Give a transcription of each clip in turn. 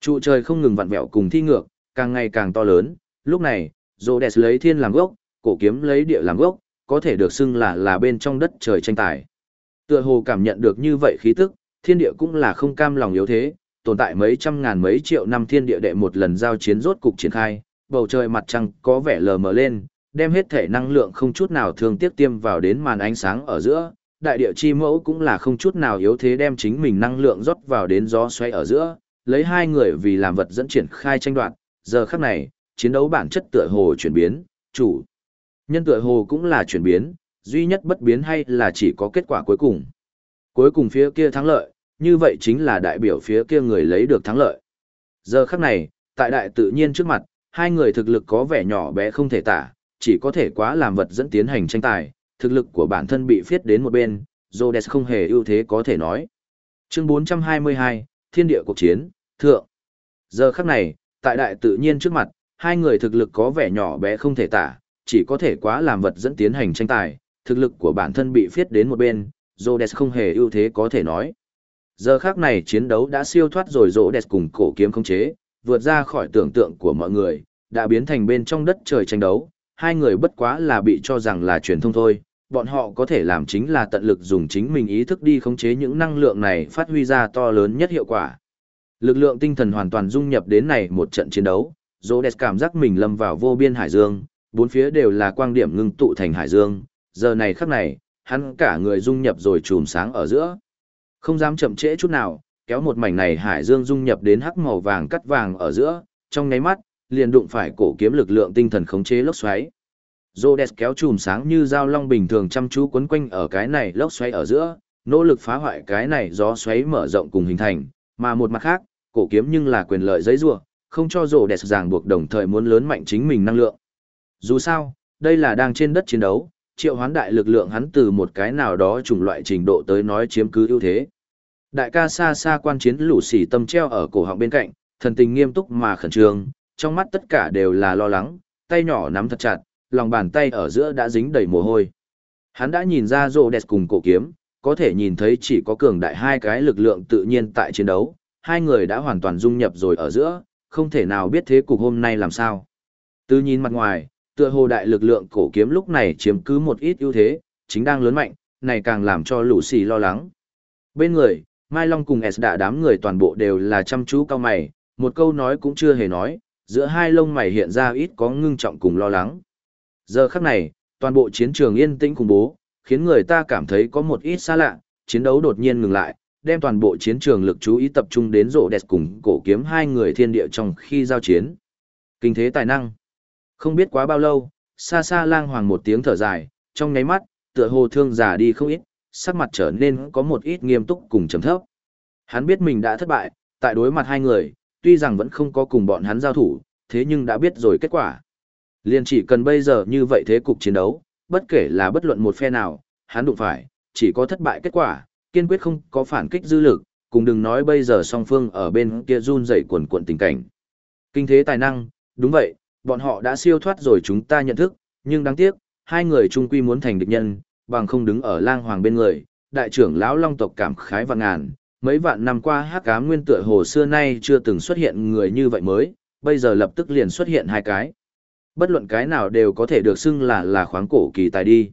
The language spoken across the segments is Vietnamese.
Trụ trời không ngừng vặn vẹo cùng thi ngược, càng ngày càng to lớn, lúc này, Rhodes lấy thiên làm gốc, cổ kiếm lấy địa làm gốc, có thể được xưng là là bên trong đất trời tranh tài. Tựa hồ cảm nhận được như vậy khí tức, thiên địa cũng là không cam lòng yếu thế, tồn tại mấy trăm ngàn mấy triệu năm thiên địa đệ một lần giao chiến rốt cục triển khai, bầu trời mặt trăng có vẻ lờ mờ lên, đem hết thể năng lượng không chút nào thường tiếc tiêm vào đến màn ánh sáng ở giữa, đại địa chi mẫu cũng là không chút nào yếu thế đem chính mình năng lượng rót vào đến gió xoay ở giữa, lấy hai người vì làm vật dẫn triển khai tranh đoạt, giờ khắc này, chiến đấu bản chất tựa hồ chuyển biến, chủ nhân tựa hồ cũng là chuyển biến, duy nhất bất biến hay là chỉ có kết quả cuối cùng. Cuối cùng phía kia thắng lợi, như vậy chính là đại biểu phía kia người lấy được thắng lợi. Giờ khắc này, tại đại tự nhiên trước mặt, hai người thực lực có vẻ nhỏ bé không thể tả, chỉ có thể quá làm vật dẫn tiến hành tranh tài, thực lực của bản thân bị phiết đến một bên, Rhodes không hề ưu thế có thể nói. Chương 422, Thiên địa cuộc chiến, thượng. Giờ khắc này, tại đại tự nhiên trước mặt, hai người thực lực có vẻ nhỏ bé không thể tả, chỉ có thể quá làm vật dẫn tiến hành tranh tài, thực lực của bản thân bị phiết đến một bên, Rhodes không hề ưu thế có thể nói. Giờ khắc này chiến đấu đã siêu thoát rồi Rhodes cùng cổ kiếm không chế, vượt ra khỏi tưởng tượng của mọi người, đã biến thành bên trong đất trời tranh đấu, hai người bất quá là bị cho rằng là truyền thông thôi, bọn họ có thể làm chính là tận lực dùng chính mình ý thức đi khống chế những năng lượng này phát huy ra to lớn nhất hiệu quả. Lực lượng tinh thần hoàn toàn dung nhập đến này một trận chiến đấu, Rhodes cảm giác mình lâm vào vô biên hải dương, bốn phía đều là quang điểm ngưng tụ thành hải dương, giờ này khắc này, hắn cả người dung nhập rồi chùm sáng ở giữa. Không dám chậm trễ chút nào, kéo một mảnh này hải dương dung nhập đến hắc màu vàng cắt vàng ở giữa, trong nháy mắt, liền đụng phải cổ kiếm lực lượng tinh thần khống chế lốc xoáy. Rhodes kéo chùm sáng như dao long bình thường chăm chú quấn quanh ở cái này lốc xoáy ở giữa, nỗ lực phá hoại cái này gió xoáy mở rộng cùng hình thành, mà một mặt khác, cổ kiếm nhưng là quyền lợi giấy rủa, không cho Rhodes ràng buộc đồng thời muốn lớn mạnh chính mình năng lượng. Dù sao, đây là đang trên đất chiến đấu, triệu hoán đại lực lượng hắn từ một cái nào đó chủng loại trình độ tới nói chiếm cứ ưu thế. Đại ca xa xa quan chiến lũ xỉ tâm treo ở cổ họng bên cạnh, thần tình nghiêm túc mà khẩn trương, trong mắt tất cả đều là lo lắng, tay nhỏ nắm thật chặt, lòng bàn tay ở giữa đã dính đầy mồ hôi. Hắn đã nhìn ra rô đẹp cùng cổ kiếm, có thể nhìn thấy chỉ có cường đại hai cái lực lượng tự nhiên tại chiến đấu, hai người đã hoàn toàn dung nhập rồi ở giữa, không thể nào biết thế cục hôm nay làm sao. Từ nhìn mặt ngoài, tựa hồ đại lực lượng cổ kiếm lúc này chiếm cứ một ít ưu thế, chính đang lớn mạnh, này càng làm cho lũ xì lo lắng. Bên người, Mai Long cùng S đã đám người toàn bộ đều là chăm chú cao mày, một câu nói cũng chưa hề nói, giữa hai lông mày hiện ra ít có ngưng trọng cùng lo lắng. Giờ khắc này, toàn bộ chiến trường yên tĩnh cùng bố, khiến người ta cảm thấy có một ít xa lạ, chiến đấu đột nhiên ngừng lại, đem toàn bộ chiến trường lực chú ý tập trung đến rổ đẹp cùng cổ kiếm hai người thiên địa trong khi giao chiến. Kinh thế tài năng. Không biết quá bao lâu, xa xa lang hoàng một tiếng thở dài, trong nháy mắt, tựa hồ thương giả đi không ít, sắc mặt trở nên có một ít nghiêm túc cùng trầm thấp. Hắn biết mình đã thất bại, tại đối mặt hai người, tuy rằng vẫn không có cùng bọn hắn giao thủ, thế nhưng đã biết rồi kết quả. Liên chỉ cần bây giờ như vậy thế cục chiến đấu, bất kể là bất luận một phe nào, hắn đụng phải, chỉ có thất bại kết quả, kiên quyết không có phản kích dư lực, cùng đừng nói bây giờ song phương ở bên kia run rẩy quần cuộn tình cảnh. Kinh thế tài năng, đúng vậy, bọn họ đã siêu thoát rồi chúng ta nhận thức, nhưng đáng tiếc, hai người chung quy muốn thành địch nhân, bằng không đứng ở lang hoàng bên người, đại trưởng lão long tộc cảm khái và ngàn, mấy vạn năm qua hắc ám nguyên tựa hồ xưa nay chưa từng xuất hiện người như vậy mới, bây giờ lập tức liền xuất hiện hai cái. Bất luận cái nào đều có thể được xưng là là khoáng cổ kỳ tài đi.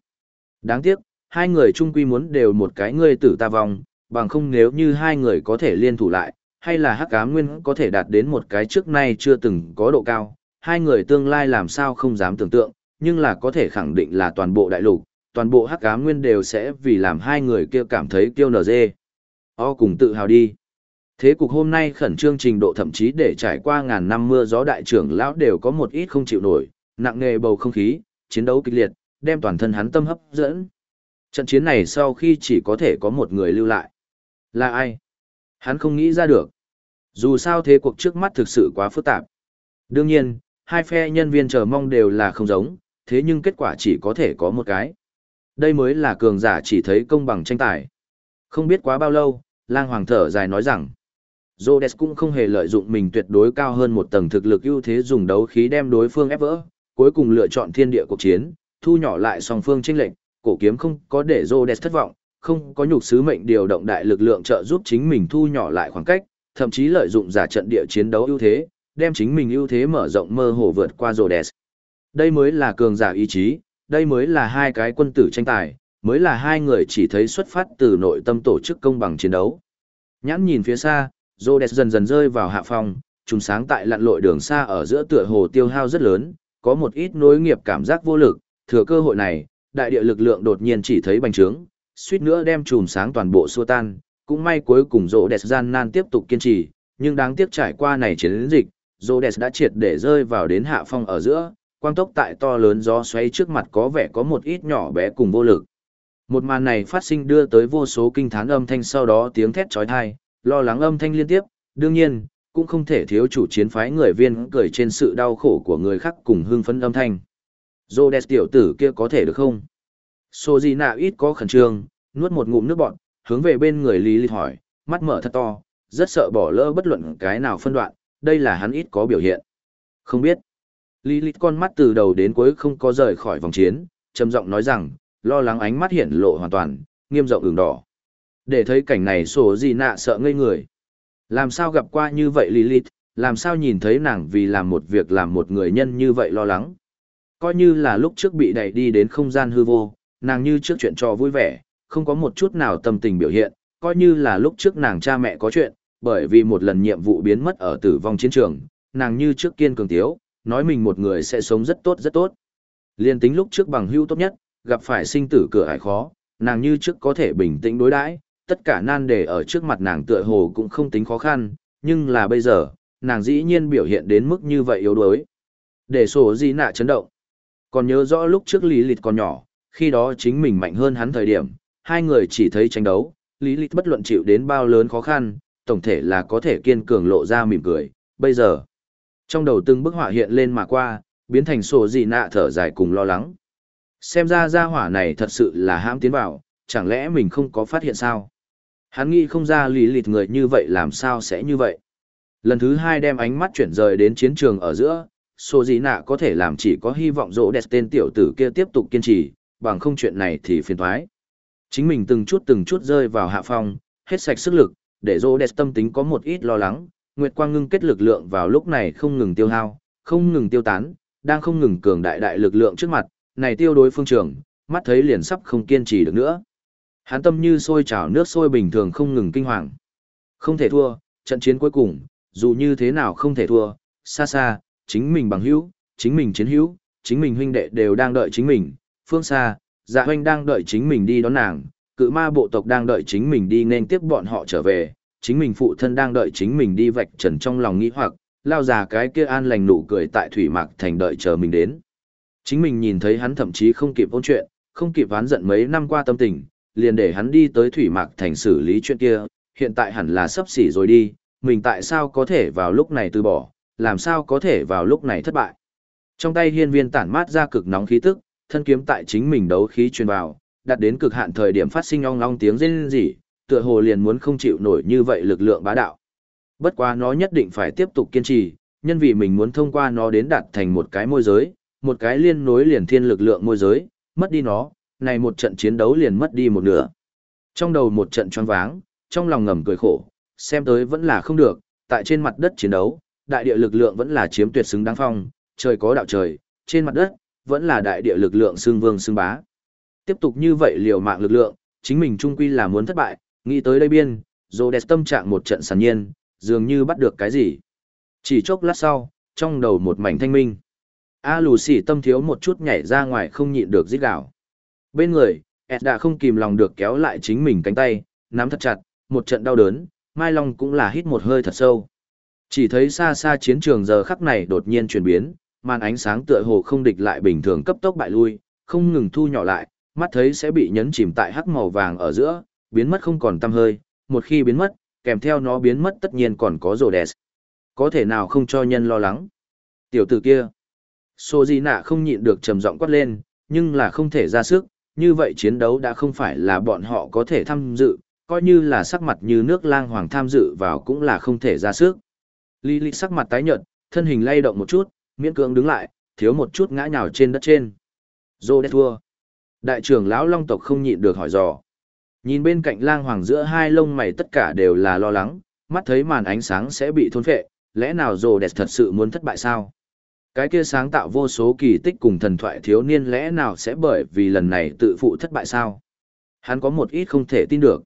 Đáng tiếc, hai người chung quy muốn đều một cái ngươi tử ta vong, bằng không nếu như hai người có thể liên thủ lại, hay là hắc ám nguyên có thể đạt đến một cái trước nay chưa từng có độ cao, hai người tương lai làm sao không dám tưởng tượng, nhưng là có thể khẳng định là toàn bộ đại lục, toàn bộ hắc ám nguyên đều sẽ vì làm hai người kia cảm thấy kiêu nở dê. O cùng tự hào đi. Thế cục hôm nay khẩn trương trình độ thậm chí để trải qua ngàn năm mưa gió đại trưởng lão đều có một ít không chịu nổi, nặng nề bầu không khí, chiến đấu kịch liệt, đem toàn thân hắn tâm hấp dẫn. Trận chiến này sau khi chỉ có thể có một người lưu lại. Là ai? Hắn không nghĩ ra được. Dù sao thế cuộc trước mắt thực sự quá phức tạp. Đương nhiên, hai phe nhân viên chờ mong đều là không giống, thế nhưng kết quả chỉ có thể có một cái. Đây mới là cường giả chỉ thấy công bằng tranh tài. Không biết quá bao lâu, lang hoàng thở dài nói rằng, Rhodes cũng không hề lợi dụng mình tuyệt đối cao hơn một tầng thực lực ưu thế dùng đấu khí đem đối phương ép vỡ, cuối cùng lựa chọn thiên địa cuộc chiến, thu nhỏ lại song phương chênh lệnh, cổ kiếm không có để Rhodes thất vọng, không có nhục sứ mệnh điều động đại lực lượng trợ giúp chính mình thu nhỏ lại khoảng cách, thậm chí lợi dụng giả trận địa chiến đấu ưu thế, đem chính mình ưu thế mở rộng mơ hồ vượt qua Rhodes. Đây mới là cường giả ý chí, đây mới là hai cái quân tử tranh tài, mới là hai người chỉ thấy xuất phát từ nội tâm tổ chức công bằng chiến đấu. Nhãn nhìn phía xa, Rhodes dần dần rơi vào hạ phong, trùng sáng tại lặn lội đường xa ở giữa tựa hồ tiêu hao rất lớn, có một ít nối nghiệp cảm giác vô lực, thừa cơ hội này, đại địa lực lượng đột nhiên chỉ thấy bành trướng, suýt nữa đem chùm sáng toàn bộ xua tan, cũng may cuối cùng Rhodes gian nan tiếp tục kiên trì, nhưng đáng tiếc trải qua này chiến dịch, Rhodes đã triệt để rơi vào đến hạ phong ở giữa, quang tốc tại to lớn gió xoáy trước mặt có vẻ có một ít nhỏ bé cùng vô lực. Một màn này phát sinh đưa tới vô số kinh thán âm thanh sau đó tiếng thét chói tai, lo lắng âm thanh liên tiếp, đương nhiên, cũng không thể thiếu chủ chiến phái người viên cười trên sự đau khổ của người khác cùng hưng phấn âm thanh. Rhodes tiểu tử kia có thể được không? Sojina ít có khẩn trương, nuốt một ngụm nước bọt, hướng về bên người Lý Lý hỏi, mắt mở thật to, rất sợ bỏ lỡ bất luận cái nào phân đoạn, đây là hắn ít có biểu hiện. Không biết. Lý Lý con mắt từ đầu đến cuối không có rời khỏi vòng chiến, trầm giọng nói rằng, lo lắng ánh mắt hiện lộ hoàn toàn, nghiêm rộng ửng đỏ. Để thấy cảnh này sổ gì nạ sợ ngây người. Làm sao gặp qua như vậy Lilith, làm sao nhìn thấy nàng vì làm một việc làm một người nhân như vậy lo lắng. Coi như là lúc trước bị đẩy đi đến không gian hư vô, nàng như trước chuyện trò vui vẻ, không có một chút nào tâm tình biểu hiện, coi như là lúc trước nàng cha mẹ có chuyện, bởi vì một lần nhiệm vụ biến mất ở tử vong chiến trường, nàng như trước kiên cường tiếu, nói mình một người sẽ sống rất tốt rất tốt. Liên tính lúc trước bằng hưu tốt nhất, gặp phải sinh tử cửa hải khó, nàng như trước có thể bình tĩnh đối đãi, tất cả nan đề ở trước mặt nàng tựa hồ cũng không tính khó khăn, nhưng là bây giờ, nàng dĩ nhiên biểu hiện đến mức như vậy yếu đuối. Để sổ gì nạ chấn động. Còn nhớ rõ lúc trước Lý Lịch còn nhỏ, khi đó chính mình mạnh hơn hắn thời điểm, hai người chỉ thấy tranh đấu, Lý Lịch bất luận chịu đến bao lớn khó khăn, tổng thể là có thể kiên cường lộ ra mỉm cười, bây giờ. Trong đầu từng bức họa hiện lên mà qua, biến thành sổ gì nạ thở dài cùng lo lắng. Xem ra gia hỏa này thật sự là hãm tiến vào, chẳng lẽ mình không có phát hiện sao? Hắn nghĩ không ra lý lịt người như vậy làm sao sẽ như vậy. Lần thứ hai đem ánh mắt chuyển rời đến chiến trường ở giữa, sổ gì nạ có thể làm chỉ có hy vọng rỗ đẹp tên tiểu tử kia tiếp tục kiên trì, bằng không chuyện này thì phiền thoái. Chính mình từng chút từng chút rơi vào hạ phong, hết sạch sức lực, để rỗ đẹp tâm tính có một ít lo lắng, Nguyệt Quang ngưng kết lực lượng vào lúc này không ngừng tiêu hao, không ngừng tiêu tán, đang không ngừng cường đại đại lực lượng trước mặt, này tiêu đối phương trường, mắt thấy liền sắp không kiên trì được nữa. Hắn tâm như sôi trào nước sôi bình thường không ngừng kinh hoàng. Không thể thua, trận chiến cuối cùng, dù như thế nào không thể thua, xa xa, chính mình bằng hữu, chính mình chiến hữu, chính mình huynh đệ đều đang đợi chính mình, phương xa, dạ huynh đang đợi chính mình đi đón nàng, cự ma bộ tộc đang đợi chính mình đi nên tiếp bọn họ trở về, chính mình phụ thân đang đợi chính mình đi vạch trần trong lòng nghĩ hoặc, lao già cái kia an lành nụ cười tại thủy mạc thành đợi chờ mình đến. Chính mình nhìn thấy hắn thậm chí không kịp ôn chuyện, không kịp ván giận mấy năm qua tâm tình, liền để hắn đi tới thủy mạc thành xử lý chuyện kia, hiện tại hẳn là sắp xỉ rồi đi, mình tại sao có thể vào lúc này từ bỏ, làm sao có thể vào lúc này thất bại. Trong tay hiên viên tản mát ra cực nóng khí tức, thân kiếm tại chính mình đấu khí truyền vào, đạt đến cực hạn thời điểm phát sinh ong ong tiếng rên rỉ, tựa hồ liền muốn không chịu nổi như vậy lực lượng bá đạo. Bất quá nó nhất định phải tiếp tục kiên trì, nhân vì mình muốn thông qua nó đến đạt thành một cái môi giới, một cái liên nối liền thiên lực lượng môi giới, mất đi nó, này một trận chiến đấu liền mất đi một nửa. Trong đầu một trận choáng váng, trong lòng ngầm cười khổ, xem tới vẫn là không được, tại trên mặt đất chiến đấu, đại địa lực lượng vẫn là chiếm tuyệt xứng đáng phong, trời có đạo trời, trên mặt đất, vẫn là đại địa lực lượng xương vương xương bá. Tiếp tục như vậy liều mạng lực lượng, chính mình trung quy là muốn thất bại, nghĩ tới đây biên, Rhodes tâm trạng một trận sàn nhiên, dường như bắt được cái gì. Chỉ chốc lát sau, trong đầu một mảnh thanh minh. A lù xỉ tâm thiếu một chút nhảy ra ngoài không nhịn được giết gạo. Bên người, Ed đã không kìm lòng được kéo lại chính mình cánh tay, nắm thật chặt, một trận đau đớn, Mai Long cũng là hít một hơi thật sâu. Chỉ thấy xa xa chiến trường giờ khắc này đột nhiên chuyển biến, màn ánh sáng tựa hồ không địch lại bình thường cấp tốc bại lui, không ngừng thu nhỏ lại, mắt thấy sẽ bị nhấn chìm tại hắc màu vàng ở giữa, biến mất không còn tăm hơi, một khi biến mất, kèm theo nó biến mất tất nhiên còn có rồ đẹp. Có thể nào không cho nhân lo lắng. Tiểu tử kia. Sô Di Nạ không nhịn được trầm giọng quát lên, nhưng là không thể ra sức, như vậy chiến đấu đã không phải là bọn họ có thể tham dự, coi như là sắc mặt như nước lang hoàng tham dự vào cũng là không thể ra sức. Lý Lý sắc mặt tái nhợt, thân hình lay động một chút, miễn cưỡng đứng lại, thiếu một chút ngã nhào trên đất trên. Dô đét thua. Đại trưởng lão long tộc không nhịn được hỏi dò. Nhìn bên cạnh lang hoàng giữa hai lông mày tất cả đều là lo lắng, mắt thấy màn ánh sáng sẽ bị thôn phệ, lẽ nào rồ đẹp thật sự muốn thất bại sao? Cái kia sáng tạo vô số kỳ tích cùng thần thoại thiếu niên lẽ nào sẽ bởi vì lần này tự phụ thất bại sao? Hắn có một ít không thể tin được.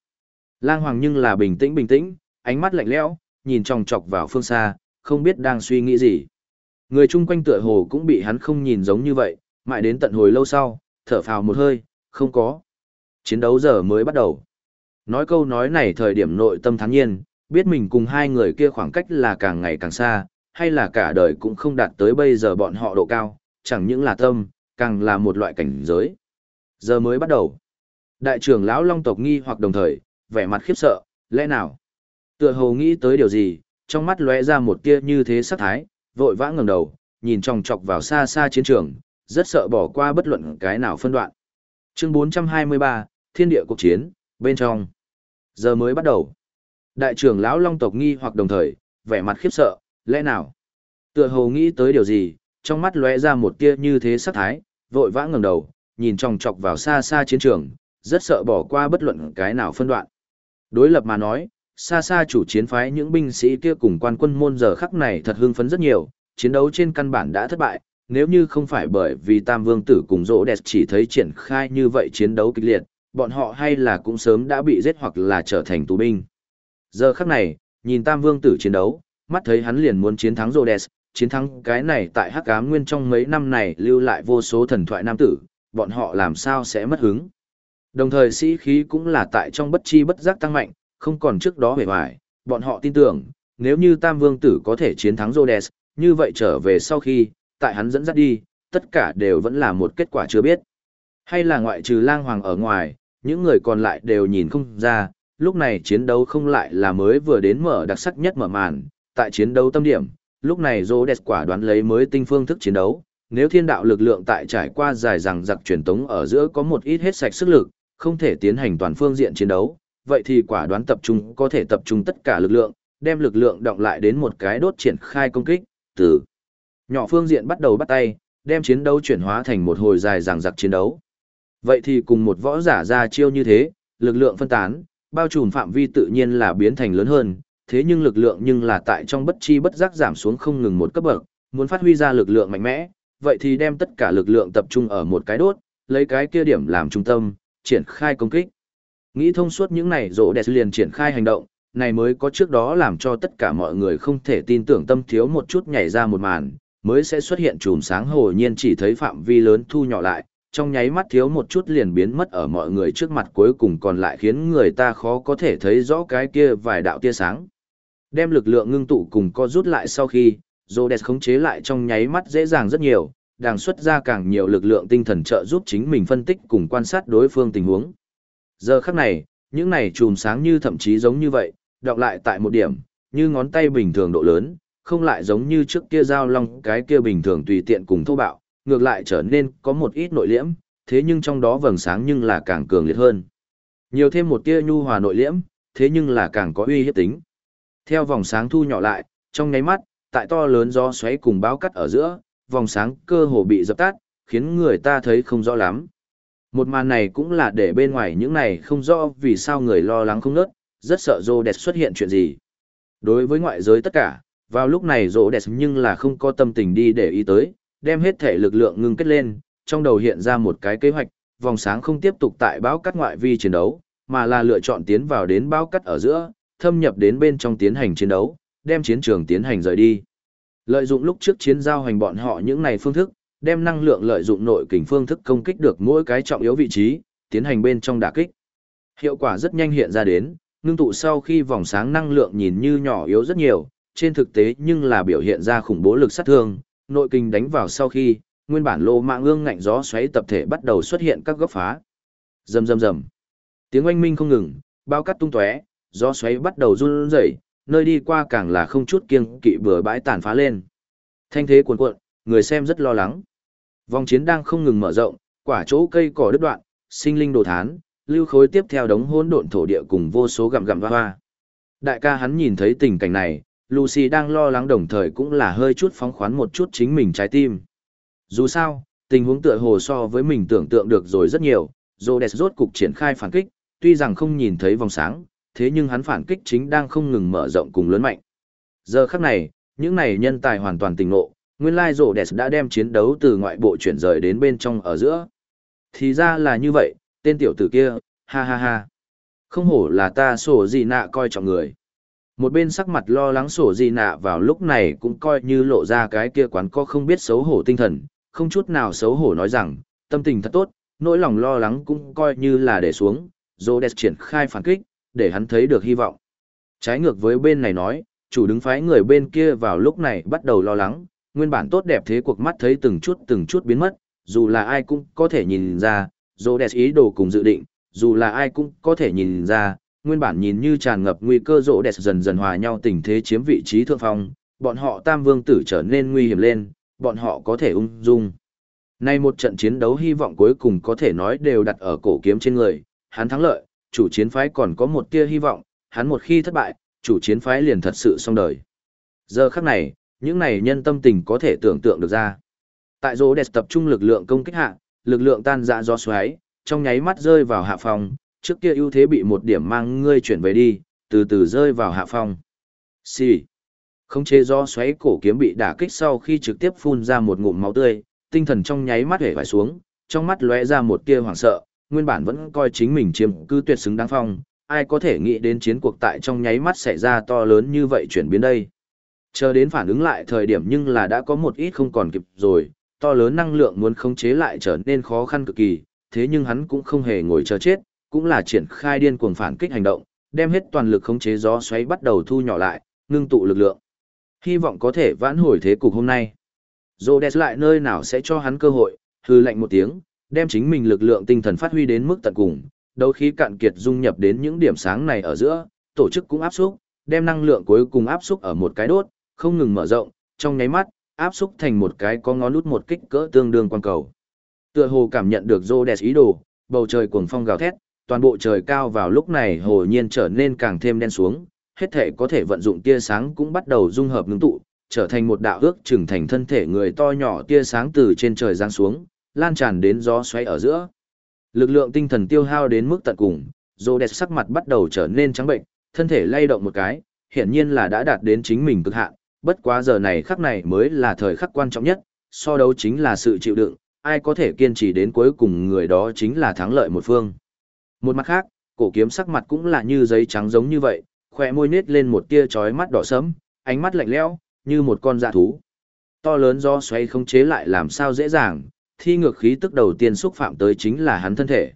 Lang Hoàng nhưng là bình tĩnh bình tĩnh, ánh mắt lạnh lẽo, nhìn chòng chọc vào phương xa, không biết đang suy nghĩ gì. Người chung quanh tựa hồ cũng bị hắn không nhìn giống như vậy, mãi đến tận hồi lâu sau, thở phào một hơi, không có. Chiến đấu giờ mới bắt đầu. Nói câu nói này thời điểm nội tâm thắng nhiên, biết mình cùng hai người kia khoảng cách là càng ngày càng xa, hay là cả đời cũng không đạt tới bây giờ bọn họ độ cao, chẳng những là tâm, càng là một loại cảnh giới. Giờ mới bắt đầu. Đại trưởng lão Long tộc nghi hoặc đồng thời, vẻ mặt khiếp sợ, lẽ nào? Tựa hồ nghĩ tới điều gì, trong mắt lóe ra một tia như thế sắc thái, vội vã ngẩng đầu, nhìn chòng chọc vào xa xa chiến trường, rất sợ bỏ qua bất luận cái nào phân đoạn. Chương 423, Thiên địa cuộc chiến, bên trong. Giờ mới bắt đầu. Đại trưởng lão Long tộc nghi hoặc đồng thời, vẻ mặt khiếp sợ, lẽ nào? Tựa hồ nghĩ tới điều gì, trong mắt lóe ra một tia như thế sắc thái, vội vã ngẩng đầu, nhìn chòng chọc vào xa xa chiến trường, rất sợ bỏ qua bất luận cái nào phân đoạn. Đối lập mà nói, xa xa chủ chiến phái những binh sĩ kia cùng quan quân môn giờ khắc này thật hưng phấn rất nhiều, chiến đấu trên căn bản đã thất bại, nếu như không phải bởi vì Tam Vương Tử cùng Rỗ Đẹp chỉ thấy triển khai như vậy chiến đấu kịch liệt, bọn họ hay là cũng sớm đã bị giết hoặc là trở thành tù binh. Giờ khắc này, nhìn Tam Vương Tử chiến đấu, mắt thấy hắn liền muốn chiến thắng Rhodes, chiến thắng cái này tại Hắc Ám Nguyên trong mấy năm này lưu lại vô số thần thoại nam tử, bọn họ làm sao sẽ mất hứng. Đồng thời sĩ khí cũng là tại trong bất chi bất giác tăng mạnh, không còn trước đó bề hoài, bọn họ tin tưởng, nếu như Tam Vương Tử có thể chiến thắng Rhodes, như vậy trở về sau khi, tại hắn dẫn dắt đi, tất cả đều vẫn là một kết quả chưa biết. Hay là ngoại trừ lang hoàng ở ngoài, những người còn lại đều nhìn không ra, lúc này chiến đấu không lại là mới vừa đến mở đặc sắc nhất mở màn, tại chiến đấu tâm điểm, lúc này Rhodes quả đoán lấy mới tinh phương thức chiến đấu, nếu thiên đạo lực lượng tại trải qua dài rằng giặc truyền tống ở giữa có một ít hết sạch sức lực, không thể tiến hành toàn phương diện chiến đấu, vậy thì quả đoán tập trung có thể tập trung tất cả lực lượng, đem lực lượng động lại đến một cái đốt triển khai công kích, từ nhỏ phương diện bắt đầu bắt tay, đem chiến đấu chuyển hóa thành một hồi dài dằng dặc chiến đấu. Vậy thì cùng một võ giả ra chiêu như thế, lực lượng phân tán, bao trùm phạm vi tự nhiên là biến thành lớn hơn, thế nhưng lực lượng nhưng là tại trong bất chi bất giác giảm xuống không ngừng một cấp bậc, muốn phát huy ra lực lượng mạnh mẽ, vậy thì đem tất cả lực lượng tập trung ở một cái đốt, lấy cái kia điểm làm trung tâm, triển khai công kích. Nghĩ thông suốt những này rỗ đẹp liền triển khai hành động, này mới có trước đó làm cho tất cả mọi người không thể tin tưởng tâm thiếu một chút nhảy ra một màn, mới sẽ xuất hiện chùm sáng hồ nhiên chỉ thấy phạm vi lớn thu nhỏ lại, trong nháy mắt thiếu một chút liền biến mất ở mọi người trước mặt cuối cùng còn lại khiến người ta khó có thể thấy rõ cái kia vài đạo tia sáng. Đem lực lượng ngưng tụ cùng co rút lại sau khi, Rhodes khống chế lại trong nháy mắt dễ dàng rất nhiều, đang xuất ra càng nhiều lực lượng tinh thần trợ giúp chính mình phân tích cùng quan sát đối phương tình huống. Giờ khắc này, những này chùm sáng như thậm chí giống như vậy, đọc lại tại một điểm, như ngón tay bình thường độ lớn, không lại giống như trước kia dao long cái kia bình thường tùy tiện cùng thô bạo, ngược lại trở nên có một ít nội liễm, thế nhưng trong đó vầng sáng nhưng là càng cường liệt hơn. Nhiều thêm một tia nhu hòa nội liễm, thế nhưng là càng có uy hiếp tính. Theo vòng sáng thu nhỏ lại, trong nháy mắt, tại to lớn gió xoáy cùng báo cắt ở giữa, vòng sáng cơ hồ bị dập tắt, khiến người ta thấy không rõ lắm. Một màn này cũng là để bên ngoài những này không rõ vì sao người lo lắng không nớt, rất sợ rô đẹp xuất hiện chuyện gì. Đối với ngoại giới tất cả, vào lúc này rô đẹp nhưng là không có tâm tình đi để ý tới, đem hết thể lực lượng ngưng kết lên, trong đầu hiện ra một cái kế hoạch, vòng sáng không tiếp tục tại báo cắt ngoại vi chiến đấu, mà là lựa chọn tiến vào đến báo cắt ở giữa, thâm nhập đến bên trong tiến hành chiến đấu, đem chiến trường tiến hành rời đi. Lợi dụng lúc trước chiến giao hành bọn họ những này phương thức, đem năng lượng lợi dụng nội kình phương thức công kích được mỗi cái trọng yếu vị trí, tiến hành bên trong đả kích. Hiệu quả rất nhanh hiện ra đến, ngưng tụ sau khi vòng sáng năng lượng nhìn như nhỏ yếu rất nhiều, trên thực tế nhưng là biểu hiện ra khủng bố lực sát thương, nội kình đánh vào sau khi, nguyên bản lô mạng ương ngạnh gió xoáy tập thể bắt đầu xuất hiện các góc phá. Rầm rầm rầm. Tiếng oanh minh không ngừng, bao cắt tung tóe, gió xoáy bắt đầu run rẩy, nơi đi qua càng là không chút kiêng kỵ bừa bãi tàn phá lên. Thanh thế cuồn cuộn, người xem rất lo lắng. Vòng chiến đang không ngừng mở rộng, quả chỗ cây cỏ đứt đoạn, sinh linh đồ thán, lưu khối tiếp theo đống hỗn độn thổ địa cùng vô số gặm gặm hoa hoa. Đại ca hắn nhìn thấy tình cảnh này, Lucy đang lo lắng đồng thời cũng là hơi chút phóng khoán một chút chính mình trái tim. Dù sao, tình huống tựa hồ so với mình tưởng tượng được rồi rất nhiều, Rhodes rốt cục triển khai phản kích, tuy rằng không nhìn thấy vòng sáng, thế nhưng hắn phản kích chính đang không ngừng mở rộng cùng lớn mạnh. Giờ khắc này, những này nhân tài hoàn toàn tỉnh ngộ, nguyên lai rổ đẹp đã đem chiến đấu từ ngoại bộ chuyển rời đến bên trong ở giữa. Thì ra là như vậy, tên tiểu tử kia, ha ha ha. Không hổ là ta sổ gì nạ coi trọng người. Một bên sắc mặt lo lắng sổ gì nạ vào lúc này cũng coi như lộ ra cái kia quán co không biết xấu hổ tinh thần, không chút nào xấu hổ nói rằng, tâm tình thật tốt, nỗi lòng lo lắng cũng coi như là để xuống, dô đẹp triển khai phản kích, để hắn thấy được hy vọng. Trái ngược với bên này nói, chủ đứng phái người bên kia vào lúc này bắt đầu lo lắng, nguyên bản tốt đẹp thế cuộc mắt thấy từng chút từng chút biến mất, dù là ai cũng có thể nhìn ra, dô đẹp ý đồ cùng dự định, dù là ai cũng có thể nhìn ra, nguyên bản nhìn như tràn ngập nguy cơ rỗ đẹp dần dần hòa nhau tình thế chiếm vị trí thượng phong, bọn họ tam vương tử trở nên nguy hiểm lên, bọn họ có thể ung dung. Nay một trận chiến đấu hy vọng cuối cùng có thể nói đều đặt ở cổ kiếm trên người, hắn thắng lợi, chủ chiến phái còn có một tia hy vọng, hắn một khi thất bại, chủ chiến phái liền thật sự xong đời. Giờ khắc này, những này nhân tâm tình có thể tưởng tượng được ra. Tại rô đẹp tập trung lực lượng công kích hạ, lực lượng tan dã do xoáy, trong nháy mắt rơi vào hạ phòng, trước kia ưu thế bị một điểm mang ngươi chuyển về đi, từ từ rơi vào hạ phòng. Xì. Không chế do xoáy cổ kiếm bị đả kích sau khi trực tiếp phun ra một ngụm máu tươi, tinh thần trong nháy mắt hể vải xuống, trong mắt lóe ra một tia hoảng sợ, nguyên bản vẫn coi chính mình chiếm cứ tuyệt xứng đáng phong, ai có thể nghĩ đến chiến cuộc tại trong nháy mắt xảy ra to lớn như vậy chuyển biến đây. Chờ đến phản ứng lại thời điểm nhưng là đã có một ít không còn kịp rồi, to lớn năng lượng muốn khống chế lại trở nên khó khăn cực kỳ, thế nhưng hắn cũng không hề ngồi chờ chết, cũng là triển khai điên cuồng phản kích hành động, đem hết toàn lực khống chế gió xoáy bắt đầu thu nhỏ lại, ngưng tụ lực lượng. Hy vọng có thể vãn hồi thế cục hôm nay. Rhodes lại nơi nào sẽ cho hắn cơ hội, hư lạnh một tiếng, đem chính mình lực lượng tinh thần phát huy đến mức tận cùng, đấu khí cạn kiệt dung nhập đến những điểm sáng này ở giữa, tổ chức cũng áp xúc, đem năng lượng cuối cùng áp xúc ở một cái đốt, không ngừng mở rộng, trong nháy mắt, áp xúc thành một cái có ngón nút một kích cỡ tương đương quan cầu. Tựa hồ cảm nhận được Rhodes ý đồ, bầu trời cuồng phong gào thét, toàn bộ trời cao vào lúc này hồ nhiên trở nên càng thêm đen xuống, hết thể có thể vận dụng tia sáng cũng bắt đầu dung hợp ngưng tụ, trở thành một đạo ước trưởng thành thân thể người to nhỏ tia sáng từ trên trời giáng xuống, lan tràn đến gió xoáy ở giữa. Lực lượng tinh thần tiêu hao đến mức tận cùng, Rhodes sắc mặt bắt đầu trở nên trắng bệnh, thân thể lay động một cái, hiển nhiên là đã đạt đến chính mình cực hạn, bất quá giờ này khắc này mới là thời khắc quan trọng nhất, so đấu chính là sự chịu đựng, ai có thể kiên trì đến cuối cùng người đó chính là thắng lợi một phương. Một mặt khác, cổ kiếm sắc mặt cũng là như giấy trắng giống như vậy, khỏe môi nết lên một tia chói mắt đỏ sẫm, ánh mắt lạnh lẽo, như một con dạ thú. To lớn do xoay không chế lại làm sao dễ dàng, thi ngược khí tức đầu tiên xúc phạm tới chính là hắn thân thể.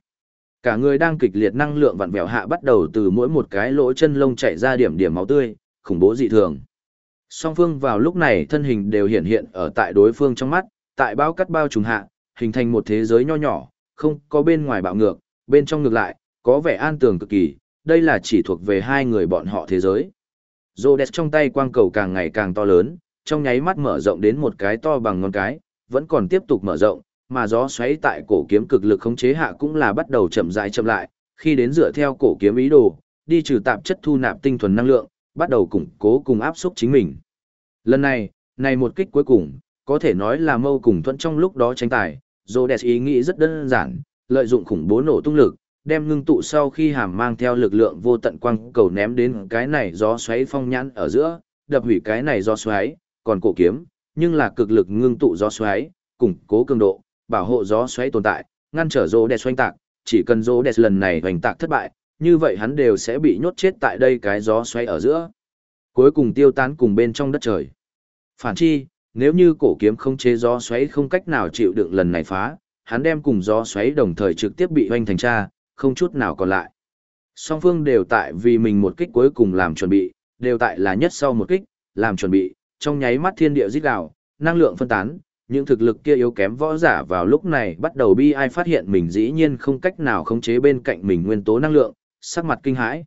Cả người đang kịch liệt năng lượng vặn vẹo hạ bắt đầu từ mỗi một cái lỗ chân lông chạy ra điểm điểm máu tươi, khủng bố dị thường. Song phương vào lúc này thân hình đều hiện hiện ở tại đối phương trong mắt, tại bao cắt bao trùng hạ, hình thành một thế giới nho nhỏ, không có bên ngoài bạo ngược, bên trong ngược lại, có vẻ an tường cực kỳ, đây là chỉ thuộc về hai người bọn họ thế giới. Rhodes trong tay quang cầu càng ngày càng to lớn, trong nháy mắt mở rộng đến một cái to bằng ngón cái, vẫn còn tiếp tục mở rộng, mà gió xoáy tại cổ kiếm cực lực khống chế hạ cũng là bắt đầu chậm rãi chậm lại, khi đến dựa theo cổ kiếm ý đồ, đi trừ tạp chất thu nạp tinh thuần năng lượng, bắt đầu củng cố cùng áp xúc chính mình. Lần này, này một kích cuối cùng, có thể nói là mâu cùng thuận trong lúc đó tranh tài, Rhodes ý nghĩ rất đơn giản, lợi dụng khủng bố nổ tung lực, đem ngưng tụ sau khi hàm mang theo lực lượng vô tận quang cầu ném đến cái này gió xoáy phong nhãn ở giữa, đập hủy cái này gió xoáy, còn cổ kiếm, nhưng là cực lực ngưng tụ gió xoáy, củng cố cường độ, bảo hộ gió xoáy tồn tại, ngăn trở rô đẹp xoanh tạc, chỉ cần rô đẹp lần này hoành tạc thất bại, như vậy hắn đều sẽ bị nhốt chết tại đây cái gió xoáy ở giữa. Cuối cùng tiêu tán cùng bên trong đất trời. Phản chi, nếu như cổ kiếm không chế gió xoáy không cách nào chịu đựng lần này phá, hắn đem cùng gió xoáy đồng thời trực tiếp bị hoành thành tra, không chút nào còn lại. Song phương đều tại vì mình một kích cuối cùng làm chuẩn bị, đều tại là nhất sau một kích, làm chuẩn bị, trong nháy mắt thiên địa rít gào, năng lượng phân tán, những thực lực kia yếu kém võ giả vào lúc này bắt đầu bi ai phát hiện mình dĩ nhiên không cách nào khống chế bên cạnh mình nguyên tố năng lượng, sắc mặt kinh hãi.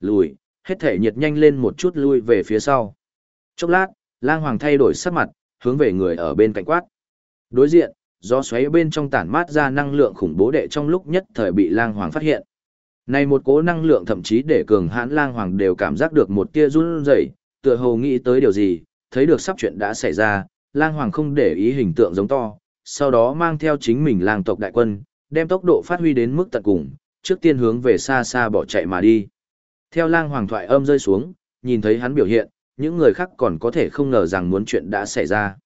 Lùi, hết thể nhiệt nhanh lên một chút lui về phía sau. Chốc lát, lang hoàng thay đổi sắc mặt, hướng về người ở bên cạnh quát. Đối diện, gió xoáy bên trong tản mát ra năng lượng khủng bố đệ trong lúc nhất thời bị lang hoàng phát hiện. Này một cố năng lượng thậm chí để cường hãn lang hoàng đều cảm giác được một tia run rẩy, tựa hồ nghĩ tới điều gì, thấy được sắp chuyện đã xảy ra, lang hoàng không để ý hình tượng giống to, sau đó mang theo chính mình lang tộc đại quân, đem tốc độ phát huy đến mức tận cùng, trước tiên hướng về xa xa bỏ chạy mà đi. Theo lang hoàng thoại âm rơi xuống, nhìn thấy hắn biểu hiện, những người khác còn có thể không ngờ rằng muốn chuyện đã xảy ra.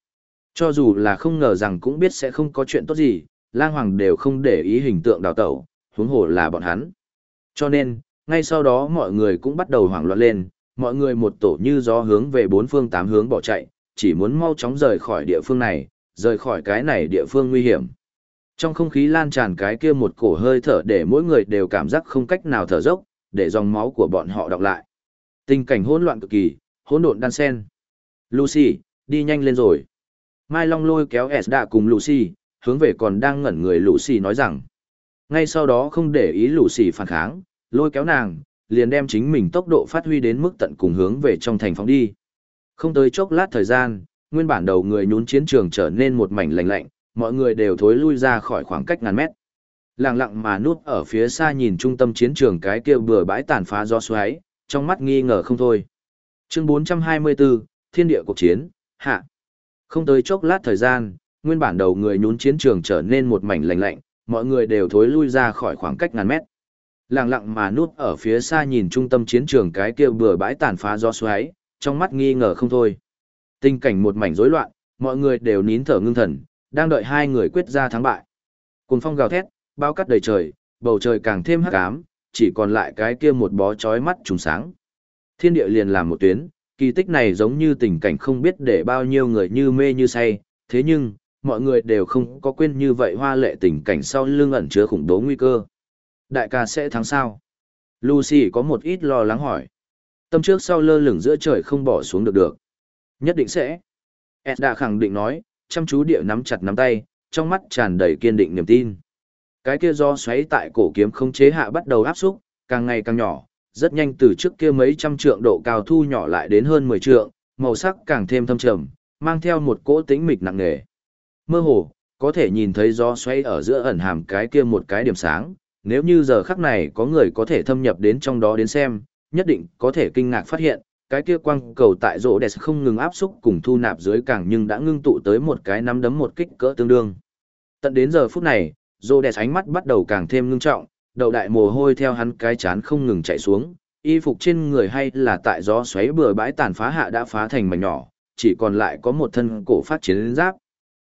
Cho dù là không ngờ rằng cũng biết sẽ không có chuyện tốt gì, lang hoàng đều không để ý hình tượng đào tẩu, huống hồ là bọn hắn. Cho nên, ngay sau đó mọi người cũng bắt đầu hoảng loạn lên, mọi người một tổ như gió hướng về bốn phương tám hướng bỏ chạy, chỉ muốn mau chóng rời khỏi địa phương này, rời khỏi cái này địa phương nguy hiểm. Trong không khí lan tràn cái kia một cổ hơi thở để mỗi người đều cảm giác không cách nào thở dốc, để dòng máu của bọn họ đọc lại. Tình cảnh hỗn loạn cực kỳ, hỗn độn đan sen. Lucy, đi nhanh lên rồi. Mai Long lôi kéo Esda cùng Lucy, hướng về còn đang ngẩn người Lucy nói rằng. Ngay sau đó không để ý Lucy phản kháng, lôi kéo nàng, liền đem chính mình tốc độ phát huy đến mức tận cùng hướng về trong thành phóng đi. Không tới chốc lát thời gian, nguyên bản đầu người nhún chiến trường trở nên một mảnh lạnh lạnh, mọi người đều thối lui ra khỏi khoảng cách ngàn mét. Lặng lặng mà nuốt ở phía xa nhìn trung tâm chiến trường cái kia bừa bãi tàn phá do xoáy, trong mắt nghi ngờ không thôi. Chương 424, Thiên địa cuộc chiến, hạ. Không tới chốc lát thời gian, nguyên bản đầu người nhún chiến trường trở nên một mảnh lạnh lạnh, mọi người đều thối lui ra khỏi khoảng cách ngàn mét. Lặng lặng mà nuốt ở phía xa nhìn trung tâm chiến trường cái kia bừa bãi tàn phá do xoáy, trong mắt nghi ngờ không thôi. Tình cảnh một mảnh rối loạn, mọi người đều nín thở ngưng thần, đang đợi hai người quyết ra thắng bại. Cùng phong gào thét, bao cắt đầy trời, bầu trời càng thêm hắc ám, chỉ còn lại cái kia một bó chói mắt trùng sáng. Thiên địa liền làm một tuyến, kỳ tích này giống như tình cảnh không biết để bao nhiêu người như mê như say, thế nhưng, mọi người đều không có quên như vậy hoa lệ tình cảnh sau lưng ẩn chứa khủng bố nguy cơ. Đại ca sẽ thắng sao? Lucy có một ít lo lắng hỏi. Tâm trước sau lơ lửng giữa trời không bỏ xuống được được. Nhất định sẽ. Edda đã khẳng định nói, chăm chú địa nắm chặt nắm tay, trong mắt tràn đầy kiên định niềm tin. Cái kia do xoáy tại cổ kiếm không chế hạ bắt đầu áp xúc, càng ngày càng nhỏ, rất nhanh từ trước kia mấy trăm trượng độ cao thu nhỏ lại đến hơn 10 trượng, màu sắc càng thêm thâm trầm, mang theo một cỗ tĩnh mịch nặng nề. Mơ hồ, có thể nhìn thấy do xoáy ở giữa ẩn hàm cái kia một cái điểm sáng, nếu như giờ khắc này có người có thể thâm nhập đến trong đó đến xem, nhất định có thể kinh ngạc phát hiện, cái kia quang cầu tại rỗ đẹp không ngừng áp xúc cùng thu nạp dưới càng nhưng đã ngưng tụ tới một cái nắm đấm một kích cỡ tương đương. Tận đến giờ phút này, rỗ đẹp ánh mắt bắt đầu càng thêm ngưng trọng, đầu đại mồ hôi theo hắn cái chán không ngừng chạy xuống, y phục trên người hay là tại gió xoáy bừa bãi tàn phá hạ đã phá thành mảnh nhỏ, chỉ còn lại có một thân cổ phát chiến giáp.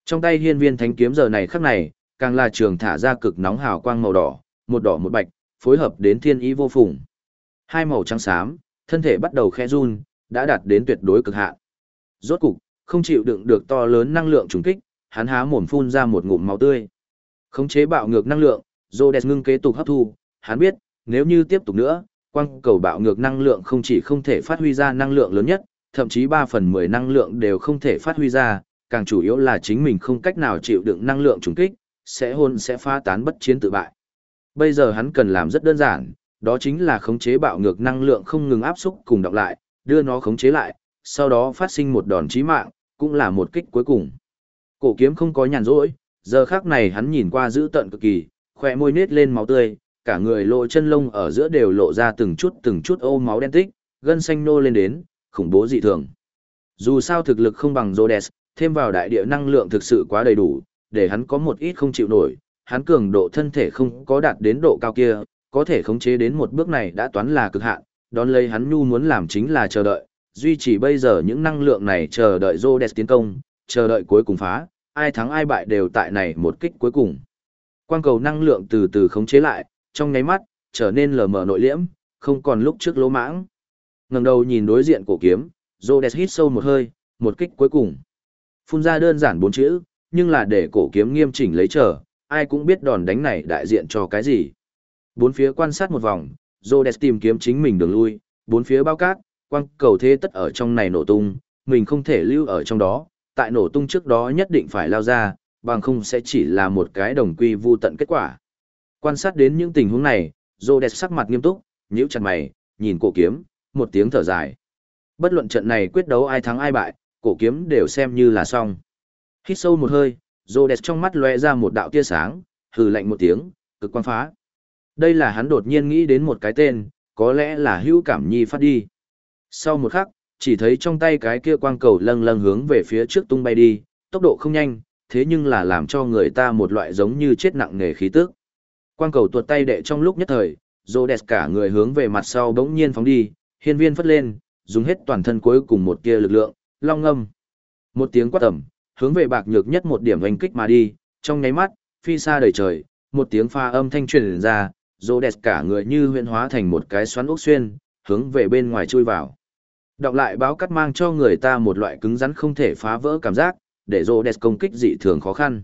Trong tay hiên viên thánh kiếm giờ này khắc này, càng là trường thả ra cực nóng hào quang màu đỏ, một đỏ một bạch, phối hợp đến thiên ý vô phùng. Hai màu trắng xám, thân thể bắt đầu khe run, đã đạt đến tuyệt đối cực hạn. Rốt cục, không chịu đựng được to lớn năng lượng trùng kích, hắn há mồm phun ra một ngụm máu tươi. Khống chế bạo ngược năng lượng, Rhodes ngưng kế tục hấp thu, hắn biết, nếu như tiếp tục nữa, quang cầu bạo ngược năng lượng không chỉ không thể phát huy ra năng lượng lớn nhất, thậm chí 3 phần 10 năng lượng đều không thể phát huy ra, càng chủ yếu là chính mình không cách nào chịu đựng năng lượng trùng kích, sẽ hôn sẽ phá tán bất chiến tự bại. Bây giờ hắn cần làm rất đơn giản, đó chính là khống chế bạo ngược năng lượng không ngừng áp xúc cùng đọc lại, đưa nó khống chế lại, sau đó phát sinh một đòn chí mạng, cũng là một kích cuối cùng. Cổ kiếm không có nhàn rỗi, giờ khắc này hắn nhìn qua giữ tận cực kỳ, khỏe môi nết lên máu tươi, cả người lộ chân lông ở giữa đều lộ ra từng chút từng chút ô máu đen tích, gân xanh nô lên đến, khủng bố dị thường. Dù sao thực lực không bằng Rhodes, thêm vào đại địa năng lượng thực sự quá đầy đủ, để hắn có một ít không chịu nổi, hắn cường độ thân thể không có đạt đến độ cao kia, có thể khống chế đến một bước này đã toán là cực hạn, đón lấy hắn nhu muốn làm chính là chờ đợi, duy trì bây giờ những năng lượng này chờ đợi Rhodes tiến công, chờ đợi cuối cùng phá, ai thắng ai bại đều tại này một kích cuối cùng. Quang cầu năng lượng từ từ khống chế lại, trong nháy mắt, trở nên lờ mờ nội liễm, không còn lúc trước lỗ mãng. ngẩng đầu nhìn đối diện cổ kiếm, Rhodes hít sâu một hơi, một kích cuối cùng. Phun ra đơn giản bốn chữ, nhưng là để cổ kiếm nghiêm chỉnh lấy chờ, ai cũng biết đòn đánh này đại diện cho cái gì. Bốn phía quan sát một vòng, Rhodes tìm kiếm chính mình đường lui, bốn phía bao cát, quang cầu thế tất ở trong này nổ tung, mình không thể lưu ở trong đó, tại nổ tung trước đó nhất định phải lao ra, bằng không sẽ chỉ là một cái đồng quy vu tận kết quả. Quan sát đến những tình huống này, Rhodes sắc mặt nghiêm túc, nhíu chặt mày, nhìn cổ kiếm, một tiếng thở dài. Bất luận trận này quyết đấu ai thắng ai bại, cổ kiếm đều xem như là xong. Hít sâu một hơi, Rhodes trong mắt lóe ra một đạo tia sáng, hừ lạnh một tiếng, cực quang phá. Đây là hắn đột nhiên nghĩ đến một cái tên, có lẽ là hữu cảm nhi phát đi. Sau một khắc, chỉ thấy trong tay cái kia quang cầu lâng lâng hướng về phía trước tung bay đi, tốc độ không nhanh, thế nhưng là làm cho người ta một loại giống như chết nặng nề khí tức. Quang cầu tuột tay đệ trong lúc nhất thời, Rhodes cả người hướng về mặt sau bỗng nhiên phóng đi, hiên viên phất lên, dùng hết toàn thân cuối cùng một kia lực lượng, long ngâm. Một tiếng quát tầm, hướng về bạc nhược nhất một điểm oanh kích mà đi, trong nháy mắt, phi xa đầy trời, một tiếng pha âm thanh truyền ra, rô đẹp cả người như huyễn hóa thành một cái xoắn ốc xuyên, hướng về bên ngoài chui vào. Đọc lại báo cắt mang cho người ta một loại cứng rắn không thể phá vỡ cảm giác, để rô đẹp công kích dị thường khó khăn.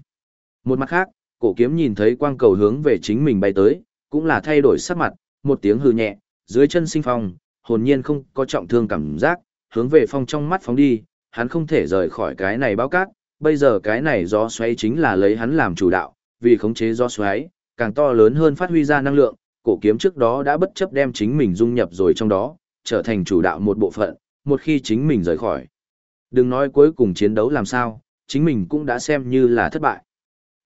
Một mặt khác, cổ kiếm nhìn thấy quang cầu hướng về chính mình bay tới, cũng là thay đổi sắc mặt, một tiếng hư nhẹ, dưới chân sinh phong, hồn nhiên không có trọng thương cảm giác, hướng về phong trong mắt phóng đi, hắn không thể rời khỏi cái này báo cát, bây giờ cái này gió xoáy chính là lấy hắn làm chủ đạo, vì khống chế gió xoáy, càng to lớn hơn phát huy ra năng lượng, cổ kiếm trước đó đã bất chấp đem chính mình dung nhập rồi trong đó, trở thành chủ đạo một bộ phận, một khi chính mình rời khỏi. Đừng nói cuối cùng chiến đấu làm sao, chính mình cũng đã xem như là thất bại.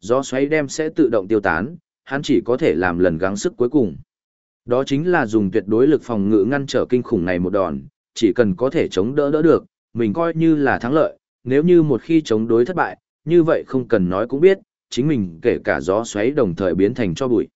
Gió xoáy đem sẽ tự động tiêu tán, hắn chỉ có thể làm lần gắng sức cuối cùng. Đó chính là dùng tuyệt đối lực phòng ngự ngăn trở kinh khủng này một đòn, chỉ cần có thể chống đỡ đỡ được, mình coi như là thắng lợi, nếu như một khi chống đối thất bại, như vậy không cần nói cũng biết, chính mình kể cả gió xoáy đồng thời biến thành cho bụi.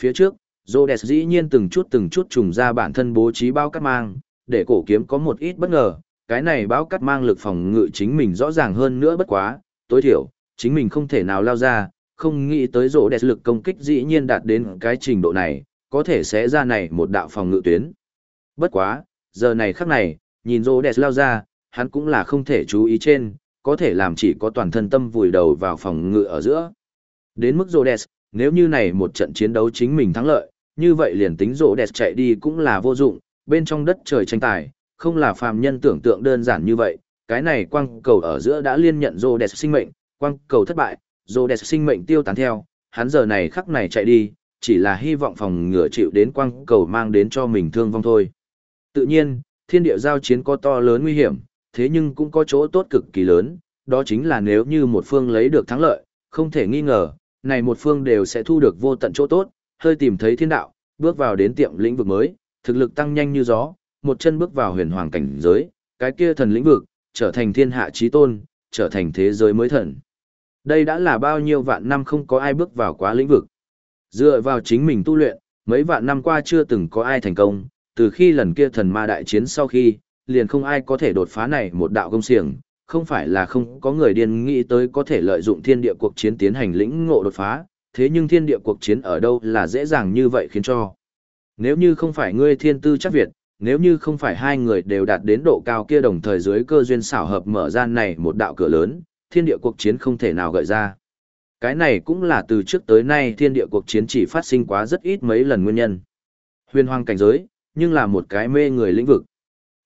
Phía trước, Rhodes dĩ nhiên từng chút từng chút trùng ra bản thân bố trí bao cắt mang, để cổ kiếm có một ít bất ngờ, cái này bao cắt mang lực phòng ngự chính mình rõ ràng hơn nữa bất quá, tối thiểu, chính mình không thể nào lao ra, không nghĩ tới Rhodes lực công kích dĩ nhiên đạt đến cái trình độ này, có thể sẽ ra này một đạo phòng ngự tuyến. Bất quá, giờ này khắc này, nhìn Rhodes lao ra, hắn cũng là không thể chú ý trên, có thể làm chỉ có toàn thân tâm vùi đầu vào phòng ngự ở giữa. Đến mức Rhodes, nếu như này một trận chiến đấu chính mình thắng lợi, như vậy liền tính Rhodes chạy đi cũng là vô dụng, bên trong đất trời tranh tài, không là phàm nhân tưởng tượng đơn giản như vậy, cái này quang cầu ở giữa đã liên nhận Rhodes sinh mệnh, quang cầu thất bại, Rhodes sinh mệnh tiêu tán theo, hắn giờ này khắc này chạy đi, chỉ là hy vọng phòng ngựa chịu đến quang cầu mang đến cho mình thương vong thôi. Tự nhiên, thiên địa giao chiến có to lớn nguy hiểm, thế nhưng cũng có chỗ tốt cực kỳ lớn, đó chính là nếu như một phương lấy được thắng lợi, không thể nghi ngờ, này một phương đều sẽ thu được vô tận chỗ tốt, hơi tìm thấy thiên đạo, bước vào đến tiệm lĩnh vực mới, thực lực tăng nhanh như gió, một chân bước vào huyền hoàng cảnh giới, cái kia thần lĩnh vực, trở thành thiên hạ trí tôn, trở thành thế giới mới thần. Đây đã là bao nhiêu vạn năm không có ai bước vào quá lĩnh vực. Dựa vào chính mình tu luyện, mấy vạn năm qua chưa từng có ai thành công, từ khi lần kia thần ma đại chiến sau khi, liền không ai có thể đột phá này một đạo công xiềng, không phải là không có người điên nghĩ tới có thể lợi dụng thiên địa cuộc chiến tiến hành lĩnh ngộ đột phá, thế nhưng thiên địa cuộc chiến ở đâu là dễ dàng như vậy khiến cho. Nếu như không phải ngươi thiên tư chắc Việt, nếu như không phải hai người đều đạt đến độ cao kia đồng thời dưới cơ duyên xảo hợp mở ra này một đạo cửa lớn, thiên địa cuộc chiến không thể nào gợi ra. Cái này cũng là từ trước tới nay thiên địa cuộc chiến chỉ phát sinh quá rất ít mấy lần nguyên nhân. Huyền hoang cảnh giới, nhưng là một cái mê người lĩnh vực.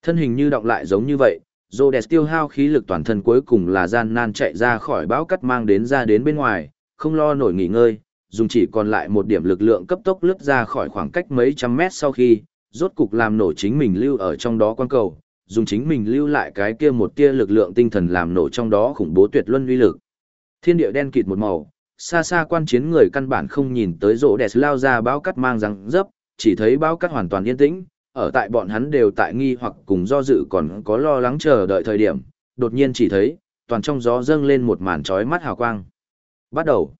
Thân hình như động lại giống như vậy, Rhodes tiêu hao khí lực toàn thân cuối cùng là gian nan chạy ra khỏi bão cắt mang đến ra đến bên ngoài, không lo nổi nghỉ ngơi, dùng chỉ còn lại một điểm lực lượng cấp tốc lướt ra khỏi khoảng cách mấy trăm mét sau khi, rốt cục làm nổ chính mình lưu ở trong đó quan cầu, dùng chính mình lưu lại cái kia một tia lực lượng tinh thần làm nổ trong đó khủng bố tuyệt luân uy lực. Thiên địa đen kịt một màu, xa xa quan chiến người căn bản không nhìn tới rỗ đẹp lao ra bão cắt mang răng dấp, chỉ thấy bão cắt hoàn toàn yên tĩnh, ở tại bọn hắn đều tại nghi hoặc cùng do dự còn có lo lắng chờ đợi thời điểm, đột nhiên chỉ thấy, toàn trong gió dâng lên một màn trói mắt hào quang. Bắt đầu.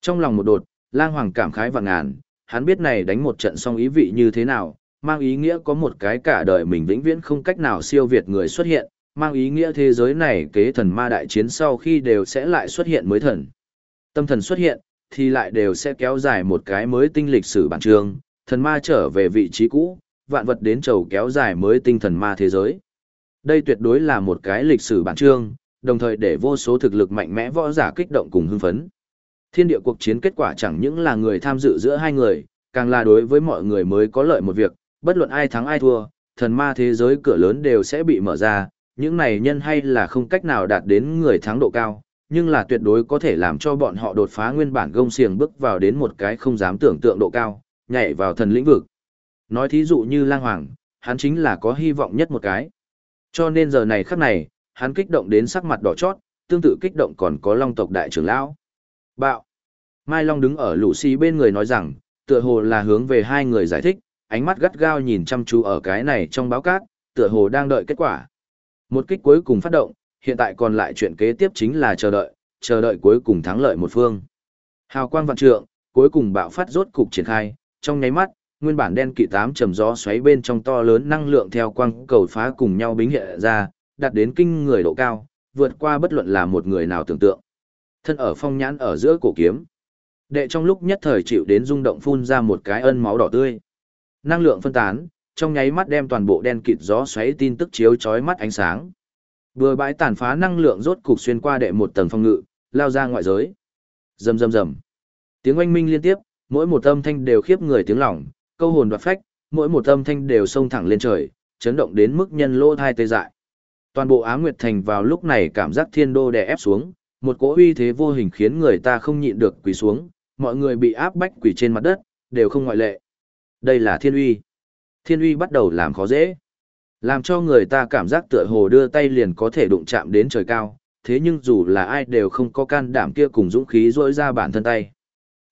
Trong lòng một đột, lang hoàng cảm khái và ngàn, hắn biết này đánh một trận xong ý vị như thế nào, mang ý nghĩa có một cái cả đời mình vĩnh viễn không cách nào siêu việt người xuất hiện, mang ý nghĩa thế giới này kế thần ma đại chiến sau khi đều sẽ lại xuất hiện mới thần. Tâm thần xuất hiện, thì lại đều sẽ kéo dài một cái mới tinh lịch sử bản trường, thần ma trở về vị trí cũ, vạn vật đến trầu kéo dài mới tinh thần ma thế giới. Đây tuyệt đối là một cái lịch sử bản trương, đồng thời để vô số thực lực mạnh mẽ võ giả kích động cùng hưng phấn. Thiên địa cuộc chiến kết quả chẳng những là người tham dự giữa hai người, càng là đối với mọi người mới có lợi một việc, bất luận ai thắng ai thua, thần ma thế giới cửa lớn đều sẽ bị mở ra, những này nhân hay là không cách nào đạt đến người thắng độ cao, nhưng là tuyệt đối có thể làm cho bọn họ đột phá nguyên bản gông xiềng bước vào đến một cái không dám tưởng tượng độ cao, nhảy vào thần lĩnh vực. Nói thí dụ như lang hoàng, hắn chính là có hy vọng nhất một cái. Cho nên giờ này khắc này, hắn kích động đến sắc mặt đỏ chót, tương tự kích động còn có long tộc đại trưởng lão. Bạo. Mai Long đứng ở lũ xì bên người nói rằng, tựa hồ là hướng về hai người giải thích, ánh mắt gắt gao nhìn chăm chú ở cái này trong báo cát, tựa hồ đang đợi kết quả. Một kích cuối cùng phát động, hiện tại còn lại chuyện kế tiếp chính là chờ đợi, chờ đợi cuối cùng thắng lợi một phương. Hào quang vạn trượng, cuối cùng bạo phát rốt cục triển khai, trong nháy mắt, nguyên bản đen kỵ tám trầm gió xoáy bên trong to lớn năng lượng theo quang cầu phá cùng nhau bính hiện ra, đạt đến kinh người độ cao, vượt qua bất luận là một người nào tưởng tượng. Thân ở phong nhãn ở giữa cổ kiếm. Đệ trong lúc nhất thời chịu đến rung động phun ra một cái ân máu đỏ tươi. Năng lượng phân tán, trong nháy mắt đem toàn bộ đen kịt gió xoáy tin tức chiếu chói mắt ánh sáng. Vừa bãi tàn phá năng lượng rốt cục xuyên qua đệ một tầng phong ngự, lao ra ngoại giới. Rầm rầm rầm. Tiếng oanh minh liên tiếp, mỗi một âm thanh đều khiếp người tiếng lòng, câu hồn đoạt phách, mỗi một âm thanh đều xông thẳng lên trời, chấn động đến mức nhân lỗ thai tê dại. Toàn bộ Á Nguyệt Thành vào lúc này cảm giác thiên đô đè ép xuống, một cỗ uy thế vô hình khiến người ta không nhịn được quỳ xuống, mọi người bị áp bách quỳ trên mặt đất, đều không ngoại lệ. Đây là thiên uy. Thiên uy bắt đầu làm khó dễ. Làm cho người ta cảm giác tựa hồ đưa tay liền có thể đụng chạm đến trời cao, thế nhưng dù là ai đều không có can đảm kia cùng dũng khí rỗi ra bản thân tay.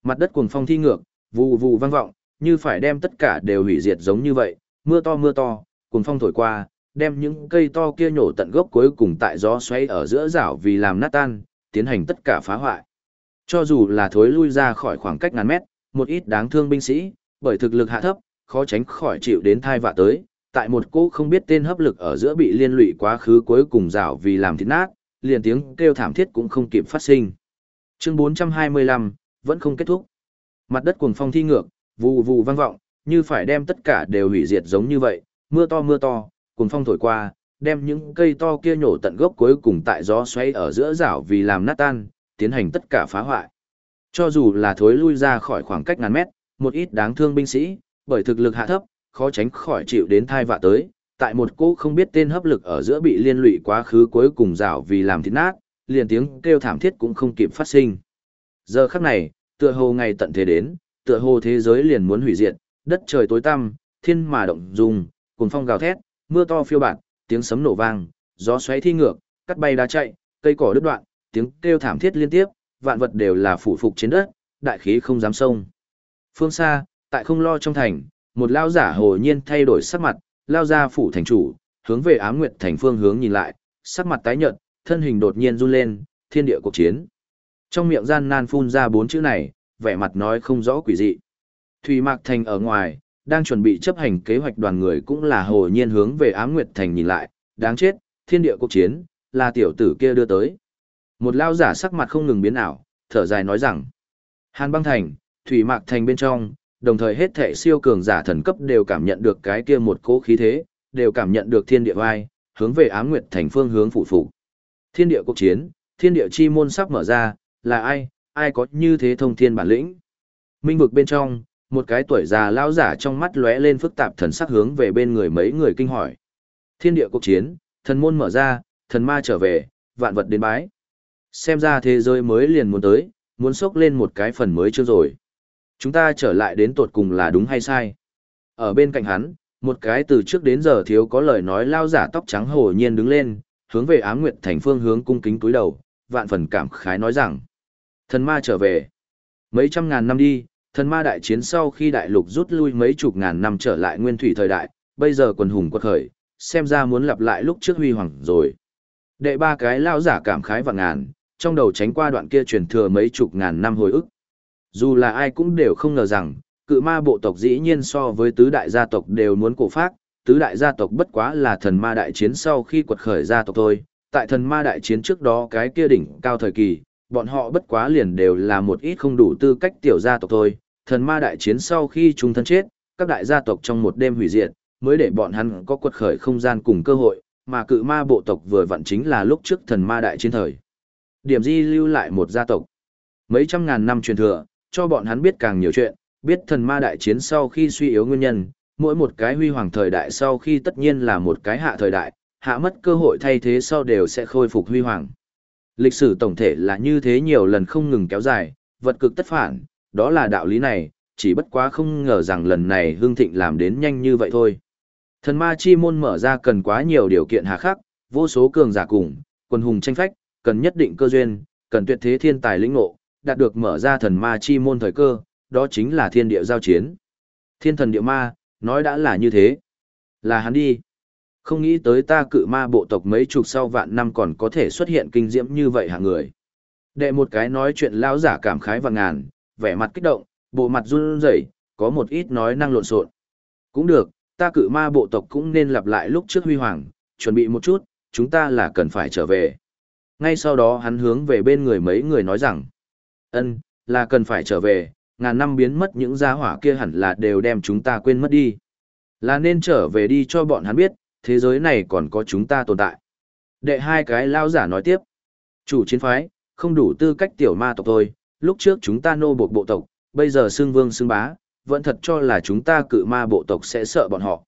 Mặt đất cuồng phong thi ngược, vù vù vang vọng, như phải đem tất cả đều hủy diệt giống như vậy, mưa to mưa to, cùng phong thổi qua, đem những cây to kia nhổ tận gốc cuối cùng tại gió xoay ở giữa rảo vì làm nát tan, tiến hành tất cả phá hoại. Cho dù là thối lui ra khỏi khoảng cách ngàn mét, một ít đáng thương binh sĩ, bởi thực lực hạ thấp, khó tránh khỏi chịu đến thai vạ tới, tại một cô không biết tên hấp lực ở giữa bị liên lụy quá khứ cuối cùng rảo vì làm thịt nát, liền tiếng kêu thảm thiết cũng không kịp phát sinh. Chương 425, vẫn không kết thúc. Mặt đất cuồng phong thi ngược, vù vù vang vọng, như phải đem tất cả đều hủy diệt giống như vậy, mưa to mưa to, cùng phong thổi qua, đem những cây to kia nhổ tận gốc cuối cùng tại gió xoay ở giữa rảo vì làm nát tan, tiến hành tất cả phá hoại. Cho dù là thối lui ra khỏi khoảng cách ngàn mét, một ít đáng thương binh sĩ, bởi thực lực hạ thấp, khó tránh khỏi chịu đến thai vạ tới, tại một cô không biết tên hấp lực ở giữa bị liên lụy quá khứ cuối cùng rảo vì làm thịt nát, liền tiếng kêu thảm thiết cũng không kịp phát sinh. Giờ khắc này, tựa hồ ngày tận thế đến, tựa hồ thế giới liền muốn hủy diệt, đất trời tối tăm, thiên mà động dung, cùng phong gào thét, mưa to phiêu bạt, tiếng sấm nổ vang, gió xoáy thi ngược, cắt bay đá chạy, cây cỏ đứt đoạn, tiếng kêu thảm thiết liên tiếp, vạn vật đều là phủ phục trên đất, đại khí không dám sông. Phương xa, tại không lo trong thành, một lao giả hồ nhiên thay đổi sắc mặt, lao ra phủ thành chủ, hướng về Ám Nguyệt thành phương hướng nhìn lại, sắc mặt tái nhợt, thân hình đột nhiên run lên, thiên địa cuộc chiến. Trong miệng gian nan phun ra bốn chữ này, vẻ mặt nói không rõ quỷ dị. Thủy Mạc Thành ở ngoài, đang chuẩn bị chấp hành kế hoạch đoàn người cũng là hồ nhiên hướng về Ám Nguyệt Thành nhìn lại, đáng chết, thiên địa cuộc chiến, là tiểu tử kia đưa tới. Một lao giả sắc mặt không ngừng biến ảo, thở dài nói rằng, Hàn băng thành, Thủy Mạc Thành bên trong, đồng thời hết thể siêu cường giả thần cấp đều cảm nhận được cái kia một cỗ khí thế, đều cảm nhận được thiên địa vai, hướng về Ám Nguyệt Thành phương hướng phụ phụ. Thiên địa cuộc chiến, thiên địa chi môn sắp mở ra, là ai, ai có như thế thông thiên bản lĩnh. Minh vực bên trong, một cái tuổi già lão giả trong mắt lóe lên phức tạp thần sắc hướng về bên người mấy người kinh hỏi. Thiên địa cuộc chiến, thần môn mở ra, thần ma trở về, vạn vật đến bái. Xem ra thế giới mới liền muốn tới, muốn sốc lên một cái phần mới chưa rồi. Chúng ta trở lại đến tột cùng là đúng hay sai. Ở bên cạnh hắn, một cái từ trước đến giờ thiếu có lời nói lao giả tóc trắng hồ nhiên đứng lên, hướng về ám nguyệt thành phương hướng cung kính túi đầu, vạn phần cảm khái nói rằng. Thần ma trở về. Mấy trăm ngàn năm đi, thần ma đại chiến sau khi đại lục rút lui mấy chục ngàn năm trở lại nguyên thủy thời đại, bây giờ quần hùng quật khởi, xem ra muốn lặp lại lúc trước huy hoàng rồi. Đệ ba cái lao giả cảm khái vạn ngàn, trong đầu tránh qua đoạn kia truyền thừa mấy chục ngàn năm hồi ức. Dù là ai cũng đều không ngờ rằng, cự ma bộ tộc dĩ nhiên so với tứ đại gia tộc đều muốn cổ phát, tứ đại gia tộc bất quá là thần ma đại chiến sau khi quật khởi gia tộc thôi. Tại thần ma đại chiến trước đó cái kia đỉnh cao thời kỳ, bọn họ bất quá liền đều là một ít không đủ tư cách tiểu gia tộc thôi. Thần ma đại chiến sau khi chúng thân chết, các đại gia tộc trong một đêm hủy diệt, mới để bọn hắn có quật khởi không gian cùng cơ hội, mà cự ma bộ tộc vừa vặn chính là lúc trước thần ma đại chiến thời. Điểm di lưu lại một gia tộc. Mấy trăm ngàn năm truyền thừa, cho bọn hắn biết càng nhiều chuyện, biết thần ma đại chiến sau khi suy yếu nguyên nhân, mỗi một cái huy hoàng thời đại sau khi tất nhiên là một cái hạ thời đại, hạ mất cơ hội thay thế sau đều sẽ khôi phục huy hoàng. Lịch sử tổng thể là như thế nhiều lần không ngừng kéo dài, vật cực tất phản, đó là đạo lý này, chỉ bất quá không ngờ rằng lần này hương thịnh làm đến nhanh như vậy thôi. Thần ma chi môn mở ra cần quá nhiều điều kiện hà khắc, vô số cường giả cùng, quân hùng tranh phách, cần nhất định cơ duyên, cần tuyệt thế thiên tài lĩnh ngộ, đạt được mở ra thần ma chi môn thời cơ, đó chính là thiên địa giao chiến. Thiên thần địa ma, nói đã là như thế. Là hắn đi. Không nghĩ tới ta cự ma bộ tộc mấy chục sau vạn năm còn có thể xuất hiện kinh diễm như vậy hạng người. Đệ một cái nói chuyện lão giả cảm khái và ngàn, vẻ mặt kích động, bộ mặt run rẩy, có một ít nói năng lộn xộn. Cũng được, ta cự ma bộ tộc cũng nên lặp lại lúc trước huy hoàng, chuẩn bị một chút, chúng ta là cần phải trở về. Ngay sau đó hắn hướng về bên người mấy người nói rằng, ân, là cần phải trở về, ngàn năm biến mất những gia hỏa kia hẳn là đều đem chúng ta quên mất đi. Là nên trở về đi cho bọn hắn biết, thế giới này còn có chúng ta tồn tại. Đệ hai cái lao giả nói tiếp, chủ chiến phái, không đủ tư cách tiểu ma tộc thôi, lúc trước chúng ta nô buộc bộ tộc, bây giờ xương vương xương bá, vẫn thật cho là chúng ta cự ma bộ tộc sẽ sợ bọn họ.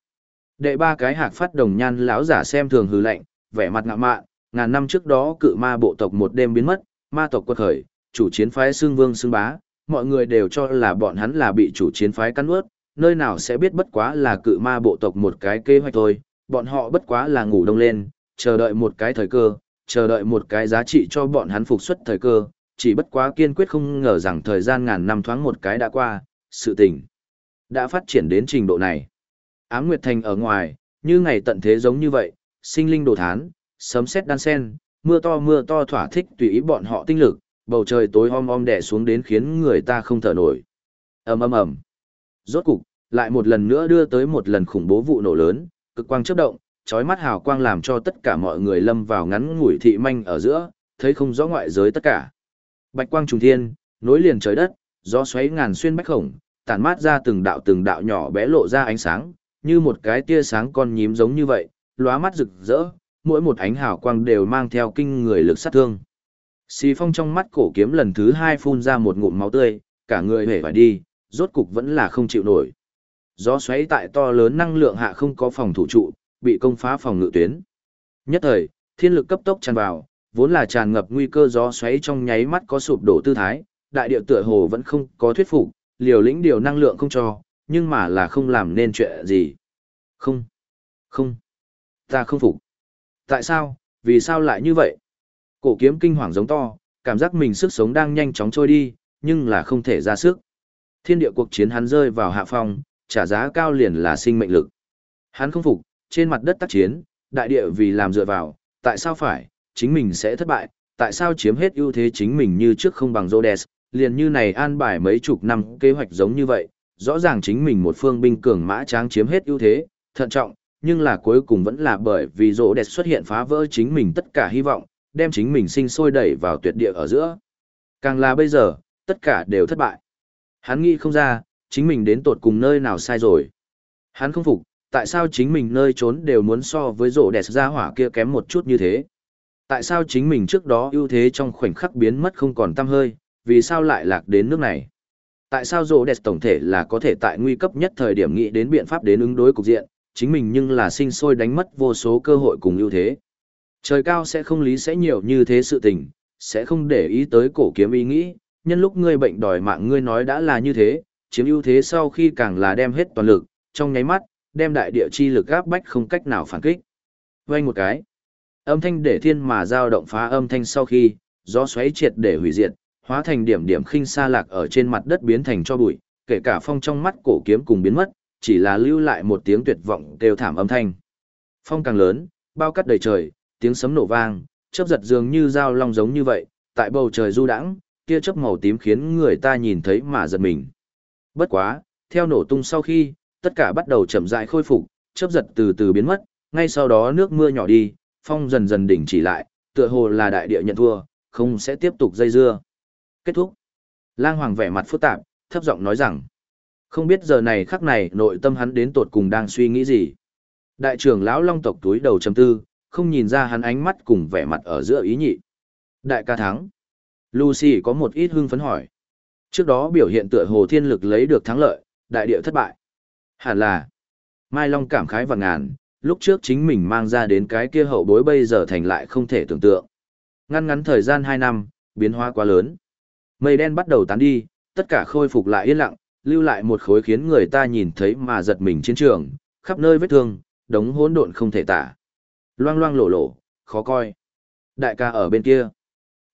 Đệ ba cái hạc phát đồng nhan lão giả xem thường hư lạnh, vẻ mặt ngạ mạn, ngàn năm trước đó cự ma bộ tộc một đêm biến mất, ma tộc quật khởi, chủ chiến phái xương vương xương bá, mọi người đều cho là bọn hắn là bị chủ chiến phái cắn ướt, nơi nào sẽ biết bất quá là cự ma bộ tộc một cái kế hoạch thôi, bọn họ bất quá là ngủ đông lên, chờ đợi một cái thời cơ, chờ đợi một cái giá trị cho bọn hắn phục xuất thời cơ, chỉ bất quá kiên quyết không ngờ rằng thời gian ngàn năm thoáng một cái đã qua, sự tình đã phát triển đến trình độ này. Ám Nguyệt Thành ở ngoài, như ngày tận thế giống như vậy, sinh linh đồ thán, sấm sét đan sen, mưa to mưa to thỏa thích tùy ý bọn họ tinh lực, bầu trời tối om om đè xuống đến khiến người ta không thở nổi. ầm ầm ầm. Rốt cục, lại một lần nữa đưa tới một lần khủng bố vụ nổ lớn, cực quang chớp động, chói mắt hào quang làm cho tất cả mọi người lâm vào ngắn ngủi thị manh ở giữa, thấy không rõ ngoại giới tất cả. Bạch quang trùng thiên, nối liền trời đất, gió xoáy ngàn xuyên bách khổng, tản mát ra từng đạo từng đạo nhỏ bé lộ ra ánh sáng, như một cái tia sáng con nhím giống như vậy, lóa mắt rực rỡ, mỗi một ánh hào quang đều mang theo kinh người lực sát thương. Xì phong trong mắt cổ kiếm lần thứ hai phun ra một ngụm máu tươi, cả người hề phải đi, rốt cục vẫn là không chịu nổi. Gió xoáy tại to lớn năng lượng hạ không có phòng thủ trụ, bị công phá phòng ngự tuyến. Nhất thời, thiên lực cấp tốc tràn vào, vốn là tràn ngập nguy cơ gió xoáy trong nháy mắt có sụp đổ tư thái, đại địa tựa hồ vẫn không có thuyết phục, liều lĩnh điều năng lượng không cho, nhưng mà là không làm nên chuyện gì. Không, không, ta không phục. Tại sao, vì sao lại như vậy? Cổ kiếm kinh hoàng giống to, cảm giác mình sức sống đang nhanh chóng trôi đi, nhưng là không thể ra sức. Thiên địa cuộc chiến hắn rơi vào hạ phòng trả giá cao liền là sinh mệnh lực. Hắn không phục, trên mặt đất tác chiến, đại địa vì làm dựa vào, tại sao phải, chính mình sẽ thất bại, tại sao chiếm hết ưu thế chính mình như trước không bằng Rhodes, liền như này an bài mấy chục năm kế hoạch giống như vậy, rõ ràng chính mình một phương binh cường mã tráng chiếm hết ưu thế, thận trọng, nhưng là cuối cùng vẫn là bởi vì Rhodes xuất hiện phá vỡ chính mình tất cả hy vọng, đem chính mình sinh sôi đẩy vào tuyệt địa ở giữa. Càng là bây giờ, tất cả đều thất bại. Hắn nghĩ không ra, chính mình đến tột cùng nơi nào sai rồi. Hắn không phục, tại sao chính mình nơi trốn đều muốn so với rổ đẹp ra hỏa kia kém một chút như thế. Tại sao chính mình trước đó ưu thế trong khoảnh khắc biến mất không còn tăm hơi, vì sao lại lạc đến nước này? Tại sao rổ đẹp tổng thể là có thể tại nguy cấp nhất thời điểm nghĩ đến biện pháp đến ứng đối cục diện, chính mình nhưng là sinh sôi đánh mất vô số cơ hội cùng ưu thế. Trời cao sẽ không lý sẽ nhiều như thế sự tình, sẽ không để ý tới cổ kiếm ý nghĩ, nhân lúc ngươi bệnh đòi mạng ngươi nói đã là như thế, chiếm ưu thế sau khi càng là đem hết toàn lực, trong nháy mắt, đem đại địa chi lực gáp bách không cách nào phản kích. Vang một cái, âm thanh để thiên mà dao động phá âm thanh sau khi, gió xoáy triệt để hủy diệt, hóa thành điểm điểm khinh xa lạc ở trên mặt đất biến thành cho bụi, kể cả phong trong mắt cổ kiếm cùng biến mất, chỉ là lưu lại một tiếng tuyệt vọng kêu thảm âm thanh. Phong càng lớn, bao cắt đầy trời, tiếng sấm nổ vang, chớp giật dường như dao long giống như vậy, tại bầu trời du đãng, kia chớp màu tím khiến người ta nhìn thấy mà giật mình. Bất quá, theo nổ tung sau khi, tất cả bắt đầu chậm rãi khôi phục, chớp giật từ từ biến mất, ngay sau đó nước mưa nhỏ đi, phong dần dần đỉnh chỉ lại, tựa hồ là đại địa nhận thua, không sẽ tiếp tục dây dưa. Kết thúc. Lang Hoàng vẻ mặt phức tạp, thấp giọng nói rằng, không biết giờ này khắc này nội tâm hắn đến tột cùng đang suy nghĩ gì. Đại trưởng lão Long tộc túi đầu trầm tư, không nhìn ra hắn ánh mắt cùng vẻ mặt ở giữa ý nhị. Đại ca thắng. Lucy có một ít hưng phấn hỏi. Trước đó biểu hiện tựa hồ thiên lực lấy được thắng lợi, đại địa thất bại. Hẳn là. Mai Long cảm khái và ngàn, lúc trước chính mình mang ra đến cái kia hậu bối bây giờ thành lại không thể tưởng tượng. Ngăn ngắn thời gian 2 năm, biến hóa quá lớn. Mây đen bắt đầu tán đi, tất cả khôi phục lại yên lặng, lưu lại một khối khiến người ta nhìn thấy mà giật mình chiến trường, khắp nơi vết thương, đống hỗn độn không thể tả. Loang loang lổ lổ, khó coi. Đại ca ở bên kia.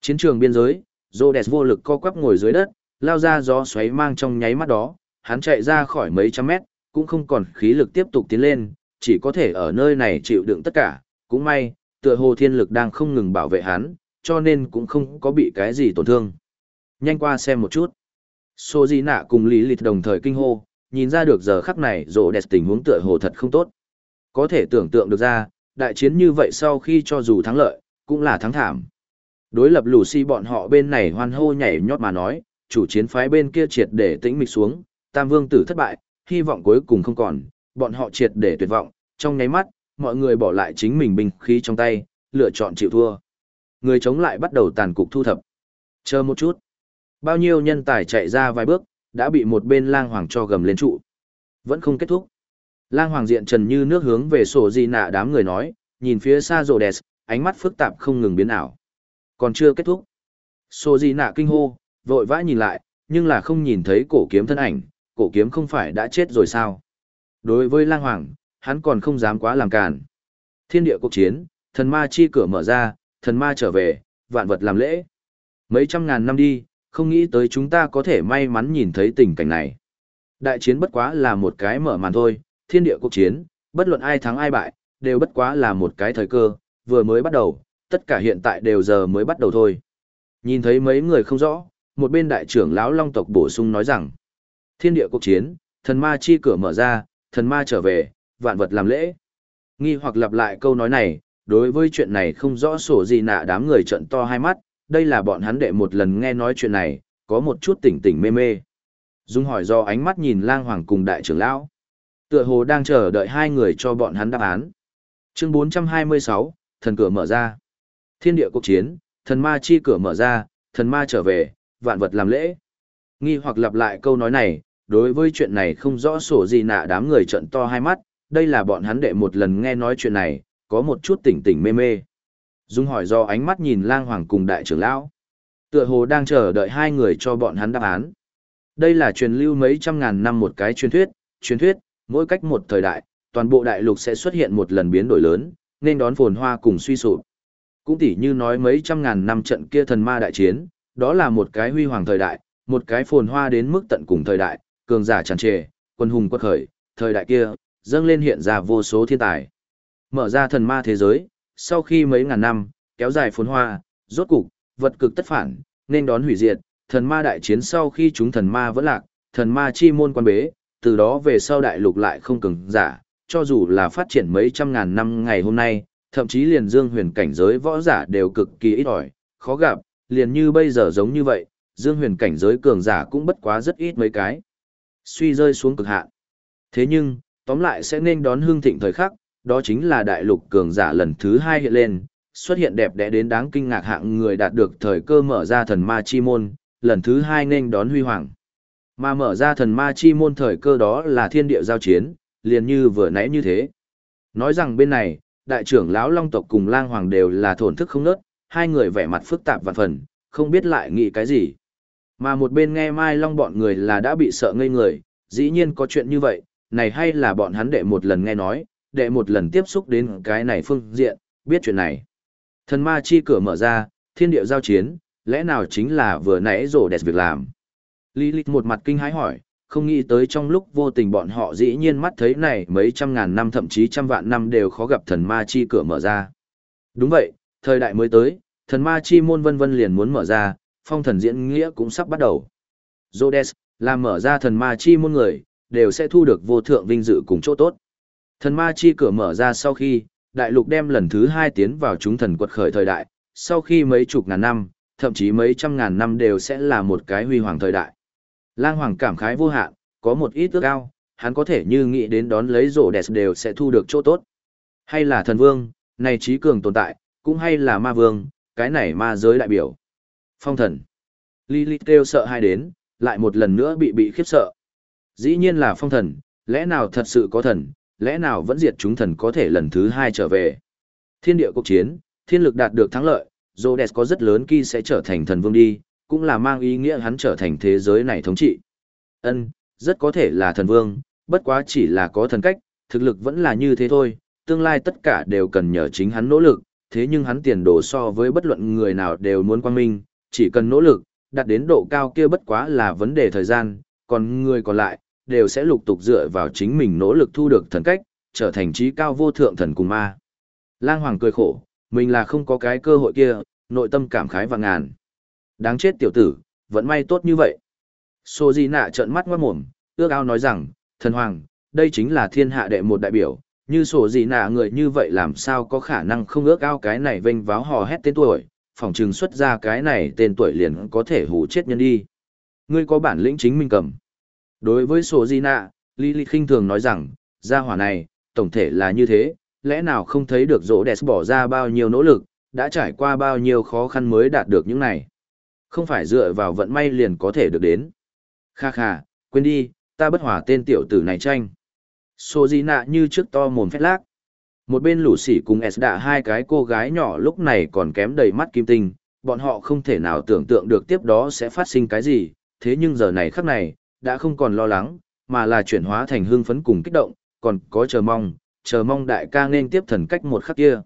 Chiến trường biên giới, Rhodes vô lực co quắp ngồi dưới đất, lao ra gió xoáy mang trong nháy mắt đó, hắn chạy ra khỏi mấy trăm mét, cũng không còn khí lực tiếp tục tiến lên, chỉ có thể ở nơi này chịu đựng tất cả, cũng may, tựa hồ thiên lực đang không ngừng bảo vệ hắn, cho nên cũng không có bị cái gì tổn thương. Nhanh qua xem một chút. Sô Di Nạ cùng Lý Lịt đồng thời kinh hô, nhìn ra được giờ khắc này rộ đẹp tình huống tựa hồ thật không tốt. Có thể tưởng tượng được ra, đại chiến như vậy sau khi cho dù thắng lợi, cũng là thắng thảm. Đối lập lù si bọn họ bên này hoan hô nhảy nhót mà nói, chủ chiến phái bên kia triệt để tĩnh mịch xuống, tam vương tử thất bại, hy vọng cuối cùng không còn, bọn họ triệt để tuyệt vọng, trong nháy mắt, mọi người bỏ lại chính mình binh khí trong tay, lựa chọn chịu thua. Người chống lại bắt đầu tàn cục thu thập. Chờ một chút. Bao nhiêu nhân tài chạy ra vài bước, đã bị một bên lang hoàng cho gầm lên trụ. Vẫn không kết thúc. Lang hoàng diện trần như nước hướng về sổ gì nạ đám người nói, nhìn phía xa rồ đẹp, ánh mắt phức tạp không ngừng biến ảo. Còn chưa kết thúc. Sổ gì nạ kinh hô, vội vã nhìn lại, nhưng là không nhìn thấy cổ kiếm thân ảnh, cổ kiếm không phải đã chết rồi sao? Đối với lang hoàng, hắn còn không dám quá làm càn. Thiên địa cuộc chiến, thần ma chi cửa mở ra, thần ma trở về, vạn vật làm lễ. Mấy trăm ngàn năm đi, không nghĩ tới chúng ta có thể may mắn nhìn thấy tình cảnh này. Đại chiến bất quá là một cái mở màn thôi, thiên địa cuộc chiến, bất luận ai thắng ai bại, đều bất quá là một cái thời cơ, vừa mới bắt đầu, tất cả hiện tại đều giờ mới bắt đầu thôi. Nhìn thấy mấy người không rõ, một bên đại trưởng lão long tộc bổ sung nói rằng, thiên địa cuộc chiến, thần ma chi cửa mở ra, thần ma trở về, vạn vật làm lễ. Nghi hoặc lặp lại câu nói này, đối với chuyện này không rõ sổ gì nạ đám người trận to hai mắt, đây là bọn hắn đệ một lần nghe nói chuyện này, có một chút tỉnh tỉnh mê mê. Dung hỏi do ánh mắt nhìn lang hoàng cùng đại trưởng lão. Tựa hồ đang chờ đợi hai người cho bọn hắn đáp án. Chương 426, thần cửa mở ra. Thiên địa quốc chiến, thần ma chi cửa mở ra, thần ma trở về, vạn vật làm lễ. Nghi hoặc lặp lại câu nói này, đối với chuyện này không rõ sổ gì nạ đám người trận to hai mắt, đây là bọn hắn đệ một lần nghe nói chuyện này, có một chút tỉnh tỉnh mê mê. Dung hỏi do ánh mắt nhìn lang hoàng cùng đại trưởng lão. Tựa hồ đang chờ đợi hai người cho bọn hắn đáp án. Đây là truyền lưu mấy trăm ngàn năm một cái truyền thuyết, truyền thuyết, mỗi cách một thời đại, toàn bộ đại lục sẽ xuất hiện một lần biến đổi lớn, nên đón phồn hoa cùng suy sụp. Cũng tỉ như nói mấy trăm ngàn năm trận kia thần ma đại chiến, đó là một cái huy hoàng thời đại, một cái phồn hoa đến mức tận cùng thời đại, cường giả tràn trề, quân hùng quật khởi, thời đại kia, dâng lên hiện ra vô số thiên tài. Mở ra thần ma thế giới, sau khi mấy ngàn năm, kéo dài phồn hoa, rốt cục, vật cực tất phản, nên đón hủy diệt, thần ma đại chiến sau khi chúng thần ma vẫn lạc, thần ma chi môn quan bế, từ đó về sau đại lục lại không cường giả, cho dù là phát triển mấy trăm ngàn năm ngày hôm nay, thậm chí liền dương huyền cảnh giới võ giả đều cực kỳ ít ỏi, khó gặp, liền như bây giờ giống như vậy, dương huyền cảnh giới cường giả cũng bất quá rất ít mấy cái. Suy rơi xuống cực hạn. Thế nhưng, tóm lại sẽ nên đón hương thịnh thời khắc, đó chính là đại lục cường giả lần thứ hai hiện lên, xuất hiện đẹp đẽ đến đáng kinh ngạc hạng người đạt được thời cơ mở ra thần ma chi môn, lần thứ hai nên đón huy hoàng. Mà mở ra thần ma chi môn thời cơ đó là thiên địa giao chiến, liền như vừa nãy như thế. Nói rằng bên này, đại trưởng lão long tộc cùng lang hoàng đều là thổn thức không nớt, hai người vẻ mặt phức tạp vạn phần, không biết lại nghĩ cái gì. Mà một bên nghe Mai Long bọn người là đã bị sợ ngây người, dĩ nhiên có chuyện như vậy, này hay là bọn hắn đệ một lần nghe nói, đệ một lần tiếp xúc đến cái này phương diện, biết chuyện này. Thần ma chi cửa mở ra, thiên địa giao chiến, lẽ nào chính là vừa nãy rổ đẹp việc làm. Lilith một mặt kinh hãi hỏi, không nghĩ tới trong lúc vô tình bọn họ dĩ nhiên mắt thấy này mấy trăm ngàn năm thậm chí trăm vạn năm đều khó gặp thần ma chi cửa mở ra. Đúng vậy, thời đại mới tới, thần ma chi môn vân vân liền muốn mở ra, phong thần diễn nghĩa cũng sắp bắt đầu. Rhodes, làm mở ra thần ma chi môn người, đều sẽ thu được vô thượng vinh dự cùng chỗ tốt. Thần ma chi cửa mở ra sau khi, đại lục đem lần thứ hai tiến vào chúng thần quật khởi thời đại, sau khi mấy chục ngàn năm, thậm chí mấy trăm ngàn năm đều sẽ là một cái huy hoàng thời đại. Lang hoàng cảm khái vô hạn, có một ít ước cao, hắn có thể như nghĩ đến đón lấy rổ đẹp đều sẽ thu được chỗ tốt. Hay là thần vương, này trí cường tồn tại, cũng hay là ma vương, cái này ma giới đại biểu. Phong thần. Lilith kêu sợ hai đến, lại một lần nữa bị bị khiếp sợ. Dĩ nhiên là phong thần, lẽ nào thật sự có thần, lẽ nào vẫn diệt chúng thần có thể lần thứ hai trở về. Thiên địa cuộc chiến, thiên lực đạt được thắng lợi, Rhodes có rất lớn khi sẽ trở thành thần vương đi, cũng là mang ý nghĩa hắn trở thành thế giới này thống trị. Ân, rất có thể là thần vương, bất quá chỉ là có thần cách, thực lực vẫn là như thế thôi, tương lai tất cả đều cần nhờ chính hắn nỗ lực, thế nhưng hắn tiền đồ so với bất luận người nào đều muốn quan minh, chỉ cần nỗ lực, đạt đến độ cao kia bất quá là vấn đề thời gian, còn người còn lại, đều sẽ lục tục dựa vào chính mình nỗ lực thu được thần cách, trở thành trí cao vô thượng thần cùng ma. Lang Hoàng cười khổ, mình là không có cái cơ hội kia, nội tâm cảm khái và ngàn. Đáng chết tiểu tử, vẫn may tốt như vậy. Sô Di nạ trợn mắt ngoát mồm, ước ao nói rằng, Thần Hoàng, đây chính là thiên hạ đệ một đại biểu, như sổ gì nạ người như vậy làm sao có khả năng không ước ao cái này vênh váo hò hét tên tuổi, phòng trừng xuất ra cái này tên tuổi liền có thể hủ chết nhân đi. Ngươi có bản lĩnh chính minh cầm. Đối với sổ gì nạ, Lily khinh thường nói rằng, gia hỏa này, tổng thể là như thế, lẽ nào không thấy được rỗ đẹp bỏ ra bao nhiêu nỗ lực, đã trải qua bao nhiêu khó khăn mới đạt được những này. Không phải dựa vào vận may liền có thể được đến. Kha kha, quên đi, ta bất hòa tên tiểu tử này tranh. Sô Di Nạ như trước to mồm phét lác. Một bên lũ sỉ cùng S đạ hai cái cô gái nhỏ lúc này còn kém đầy mắt kim tinh, bọn họ không thể nào tưởng tượng được tiếp đó sẽ phát sinh cái gì, thế nhưng giờ này khắc này, đã không còn lo lắng, mà là chuyển hóa thành hưng phấn cùng kích động, còn có chờ mong, chờ mong đại ca nên tiếp thần cách một khắc kia.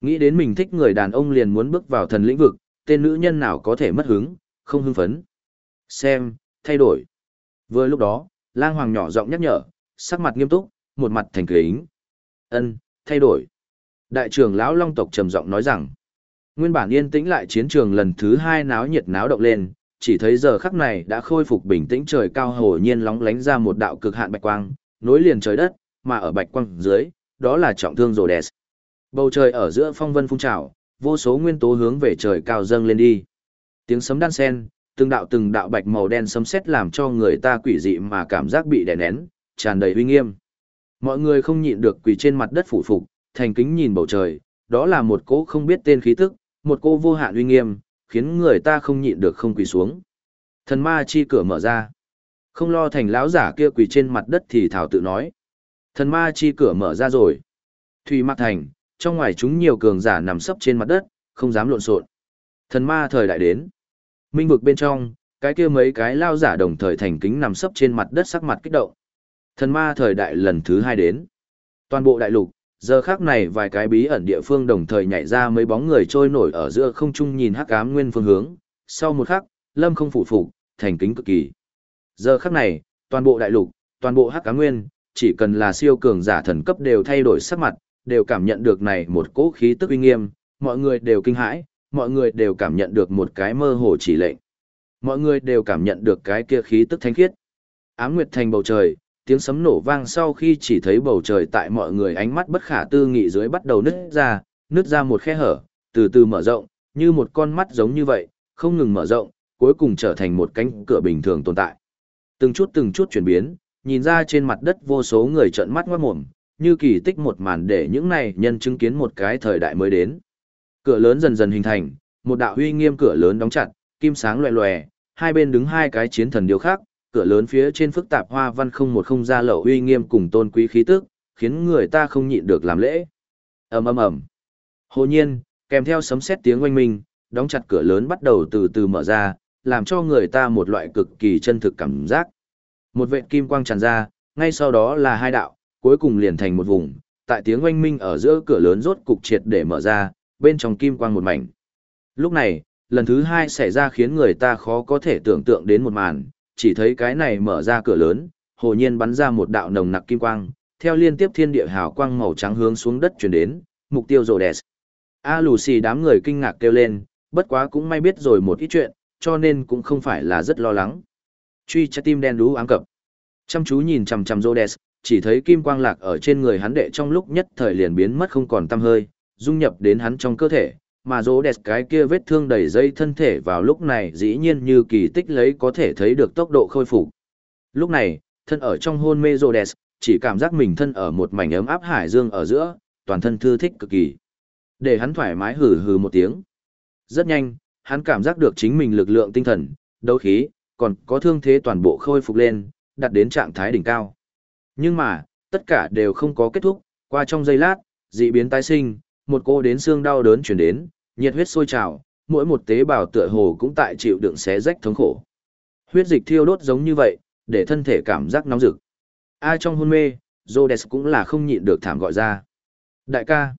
Nghĩ đến mình thích người đàn ông liền muốn bước vào thần lĩnh vực, tên nữ nhân nào có thể mất hứng, không hưng phấn. Xem, thay đổi. Vừa lúc đó, lang hoàng nhỏ giọng nhắc nhở, sắc mặt nghiêm túc, một mặt thành kính. Ân, thay đổi. Đại trưởng lão Long tộc trầm giọng nói rằng, nguyên bản yên tĩnh lại chiến trường lần thứ hai náo nhiệt náo động lên, chỉ thấy giờ khắc này đã khôi phục bình tĩnh trời cao hồ nhiên lóng lánh ra một đạo cực hạn bạch quang, nối liền trời đất, mà ở bạch quang dưới, đó là trọng thương rồ đẹp. Bầu trời ở giữa phong vân phun trào, vô số nguyên tố hướng về trời cao dâng lên đi. Tiếng sấm đan sen, từng đạo từng đạo bạch màu đen sấm sét làm cho người ta quỷ dị mà cảm giác bị đè nén, tràn đầy uy nghiêm. Mọi người không nhịn được quỳ trên mặt đất phủ phục, thành kính nhìn bầu trời, đó là một cỗ không biết tên khí tức, một cô vô hạn uy nghiêm, khiến người ta không nhịn được không quỳ xuống. Thần ma chi cửa mở ra. Không lo thành lão giả kia quỳ trên mặt đất thì thảo tự nói. Thần ma chi cửa mở ra rồi. Thủy Mạc Thành, trong ngoài chúng nhiều cường giả nằm sấp trên mặt đất, không dám lộn xộn. Thần ma thời đại đến. Minh vực bên trong, cái kia mấy cái lao giả đồng thời thành kính nằm sấp trên mặt đất sắc mặt kích động. Thần ma thời đại lần thứ hai đến. Toàn bộ đại lục, giờ khác này vài cái bí ẩn địa phương đồng thời nhảy ra mấy bóng người trôi nổi ở giữa không trung nhìn hắc ám nguyên phương hướng. Sau một khắc, lâm không phủ phục, thành kính cực kỳ. Giờ khắc này, toàn bộ đại lục, toàn bộ hắc ám nguyên, chỉ cần là siêu cường giả thần cấp đều thay đổi sắc mặt, đều cảm nhận được này một cỗ khí tức uy nghiêm, mọi người đều kinh hãi, mọi người đều cảm nhận được một cái mơ hồ chỉ lệnh. Mọi người đều cảm nhận được cái kia khí tức thánh khiết. Ám nguyệt thành bầu trời, tiếng sấm nổ vang sau khi chỉ thấy bầu trời tại mọi người ánh mắt bất khả tư nghị dưới bắt đầu nứt ra, nứt ra một khe hở, từ từ mở rộng, như một con mắt giống như vậy, không ngừng mở rộng, cuối cùng trở thành một cánh cửa bình thường tồn tại. Từng chút từng chút chuyển biến, nhìn ra trên mặt đất vô số người trợn mắt ngoát mồm, như kỳ tích một màn để những này nhân chứng kiến một cái thời đại mới đến. Cửa lớn dần dần hình thành, một đạo huy nghiêm cửa lớn đóng chặt, kim sáng loè loè, hai bên đứng hai cái chiến thần điêu khác, cửa lớn phía trên phức tạp hoa văn không một không ra lậu uy nghiêm cùng tôn quý khí tức, khiến người ta không nhịn được làm lễ. Ầm ầm ầm. Hồ nhiên, kèm theo sấm sét tiếng oanh minh, đóng chặt cửa lớn bắt đầu từ từ mở ra, làm cho người ta một loại cực kỳ chân thực cảm giác. Một vệt kim quang tràn ra, ngay sau đó là hai đạo, cuối cùng liền thành một vùng, tại tiếng oanh minh ở giữa cửa lớn rốt cục triệt để mở ra, bên trong kim quang một mảnh. Lúc này, lần thứ hai xảy ra khiến người ta khó có thể tưởng tượng đến một màn, chỉ thấy cái này mở ra cửa lớn, hồ nhiên bắn ra một đạo nồng nặc kim quang, theo liên tiếp thiên địa hào quang màu trắng hướng xuống đất chuyển đến, mục tiêu rồ đẹp. A lù xì đám người kinh ngạc kêu lên, bất quá cũng may biết rồi một ít chuyện, cho nên cũng không phải là rất lo lắng. Truy trái tim đen đú ám cập. Chăm chú nhìn chằm chằm Rhodes, chỉ thấy kim quang lạc ở trên người hắn đệ trong lúc nhất thời liền biến mất không còn tăm hơi, dung nhập đến hắn trong cơ thể, mà rô đẹp cái kia vết thương đầy dây thân thể vào lúc này dĩ nhiên như kỳ tích lấy có thể thấy được tốc độ khôi phục. Lúc này, thân ở trong hôn mê rô đẹp, chỉ cảm giác mình thân ở một mảnh ấm áp hải dương ở giữa, toàn thân thư thích cực kỳ. Để hắn thoải mái hừ hừ một tiếng. Rất nhanh, hắn cảm giác được chính mình lực lượng tinh thần, đấu khí, còn có thương thế toàn bộ khôi phục lên, đạt đến trạng thái đỉnh cao. Nhưng mà, tất cả đều không có kết thúc, qua trong giây lát, dị biến tái sinh, một cô đến xương đau đớn chuyển đến, nhiệt huyết sôi trào, mỗi một tế bào tựa hồ cũng tại chịu đựng xé rách thống khổ. Huyết dịch thiêu đốt giống như vậy, để thân thể cảm giác nóng rực. Ai trong hôn mê, Rhodes cũng là không nhịn được thảm gọi ra. Đại ca.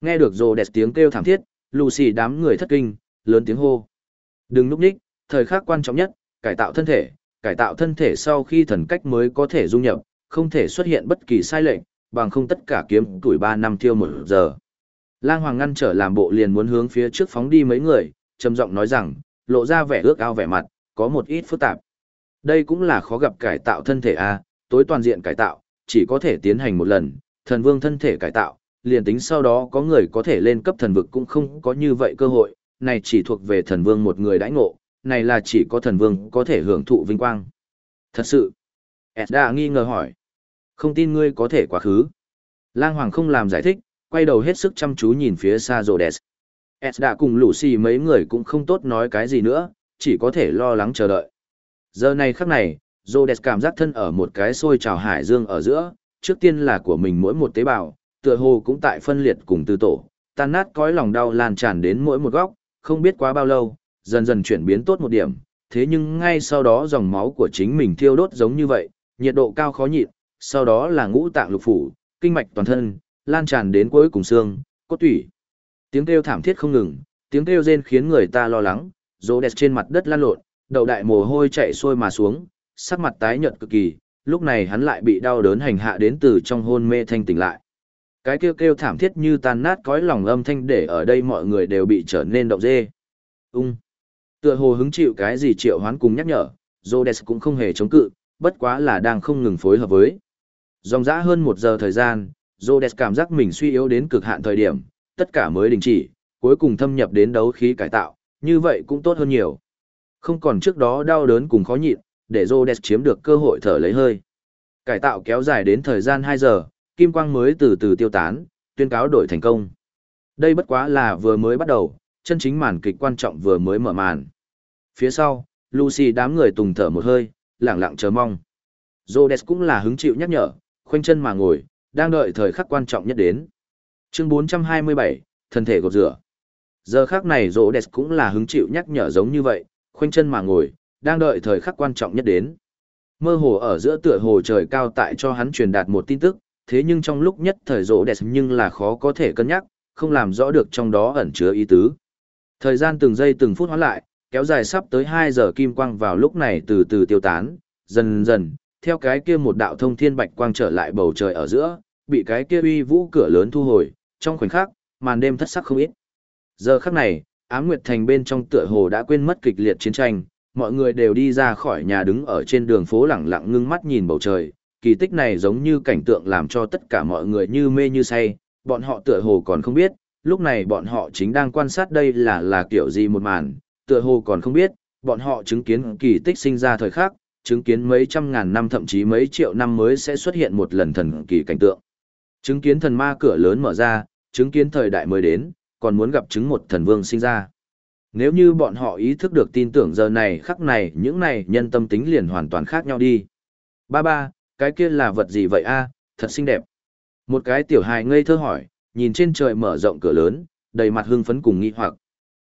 Nghe được Rhodes tiếng kêu thảm thiết, Lucy đám người thất kinh, lớn tiếng hô. Đừng núp nhích, thời khắc quan trọng nhất, cải tạo thân thể, cải tạo thân thể sau khi thần cách mới có thể dung nhập, không thể xuất hiện bất kỳ sai lệch, bằng không tất cả kiếm tuổi 3 năm thiêu một giờ. Lang Hoàng ngăn trở làm bộ liền muốn hướng phía trước phóng đi mấy người, trầm giọng nói rằng, lộ ra vẻ ước ao vẻ mặt, có một ít phức tạp. Đây cũng là khó gặp cải tạo thân thể a, tối toàn diện cải tạo, chỉ có thể tiến hành một lần, thần vương thân thể cải tạo, liền tính sau đó có người có thể lên cấp thần vực cũng không có như vậy cơ hội, này chỉ thuộc về thần vương một người đãi ngộ, này là chỉ có thần vương có thể hưởng thụ vinh quang. Thật sự, Edda nghi ngờ hỏi, không tin ngươi có thể quá khứ. Lang Hoàng không làm giải thích, quay đầu hết sức chăm chú nhìn phía xa Rhodes. đã cùng Lucy mấy người cũng không tốt nói cái gì nữa, chỉ có thể lo lắng chờ đợi. Giờ này khắc này, Rhodes cảm giác thân ở một cái xôi trào hải dương ở giữa, trước tiên là của mình mỗi một tế bào, tựa hồ cũng tại phân liệt cùng tư tổ, tan nát cõi lòng đau lan tràn đến mỗi một góc, không biết quá bao lâu, dần dần chuyển biến tốt một điểm, thế nhưng ngay sau đó dòng máu của chính mình thiêu đốt giống như vậy, nhiệt độ cao khó nhịn, sau đó là ngũ tạng lục phủ, kinh mạch toàn thân, lan tràn đến cuối cùng xương, cốt tủy. Tiếng kêu thảm thiết không ngừng, tiếng kêu rên khiến người ta lo lắng, rỗ đẹp trên mặt đất lan lộn, đầu đại mồ hôi chạy xuôi mà xuống, sắc mặt tái nhợt cực kỳ, lúc này hắn lại bị đau đớn hành hạ đến từ trong hôn mê thanh tỉnh lại. Cái kêu kêu thảm thiết như tan nát cõi lòng âm thanh để ở đây mọi người đều bị trở nên động dê. Ung. Tựa hồ hứng chịu cái gì triệu hoán cùng nhắc nhở, Rhodes cũng không hề chống cự, bất quá là đang không ngừng phối hợp với. Dòng dã hơn một giờ thời gian, Rhodes cảm giác mình suy yếu đến cực hạn thời điểm, tất cả mới đình chỉ, cuối cùng thâm nhập đến đấu khí cải tạo, như vậy cũng tốt hơn nhiều. Không còn trước đó đau đớn cùng khó nhịn, để Rhodes chiếm được cơ hội thở lấy hơi. Cải tạo kéo dài đến thời gian 2 giờ, kim quang mới từ từ tiêu tán, tuyên cáo đổi thành công. Đây bất quá là vừa mới bắt đầu, chân chính màn kịch quan trọng vừa mới mở màn. Phía sau, Lucy đám người tùng thở một hơi, lặng lặng chờ mong. Rhodes cũng là hứng chịu nhắc nhở, khoanh chân mà ngồi, đang đợi thời khắc quan trọng nhất đến. Chương 427, thân thể gột rửa. Giờ khắc này rỗ đẹp cũng là hứng chịu nhắc nhở giống như vậy, khoanh chân mà ngồi, đang đợi thời khắc quan trọng nhất đến. Mơ hồ ở giữa tựa hồ trời cao tại cho hắn truyền đạt một tin tức, thế nhưng trong lúc nhất thời rỗ đẹp nhưng là khó có thể cân nhắc, không làm rõ được trong đó ẩn chứa ý tứ. Thời gian từng giây từng phút hóa lại, kéo dài sắp tới 2 giờ kim quang vào lúc này từ từ tiêu tán, dần dần, theo cái kia một đạo thông thiên bạch quang trở lại bầu trời ở giữa, bị cái kia uy vũ cửa lớn thu hồi, trong khoảnh khắc, màn đêm thất sắc không ít. Giờ khắc này, Ám Nguyệt Thành bên trong tựa hồ đã quên mất kịch liệt chiến tranh, mọi người đều đi ra khỏi nhà đứng ở trên đường phố lặng lặng ngưng mắt nhìn bầu trời, kỳ tích này giống như cảnh tượng làm cho tất cả mọi người như mê như say, bọn họ tựa hồ còn không biết, lúc này bọn họ chính đang quan sát đây là là kiểu gì một màn, tựa hồ còn không biết, bọn họ chứng kiến kỳ tích sinh ra thời khắc, chứng kiến mấy trăm ngàn năm thậm chí mấy triệu năm mới sẽ xuất hiện một lần thần kỳ cảnh tượng. Chứng kiến thần ma cửa lớn mở ra, chứng kiến thời đại mới đến, còn muốn gặp chứng một thần vương sinh ra. Nếu như bọn họ ý thức được tin tưởng giờ này khắc này những này nhân tâm tính liền hoàn toàn khác nhau đi. Ba ba, cái kia là vật gì vậy a thật xinh đẹp. Một cái tiểu hài ngây thơ hỏi, nhìn trên trời mở rộng cửa lớn, đầy mặt hưng phấn cùng nghi hoặc.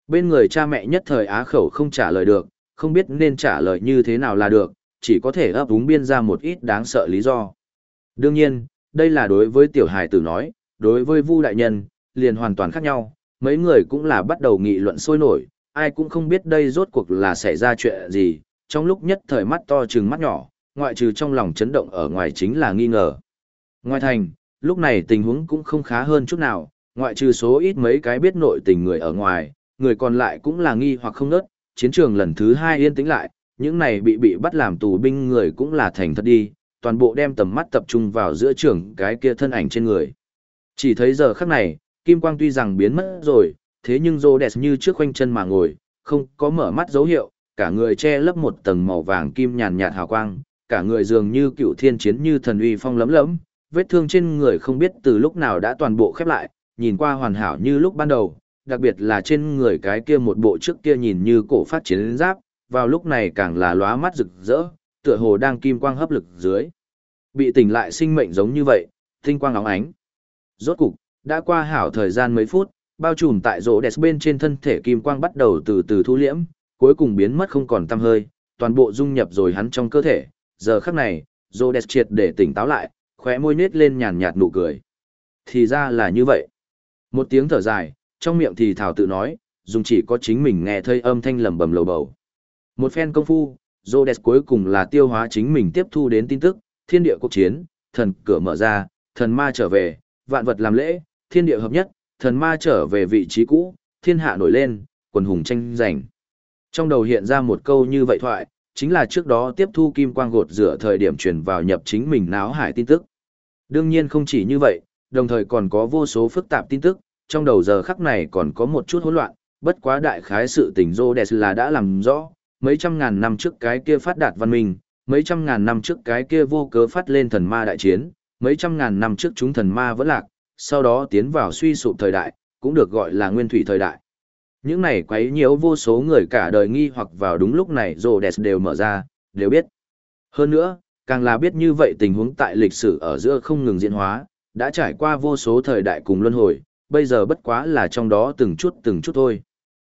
Bên người cha mẹ nhất thời á khẩu không trả lời được, không biết nên trả lời như thế nào là được, chỉ có thể ấp úng biên ra một ít đáng sợ lý do. Đương nhiên, đây là đối với tiểu hài tử nói, đối với Vu đại nhân, liền hoàn toàn khác nhau, mấy người cũng là bắt đầu nghị luận sôi nổi, ai cũng không biết đây rốt cuộc là xảy ra chuyện gì, trong lúc nhất thời mắt to trừng mắt nhỏ, ngoại trừ trong lòng chấn động ở ngoài chính là nghi ngờ. Ngoài thành, lúc này tình huống cũng không khá hơn chút nào, ngoại trừ số ít mấy cái biết nội tình người ở ngoài, người còn lại cũng là nghi hoặc không nớt, chiến trường lần thứ hai yên tĩnh lại, những này bị bị bắt làm tù binh người cũng là thành thật đi, toàn bộ đem tầm mắt tập trung vào giữa trường cái kia thân ảnh trên người. Chỉ thấy giờ khắc này, kim quang tuy rằng biến mất rồi, thế nhưng rô đẹp như trước khoanh chân mà ngồi, không có mở mắt dấu hiệu, cả người che lấp một tầng màu vàng kim nhàn nhạt hào quang, cả người dường như cựu thiên chiến như thần uy phong lấm lấm, vết thương trên người không biết từ lúc nào đã toàn bộ khép lại, nhìn qua hoàn hảo như lúc ban đầu, đặc biệt là trên người cái kia một bộ trước kia nhìn như cổ phát chiến giáp, vào lúc này càng là lóa mắt rực rỡ, tựa hồ đang kim quang hấp lực dưới. Bị tỉnh lại sinh mệnh giống như vậy, tinh quang óng ánh. Rốt cục, đã qua hảo thời gian mấy phút, bao trùm tại rỗ đẹp bên trên thân thể kim quang bắt đầu từ từ thu liễm, cuối cùng biến mất không còn tăm hơi, toàn bộ dung nhập rồi hắn trong cơ thể. Giờ khắc này, rỗ đẹp triệt để tỉnh táo lại, khóe môi nết lên nhàn nhạt nụ cười. Thì ra là như vậy. Một tiếng thở dài, trong miệng thì thảo tự nói, dùng chỉ có chính mình nghe thấy âm thanh lầm bầm lầu bầu. Một phen công phu, Rhodes cuối cùng là tiêu hóa chính mình tiếp thu đến tin tức, thiên địa quốc chiến, thần cửa mở ra, thần ma trở về, vạn vật làm lễ, thiên địa hợp nhất, thần ma trở về vị trí cũ, thiên hạ nổi lên, quần hùng tranh giành. Trong đầu hiện ra một câu như vậy thoại, chính là trước đó tiếp thu kim quang gột rửa thời điểm truyền vào nhập chính mình náo hải tin tức. Đương nhiên không chỉ như vậy, đồng thời còn có vô số phức tạp tin tức, trong đầu giờ khắc này còn có một chút hỗn loạn, bất quá đại khái sự tình Rhodes là đã làm rõ, mấy trăm ngàn năm trước cái kia phát đạt văn minh, mấy trăm ngàn năm trước cái kia vô cớ phát lên thần ma đại chiến, mấy trăm ngàn năm trước chúng thần ma vẫn lạc, sau đó tiến vào suy sụp thời đại, cũng được gọi là nguyên thủy thời đại. Những này quấy nhiễu vô số người cả đời nghi hoặc vào đúng lúc này Rhodes đều mở ra, đều biết. Hơn nữa, càng là biết như vậy tình huống tại lịch sử ở giữa không ngừng diễn hóa, đã trải qua vô số thời đại cùng luân hồi, bây giờ bất quá là trong đó từng chút từng chút thôi.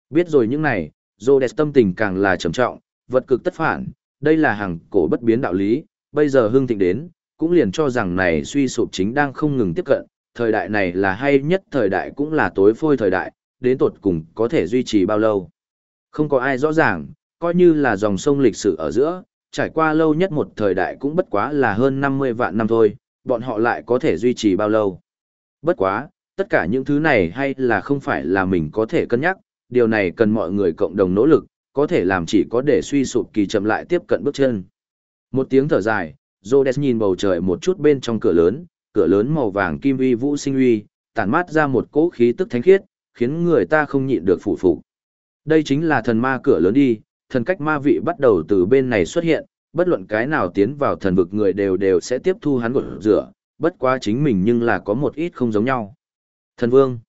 Biết rồi những này, Rhodes tâm tình càng là trầm trọng, vật cực tất phản, đây là hàng cổ bất biến đạo lý, bây giờ hưng thịnh đến, cũng liền cho rằng này suy sụp chính đang không ngừng tiếp cận, thời đại này là hay nhất thời đại cũng là tối phôi thời đại, đến tột cùng có thể duy trì bao lâu. Không có ai rõ ràng, coi như là dòng sông lịch sử ở giữa, trải qua lâu nhất một thời đại cũng bất quá là hơn 50 vạn năm thôi, bọn họ lại có thể duy trì bao lâu. Bất quá, tất cả những thứ này hay là không phải là mình có thể cân nhắc, điều này cần mọi người cộng đồng nỗ lực, có thể làm chỉ có để suy sụp kỳ chậm lại tiếp cận bước chân. Một tiếng thở dài, Rhodes nhìn bầu trời một chút bên trong cửa lớn, cửa lớn màu vàng kim uy vũ sinh uy, tản mát ra một cỗ khí tức thánh khiết, khiến người ta không nhịn được phủ phục. Đây chính là thần ma cửa lớn đi, thần cách ma vị bắt đầu từ bên này xuất hiện, bất luận cái nào tiến vào thần vực người đều đều sẽ tiếp thu hắn gột rửa, bất quá chính mình nhưng là có một ít không giống nhau. Thần vương.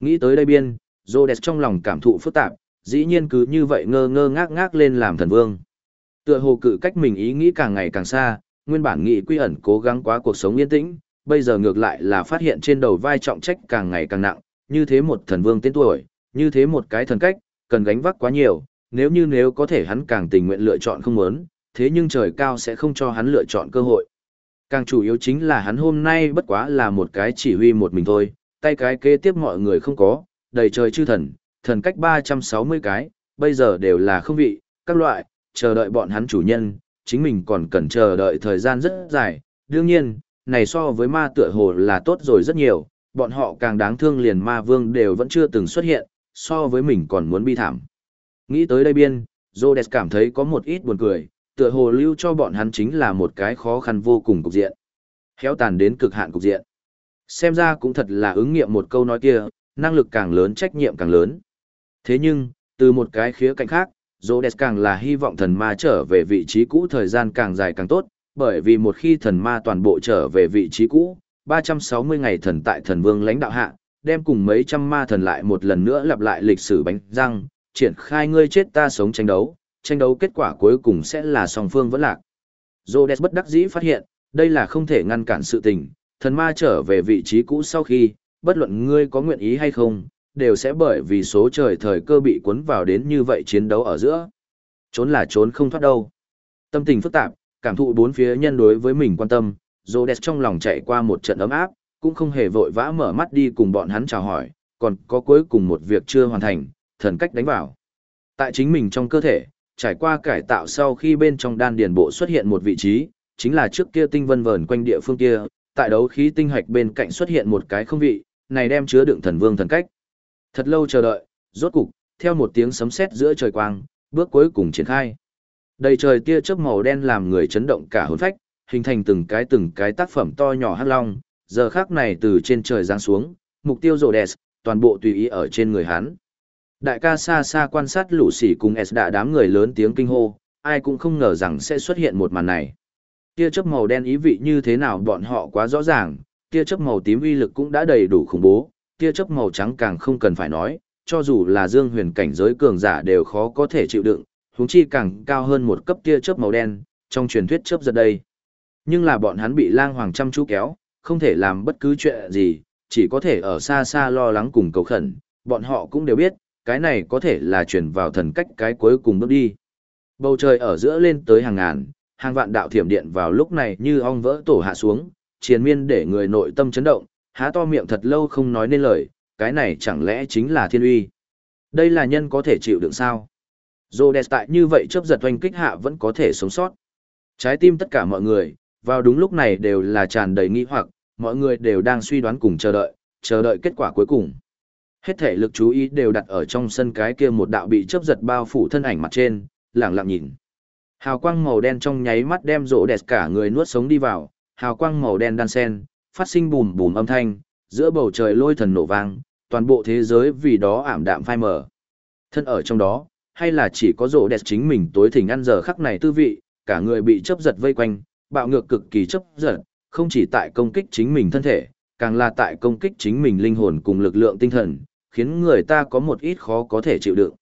Nghĩ tới đây biên, Rhodes trong lòng cảm thụ phức tạp, dĩ nhiên cứ như vậy ngơ ngơ ngác ngác lên làm thần vương. Tựa hồ cự cách mình ý nghĩ càng ngày càng xa, nguyên bản nghĩ quy ẩn cố gắng quá cuộc sống yên tĩnh, bây giờ ngược lại là phát hiện trên đầu vai trọng trách càng ngày càng nặng, như thế một thần vương tên tuổi, như thế một cái thần cách, cần gánh vác quá nhiều, nếu như nếu có thể hắn càng tình nguyện lựa chọn không muốn, thế nhưng trời cao sẽ không cho hắn lựa chọn cơ hội. Càng chủ yếu chính là hắn hôm nay bất quá là một cái chỉ huy một mình thôi, tay cái kế tiếp mọi người không có, đầy trời chư thần, thần cách 360 cái, bây giờ đều là không vị, các loại, chờ đợi bọn hắn chủ nhân, chính mình còn cần chờ đợi thời gian rất dài. Đương nhiên, này so với ma tựa hồ là tốt rồi rất nhiều, bọn họ càng đáng thương liền ma vương đều vẫn chưa từng xuất hiện, so với mình còn muốn bi thảm. Nghĩ tới đây biên, Zodes cảm thấy có một ít buồn cười, tựa hồ lưu cho bọn hắn chính là một cái khó khăn vô cùng cục diện. Héo tàn đến cực hạn cục diện. Xem ra cũng thật là ứng nghiệm một câu nói kia, năng lực càng lớn trách nhiệm càng lớn. Thế nhưng, từ một cái khía cạnh khác, Rhodes càng là hy vọng thần ma trở về vị trí cũ thời gian càng dài càng tốt, bởi vì một khi thần ma toàn bộ trở về vị trí cũ, 360 ngày thần tại thần vương lãnh đạo hạ, đem cùng mấy trăm ma thần lại một lần nữa lặp lại lịch sử bánh răng, triển khai ngươi chết ta sống tranh đấu, tranh đấu kết quả cuối cùng sẽ là song phương vẫn lạc. Rhodes bất đắc dĩ phát hiện, đây là không thể ngăn cản sự tình, thần ma trở về vị trí cũ sau khi, bất luận ngươi có nguyện ý hay không, đều sẽ bởi vì số trời thời cơ bị cuốn vào đến như vậy chiến đấu ở giữa. Trốn là trốn không thoát đâu. Tâm tình phức tạp, cảm thụ bốn phía nhân đối với mình quan tâm, Rhodes trong lòng chạy qua một trận ấm áp, cũng không hề vội vã mở mắt đi cùng bọn hắn chào hỏi, còn có cuối cùng một việc chưa hoàn thành, thần cách đánh vào. Tại chính mình trong cơ thể, trải qua cải tạo sau khi bên trong đan điền bộ xuất hiện một vị trí, chính là trước kia tinh vân vờn quanh địa phương kia, tại đấu khí tinh hạch bên cạnh xuất hiện một cái không vị, này đem chứa đựng thần vương thần cách. Thật lâu chờ đợi, rốt cục, theo một tiếng sấm sét giữa trời quang, bước cuối cùng triển khai. Đầy trời tia chớp màu đen làm người chấn động cả hồn phách, hình thành từng cái từng cái tác phẩm to nhỏ hắc long, giờ khắc này từ trên trời giáng xuống, mục tiêu rồ đẹp, toàn bộ tùy ý ở trên người hắn. Đại ca xa xa quan sát lũ sỉ cùng S đã đám người lớn tiếng kinh hô, ai cũng không ngờ rằng sẽ xuất hiện một màn này. Tia chớp màu đen ý vị như thế nào bọn họ quá rõ ràng, tia chớp màu tím uy lực cũng đã đầy đủ khủng bố, tia chớp màu trắng càng không cần phải nói, cho dù là dương huyền cảnh giới cường giả đều khó có thể chịu đựng, huống chi càng cao hơn một cấp tia chớp màu đen, trong truyền thuyết chớp giật đây. Nhưng là bọn hắn bị lang hoàng chăm chú kéo, không thể làm bất cứ chuyện gì, chỉ có thể ở xa xa lo lắng cùng cầu khẩn, bọn họ cũng đều biết, cái này có thể là chuyển vào thần cách cái cuối cùng bước đi. Bầu trời ở giữa lên tới hàng ngàn, hàng vạn đạo thiểm điện vào lúc này như ong vỡ tổ hạ xuống, triền miên để người nội tâm chấn động, há to miệng thật lâu không nói nên lời, cái này chẳng lẽ chính là thiên uy. Đây là nhân có thể chịu đựng sao? Rhodes tại như vậy chớp giật oanh kích hạ vẫn có thể sống sót. Trái tim tất cả mọi người, vào đúng lúc này đều là tràn đầy nghi hoặc, mọi người đều đang suy đoán cùng chờ đợi, chờ đợi kết quả cuối cùng. Hết thể lực chú ý đều đặt ở trong sân cái kia một đạo bị chớp giật bao phủ thân ảnh mặt trên, lặng lặng nhìn. Hào quang màu đen trong nháy mắt đem rỗ đẹp cả người nuốt sống đi vào, hào quang màu đen đan sen, phát sinh bùm bùm âm thanh, giữa bầu trời lôi thần nổ vang, toàn bộ thế giới vì đó ảm đạm phai mờ. Thân ở trong đó, hay là chỉ có rỗ đẹp chính mình tối thỉnh ăn giờ khắc này tư vị, cả người bị chấp giật vây quanh, bạo ngược cực kỳ chấp giật, không chỉ tại công kích chính mình thân thể, càng là tại công kích chính mình linh hồn cùng lực lượng tinh thần, khiến người ta có một ít khó có thể chịu đựng.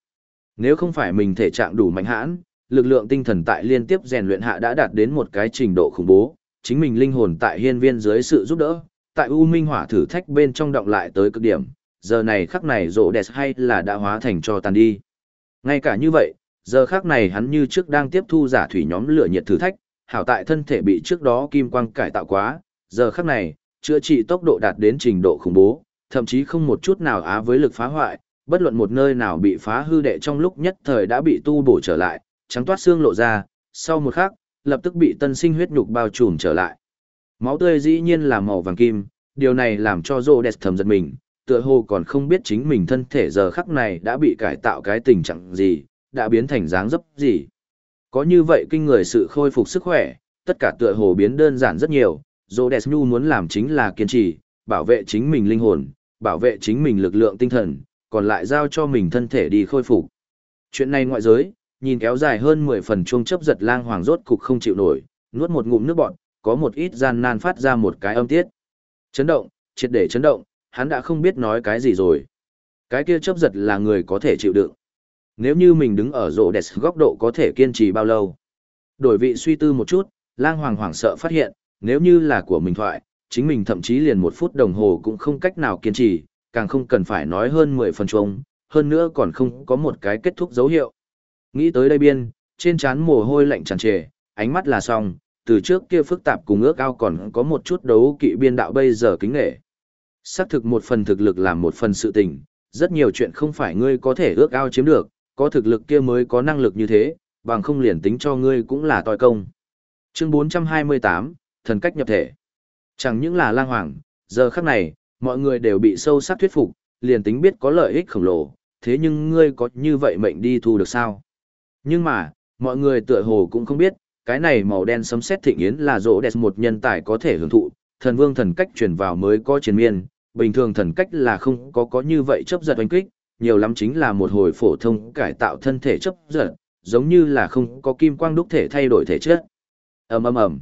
Nếu không phải mình thể trạng đủ mạnh hãn, lực lượng tinh thần tại liên tiếp rèn luyện hạ đã đạt đến một cái trình độ khủng bố, chính mình linh hồn tại hiên viên dưới sự giúp đỡ, tại U Minh Hỏa thử thách bên trong động lại tới cực điểm, giờ này khắc này rộ đẹp hay là đã hóa thành cho tàn đi. Ngay cả như vậy, giờ khắc này hắn như trước đang tiếp thu giả thủy nhóm lửa nhiệt thử thách, hảo tại thân thể bị trước đó kim quang cải tạo quá, giờ khắc này, chữa trị tốc độ đạt đến trình độ khủng bố, thậm chí không một chút nào á với lực phá hoại, bất luận một nơi nào bị phá hư đệ trong lúc nhất thời đã bị tu bổ trở lại, trắng toát xương lộ ra, sau một khắc, lập tức bị tân sinh huyết nhục bao trùm trở lại. Máu tươi dĩ nhiên là màu vàng kim, điều này làm cho Rhodes thầm giật mình, tựa hồ còn không biết chính mình thân thể giờ khắc này đã bị cải tạo cái tình trạng gì, đã biến thành dáng dấp gì. Có như vậy kinh người sự khôi phục sức khỏe, tất cả tựa hồ biến đơn giản rất nhiều, Rhodes Nhu muốn làm chính là kiên trì, bảo vệ chính mình linh hồn, bảo vệ chính mình lực lượng tinh thần, còn lại giao cho mình thân thể đi khôi phục. Chuyện này ngoại giới, nhìn kéo dài hơn 10 phần chuông chấp giật lang hoàng rốt cục không chịu nổi, nuốt một ngụm nước bọt, có một ít gian nan phát ra một cái âm tiết. Chấn động, triệt để chấn động, hắn đã không biết nói cái gì rồi. Cái kia chấp giật là người có thể chịu đựng. Nếu như mình đứng ở rộ đẹp góc độ có thể kiên trì bao lâu. Đổi vị suy tư một chút, lang hoàng hoảng sợ phát hiện, nếu như là của mình thoại, chính mình thậm chí liền một phút đồng hồ cũng không cách nào kiên trì, càng không cần phải nói hơn 10 phần chuông, hơn nữa còn không có một cái kết thúc dấu hiệu. Nghĩ tới đây biên, trên trán mồ hôi lạnh tràn trề, ánh mắt là xong, từ trước kia phức tạp cùng ước ao còn có một chút đấu kỵ biên đạo bây giờ kính nghệ. Xác thực một phần thực lực làm một phần sự tình, rất nhiều chuyện không phải ngươi có thể ước ao chiếm được, có thực lực kia mới có năng lực như thế, bằng không liền tính cho ngươi cũng là tòi công. Chương 428, thần cách nhập thể. Chẳng những là lang hoàng, giờ khắc này, mọi người đều bị sâu sắc thuyết phục, liền tính biết có lợi ích khổng lồ, thế nhưng ngươi có như vậy mệnh đi thu được sao? Nhưng mà, mọi người tựa hồ cũng không biết, cái này màu đen sấm sét thịnh yến là rỗ đẹp một nhân tài có thể hưởng thụ, thần vương thần cách truyền vào mới có chiến miên, bình thường thần cách là không có có như vậy chấp giật oanh kích, nhiều lắm chính là một hồi phổ thông cải tạo thân thể chấp giật, giống như là không có kim quang đúc thể thay đổi thể chất. ầm ầm ầm,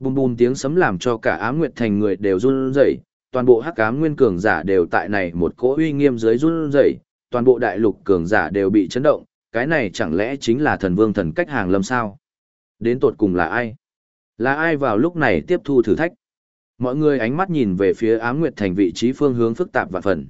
bùm bùm tiếng sấm làm cho cả Ám Nguyệt Thành người đều run rẩy, toàn bộ Hắc Ám Nguyên cường giả đều tại này một cỗ uy nghiêm dưới run rẩy, toàn bộ đại lục cường giả đều bị chấn động, cái này chẳng lẽ chính là thần vương thần cách hàng lâm sao? Đến tột cùng là ai? Là ai vào lúc này tiếp thu thử thách? Mọi người ánh mắt nhìn về phía ám nguyệt thành vị trí phương hướng phức tạp và phần.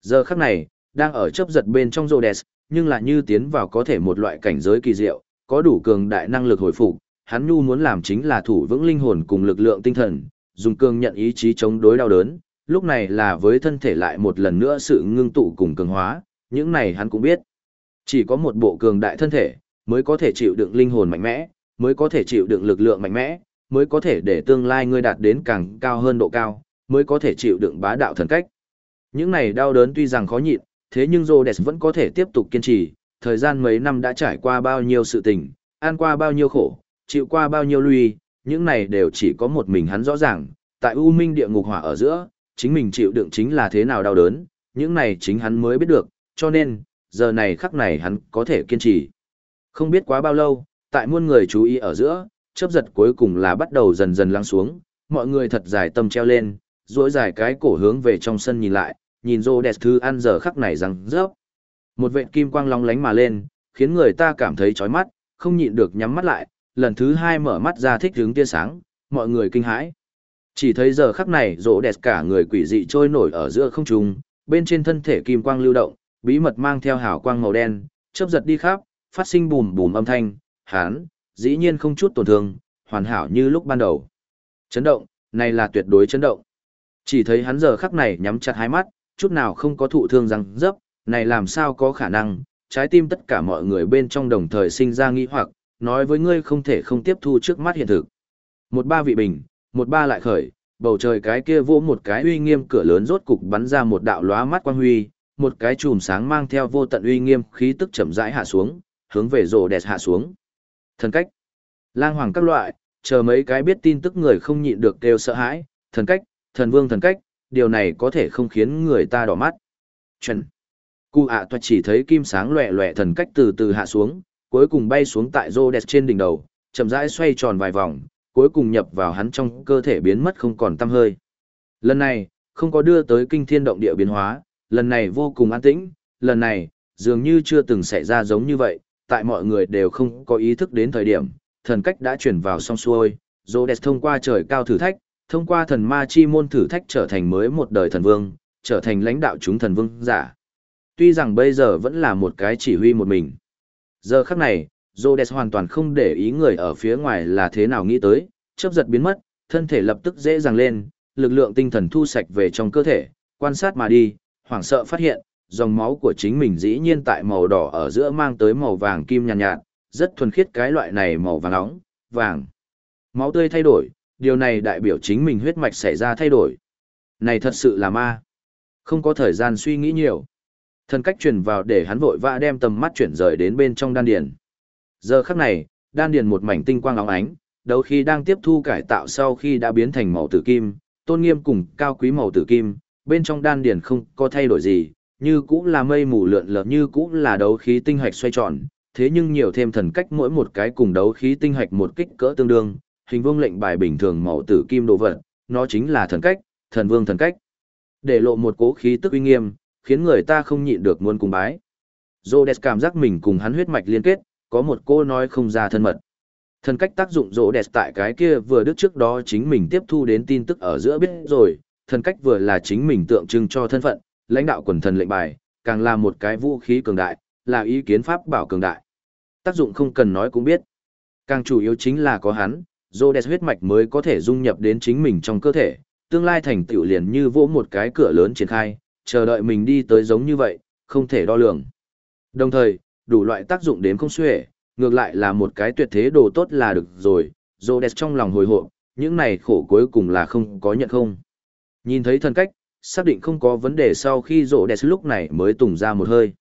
Giờ khắc này, đang ở chấp giật bên trong Rhodes, nhưng lại như tiến vào có thể một loại cảnh giới kỳ diệu, có đủ cường đại năng lực hồi phục, hắn nhu muốn làm chính là thủ vững linh hồn cùng lực lượng tinh thần, dùng cường nhận ý chí chống đối đau đớn, lúc này là với thân thể lại một lần nữa sự ngưng tụ cùng cường hóa, những này hắn cũng biết. Chỉ có một bộ cường đại thân thể, mới có thể chịu đựng linh hồn mạnh mẽ, mới có thể chịu đựng lực lượng mạnh mẽ, mới có thể để tương lai ngươi đạt đến càng cao hơn độ cao, mới có thể chịu đựng bá đạo thần cách. Những này đau đớn tuy rằng khó nhịn, thế nhưng Rhodes vẫn có thể tiếp tục kiên trì, thời gian mấy năm đã trải qua bao nhiêu sự tình, ăn qua bao nhiêu khổ, chịu qua bao nhiêu lui, những này đều chỉ có một mình hắn rõ ràng, tại U Minh địa ngục hỏa ở giữa, chính mình chịu đựng chính là thế nào đau đớn, những này chính hắn mới biết được, cho nên, giờ này khắc này hắn có thể kiên trì. Không biết quá bao lâu, tại muôn người chú ý ở giữa, chớp giật cuối cùng là bắt đầu dần dần lắng xuống, mọi người thật dài tâm treo lên, duỗi dài cái cổ hướng về trong sân nhìn lại, nhìn rô đẹp thư ăn giờ khắc này rằng rớp. Một vệt kim quang long lánh mà lên, khiến người ta cảm thấy chói mắt, không nhịn được nhắm mắt lại, lần thứ hai mở mắt ra thích hướng tia sáng, mọi người kinh hãi. Chỉ thấy giờ khắc này rô đẹp cả người quỷ dị trôi nổi ở giữa không trung, bên trên thân thể kim quang lưu động, bí mật mang theo hào quang màu đen, chớp giật đi khắp, phát sinh bùm bùm âm thanh, Hắn dĩ nhiên không chút tổn thương, hoàn hảo như lúc ban đầu. Chấn động, này là tuyệt đối chấn động. Chỉ thấy hắn giờ khắc này nhắm chặt hai mắt, chút nào không có thụ thương răng dấp, này làm sao có khả năng, trái tim tất cả mọi người bên trong đồng thời sinh ra nghi hoặc, nói với ngươi không thể không tiếp thu trước mắt hiện thực. Một ba vị bình, một ba lại khởi, bầu trời cái kia vỗ một cái uy nghiêm cửa lớn rốt cục bắn ra một đạo lóa mắt quang huy, một cái chùm sáng mang theo vô tận uy nghiêm khí tức chậm rãi hạ xuống, hướng về rồ đẹp hạ xuống. Thần cách. Lang hoàng các loại, chờ mấy cái biết tin tức người không nhịn được đều sợ hãi, thần cách, thần vương thần cách, điều này có thể không khiến người ta đỏ mắt. Chuẩn. Cụ ạ à chỉ thấy kim sáng loẹ loẹ thần cách từ từ hạ xuống, cuối cùng bay xuống tại Rhodes trên đỉnh đầu, chậm rãi xoay tròn vài vòng, cuối cùng nhập vào hắn trong cơ thể biến mất không còn tăm hơi. Lần này, không có đưa tới kinh thiên động địa biến hóa, lần này vô cùng an tĩnh, lần này, dường như chưa từng xảy ra giống như vậy, tại mọi người đều không có ý thức đến thời điểm, thần cách đã chuyển vào song xuôi, Rhodes thông qua trời cao thử thách, thông qua thần ma chi môn thử thách trở thành mới một đời thần vương, trở thành lãnh đạo chúng thần vương giả. Tuy rằng bây giờ vẫn là một cái chỉ huy một mình. Giờ khắc này, Rhodes hoàn toàn không để ý người ở phía ngoài là thế nào nghĩ tới, chớp giật biến mất, thân thể lập tức dễ dàng lên, lực lượng tinh thần thu sạch về trong cơ thể, quan sát mà đi, hoảng sợ phát hiện, dòng máu của chính mình dĩ nhiên tại màu đỏ ở giữa mang tới màu vàng kim nhàn nhạt, nhạt, rất thuần khiết cái loại này màu vàng nóng, vàng. Máu tươi thay đổi, điều này đại biểu chính mình huyết mạch xảy ra thay đổi. Này thật sự là ma. Không có thời gian suy nghĩ nhiều. Thần cách truyền vào để hắn vội vã đem tầm mắt chuyển rời đến bên trong đan điền. Giờ khắc này, đan điền một mảnh tinh quang óng ánh, đầu khi đang tiếp thu cải tạo sau khi đã biến thành màu tử kim, tôn nghiêm cùng cao quý màu tử kim, bên trong đan điền không có thay đổi gì, như cũng là mây mù lượn lờ như cũng là đấu khí tinh hạch xoay tròn, thế nhưng nhiều thêm thần cách mỗi một cái cùng đấu khí tinh hạch một kích cỡ tương đương, hình vuông lệnh bài bình thường màu tử kim đồ vật, nó chính là thần cách, thần vương thần cách. Để lộ một cố khí tức uy nghiêm, khiến người ta không nhịn được muốn cùng bái. Rhodes cảm giác mình cùng hắn huyết mạch liên kết, có một cô nói không ra thân mật. Thần cách tác dụng Rhodes tại cái kia vừa đức trước đó chính mình tiếp thu đến tin tức ở giữa biết rồi, thần cách vừa là chính mình tượng trưng cho thân phận, lãnh đạo quần thần lệnh bài, càng là một cái vũ khí cường đại, là ý kiến pháp bảo cường đại. Tác dụng không cần nói cũng biết. Càng chủ yếu chính là có hắn, Rhodes huyết mạch mới có thể dung nhập đến chính mình trong cơ thể, tương lai thành tựu liền như vỗ một cái cửa lớn triển khai, chờ đợi mình đi tới giống như vậy, không thể đo lường. Đồng thời, đủ loại tác dụng đến không xuể, ngược lại là một cái tuyệt thế đồ tốt là được rồi, Rhodes trong lòng hồi hộp, những này khổ cuối cùng là không có nhận không. Nhìn thấy thần cách, xác định không có vấn đề sau khi Rhodes lúc này mới tùng ra một hơi.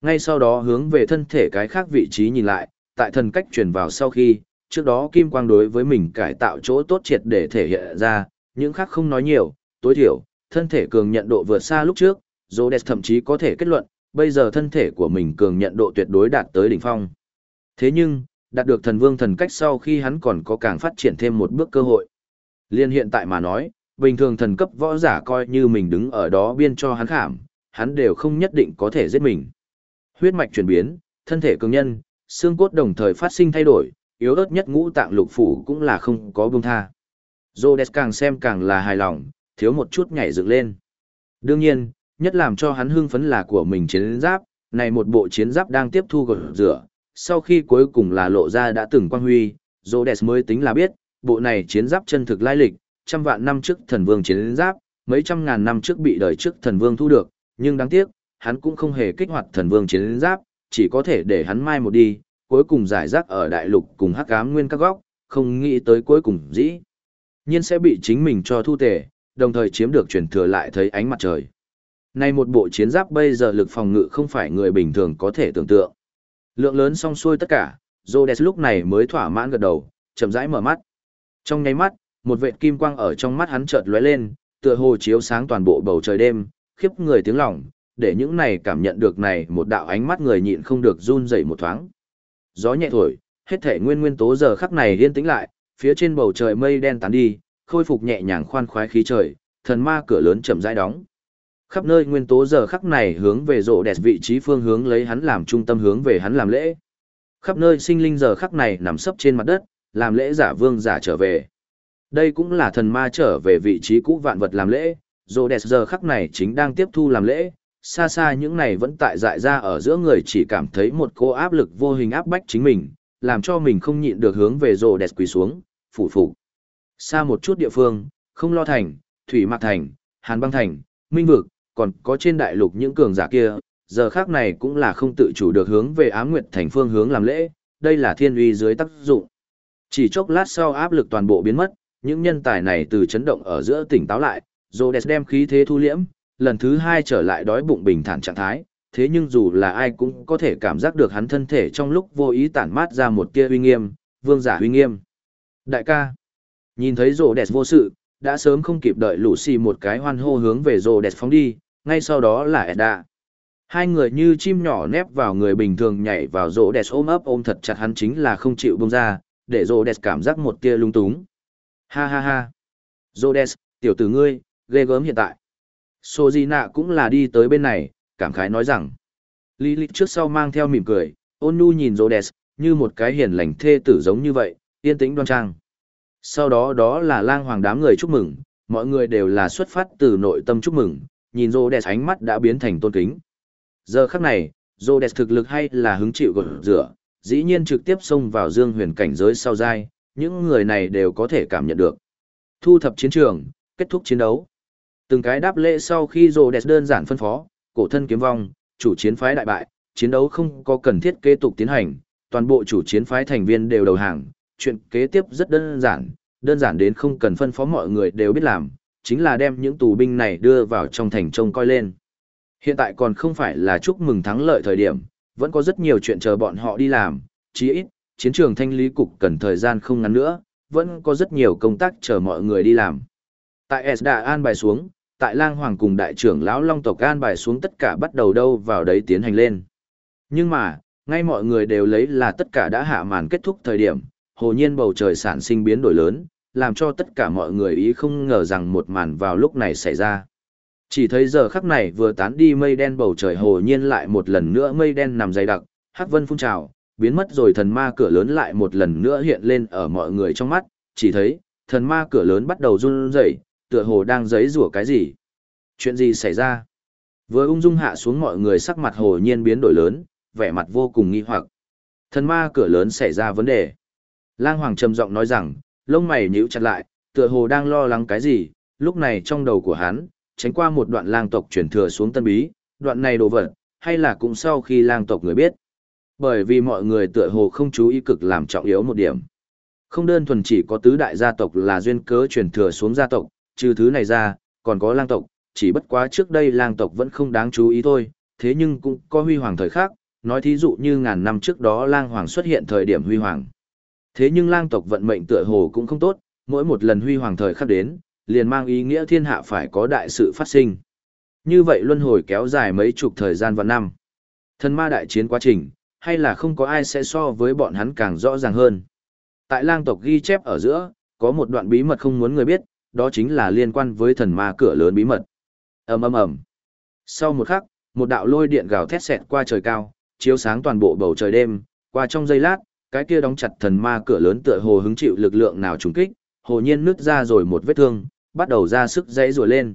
Ngay sau đó hướng về thân thể cái khác vị trí nhìn lại, tại thần cách truyền vào sau khi, trước đó kim quang đối với mình cải tạo chỗ tốt triệt để thể hiện ra, những khác không nói nhiều, tối thiểu, thân thể cường nhận độ vượt xa lúc trước, Rhodes thậm chí có thể kết luận, bây giờ thân thể của mình cường nhận độ tuyệt đối đạt tới đỉnh phong. Thế nhưng, đạt được thần vương thần cách sau khi hắn còn có càng phát triển thêm một bước cơ hội. Liên hiện tại mà nói, bình thường thần cấp võ giả coi như mình đứng ở đó biên cho hắn khảm, hắn đều không nhất định có thể giết mình. Huyết mạch chuyển biến, thân thể cường nhân, xương cốt đồng thời phát sinh thay đổi, yếu ớt nhất ngũ tạng lục phủ cũng là không có buông tha. Rhodes càng xem càng là hài lòng, thiếu một chút nhảy dựng lên. Đương nhiên, nhất làm cho hắn hưng phấn là của mình chiến giáp, này một bộ chiến giáp đang tiếp thu gột rửa, sau khi cuối cùng là lộ ra đã từng quang huy, Rhodes mới tính là biết, bộ này chiến giáp chân thực lai lịch, trăm vạn năm trước thần vương chiến giáp, mấy trăm ngàn năm trước bị đời trước thần vương thu được, nhưng đáng tiếc, hắn cũng không hề kích hoạt thần vương chiến giáp, chỉ có thể để hắn mai một đi, cuối cùng giải rác ở đại lục cùng hắc ám nguyên các góc, không nghĩ tới cuối cùng dĩ. nhiên sẽ bị chính mình cho thu tề, đồng thời chiếm được truyền thừa lại thấy ánh mặt trời. Nay một bộ chiến giáp bây giờ lực phòng ngự không phải người bình thường có thể tưởng tượng. Lượng lớn xong xuôi tất cả, Rhodes lúc này mới thỏa mãn gật đầu, chậm rãi mở mắt. Trong nháy mắt, một vệt kim quang ở trong mắt hắn chợt lóe lên, tựa hồ chiếu sáng toàn bộ bầu trời đêm, khiếp người tiếng lòng, để những này cảm nhận được này một đạo ánh mắt người nhịn không được run rẩy một thoáng. Gió nhẹ thổi, hết thể nguyên nguyên tố giờ khắc này yên tĩnh lại, phía trên bầu trời mây đen tán đi, khôi phục nhẹ nhàng khoan khoái khí trời, thần ma cửa lớn chậm rãi đóng. Khắp nơi nguyên tố giờ khắc này hướng về rộ đẹp vị trí phương hướng lấy hắn làm trung tâm hướng về hắn làm lễ. Khắp nơi sinh linh giờ khắc này nằm sấp trên mặt đất, làm lễ giả vương giả trở về. Đây cũng là thần ma trở về vị trí cũ vạn vật làm lễ, rộ đẹp giờ khắc này chính đang tiếp thu làm lễ, xa xa những này vẫn tại dại ra ở giữa người chỉ cảm thấy một cô áp lực vô hình áp bách chính mình, làm cho mình không nhịn được hướng về rồ đẹp quỳ xuống, phủ phủ. Xa một chút địa phương, không lo thành, thủy mạc thành, hàn băng thành, minh vực, còn có trên đại lục những cường giả kia, giờ khác này cũng là không tự chủ được hướng về ám nguyệt thành phương hướng làm lễ, đây là thiên uy dưới tác dụng. Chỉ chốc lát sau áp lực toàn bộ biến mất, những nhân tài này từ chấn động ở giữa tỉnh táo lại, Rhodes đem khí thế thu liễm, lần thứ hai trở lại đói bụng bình thản trạng thái, thế nhưng dù là ai cũng có thể cảm giác được hắn thân thể trong lúc vô ý tản mát ra một tia uy nghiêm, vương giả uy nghiêm. Đại ca, nhìn thấy Rhodes vô sự, đã sớm không kịp đợi lũ xì một cái hoan hô hướng về Rhodes phóng đi, ngay sau đó là Edda. Hai người như chim nhỏ nép vào người bình thường nhảy vào rồ đẹp ôm ấp ôm thật chặt hắn chính là không chịu buông ra, để rồ đẹp cảm giác một tia lung túng. Ha ha ha. Rhodes, tiểu tử ngươi, ghê gớm hiện tại. Sô Di Nạ cũng là đi tới bên này, cảm khái nói rằng. Lý lịch trước sau mang theo mỉm cười, ôn nhu nhìn Rhodes, như một cái hiền lành thê tử giống như vậy, yên tĩnh đoan trang. Sau đó đó là lang hoàng đám người chúc mừng, mọi người đều là xuất phát từ nội tâm chúc mừng, nhìn Rhodes ánh mắt đã biến thành tôn kính. Giờ khắc này, Rhodes thực lực hay là hứng chịu gột rửa, dĩ nhiên trực tiếp xông vào dương huyền cảnh giới sau dai, những người này đều có thể cảm nhận được. Thu thập chiến trường, kết thúc chiến đấu. Từng cái đáp lễ sau khi Rhodes đơn giản phân phó, cổ thân kiếm vong, chủ chiến phái đại bại, chiến đấu không có cần thiết kế tục tiến hành, toàn bộ chủ chiến phái thành viên đều đầu hàng, chuyện kế tiếp rất đơn giản, đơn giản đến không cần phân phó mọi người đều biết làm, chính là đem những tù binh này đưa vào trong thành trông coi lên. Hiện tại còn không phải là chúc mừng thắng lợi thời điểm, vẫn có rất nhiều chuyện chờ bọn họ đi làm, chí ít, chiến trường thanh lý cục cần thời gian không ngắn nữa, vẫn có rất nhiều công tác chờ mọi người đi làm. Tại Esda an bài xuống, tại lang hoàng cùng đại trưởng lão long tộc an bài xuống tất cả bắt đầu đâu vào đấy tiến hành lên. Nhưng mà, ngay mọi người đều lấy là tất cả đã hạ màn kết thúc thời điểm, hồ nhiên bầu trời sản sinh biến đổi lớn, làm cho tất cả mọi người ý không ngờ rằng một màn vào lúc này xảy ra. Chỉ thấy giờ khắc này vừa tán đi mây đen bầu trời hồ nhiên lại một lần nữa mây đen nằm dày đặc, hắc vân phun trào, biến mất rồi thần ma cửa lớn lại một lần nữa hiện lên ở mọi người trong mắt, chỉ thấy, thần ma cửa lớn bắt đầu run rẩy, tựa hồ đang giấy rủa cái gì. Chuyện gì xảy ra? Vừa ung dung hạ xuống mọi người sắc mặt hồ nhiên biến đổi lớn, vẻ mặt vô cùng nghi hoặc. Thần ma cửa lớn xảy ra vấn đề. Lang Hoàng trầm giọng nói rằng, lông mày nhíu chặt lại, tựa hồ đang lo lắng cái gì, lúc này trong đầu của hắn, tránh qua một đoạn lang tộc chuyển thừa xuống tân bí, đoạn này đồ vật, hay là cũng sau khi lang tộc người biết. Bởi vì mọi người tựa hồ không chú ý cực làm trọng yếu một điểm. Không đơn thuần chỉ có tứ đại gia tộc là duyên cớ truyền thừa xuống gia tộc, trừ thứ này ra, còn có lang tộc, chỉ bất quá trước đây lang tộc vẫn không đáng chú ý thôi, thế nhưng cũng có huy hoàng thời khác, nói thí dụ như ngàn năm trước đó lang hoàng xuất hiện thời điểm huy hoàng. Thế nhưng lang tộc vận mệnh tựa hồ cũng không tốt, mỗi một lần huy hoàng thời khắc đến, liền mang ý nghĩa thiên hạ phải có đại sự phát sinh. Như vậy luân hồi kéo dài mấy chục thời gian và năm. Thần ma đại chiến quá trình, hay là không có ai sẽ so với bọn hắn càng rõ ràng hơn. Tại lang tộc ghi chép ở giữa, có một đoạn bí mật không muốn người biết, đó chính là liên quan với thần ma cửa lớn bí mật. ầm ầm ầm. Sau một khắc, một đạo lôi điện gào thét xẹt qua trời cao, chiếu sáng toàn bộ bầu trời đêm, qua trong giây lát, cái kia đóng chặt thần ma cửa lớn tựa hồ hứng chịu lực lượng nào trùng kích, hồ nhiên nứt ra rồi một vết thương, bắt đầu ra sức dãy rùa lên.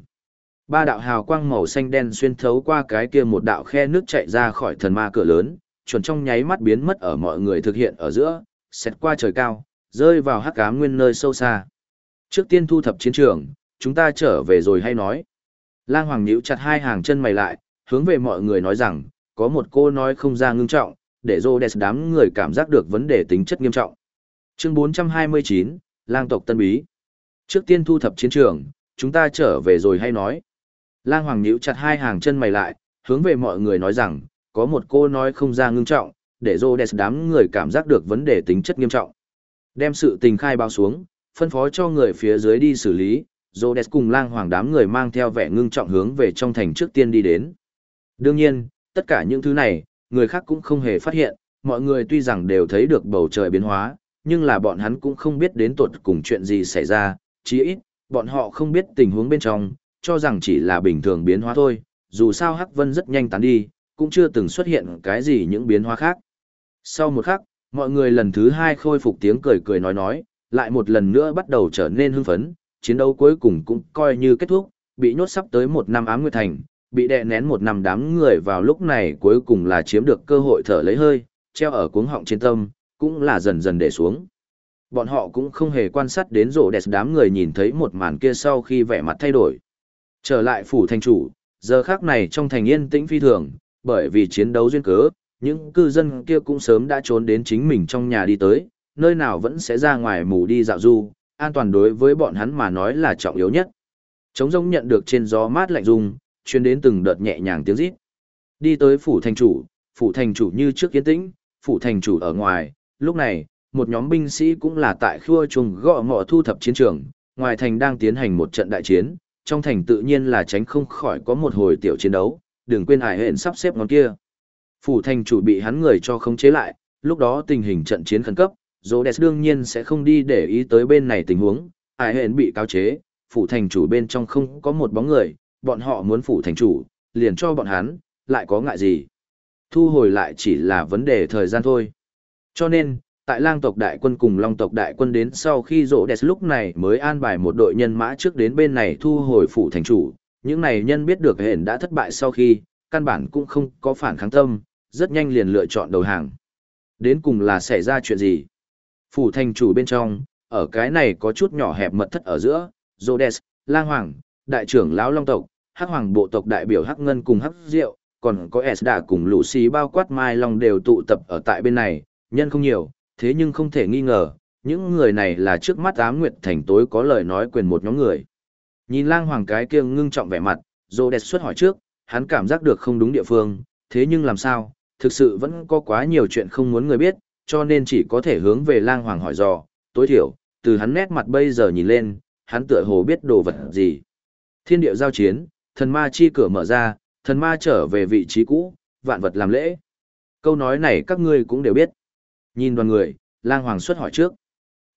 Ba đạo hào quang màu xanh đen xuyên thấu qua cái kia một đạo khe nước chạy ra khỏi thần ma cửa lớn, chuẩn trong nháy mắt biến mất ở mọi người thực hiện ở giữa, xẹt qua trời cao, rơi vào hắc ám nguyên nơi sâu xa. Trước tiên thu thập chiến trường, chúng ta trở về rồi hay nói. Lang Hoàng nhíu chặt hai hàng chân mày lại, hướng về mọi người nói rằng, có một cô nói không ra ngưng trọng, để Rhodes đám người cảm giác được vấn đề tính chất nghiêm trọng. Chương 429, Lang tộc Tân Bí. Trước tiên thu thập chiến trường, chúng ta trở về rồi hay nói. Lang Hoàng nhíu chặt hai hàng chân mày lại, hướng về mọi người nói rằng, có một cô nói không ra ngưng trọng, để Rhodes đám người cảm giác được vấn đề tính chất nghiêm trọng. Đem sự tình khai báo xuống, phân phó cho người phía dưới đi xử lý, Rhodes cùng lang hoàng đám người mang theo vẻ ngưng trọng hướng về trong thành trước tiên đi đến. Đương nhiên, tất cả những thứ này, người khác cũng không hề phát hiện, mọi người tuy rằng đều thấy được bầu trời biến hóa, nhưng là bọn hắn cũng không biết đến tuột cùng chuyện gì xảy ra, chí ít, bọn họ không biết tình huống bên trong, cho rằng chỉ là bình thường biến hóa thôi, dù sao Hắc Vân rất nhanh tán đi, cũng chưa từng xuất hiện cái gì những biến hóa khác. Sau một khắc, mọi người lần thứ hai khôi phục tiếng cười cười nói nói, lại một lần nữa bắt đầu trở nên hưng phấn, chiến đấu cuối cùng cũng coi như kết thúc, bị nhốt sắp tới một năm ám nguyệt thành, bị đè nén một năm đám người vào lúc này cuối cùng là chiếm được cơ hội thở lấy hơi, treo ở cuống họng trên tâm, cũng là dần dần để xuống. Bọn họ cũng không hề quan sát đến rổ đẹp đám người nhìn thấy một màn kia sau khi vẻ mặt thay đổi. Trở lại phủ thành chủ, giờ khác này trong thành yên tĩnh phi thường, bởi vì chiến đấu duyên cớ, những cư dân kia cũng sớm đã trốn đến chính mình trong nhà đi tới, nơi nào vẫn sẽ ra ngoài mù đi dạo du, an toàn đối với bọn hắn mà nói là trọng yếu nhất. Trống rông nhận được trên gió mát lạnh rung, chuyên đến từng đợt nhẹ nhàng tiếng rít. Đi tới phủ thành chủ, phủ thành chủ như trước kiến tĩnh, phủ thành chủ ở ngoài, lúc này, một nhóm binh sĩ cũng là tại khua trùng gõ mọ thu thập chiến trường, ngoài thành đang tiến hành một trận đại chiến, trong thành tự nhiên là tránh không khỏi có một hồi tiểu chiến đấu, đừng quên hải hện sắp xếp ngón kia. Phủ thành chủ bị hắn người cho khống chế lại, lúc đó tình hình trận chiến khẩn cấp, Rhodes đương nhiên sẽ không đi để ý tới bên này tình huống, hải hện bị cáo chế, phủ thành chủ bên trong không có một bóng người, bọn họ muốn phủ thành chủ, liền cho bọn hắn, lại có ngại gì. Thu hồi lại chỉ là vấn đề thời gian thôi. Cho nên, tại lang tộc đại quân cùng long tộc đại quân đến sau khi rộ đẹp lúc này mới an bài một đội nhân mã trước đến bên này thu hồi phủ thành chủ. Những này nhân biết được hển đã thất bại sau khi, căn bản cũng không có phản kháng tâm, rất nhanh liền lựa chọn đầu hàng. Đến cùng là xảy ra chuyện gì? Phủ thành chủ bên trong, ở cái này có chút nhỏ hẹp mật thất ở giữa, Rhodes, Lang Hoàng, đại trưởng lão Long tộc, Hắc Hoàng bộ tộc đại biểu Hắc Ngân cùng Hắc Diệu, còn có Esda cùng Lũ Xí bao quát Mai Long đều tụ tập ở tại bên này, nhân không nhiều, thế nhưng không thể nghi ngờ, những người này là trước mắt ám nguyệt thành tối có lời nói quyền một nhóm người. Nhìn lang hoàng cái kia ngưng trọng vẻ mặt, Rhodes xuất hỏi trước, hắn cảm giác được không đúng địa phương, thế nhưng làm sao, thực sự vẫn có quá nhiều chuyện không muốn người biết, cho nên chỉ có thể hướng về lang hoàng hỏi dò, tối thiểu, từ hắn nét mặt bây giờ nhìn lên, hắn tựa hồ biết đồ vật gì. Thiên địa giao chiến, thần ma chi cửa mở ra, thần ma trở về vị trí cũ, vạn vật làm lễ. Câu nói này các ngươi cũng đều biết. Nhìn đoàn người, lang hoàng xuất hỏi trước.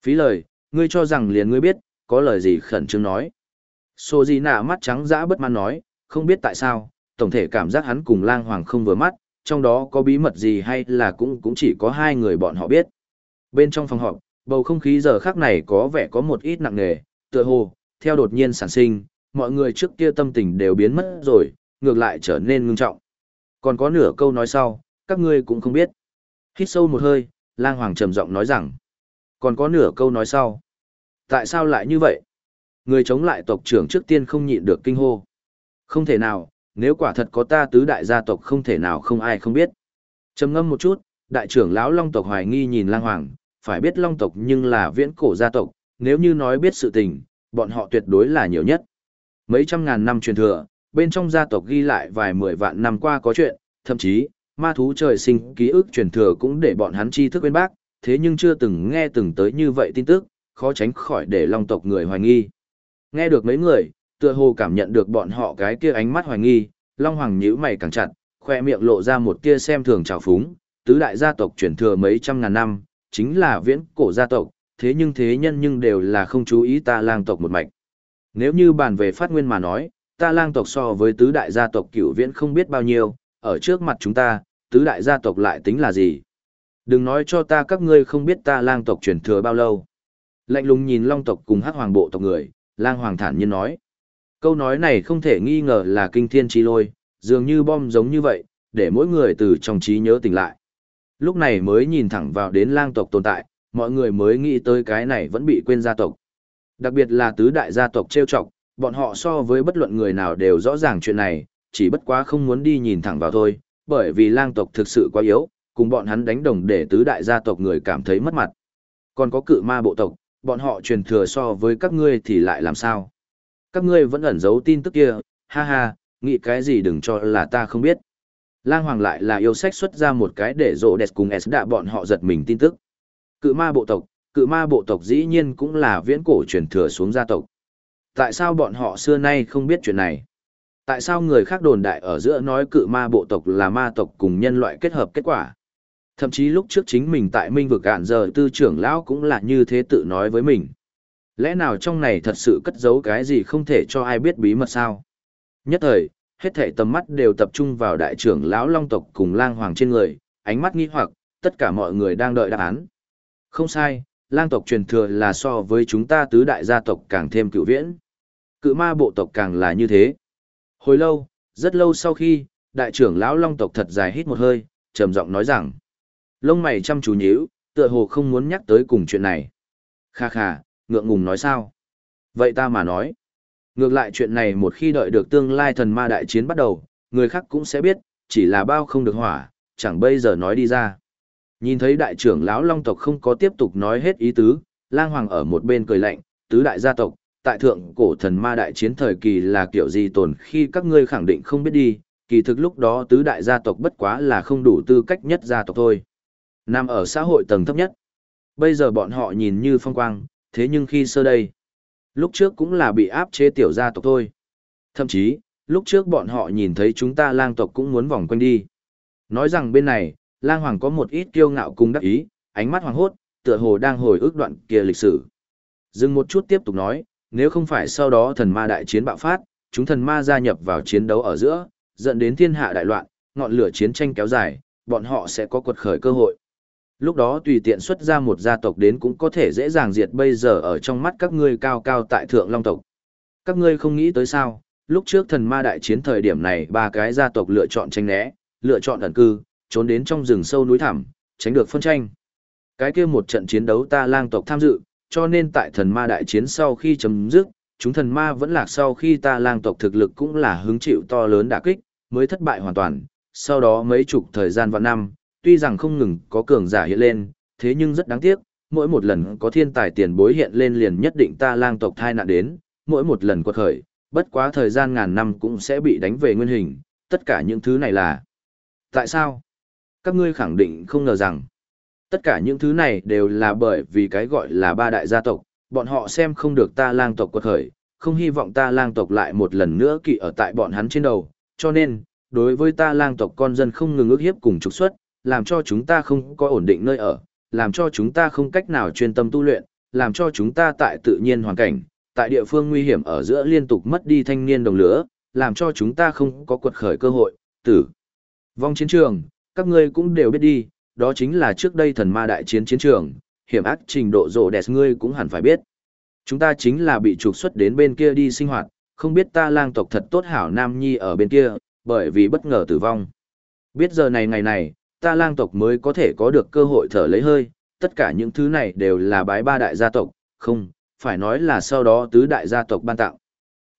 Phí lời, ngươi cho rằng liền ngươi biết, có lời gì khẩn trương nói. Sô Di nạ mắt trắng dã bất mãn nói, không biết tại sao, tổng thể cảm giác hắn cùng lang hoàng không vừa mắt, trong đó có bí mật gì hay là cũng cũng chỉ có hai người bọn họ biết. Bên trong phòng họp, bầu không khí giờ khác này có vẻ có một ít nặng nề, tựa hồ, theo đột nhiên sản sinh, mọi người trước kia tâm tình đều biến mất rồi, ngược lại trở nên ngưng trọng. Còn có nửa câu nói sau, các ngươi cũng không biết. Hít sâu một hơi, lang hoàng trầm giọng nói rằng. Còn có nửa câu nói sau. Tại sao lại như vậy? Người chống lại tộc trưởng trước tiên không nhịn được kinh hô. Không thể nào, nếu quả thật có ta tứ đại gia tộc không thể nào không ai không biết. trầm ngâm một chút, đại trưởng lão long tộc hoài nghi nhìn lang hoàng, phải biết long tộc nhưng là viễn cổ gia tộc, nếu như nói biết sự tình, bọn họ tuyệt đối là nhiều nhất. Mấy trăm ngàn năm truyền thừa, bên trong gia tộc ghi lại vài mười vạn năm qua có chuyện, thậm chí, ma thú trời sinh ký ức truyền thừa cũng để bọn hắn tri thức bên bác, thế nhưng chưa từng nghe từng tới như vậy tin tức, khó tránh khỏi để long tộc người hoài nghi. Nghe được mấy người, tựa hồ cảm nhận được bọn họ cái kia ánh mắt hoài nghi, long hoàng nhíu mày càng chặt, khoe miệng lộ ra một kia xem thường trào phúng, tứ đại gia tộc truyền thừa mấy trăm ngàn năm, chính là viễn cổ gia tộc, thế nhưng thế nhân nhưng đều là không chú ý ta lang tộc một mạch. Nếu như bàn về phát nguyên mà nói, ta lang tộc so với tứ đại gia tộc cửu viễn không biết bao nhiêu, ở trước mặt chúng ta, tứ đại gia tộc lại tính là gì? Đừng nói cho ta các ngươi không biết ta lang tộc truyền thừa bao lâu. Lạnh lùng nhìn long tộc cùng hắc hoàng bộ tộc người, lang hoàng thản nhiên nói. Câu nói này không thể nghi ngờ là kinh thiên chi lôi, dường như bom giống như vậy, để mỗi người từ trong trí nhớ tỉnh lại. Lúc này mới nhìn thẳng vào đến lang tộc tồn tại, mọi người mới nghĩ tới cái này vẫn bị quên gia tộc. Đặc biệt là tứ đại gia tộc trêu chọc, bọn họ so với bất luận người nào đều rõ ràng chuyện này, chỉ bất quá không muốn đi nhìn thẳng vào thôi, bởi vì lang tộc thực sự quá yếu, cùng bọn hắn đánh đồng để tứ đại gia tộc người cảm thấy mất mặt. Còn có cự ma bộ tộc, bọn họ truyền thừa so với các ngươi thì lại làm sao? Các ngươi vẫn ẩn giấu tin tức kia, ha ha, nghĩ cái gì đừng cho là ta không biết. Lang Hoàng lại là yêu sách xuất ra một cái để rộ đẹp cùng S đạ bọn họ giật mình tin tức. Cự ma bộ tộc, cự ma bộ tộc dĩ nhiên cũng là viễn cổ truyền thừa xuống gia tộc. Tại sao bọn họ xưa nay không biết chuyện này? Tại sao người khác đồn đại ở giữa nói cự ma bộ tộc là ma tộc cùng nhân loại kết hợp kết quả? Thậm chí lúc trước chính mình tại minh vực cạn giờ tư trưởng lão cũng là như thế tự nói với mình. Lẽ nào trong này thật sự cất giấu cái gì không thể cho ai biết bí mật sao? Nhất thời, hết thảy tầm mắt đều tập trung vào đại trưởng lão long tộc cùng lang hoàng trên người, ánh mắt nghi hoặc, tất cả mọi người đang đợi đáp án. Không sai, lang tộc truyền thừa là so với chúng ta tứ đại gia tộc càng thêm cựu viễn. Cự ma bộ tộc càng là như thế. Hồi lâu, rất lâu sau khi, đại trưởng lão long tộc thật dài hít một hơi, trầm giọng nói rằng, lông mày chăm chú nhíu, tựa hồ không muốn nhắc tới cùng chuyện này. Kha kha, ngượng ngùng nói sao? Vậy ta mà nói. Ngược lại chuyện này một khi đợi được tương lai thần ma đại chiến bắt đầu, người khác cũng sẽ biết, chỉ là bao không được hỏa, chẳng bây giờ nói đi ra. Nhìn thấy đại trưởng lão long tộc không có tiếp tục nói hết ý tứ, lang hoàng ở một bên cười lạnh, tứ đại gia tộc, tại thượng cổ thần ma đại chiến thời kỳ là kiểu gì tồn khi các ngươi khẳng định không biết đi, kỳ thực lúc đó tứ đại gia tộc bất quá là không đủ tư cách nhất gia tộc thôi. Nằm ở xã hội tầng thấp nhất. Bây giờ bọn họ nhìn như phong quang, thế nhưng khi sơ đây, lúc trước cũng là bị áp chế tiểu gia tộc thôi. Thậm chí, lúc trước bọn họ nhìn thấy chúng ta lang tộc cũng muốn vòng quanh đi. Nói rằng bên này, lang hoàng có một ít kiêu ngạo cùng đắc ý, ánh mắt hoàng hốt, tựa hồ đang hồi ức đoạn kia lịch sử. Dừng một chút tiếp tục nói, nếu không phải sau đó thần ma đại chiến bạo phát, chúng thần ma gia nhập vào chiến đấu ở giữa, dẫn đến thiên hạ đại loạn, ngọn lửa chiến tranh kéo dài, bọn họ sẽ có quật khởi cơ hội. Lúc đó tùy tiện xuất ra một gia tộc đến cũng có thể dễ dàng diệt bây giờ ở trong mắt các ngươi cao cao tại thượng long tộc. Các ngươi không nghĩ tới sao, lúc trước thần ma đại chiến thời điểm này ba cái gia tộc lựa chọn tranh né, lựa chọn ẩn cư, trốn đến trong rừng sâu núi thẳm, tránh được phân tranh. Cái kia một trận chiến đấu ta lang tộc tham dự, cho nên tại thần ma đại chiến sau khi chấm dứt, chúng thần ma vẫn lạc sau khi ta lang tộc thực lực cũng là hứng chịu to lớn đả kích, mới thất bại hoàn toàn. Sau đó mấy chục thời gian và năm, tuy rằng không ngừng có cường giả hiện lên, thế nhưng rất đáng tiếc, mỗi một lần có thiên tài tiền bối hiện lên liền nhất định ta lang tộc thai nạn đến, mỗi một lần quật khởi, bất quá thời gian ngàn năm cũng sẽ bị đánh về nguyên hình, tất cả những thứ này là... Tại sao? Các ngươi khẳng định không ngờ rằng, tất cả những thứ này đều là bởi vì cái gọi là ba đại gia tộc, bọn họ xem không được ta lang tộc quật khởi, không hy vọng ta lang tộc lại một lần nữa kỵ ở tại bọn hắn trên đầu, cho nên, đối với ta lang tộc con dân không ngừng ước hiếp cùng trục xuất, làm cho chúng ta không có ổn định nơi ở, làm cho chúng ta không cách nào chuyên tâm tu luyện, làm cho chúng ta tại tự nhiên hoàn cảnh, tại địa phương nguy hiểm ở giữa liên tục mất đi thanh niên đồng lửa, làm cho chúng ta không có quật khởi cơ hội, tử. Vong chiến trường, các ngươi cũng đều biết đi, đó chính là trước đây thần ma đại chiến chiến trường, hiểm ác trình độ rộ đẹp ngươi cũng hẳn phải biết. Chúng ta chính là bị trục xuất đến bên kia đi sinh hoạt, không biết ta lang tộc thật tốt hảo nam nhi ở bên kia, bởi vì bất ngờ tử vong. Biết giờ này ngày này, ta lang tộc mới có thể có được cơ hội thở lấy hơi, tất cả những thứ này đều là bái ba đại gia tộc, không, phải nói là sau đó tứ đại gia tộc ban tặng.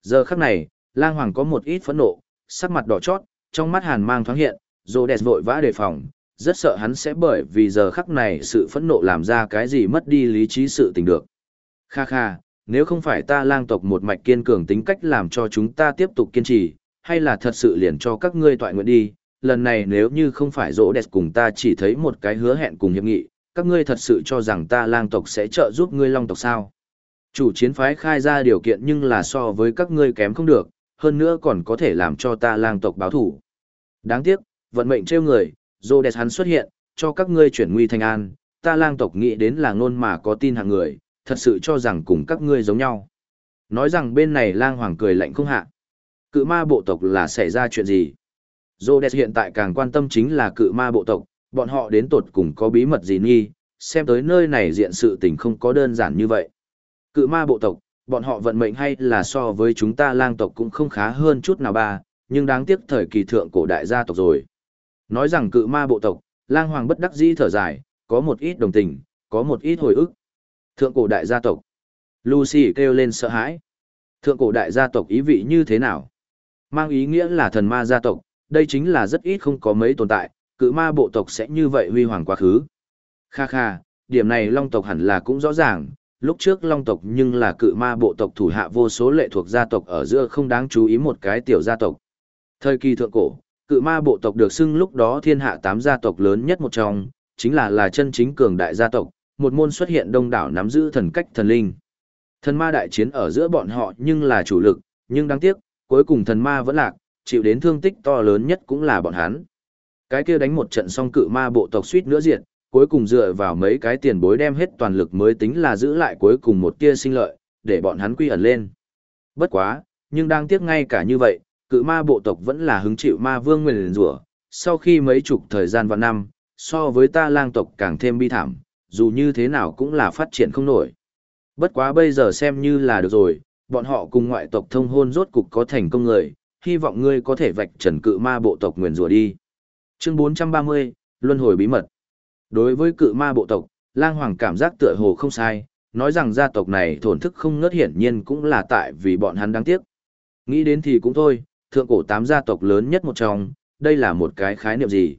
Giờ khắc này, lang hoàng có một ít phẫn nộ, sắc mặt đỏ chót, trong mắt hàn mang thoáng hiện, rồ đẹp vội vã đề phòng, rất sợ hắn sẽ bởi vì giờ khắc này sự phẫn nộ làm ra cái gì mất đi lý trí sự tình được. Kha kha, nếu không phải ta lang tộc một mạch kiên cường tính cách làm cho chúng ta tiếp tục kiên trì, hay là thật sự liền cho các ngươi tọa nguyện đi, lần này nếu như không phải rỗ đẹp cùng ta chỉ thấy một cái hứa hẹn cùng hiệp nghị, các ngươi thật sự cho rằng ta lang tộc sẽ trợ giúp ngươi long tộc sao. Chủ chiến phái khai ra điều kiện nhưng là so với các ngươi kém không được, hơn nữa còn có thể làm cho ta lang tộc báo thủ. Đáng tiếc, vận mệnh trêu người, rỗ đẹp hắn xuất hiện, cho các ngươi chuyển nguy thành an, ta lang tộc nghĩ đến là ngôn mà có tin hạng người, thật sự cho rằng cùng các ngươi giống nhau. Nói rằng bên này lang hoàng cười lạnh không hạ. Cự ma bộ tộc là xảy ra chuyện gì? Rhodes hiện tại càng quan tâm chính là cự ma bộ tộc, bọn họ đến tột cùng có bí mật gì nghi, xem tới nơi này diện sự tình không có đơn giản như vậy. Cự ma bộ tộc, bọn họ vận mệnh hay là so với chúng ta lang tộc cũng không khá hơn chút nào ba, nhưng đáng tiếc thời kỳ thượng cổ đại gia tộc rồi. Nói rằng cự ma bộ tộc, lang hoàng bất đắc dĩ thở dài, có một ít đồng tình, có một ít hồi ức. Thượng cổ đại gia tộc. Lucy kêu lên sợ hãi. Thượng cổ đại gia tộc ý vị như thế nào? Mang ý nghĩa là thần ma gia tộc, đây chính là rất ít không có mấy tồn tại, cự ma bộ tộc sẽ như vậy huy hoàng quá khứ. Kha kha, điểm này long tộc hẳn là cũng rõ ràng, lúc trước long tộc nhưng là cự ma bộ tộc thủ hạ vô số lệ thuộc gia tộc ở giữa không đáng chú ý một cái tiểu gia tộc. Thời kỳ thượng cổ, cự ma bộ tộc được xưng lúc đó thiên hạ tám gia tộc lớn nhất một trong, chính là là chân chính cường đại gia tộc, một môn xuất hiện đông đảo nắm giữ thần cách thần linh. Thần ma đại chiến ở giữa bọn họ nhưng là chủ lực, nhưng đáng tiếc, cuối cùng thần ma vẫn lạc, chịu đến thương tích to lớn nhất cũng là bọn hắn. Cái kia đánh một trận xong cự ma bộ tộc suýt nữa diệt, cuối cùng dựa vào mấy cái tiền bối đem hết toàn lực mới tính là giữ lại cuối cùng một tia sinh lợi, để bọn hắn quy ẩn lên. Bất quá, nhưng đang tiếc ngay cả như vậy, cự ma bộ tộc vẫn là hứng chịu ma vương nguyền rủa sau khi mấy chục thời gian và năm, so với ta lang tộc càng thêm bi thảm, dù như thế nào cũng là phát triển không nổi. Bất quá bây giờ xem như là được rồi, bọn họ cùng ngoại tộc thông hôn rốt cục có thành công người, hy vọng ngươi có thể vạch trần cự ma bộ tộc nguyền rủa đi. Chương 430, Luân hồi bí mật. Đối với cự ma bộ tộc, Lang Hoàng cảm giác tựa hồ không sai, nói rằng gia tộc này thổn thức không ngớt hiển nhiên cũng là tại vì bọn hắn đáng tiếc. Nghĩ đến thì cũng thôi, thượng cổ tám gia tộc lớn nhất một trong, đây là một cái khái niệm gì?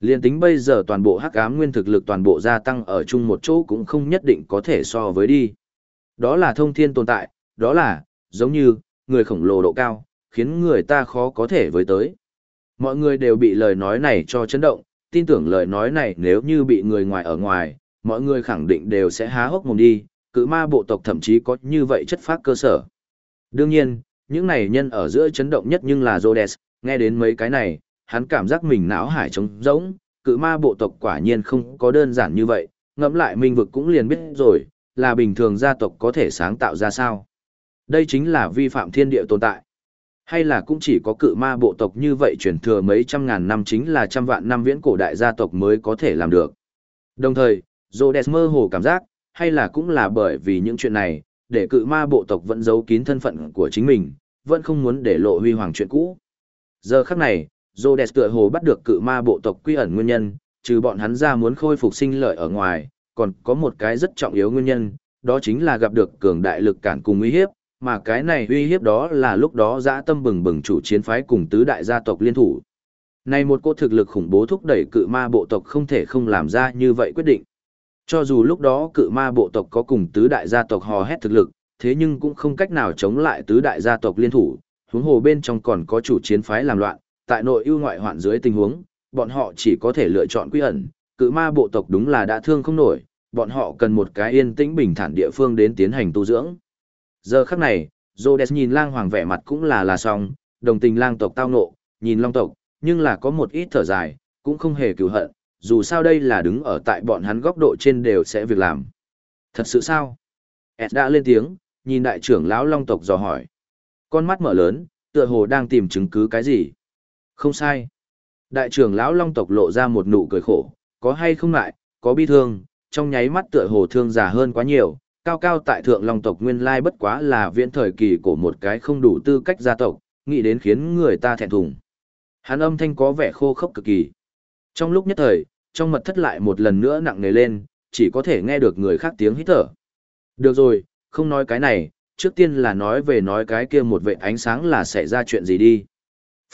Liên tính bây giờ toàn bộ hắc ám nguyên thực lực toàn bộ gia tăng ở chung một chỗ cũng không nhất định có thể so với đi. Đó là thông thiên tồn tại, đó là, giống như, người khổng lồ độ cao, khiến người ta khó có thể với tới. Mọi người đều bị lời nói này cho chấn động, tin tưởng lời nói này nếu như bị người ngoài ở ngoài, mọi người khẳng định đều sẽ há hốc mồm đi, cự ma bộ tộc thậm chí có như vậy chất phát cơ sở. Đương nhiên, những này nhân ở giữa chấn động nhất nhưng là Rhodes, nghe đến mấy cái này, hắn cảm giác mình não hải trống rỗng, cự ma bộ tộc quả nhiên không có đơn giản như vậy, ngẫm lại minh vực cũng liền biết rồi, là bình thường gia tộc có thể sáng tạo ra sao. Đây chính là vi phạm thiên địa tồn tại. Hay là cũng chỉ có cự ma bộ tộc như vậy truyền thừa mấy trăm ngàn năm chính là trăm vạn năm viễn cổ đại gia tộc mới có thể làm được. Đồng thời, Rhodes mơ hồ cảm giác, hay là cũng là bởi vì những chuyện này, để cự ma bộ tộc vẫn giấu kín thân phận của chính mình, vẫn không muốn để lộ huy hoàng chuyện cũ. Giờ khắc này, Rhodes tựa hồ bắt được cự ma bộ tộc quy ẩn nguyên nhân, trừ bọn hắn ra muốn khôi phục sinh lợi ở ngoài, còn có một cái rất trọng yếu nguyên nhân, đó chính là gặp được cường đại lực cản cùng uy hiếp, mà cái này uy hiếp đó là lúc đó dã tâm bừng bừng chủ chiến phái cùng tứ đại gia tộc liên thủ. Này một cô thực lực khủng bố thúc đẩy cự ma bộ tộc không thể không làm ra như vậy quyết định. Cho dù lúc đó cự ma bộ tộc có cùng tứ đại gia tộc hò hét thực lực, thế nhưng cũng không cách nào chống lại tứ đại gia tộc liên thủ, huống hồ bên trong còn có chủ chiến phái làm loạn, tại nội ưu ngoại hoạn dưới tình huống, bọn họ chỉ có thể lựa chọn quy ẩn, cự ma bộ tộc đúng là đã thương không nổi, bọn họ cần một cái yên tĩnh bình thản địa phương đến tiến hành tu dưỡng. Giờ khắc này, Rhodes nhìn lang hoàng vẻ mặt cũng là là xong, đồng tình lang tộc tao nộ, nhìn long tộc, nhưng là có một ít thở dài, cũng không hề cứu hận, dù sao đây là đứng ở tại bọn hắn góc độ trên đều sẽ việc làm. Thật sự sao? Ed đã lên tiếng, nhìn đại trưởng lão long tộc dò hỏi. Con mắt mở lớn, tựa hồ đang tìm chứng cứ cái gì? Không sai. Đại trưởng lão long tộc lộ ra một nụ cười khổ, có hay không lại, có bi thương, trong nháy mắt tựa hồ thương già hơn quá nhiều, cao cao tại thượng long tộc nguyên lai bất quá là viễn thời kỳ của một cái không đủ tư cách gia tộc, nghĩ đến khiến người ta thẹn thùng. Hắn âm thanh có vẻ khô khốc cực kỳ. Trong lúc nhất thời, trong mật thất lại một lần nữa nặng nề lên, chỉ có thể nghe được người khác tiếng hít thở. Được rồi, không nói cái này, trước tiên là nói về nói cái kia một vệ ánh sáng là xảy ra chuyện gì đi.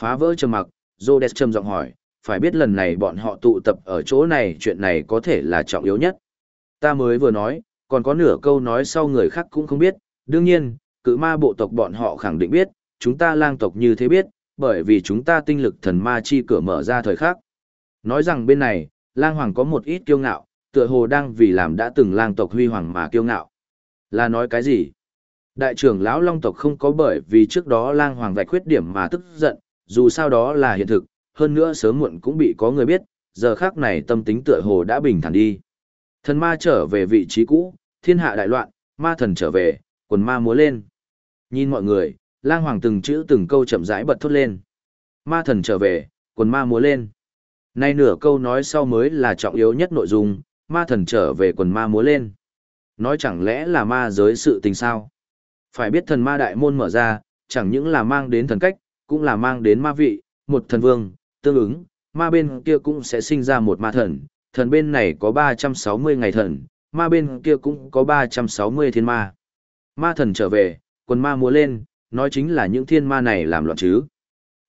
Phá vỡ trầm mặc, Rhodes trầm giọng hỏi, phải biết lần này bọn họ tụ tập ở chỗ này chuyện này có thể là trọng yếu nhất. Ta mới vừa nói, còn có nửa câu nói sau người khác cũng không biết, đương nhiên, cự ma bộ tộc bọn họ khẳng định biết, chúng ta lang tộc như thế biết, bởi vì chúng ta tinh lực thần ma chi cửa mở ra thời khắc. Nói rằng bên này, lang hoàng có một ít kiêu ngạo, tựa hồ đang vì làm đã từng lang tộc huy hoàng mà kiêu ngạo. Là nói cái gì? Đại trưởng lão long tộc không có bởi vì trước đó lang hoàng vạch khuyết điểm mà tức giận, dù sao đó là hiện thực, hơn nữa sớm muộn cũng bị có người biết, giờ khác này tâm tính tựa hồ đã bình thản đi. Thần ma trở về vị trí cũ, thiên hạ đại loạn, ma thần trở về, quần ma múa lên. Nhìn mọi người, lang hoàng từng chữ từng câu chậm rãi bật thốt lên. Ma thần trở về, quần ma múa lên. Nay nửa câu nói sau mới là trọng yếu nhất nội dung, ma thần trở về quần ma múa lên. Nói chẳng lẽ là ma giới sự tình sao? Phải biết thần ma đại môn mở ra, chẳng những là mang đến thần cách, cũng là mang đến ma vị, một thần vương, tương ứng, ma bên kia cũng sẽ sinh ra một ma thần, thần bên này có 360 ngày thần, ma bên kia cũng có 360 thiên ma. Ma thần trở về, quần ma múa lên, nói chính là những thiên ma này làm loạn chứ.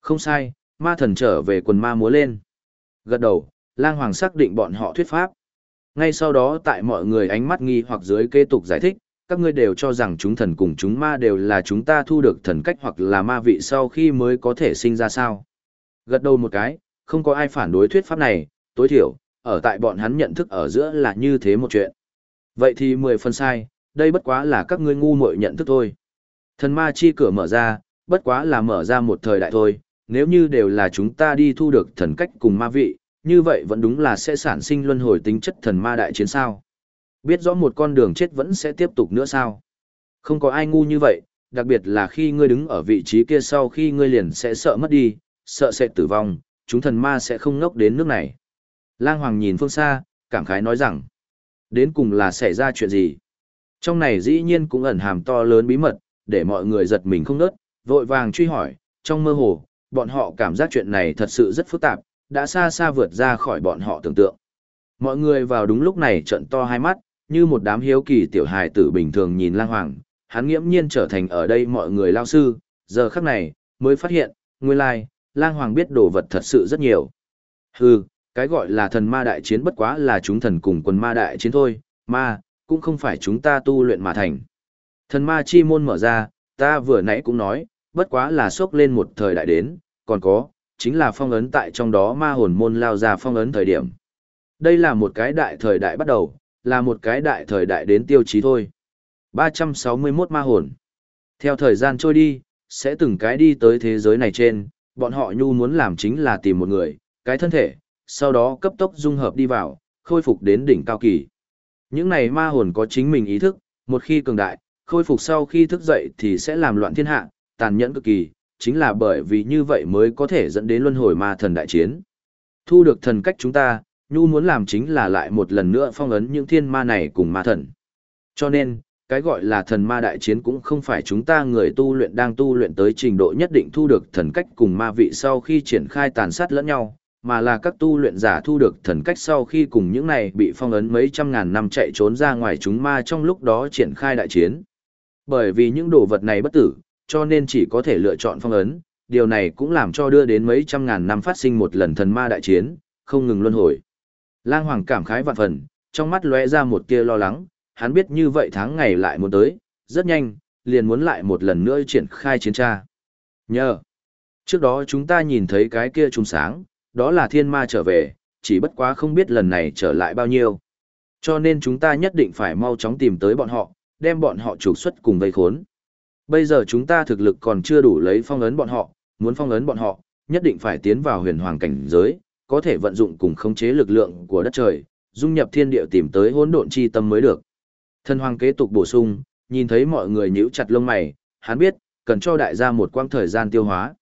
Không sai, ma thần trở về quần ma múa lên. Gật đầu, lang hoàng xác định bọn họ thuyết pháp. Ngay sau đó tại mọi người ánh mắt nghi hoặc dưới kế tục giải thích, các ngươi đều cho rằng chúng thần cùng chúng ma đều là chúng ta thu được thần cách hoặc là ma vị sau khi mới có thể sinh ra sao. Gật đầu một cái, không có ai phản đối thuyết pháp này, tối thiểu, ở tại bọn hắn nhận thức ở giữa là như thế một chuyện. Vậy thì mười phần sai, đây bất quá là các ngươi ngu muội nhận thức thôi. Thần ma chi cửa mở ra, bất quá là mở ra một thời đại thôi, nếu như đều là chúng ta đi thu được thần cách cùng ma vị, như vậy vẫn đúng là sẽ sản sinh luân hồi tính chất thần ma đại chiến sao. Biết rõ một con đường chết vẫn sẽ tiếp tục nữa sao. Không có ai ngu như vậy, đặc biệt là khi ngươi đứng ở vị trí kia sau khi ngươi liền sẽ sợ mất đi, sợ sẽ tử vong, chúng thần ma sẽ không ngốc đến nước này. Lang Hoàng nhìn phương xa, cảm khái nói rằng, đến cùng là xảy ra chuyện gì? Trong này dĩ nhiên cũng ẩn hàm to lớn bí mật, để mọi người giật mình không nớt, vội vàng truy hỏi, trong mơ hồ, bọn họ cảm giác chuyện này thật sự rất phức tạp, đã xa xa vượt ra khỏi bọn họ tưởng tượng. Mọi người vào đúng lúc này trận to hai mắt, như một đám hiếu kỳ tiểu hài tử bình thường nhìn lang hoàng, hắn nghiễm nhiên trở thành ở đây mọi người lao sư, giờ khắc này, mới phát hiện, nguyên lai, lang hoàng biết đồ vật thật sự rất nhiều. Hừ, cái gọi là thần ma đại chiến bất quá là chúng thần cùng quần ma đại chiến thôi, ma, cũng không phải chúng ta tu luyện mà thành. Thần ma chi môn mở ra, ta vừa nãy cũng nói, bất quá là sốc lên một thời đại đến, còn có, chính là phong ấn tại trong đó ma hồn môn lao ra phong ấn thời điểm. Đây là một cái đại thời đại bắt đầu, là một cái đại thời đại đến tiêu chí thôi. 361 ma hồn. Theo thời gian trôi đi, sẽ từng cái đi tới thế giới này trên, bọn họ nhu muốn làm chính là tìm một người, cái thân thể, sau đó cấp tốc dung hợp đi vào, khôi phục đến đỉnh cao kỳ. Những này ma hồn có chính mình ý thức, một khi cường đại, khôi phục sau khi thức dậy thì sẽ làm loạn thiên hạ, tàn nhẫn cực kỳ, chính là bởi vì như vậy mới có thể dẫn đến luân hồi ma thần đại chiến. Thu được thần cách chúng ta, Nhu muốn làm chính là lại một lần nữa phong ấn những thiên ma này cùng ma thần. Cho nên, cái gọi là thần ma đại chiến cũng không phải chúng ta người tu luyện đang tu luyện tới trình độ nhất định thu được thần cách cùng ma vị sau khi triển khai tàn sát lẫn nhau, mà là các tu luyện giả thu được thần cách sau khi cùng những này bị phong ấn mấy trăm ngàn năm chạy trốn ra ngoài chúng ma trong lúc đó triển khai đại chiến. Bởi vì những đồ vật này bất tử, cho nên chỉ có thể lựa chọn phong ấn, điều này cũng làm cho đưa đến mấy trăm ngàn năm phát sinh một lần thần ma đại chiến, không ngừng luân hồi. Lang Hoàng cảm khái vạn phần, trong mắt lóe ra một tia lo lắng, hắn biết như vậy tháng ngày lại muốn tới, rất nhanh, liền muốn lại một lần nữa triển khai chiến tra. Nhờ, trước đó chúng ta nhìn thấy cái kia trùng sáng, đó là thiên ma trở về, chỉ bất quá không biết lần này trở lại bao nhiêu. Cho nên chúng ta nhất định phải mau chóng tìm tới bọn họ, đem bọn họ trục xuất cùng vây khốn. Bây giờ chúng ta thực lực còn chưa đủ lấy phong ấn bọn họ, muốn phong ấn bọn họ, nhất định phải tiến vào huyền hoàng cảnh giới, có thể vận dụng cùng khống chế lực lượng của đất trời, dung nhập thiên địa tìm tới hỗn độn chi tâm mới được. Thần hoàng kế tục bổ sung, nhìn thấy mọi người nhíu chặt lông mày, hắn biết, cần cho đại gia một quãng thời gian tiêu hóa.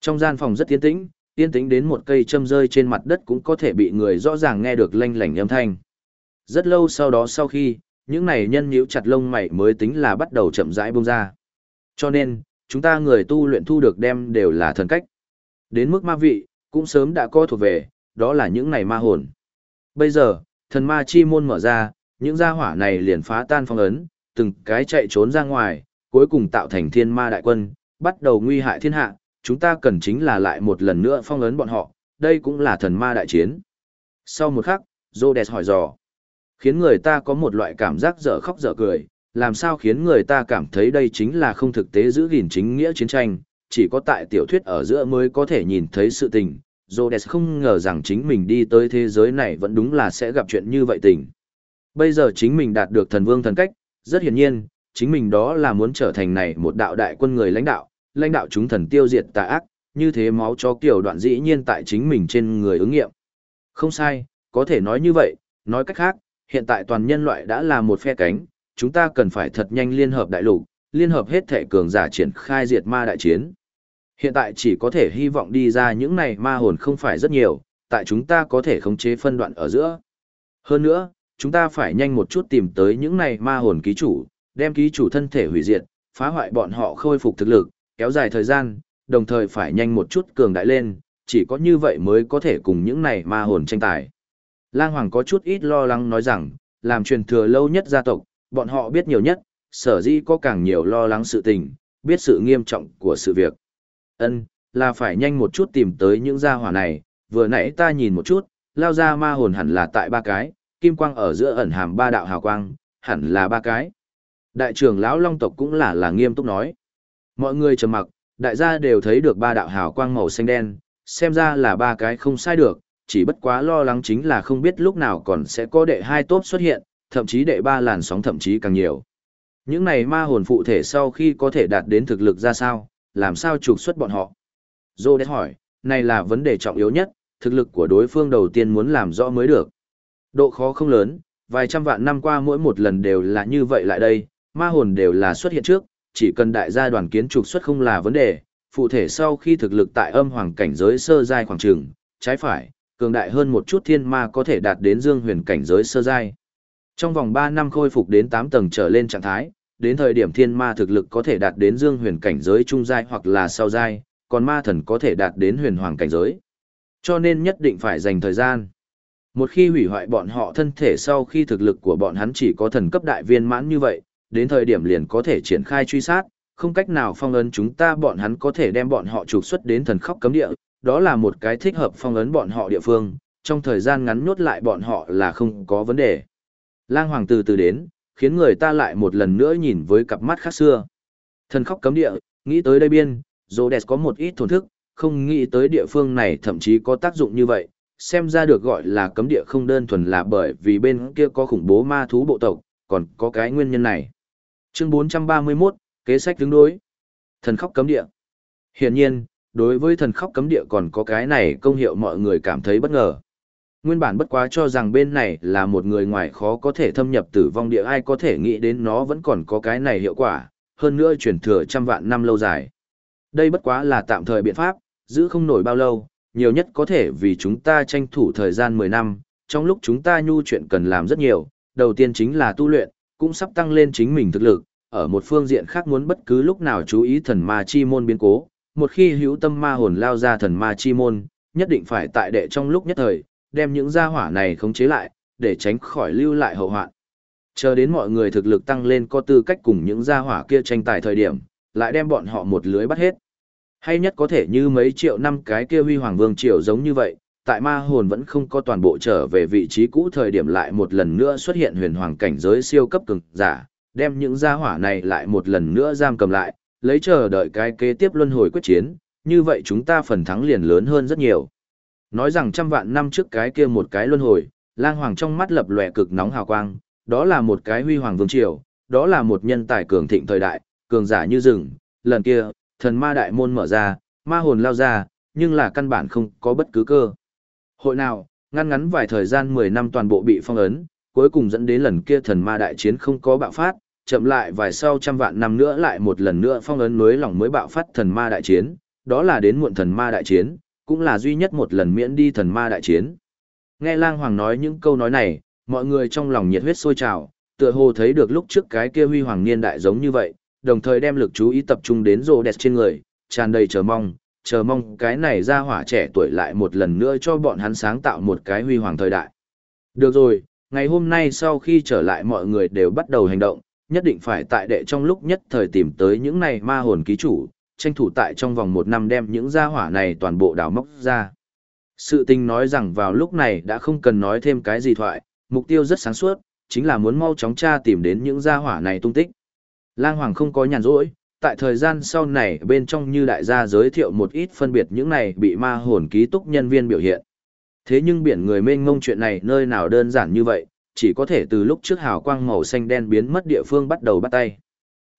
Trong gian phòng rất tiến tĩnh, yên tĩnh đến một cây châm rơi trên mặt đất cũng có thể bị người rõ ràng nghe được lanh lảnh âm thanh. Rất lâu sau đó sau khi, những này nhân nhíu chặt lông mày mới tính là bắt đầu chậm rãi bông ra. Cho nên, chúng ta người tu luyện thu được đem đều là thần cách. Đến mức ma vị, cũng sớm đã có thuộc về, đó là những này ma hồn. Bây giờ, thần ma chi môn mở ra, những gia hỏa này liền phá tan phong ấn, từng cái chạy trốn ra ngoài, cuối cùng tạo thành thiên ma đại quân, bắt đầu nguy hại thiên hạ, chúng ta cần chính là lại một lần nữa phong ấn bọn họ, đây cũng là thần ma đại chiến. Sau một khắc, Rhodes hỏi dò, khiến người ta có một loại cảm giác dở khóc dở cười, làm sao khiến người ta cảm thấy đây chính là không thực tế giữ gìn chính nghĩa chiến tranh, chỉ có tại tiểu thuyết ở giữa mới có thể nhìn thấy sự tình. Rhodes không ngờ rằng chính mình đi tới thế giới này vẫn đúng là sẽ gặp chuyện như vậy tình. Bây giờ chính mình đạt được thần vương thần cách, rất hiển nhiên, chính mình đó là muốn trở thành này một đạo đại quân người lãnh đạo, lãnh đạo chúng thần tiêu diệt tà ác, như thế máu cho kiểu đoạn dĩ nhiên tại chính mình trên người ứng nghiệm. Không sai, có thể nói như vậy, nói cách khác, hiện tại toàn nhân loại đã là một phe cánh, chúng ta cần phải thật nhanh liên hợp đại lục, liên hợp hết thể cường giả triển khai diệt ma đại chiến. Hiện tại chỉ có thể hy vọng đi ra những này ma hồn không phải rất nhiều, tại chúng ta có thể khống chế phân đoạn ở giữa. Hơn nữa, chúng ta phải nhanh một chút tìm tới những này ma hồn ký chủ, đem ký chủ thân thể hủy diệt, phá hoại bọn họ khôi phục thực lực, kéo dài thời gian, đồng thời phải nhanh một chút cường đại lên, chỉ có như vậy mới có thể cùng những này ma hồn tranh tài. Lang Hoàng có chút ít lo lắng nói rằng, làm truyền thừa lâu nhất gia tộc, bọn họ biết nhiều nhất, sở dĩ có càng nhiều lo lắng sự tình, biết sự nghiêm trọng của sự việc. Ân, là phải nhanh một chút tìm tới những gia hỏa này, vừa nãy ta nhìn một chút, lao ra ma hồn hẳn là tại ba cái, kim quang ở giữa ẩn hàm ba đạo hào quang, hẳn là ba cái. Đại trưởng lão Long tộc cũng là là nghiêm túc nói. Mọi người trầm mặc, đại gia đều thấy được ba đạo hào quang màu xanh đen, xem ra là ba cái không sai được, chỉ bất quá lo lắng chính là không biết lúc nào còn sẽ có đệ hai tốt xuất hiện, thậm chí đệ ba làn sóng thậm chí càng nhiều. Những này ma hồn phụ thể sau khi có thể đạt đến thực lực ra sao, làm sao trục xuất bọn họ? Dô đét hỏi, này là vấn đề trọng yếu nhất, thực lực của đối phương đầu tiên muốn làm rõ mới được. Độ khó không lớn, vài trăm vạn năm qua mỗi một lần đều là như vậy lại đây, ma hồn đều là xuất hiện trước, chỉ cần đại gia đoàn kiến trục xuất không là vấn đề, phụ thể sau khi thực lực tại âm hoàng cảnh giới sơ giai khoảng trường, trái phải, cường đại hơn một chút thiên ma có thể đạt đến dương huyền cảnh giới sơ giai. Trong vòng 3 năm khôi phục đến 8 tầng trở lên trạng thái, đến thời điểm thiên ma thực lực có thể đạt đến dương huyền cảnh giới trung giai hoặc là sau giai, còn ma thần có thể đạt đến huyền hoàng cảnh giới. Cho nên nhất định phải dành thời gian. Một khi hủy hoại bọn họ thân thể sau khi thực lực của bọn hắn chỉ có thần cấp đại viên mãn như vậy, đến thời điểm liền có thể triển khai truy sát, không cách nào phong ấn chúng ta bọn hắn có thể đem bọn họ trục xuất đến thần khóc cấm địa, đó là một cái thích hợp phong ấn bọn họ địa phương, trong thời gian ngắn nhốt lại bọn họ là không có vấn đề. Lang Hoàng từ từ đến, khiến người ta lại một lần nữa nhìn với cặp mắt khác xưa. Thần khóc cấm địa, nghĩ tới đây biên, Rhodes có một ít thổn thức, không nghĩ tới địa phương này thậm chí có tác dụng như vậy, xem ra được gọi là cấm địa không đơn thuần là bởi vì bên kia có khủng bố ma thú bộ tộc, còn có cái nguyên nhân này. Chương 431, kế sách tương đối. Thần khóc cấm địa. Hiển nhiên, đối với thần khóc cấm địa còn có cái này công hiệu mọi người cảm thấy bất ngờ. Nguyên bản bất quá cho rằng bên này là một người ngoài khó có thể thâm nhập tử vong địa ai có thể nghĩ đến nó vẫn còn có cái này hiệu quả, hơn nữa chuyển thừa trăm vạn năm lâu dài. Đây bất quá là tạm thời biện pháp, giữ không nổi bao lâu, nhiều nhất có thể vì chúng ta tranh thủ thời gian 10 năm, trong lúc chúng ta nhu chuyện cần làm rất nhiều, đầu tiên chính là tu luyện, cũng sắp tăng lên chính mình thực lực, ở một phương diện khác muốn bất cứ lúc nào chú ý thần ma chi môn biến cố, một khi hữu tâm ma hồn lao ra thần ma chi môn, nhất định phải tại đệ trong lúc nhất thời, đem những gia hỏa này khống chế lại, để tránh khỏi lưu lại hậu hoạn. Chờ đến mọi người thực lực tăng lên có tư cách cùng những gia hỏa kia tranh tài thời điểm, lại đem bọn họ một lưới bắt hết. Hay nhất có thể như mấy triệu năm cái kia huy hoàng vương triều giống như vậy, tại ma hồn vẫn không có toàn bộ trở về vị trí cũ thời điểm lại một lần nữa xuất hiện huyền hoàng cảnh giới siêu cấp cường giả, đem những gia hỏa này lại một lần nữa giam cầm lại, lấy chờ đợi cái kế tiếp luân hồi quyết chiến, như vậy chúng ta phần thắng liền lớn hơn rất nhiều. Nói rằng trăm vạn năm trước cái kia một cái luân hồi, lang hoàng trong mắt lập lòe cực nóng hào quang, đó là một cái huy hoàng vương triều, đó là một nhân tài cường thịnh thời đại, cường giả như rừng, lần kia, thần ma đại môn mở ra, ma hồn lao ra, nhưng là căn bản không có bất cứ cơ. Hội nào, ngăn ngắn vài thời gian 10 năm toàn bộ bị phong ấn, cuối cùng dẫn đến lần kia thần ma đại chiến không có bạo phát, chậm lại vài sau trăm vạn năm nữa lại một lần nữa phong ấn nối lòng mới bạo phát thần ma đại chiến, đó là đến muộn thần ma đại chiến, cũng là duy nhất một lần miễn đi thần ma đại chiến. Nghe lang hoàng nói những câu nói này, mọi người trong lòng nhiệt huyết sôi trào, tựa hồ thấy được lúc trước cái kia huy hoàng niên đại giống như vậy, đồng thời đem lực chú ý tập trung đến rồ đẹp trên người, tràn đầy chờ mong, chờ mong cái này ra hỏa trẻ tuổi lại một lần nữa cho bọn hắn sáng tạo một cái huy hoàng thời đại. Được rồi, ngày hôm nay sau khi trở lại mọi người đều bắt đầu hành động, nhất định phải tại đệ trong lúc nhất thời tìm tới những này ma hồn ký chủ, tranh thủ tại trong vòng một năm đem những gia hỏa này toàn bộ đào móc ra. Sự tình nói rằng vào lúc này đã không cần nói thêm cái gì thoại, mục tiêu rất sáng suốt, chính là muốn mau chóng tra tìm đến những gia hỏa này tung tích. Lang Hoàng không có nhàn rỗi, tại thời gian sau này bên trong như đại gia giới thiệu một ít phân biệt những này bị ma hồn ký túc nhân viên biểu hiện. Thế nhưng biển người mênh ngông chuyện này nơi nào đơn giản như vậy, chỉ có thể từ lúc trước hào quang màu xanh đen biến mất địa phương bắt đầu bắt tay.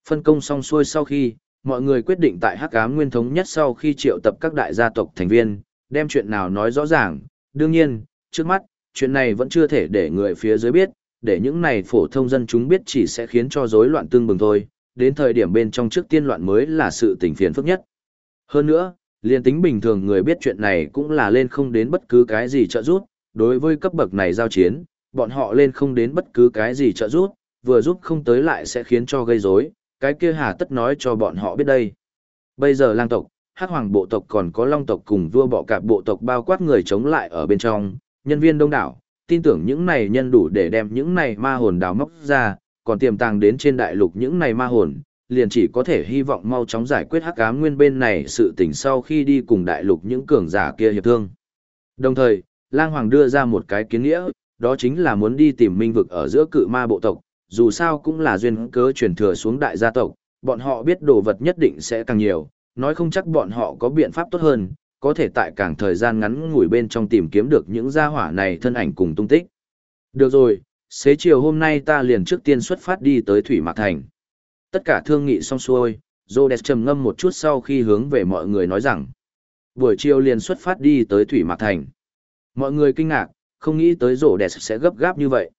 Phân công xong xuôi sau khi, mọi người quyết định tại Hắc Ám Nguyên thống nhất sau khi triệu tập các đại gia tộc thành viên, đem chuyện nào nói rõ ràng, đương nhiên, trước mắt, chuyện này vẫn chưa thể để người phía dưới biết, để những này phổ thông dân chúng biết chỉ sẽ khiến cho rối loạn tương bừng thôi, đến thời điểm bên trong trước tiên loạn mới là sự tình phiền phức nhất. Hơn nữa, liên tính bình thường người biết chuyện này cũng là lên không đến bất cứ cái gì trợ giúp, đối với cấp bậc này giao chiến, bọn họ lên không đến bất cứ cái gì trợ giúp, vừa giúp không tới lại sẽ khiến cho gây rối, cái kia hà tất nói cho bọn họ biết đây. Bây giờ lang tộc, hắc hoàng bộ tộc còn có long tộc cùng vua bọ cạp bộ tộc bao quát người chống lại ở bên trong, nhân viên đông đảo, tin tưởng những này nhân đủ để đem những này ma hồn đào móc ra, còn tiềm tàng đến trên đại lục những này ma hồn, liền chỉ có thể hy vọng mau chóng giải quyết hắc ám nguyên bên này sự tình sau khi đi cùng đại lục những cường giả kia hiệp thương. Đồng thời, Lang Hoàng đưa ra một cái kiến nghĩa, đó chính là muốn đi tìm minh vực ở giữa cự ma bộ tộc, dù sao cũng là duyên cớ truyền thừa xuống đại gia tộc, bọn họ biết đồ vật nhất định sẽ càng nhiều, nói không chắc bọn họ có biện pháp tốt hơn, có thể tại càng thời gian ngắn ngủi bên trong tìm kiếm được những gia hỏa này thân ảnh cùng tung tích. Được rồi, xế chiều hôm nay ta liền trước tiên xuất phát đi tới Thủy Mạc Thành. Tất cả thương nghị xong xuôi, Rhodes trầm ngâm một chút sau khi hướng về mọi người nói rằng, buổi chiều liền xuất phát đi tới Thủy Mạc Thành. Mọi người kinh ngạc, không nghĩ tới Rhodes sẽ gấp gáp như vậy.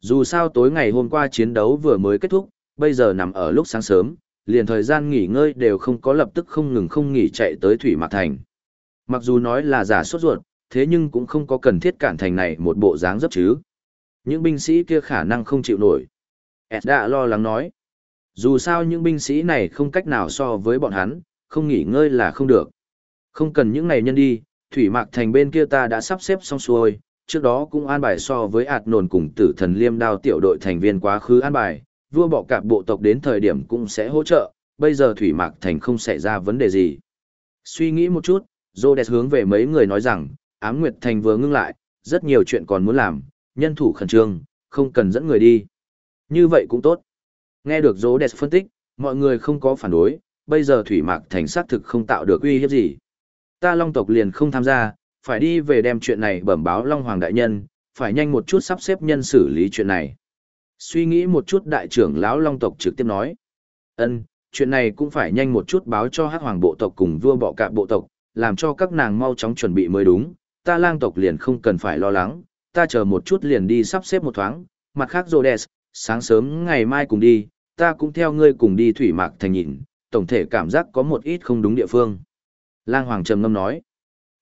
Dù sao tối ngày hôm qua chiến đấu vừa mới kết thúc, bây giờ nằm ở lúc sáng sớm, liền thời gian nghỉ ngơi đều không có lập tức không ngừng không nghỉ chạy tới Thủy Mạc Thành. Mặc dù nói là giả sốt ruột, thế nhưng cũng không có cần thiết cản thành này một bộ dáng dấp chứ. Những binh sĩ kia khả năng không chịu nổi. Ed đã lo lắng nói. Dù sao những binh sĩ này không cách nào so với bọn hắn, không nghỉ ngơi là không được. Không cần những ngày nhân đi, Thủy Mạc Thành bên kia ta đã sắp xếp xong xuôi, trước đó cũng an bài so với ạt nồn cùng tử thần liêm đao tiểu đội thành viên quá khứ an bài, vua bọ cạp bộ tộc đến thời điểm cũng sẽ hỗ trợ, bây giờ Thủy Mạc Thành không xảy ra vấn đề gì. Suy nghĩ một chút, Rhodes hướng về mấy người nói rằng, Ám Nguyệt Thành vừa ngưng lại, rất nhiều chuyện còn muốn làm, nhân thủ khẩn trương, không cần dẫn người đi. Như vậy cũng tốt. Nghe được Rhodes phân tích, mọi người không có phản đối, bây giờ Thủy Mạc Thành xác thực không tạo được uy hiếp gì. Ta Long tộc liền không tham gia, phải đi về đem chuyện này bẩm báo Long Hoàng đại nhân, phải nhanh một chút sắp xếp nhân xử lý chuyện này. Suy nghĩ một chút đại trưởng lão Long tộc trực tiếp nói. ân chuyện này cũng phải nhanh một chút báo cho hắc hoàng bộ tộc cùng vua bọ cạp bộ tộc, làm cho các nàng mau chóng chuẩn bị mới đúng, ta lang tộc liền không cần phải lo lắng, ta chờ một chút liền đi sắp xếp một thoáng, mặt khác Rhodes, sáng sớm ngày mai cùng đi, ta cũng theo ngươi cùng đi thủy mạc thành nhìn, tổng thể cảm giác có một ít không đúng địa phương. Lang Hoàng trầm ngâm nói,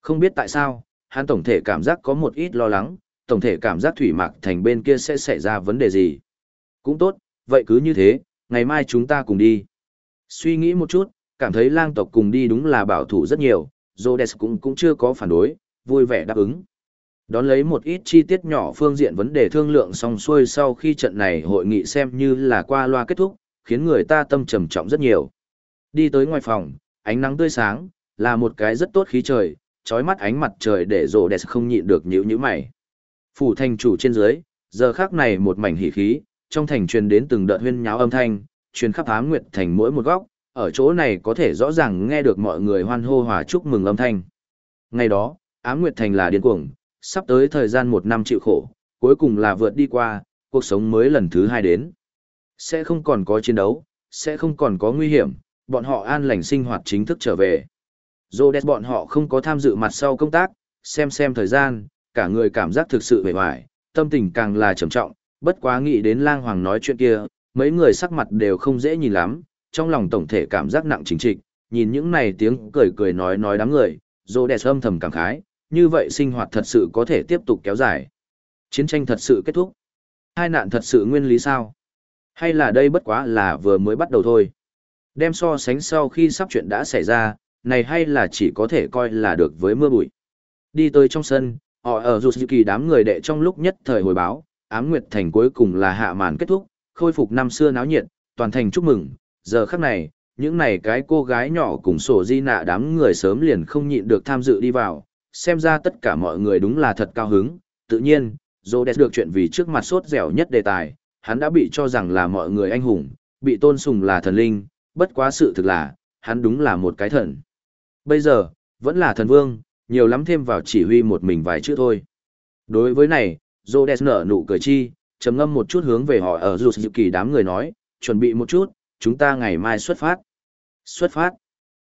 không biết tại sao, hắn tổng thể cảm giác có một ít lo lắng, tổng thể cảm giác thủy mạc thành bên kia sẽ xảy ra vấn đề gì. Cũng tốt, vậy cứ như thế, ngày mai chúng ta cùng đi. Suy nghĩ một chút, cảm thấy lang tộc cùng đi đúng là bảo thủ rất nhiều, Rhodes cũng cũng chưa có phản đối, vui vẻ đáp ứng. Đón lấy một ít chi tiết nhỏ phương diện vấn đề thương lượng xong xuôi sau khi trận này hội nghị xem như là qua loa kết thúc, khiến người ta tâm trầm trọng rất nhiều. Đi tới ngoài phòng, ánh nắng tươi sáng, là một cái rất tốt khí trời, trói mắt ánh mặt trời để rồ đẹp không nhịn được nhíu nhíu mày. Phủ thành chủ trên dưới, giờ khác này một mảnh hỉ khí, trong thành truyền đến từng đợt huyên nháo âm thanh, truyền khắp ám nguyệt thành mỗi một góc, ở chỗ này có thể rõ ràng nghe được mọi người hoan hô hòa chúc mừng âm thanh. Ngày đó, ám nguyệt thành là điên cuồng, sắp tới thời gian một năm chịu khổ, cuối cùng là vượt đi qua, cuộc sống mới lần thứ hai đến. Sẽ không còn có chiến đấu, sẽ không còn có nguy hiểm, bọn họ an lành sinh hoạt chính thức trở về. Rhodes bọn họ không có tham dự mặt sau công tác, xem xem thời gian, cả người cảm giác thực sự vẻ vải, tâm tình càng là trầm trọng, bất quá nghĩ đến lang hoàng nói chuyện kia, mấy người sắc mặt đều không dễ nhìn lắm, trong lòng tổng thể cảm giác nặng chính trịch, nhìn những này tiếng cười cười nói nói đám người, Rhodes âm thầm cảm khái, như vậy sinh hoạt thật sự có thể tiếp tục kéo dài. Chiến tranh thật sự kết thúc. Hai nạn thật sự nguyên lý sao? Hay là đây bất quá là vừa mới bắt đầu thôi? Đem so sánh sau khi sắp chuyện đã xảy ra, này hay là chỉ có thể coi là được với mưa bụi. Đi tới trong sân, họ ở dù kỳ đám người đệ trong lúc nhất thời hồi báo, ám nguyệt thành cuối cùng là hạ màn kết thúc, khôi phục năm xưa náo nhiệt, toàn thành chúc mừng, giờ khắc này, những này cái cô gái nhỏ cùng sổ di nạ đám người sớm liền không nhịn được tham dự đi vào, xem ra tất cả mọi người đúng là thật cao hứng, tự nhiên, Rhodes được chuyện vì trước mặt sốt dẻo nhất đề tài, hắn đã bị cho rằng là mọi người anh hùng, bị tôn sùng là thần linh, bất quá sự thực là, hắn đúng là một cái thần. Bây giờ, vẫn là thần vương, nhiều lắm thêm vào chỉ huy một mình vài chữ thôi. Đối với này, Rhodes nở nụ cười chi, trầm ngâm một chút hướng về họ ở dù dự kỳ đám người nói, chuẩn bị một chút, chúng ta ngày mai xuất phát. Xuất phát?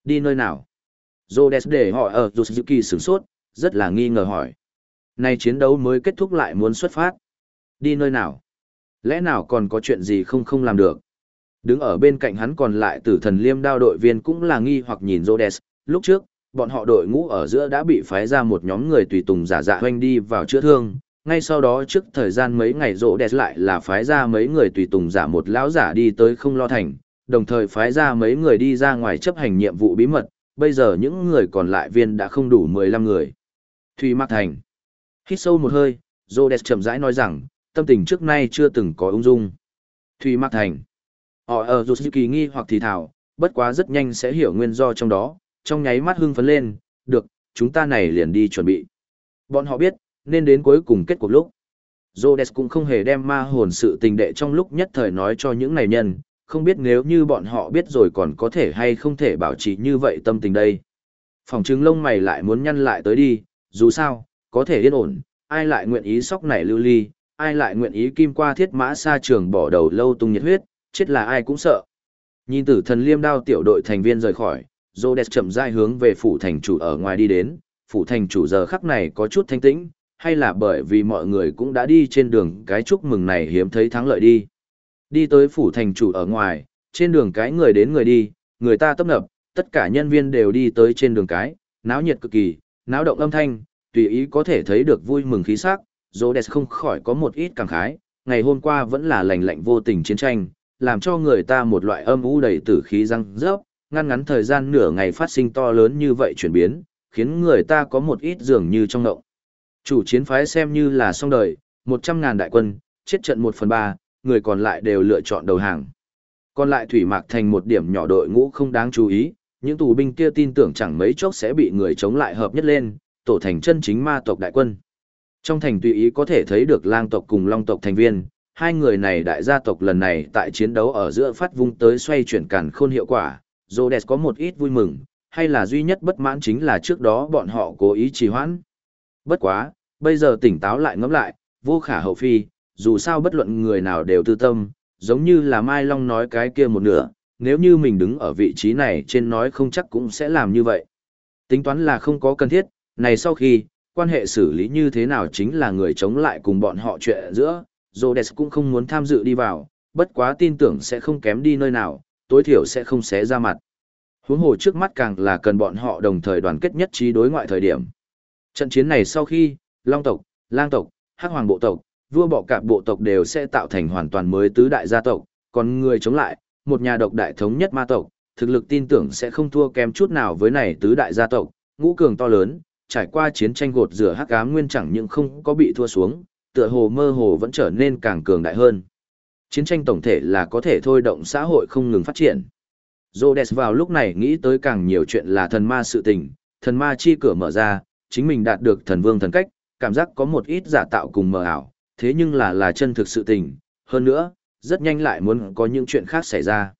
Đi nơi nào? Rhodes để họ ở Yusuki sửng sốt, rất là nghi ngờ hỏi. Nay chiến đấu mới kết thúc lại muốn xuất phát. Đi nơi nào? Lẽ nào còn có chuyện gì không không làm được? Đứng ở bên cạnh hắn còn lại tử thần liêm đao đội viên cũng là nghi hoặc nhìn Rhodes. Lúc trước, bọn họ đội ngũ ở giữa đã bị phái ra một nhóm người tùy tùng giả dạ hoanh đi vào chữa thương. Ngay sau đó trước thời gian mấy ngày Rhodes lại là phái ra mấy người tùy tùng giả một lão giả đi tới không lo thành, đồng thời phái ra mấy người đi ra ngoài chấp hành nhiệm vụ bí mật, bây giờ những người còn lại viên đã không đủ 15 người. Thủy Mạc Thành. Hít sâu một hơi, Rhodes chậm rãi nói rằng, tâm tình trước nay chưa từng có ung dung. Thủy Mạc Thành. Họ ở dù kỳ nghi hoặc thì thảo, bất quá rất nhanh sẽ hiểu nguyên do trong đó, trong nháy mắt hưng phấn lên, được, chúng ta này liền đi chuẩn bị. Bọn họ biết, nên đến cuối cùng kết cuộc lúc. Rhodes cũng không hề đem ma hồn sự tình đệ trong lúc nhất thời nói cho những này nhân, không biết nếu như bọn họ biết rồi còn có thể hay không thể bảo trì như vậy tâm tình đây. Phòng trứng lông mày lại muốn nhăn lại tới đi, dù sao, có thể yên ổn, ai lại nguyện ý sóc nảy lưu ly, ai lại nguyện ý kim qua thiết mã xa trường bỏ đầu lâu tung nhiệt huyết, chết là ai cũng sợ. Nhìn tử thần liêm đao tiểu đội thành viên rời khỏi, Rhodes chậm rãi hướng về phủ thành chủ ở ngoài đi đến, phủ thành chủ giờ khắc này có chút thanh tĩnh, hay là bởi vì mọi người cũng đã đi trên đường cái chúc mừng này hiếm thấy thắng lợi đi. Đi tới phủ thành chủ ở ngoài, trên đường cái người đến người đi, người ta tấp nập, tất cả nhân viên đều đi tới trên đường cái, náo nhiệt cực kỳ, náo động âm thanh, tùy ý có thể thấy được vui mừng khí sắc, Rhodes không khỏi có một ít cảm khái, ngày hôm qua vẫn là lành lạnh vô tình chiến tranh, làm cho người ta một loại âm u đầy tử khí răng rớp, ngăn ngắn thời gian nửa ngày phát sinh to lớn như vậy chuyển biến, khiến người ta có một ít dường như trong ngộng. Chủ chiến phái xem như là xong đời, 100.000 đại quân, chết trận 1 phần 3, người còn lại đều lựa chọn đầu hàng. Còn lại Thủy Mạc thành một điểm nhỏ đội ngũ không đáng chú ý, những tù binh kia tin tưởng chẳng mấy chốc sẽ bị người chống lại hợp nhất lên, tổ thành chân chính ma tộc đại quân. Trong thành tùy ý có thể thấy được lang tộc cùng long tộc thành viên, hai người này đại gia tộc lần này tại chiến đấu ở giữa phát vung tới xoay chuyển càn khôn hiệu quả, Rhodes có một ít vui mừng, hay là duy nhất bất mãn chính là trước đó bọn họ cố ý trì hoãn. Bất quá, bây giờ tỉnh táo lại ngẫm lại, vô khả hậu phi, dù sao bất luận người nào đều tư tâm, giống như là Mai Long nói cái kia một nửa, nếu như mình đứng ở vị trí này trên nói không chắc cũng sẽ làm như vậy. Tính toán là không có cần thiết, này sau khi, quan hệ xử lý như thế nào chính là người chống lại cùng bọn họ chuyện giữa, Rhodes cũng không muốn tham dự đi vào, bất quá tin tưởng sẽ không kém đi nơi nào, tối thiểu sẽ không xé ra mặt. Huống hồ trước mắt càng là cần bọn họ đồng thời đoàn kết nhất trí đối ngoại thời điểm. Trận chiến này sau khi, Long tộc, Lang tộc, Hắc Hoàng bộ tộc, vua bọ cạp bộ tộc đều sẽ tạo thành hoàn toàn mới tứ đại gia tộc, còn người chống lại, một nhà độc đại thống nhất ma tộc, thực lực tin tưởng sẽ không thua kém chút nào với này tứ đại gia tộc, ngũ cường to lớn, trải qua chiến tranh gột rửa hắc ám nguyên chẳng những không có bị thua xuống, tựa hồ mơ hồ vẫn trở nên càng cường đại hơn. Chiến tranh tổng thể là có thể thôi động xã hội không ngừng phát triển. Rhodes vào lúc này nghĩ tới càng nhiều chuyện là thần ma sự tình, thần ma chi cửa mở ra, chính mình đạt được thần vương thần cách, cảm giác có một ít giả tạo cùng mờ ảo, thế nhưng là là chân thực sự tình, hơn nữa, rất nhanh lại muốn có những chuyện khác xảy ra.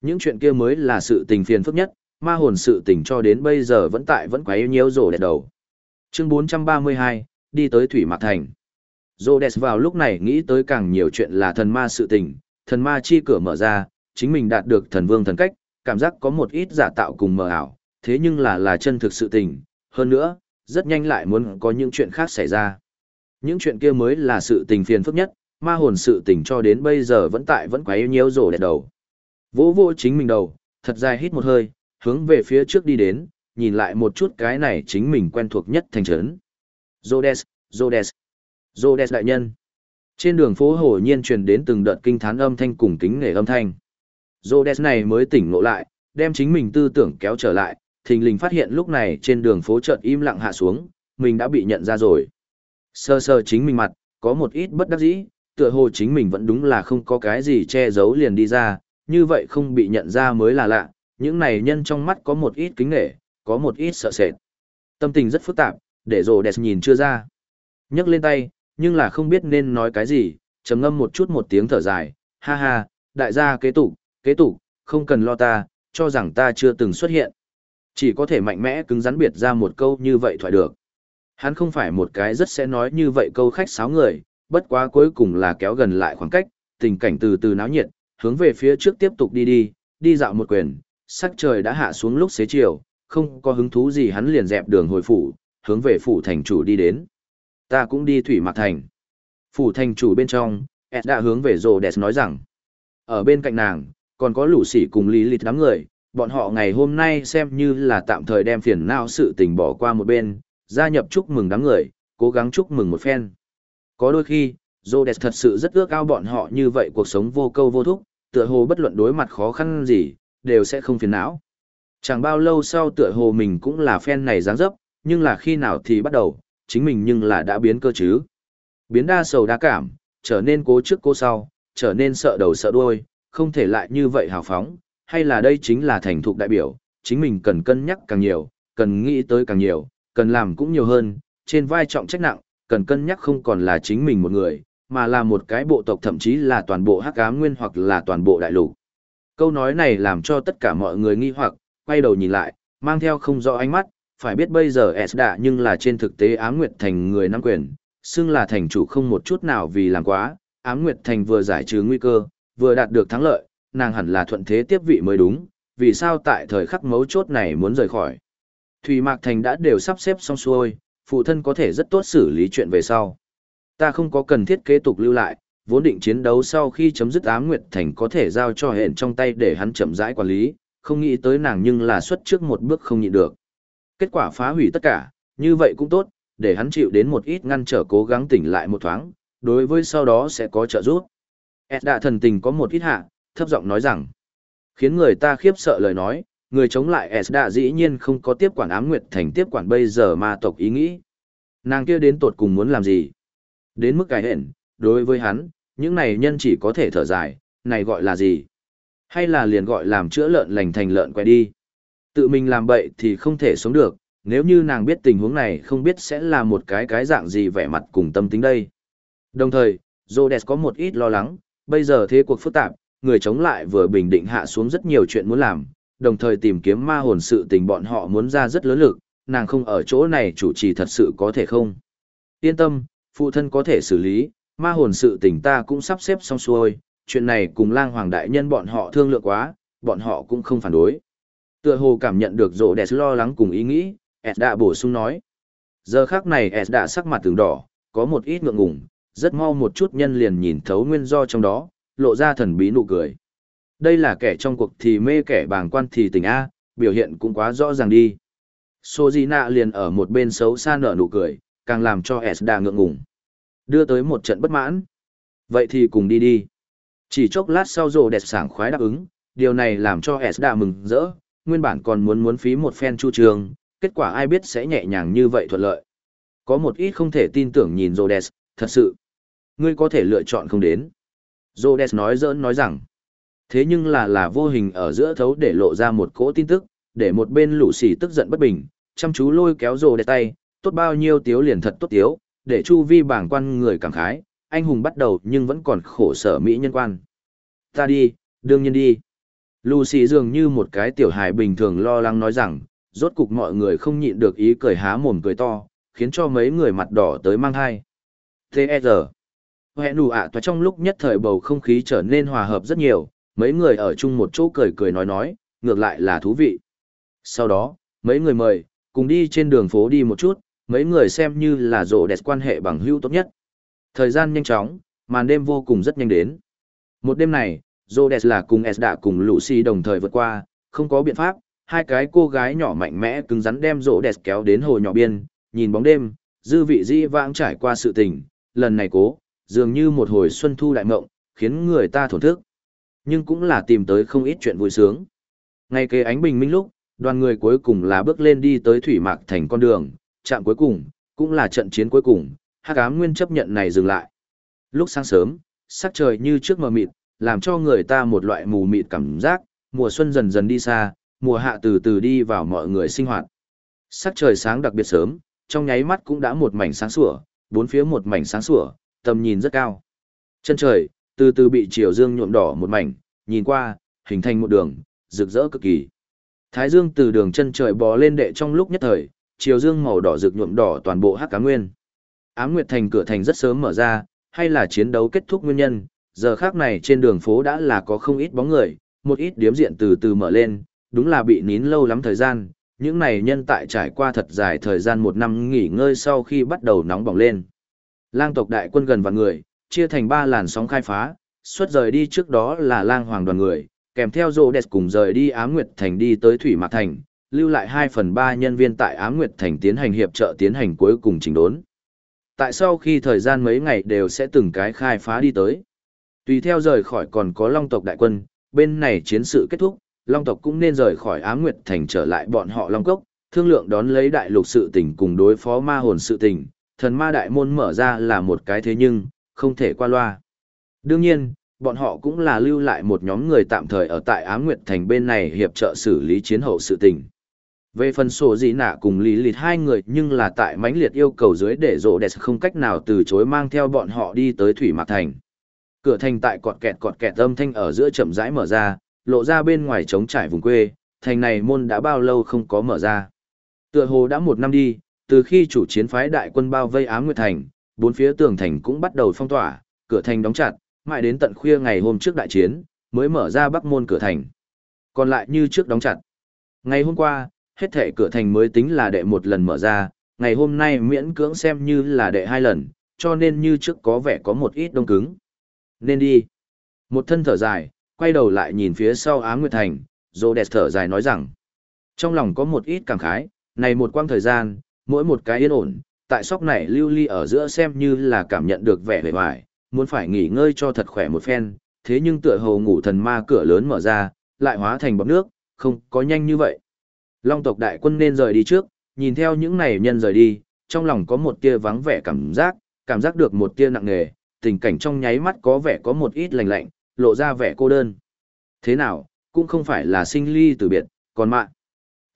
Những chuyện kia mới là sự tình phiền phức nhất, ma hồn sự tình cho đến bây giờ vẫn tại vẫn quấy nhiễu rổ đẹp đầu. Chương 432, đi tới Thủy Mạc Thành. Rhodes vào lúc này nghĩ tới càng nhiều chuyện là thần ma sự tình, thần ma chi cửa mở ra, chính mình đạt được thần vương thần cách, cảm giác có một ít giả tạo cùng mờ ảo, thế nhưng là là chân thực sự tình, hơn nữa, rất nhanh lại muốn có những chuyện khác xảy ra. Những chuyện kia mới là sự tình phiền phức nhất, ma hồn sự tình cho đến bây giờ vẫn tại vẫn quấy nhiễu rổ đẹp đầu. Vỗ vô chính mình đầu, thật dài hít một hơi, hướng về phía trước đi đến, nhìn lại một chút cái này chính mình quen thuộc nhất thành trấn. Rhodes, Rhodes, Rhodes đại nhân. Trên đường phố hồ nhiên truyền đến từng đợt kinh thán âm thanh cùng kính nể âm thanh. Rhodes này mới tỉnh ngộ lại, đem chính mình tư tưởng kéo trở lại, thình lình phát hiện lúc này trên đường phố chợt im lặng hạ xuống, mình đã bị nhận ra rồi. Sơ sơ chính mình mặt, có một ít bất đắc dĩ, tựa hồ chính mình vẫn đúng là không có cái gì che giấu liền đi ra, như vậy không bị nhận ra mới là lạ, những này nhân trong mắt có một ít kính nghệ, có một ít sợ sệt. Tâm tình rất phức tạp, để rồ đẹp nhìn chưa ra. nhấc lên tay, nhưng là không biết nên nói cái gì, trầm ngâm một chút một tiếng thở dài, ha ha, đại gia kế tục, kế tục, không cần lo ta, cho rằng ta chưa từng xuất hiện. Chỉ có thể mạnh mẽ cứng rắn biệt ra một câu như vậy thoại được. Hắn không phải một cái rất sẽ nói như vậy câu khách sáo người, bất quá cuối cùng là kéo gần lại khoảng cách, tình cảnh từ từ náo nhiệt, hướng về phía trước tiếp tục đi đi, đi dạo một quyền, sắc trời đã hạ xuống lúc xế chiều, không có hứng thú gì hắn liền dẹp đường hồi phủ, hướng về phủ thành chủ đi đến. Ta cũng đi thủy mạc thành. Phủ thành chủ bên trong, Ed đã hướng về rồ đẹp nói rằng, ở bên cạnh nàng, còn có lũ sỉ cùng lý lịch đám người, bọn họ ngày hôm nay xem như là tạm thời đem phiền não sự tình bỏ qua một bên, gia nhập chúc mừng đám người, cố gắng chúc mừng một phen. Có đôi khi, Rhodes thật sự rất ước ao bọn họ như vậy cuộc sống vô câu vô thúc, tựa hồ bất luận đối mặt khó khăn gì, đều sẽ không phiền não. Chẳng bao lâu sau tựa hồ mình cũng là fan này dáng dấp, nhưng là khi nào thì bắt đầu, chính mình nhưng là đã biến cơ chứ. Biến đa sầu đa cảm, trở nên cố trước cố sau, trở nên sợ đầu sợ đuôi, không thể lại như vậy hào phóng, hay là đây chính là thành thục đại biểu, chính mình cần cân nhắc càng nhiều, cần nghĩ tới càng nhiều, cần làm cũng nhiều hơn, trên vai trọng trách nặng, cần cân nhắc không còn là chính mình một người, mà là một cái bộ tộc thậm chí là toàn bộ hắc ám nguyên hoặc là toàn bộ đại lục. Câu nói này làm cho tất cả mọi người nghi hoặc, quay đầu nhìn lại, mang theo không rõ ánh mắt, phải biết bây giờ S đã nhưng là trên thực tế ám nguyệt thành người nắm quyền, xưng là thành chủ không một chút nào vì làm quá, ám nguyệt thành vừa giải trừ nguy cơ, vừa đạt được thắng lợi, nàng hẳn là thuận thế tiếp vị mới đúng, vì sao tại thời khắc mấu chốt này muốn rời khỏi. Thủy Mạc Thành đã đều sắp xếp xong xuôi, phụ thân có thể rất tốt xử lý chuyện về sau. Ta không có cần thiết kế tục lưu lại, vốn định chiến đấu sau khi chấm dứt ám nguyệt thành có thể giao cho hẹn trong tay để hắn chậm rãi quản lý, không nghĩ tới nàng nhưng là xuất trước một bước không nhịn được. Kết quả phá hủy tất cả, như vậy cũng tốt, để hắn chịu đến một ít ngăn trở cố gắng tỉnh lại một thoáng, đối với sau đó sẽ có trợ giúp. Ed thần tình có một ít hạ, thấp giọng nói rằng, khiến người ta khiếp sợ lời nói, người chống lại s đã dĩ nhiên không có tiếp quản ám nguyệt thành tiếp quản bây giờ ma tộc ý nghĩ. Nàng kia đến tột cùng muốn làm gì? Đến mức cái hẹn, đối với hắn, những này nhân chỉ có thể thở dài, này gọi là gì? Hay là liền gọi làm chữa lợn lành thành lợn quay đi? Tự mình làm bậy thì không thể sống được, nếu như nàng biết tình huống này không biết sẽ là một cái cái dạng gì vẻ mặt cùng tâm tính đây. Đồng thời, jodes có một ít lo lắng, bây giờ thế cuộc phức tạp, người chống lại vừa bình định hạ xuống rất nhiều chuyện muốn làm, đồng thời tìm kiếm ma hồn sự tình bọn họ muốn ra rất lớn lực, nàng không ở chỗ này chủ trì thật sự có thể không. Yên tâm, phụ thân có thể xử lý, ma hồn sự tình ta cũng sắp xếp xong xuôi, chuyện này cùng lang hoàng đại nhân bọn họ thương lượng quá, bọn họ cũng không phản đối. Tựa hồ cảm nhận được rộ đẹp lo lắng cùng ý nghĩ, S đã bổ sung nói. Giờ khác này S đã sắc mặt từng đỏ, có một ít ngượng ngùng, rất mau một chút nhân liền nhìn thấu nguyên do trong đó, lộ ra thần bí nụ cười. Đây là kẻ trong cuộc thì mê kẻ bàng quan thì tình A, biểu hiện cũng quá rõ ràng đi. Sô Di Nạ liền ở một bên xấu xa nở nụ cười, càng làm cho S ngượng ngùng. Đưa tới một trận bất mãn. Vậy thì cùng đi đi. Chỉ chốc lát sau rồ đẹp sảng khoái đáp ứng, điều này làm cho S mừng rỡ, nguyên bản còn muốn muốn phí một phen chu trường, kết quả ai biết sẽ nhẹ nhàng như vậy thuận lợi. Có một ít không thể tin tưởng nhìn Rhodes, thật sự. Ngươi có thể lựa chọn không đến. Rhodes nói giỡn nói rằng. Thế nhưng là là vô hình ở giữa thấu để lộ ra một cỗ tin tức, để một bên lũ xỉ tức giận bất bình, chăm chú lôi kéo Rhodes tay, tốt bao nhiêu tiếu liền thật tốt tiếu, để chu vi bảng quan người cảm khái, anh hùng bắt đầu nhưng vẫn còn khổ sở mỹ nhân quan. Ta đi, đương nhiên đi. Lucy dường như một cái tiểu hài bình thường lo lắng nói rằng, rốt cục mọi người không nhịn được ý cười há mồm cười to, khiến cho mấy người mặt đỏ tới mang hai. T.E.R. Hẹn đủ ạ à trong lúc nhất thời bầu không khí trở nên hòa hợp rất nhiều, mấy người ở chung một chỗ cười cười nói nói, ngược lại là thú vị. Sau đó, mấy người mời, cùng đi trên đường phố đi một chút, mấy người xem như là rộ đẹp quan hệ bằng hữu tốt nhất. Thời gian nhanh chóng, màn đêm vô cùng rất nhanh đến. Một đêm này, Rhodes là cùng Esda cùng Lucy đồng thời vượt qua, không có biện pháp, hai cái cô gái nhỏ mạnh mẽ cứng rắn đem Rhodes kéo đến hồ nhỏ biên, nhìn bóng đêm, dư vị di vãng trải qua sự tình, lần này cố, dường như một hồi xuân thu đại mộng, khiến người ta thổn thức. Nhưng cũng là tìm tới không ít chuyện vui sướng. Ngay kế ánh bình minh lúc, đoàn người cuối cùng là bước lên đi tới thủy mạc thành con đường, trạm cuối cùng, cũng là trận chiến cuối cùng, hắc ám nguyên chấp nhận này dừng lại. Lúc sáng sớm, sắc trời như trước mờ mịt, làm cho người ta một loại mù mịt cảm giác, mùa xuân dần dần đi xa, mùa hạ từ từ đi vào mọi người sinh hoạt. Sắc trời sáng đặc biệt sớm, trong nháy mắt cũng đã một mảnh sáng sủa, bốn phía một mảnh sáng sủa, tầm nhìn rất cao. Chân trời, từ từ bị chiều dương nhuộm đỏ một mảnh, nhìn qua, hình thành một đường, rực rỡ cực kỳ. Thái dương từ đường chân trời bò lên đệ trong lúc nhất thời, chiều dương màu đỏ rực nhuộm đỏ toàn bộ hắc cá nguyên. Ám Nguyệt Thành cửa thành rất sớm mở ra, hay là chiến đấu kết thúc nguyên nhân, giờ khác này trên đường phố đã là có không ít bóng người, một ít điếm diện từ từ mở lên, đúng là bị nín lâu lắm thời gian, những này nhân tại trải qua thật dài thời gian một năm nghỉ ngơi sau khi bắt đầu nóng bỏng lên. Lang tộc đại quân gần vạn người, chia thành ba làn sóng khai phá, xuất rời đi trước đó là lang hoàng đoàn người, kèm theo rô đẹp cùng rời đi Ám Nguyệt Thành đi tới Thủy Mạc Thành, lưu lại 2 phần 3 nhân viên tại Ám Nguyệt Thành tiến hành hiệp trợ tiến hành cuối cùng chỉnh đốn. Tại sau khi thời gian mấy ngày đều sẽ từng cái khai phá đi tới. Tùy theo rời khỏi còn có Long tộc đại quân, bên này chiến sự kết thúc, Long tộc cũng nên rời khỏi Ám Nguyệt Thành trở lại bọn họ Long Cốc, thương lượng đón lấy đại lục sự tình cùng đối phó ma hồn sự tình, thần ma đại môn mở ra là một cái thế nhưng, không thể qua loa. Đương nhiên, bọn họ cũng là lưu lại một nhóm người tạm thời ở tại Ám Nguyệt Thành bên này hiệp trợ xử lý chiến hậu sự tình. Về phần sổ gì nạ cùng lý lịt hai người nhưng là tại mãnh liệt yêu cầu dưới để rộ đẹp không cách nào từ chối mang theo bọn họ đi tới Thủy Mạc Thành. Cửa thành tại cọt kẹt cọt kẹt âm thanh ở giữa chậm rãi mở ra, lộ ra bên ngoài trống trải vùng quê, thành này môn đã bao lâu không có mở ra. Tựa hồ đã một năm đi, từ khi chủ chiến phái đại quân bao vây ám nguyệt thành, bốn phía tường thành cũng bắt đầu phong tỏa, cửa thành đóng chặt, mãi đến tận khuya ngày hôm trước đại chiến, mới mở ra bắc môn cửa thành. Còn lại như trước đóng chặt. Ngày hôm qua, hết thể cửa thành mới tính là đệ một lần mở ra, ngày hôm nay miễn cưỡng xem như là đệ hai lần, cho nên như trước có vẻ có một ít đông cứng. Nên đi. Một thân thở dài, quay đầu lại nhìn phía sau Á Nguyệt Thành, Dô Đẹp thở dài nói rằng, trong lòng có một ít cảm khái, này một quang thời gian, mỗi một cái yên ổn, tại sóc này lưu ly ở giữa xem như là cảm nhận được vẻ vẻ vải, muốn phải nghỉ ngơi cho thật khỏe một phen, thế nhưng tựa hồ ngủ thần ma cửa lớn mở ra, lại hóa thành bọt nước, không có nhanh như vậy. Long tộc đại quân nên rời đi trước, nhìn theo những này nhân rời đi, trong lòng có một tia vắng vẻ cảm giác, cảm giác được một tia nặng nề, tình cảnh trong nháy mắt có vẻ có một ít lạnh lạnh, lộ ra vẻ cô đơn. Thế nào, cũng không phải là sinh ly từ biệt, còn mạng.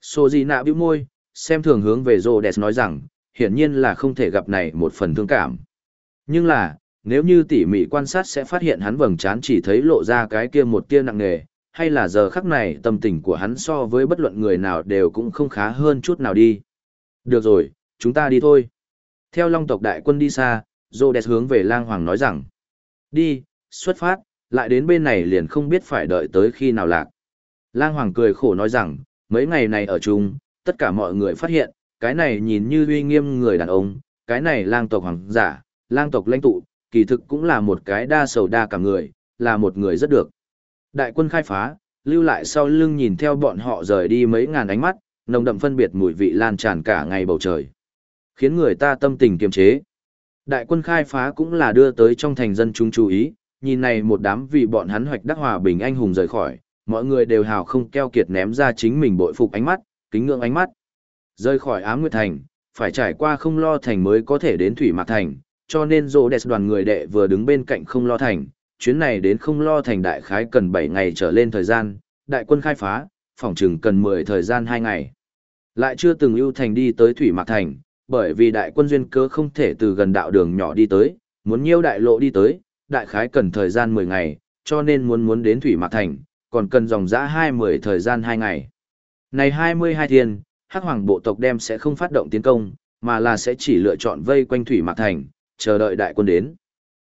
Sô gì nạ bĩu môi, xem thường hướng về rô đẹp nói rằng, hiển nhiên là không thể gặp này một phần thương cảm. Nhưng là, nếu như tỉ mỉ quan sát sẽ phát hiện hắn vầng trán chỉ thấy lộ ra cái kia một tia nặng nề, hay là giờ khắc này tâm tình của hắn so với bất luận người nào đều cũng không khá hơn chút nào đi. Được rồi, chúng ta đi thôi. Theo long tộc đại quân đi xa, Rhodes hướng về lang hoàng nói rằng. Đi, xuất phát, lại đến bên này liền không biết phải đợi tới khi nào lạc. Lang hoàng cười khổ nói rằng, mấy ngày này ở chung, tất cả mọi người phát hiện, cái này nhìn như uy nghiêm người đàn ông, cái này lang tộc hoàng giả, lang tộc lãnh tụ, kỳ thực cũng là một cái đa sầu đa cả người, là một người rất được. Đại quân khai phá, lưu lại sau lưng nhìn theo bọn họ rời đi mấy ngàn ánh mắt, nồng đậm phân biệt mùi vị lan tràn cả ngày bầu trời. Khiến người ta tâm tình kiềm chế. Đại quân khai phá cũng là đưa tới trong thành dân chúng chú ý, nhìn này một đám vì bọn hắn hoạch đắc hòa bình anh hùng rời khỏi, mọi người đều hào không keo kiệt ném ra chính mình bội phục ánh mắt, kính ngưỡng ánh mắt. Rời khỏi ám nguyệt thành, phải trải qua không lo thành mới có thể đến thủy mạc thành, cho nên rô đẹp đoàn người đệ vừa đứng bên cạnh không lo thành, chuyến này đến không lo thành đại khái cần 7 ngày trở lên thời gian, đại quân khai phá, phòng trừng cần 10 thời gian 2 ngày. Lại chưa từng ưu thành đi tới thủy mạc thành, bởi vì đại quân duyên cớ không thể từ gần đạo đường nhỏ đi tới, muốn nhiêu đại lộ đi tới, đại khái cần thời gian 10 ngày, cho nên muốn muốn đến thủy mạc thành, còn cần dòng dã 20 thời gian 2 ngày. Này 22 thiên, Hắc Hoàng bộ tộc đem sẽ không phát động tiến công, mà là sẽ chỉ lựa chọn vây quanh thủy mạc thành, chờ đợi đại quân đến.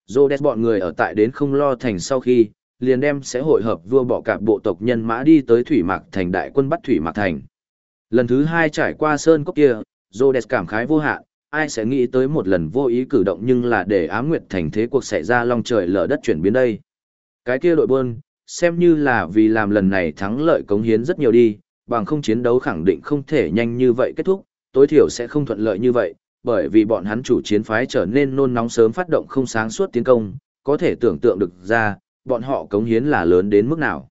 Rhodes bọn người ở tại đến không lo thành sau khi, liền đem sẽ hội hợp vua bỏ cạp bộ tộc nhân mã đi tới thủy mạc thành đại quân bắt thủy mạc thành. Lần thứ hai trải qua sơn cốc kia, Rhodes cảm khái vô hạn, ai sẽ nghĩ tới một lần vô ý cử động nhưng là để ám nguyệt thành thế cuộc xảy ra long trời lở đất chuyển biến đây. Cái kia đội buôn, xem như là vì làm lần này thắng lợi cống hiến rất nhiều đi, bằng không chiến đấu khẳng định không thể nhanh như vậy kết thúc, tối thiểu sẽ không thuận lợi như vậy, bởi vì bọn hắn chủ chiến phái trở nên nôn nóng sớm phát động không sáng suốt tiến công, có thể tưởng tượng được ra, bọn họ cống hiến là lớn đến mức nào.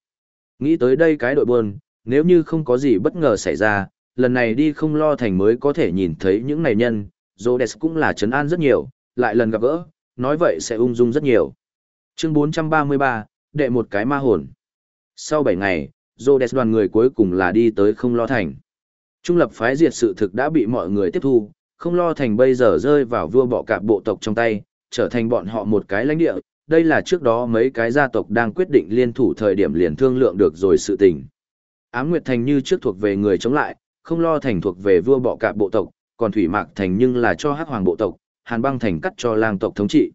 Nghĩ tới đây cái đội buồn nếu như không có gì bất ngờ xảy ra, lần này đi không lo thành mới có thể nhìn thấy những này nhân, Zodes cũng là trấn an rất nhiều, lại lần gặp gỡ, nói vậy sẽ ung dung rất nhiều. Chương 433, đệ một cái ma hồn. Sau 7 ngày, Rhodes đoàn người cuối cùng là đi tới không lo thành. Trung lập phái diệt sự thực đã bị mọi người tiếp thu, không lo thành bây giờ rơi vào vua bọ cạp bộ tộc trong tay, trở thành bọn họ một cái lãnh địa. Đây là trước đó mấy cái gia tộc đang quyết định liên thủ thời điểm liền thương lượng được rồi sự tình. Ám Nguyệt Thành như trước thuộc về người chống lại, không lo thành thuộc về vua bọ cạp bộ tộc, còn Thủy Mạc Thành nhưng là cho hắc hoàng bộ tộc, Hàn băng thành cắt cho lang tộc thống trị.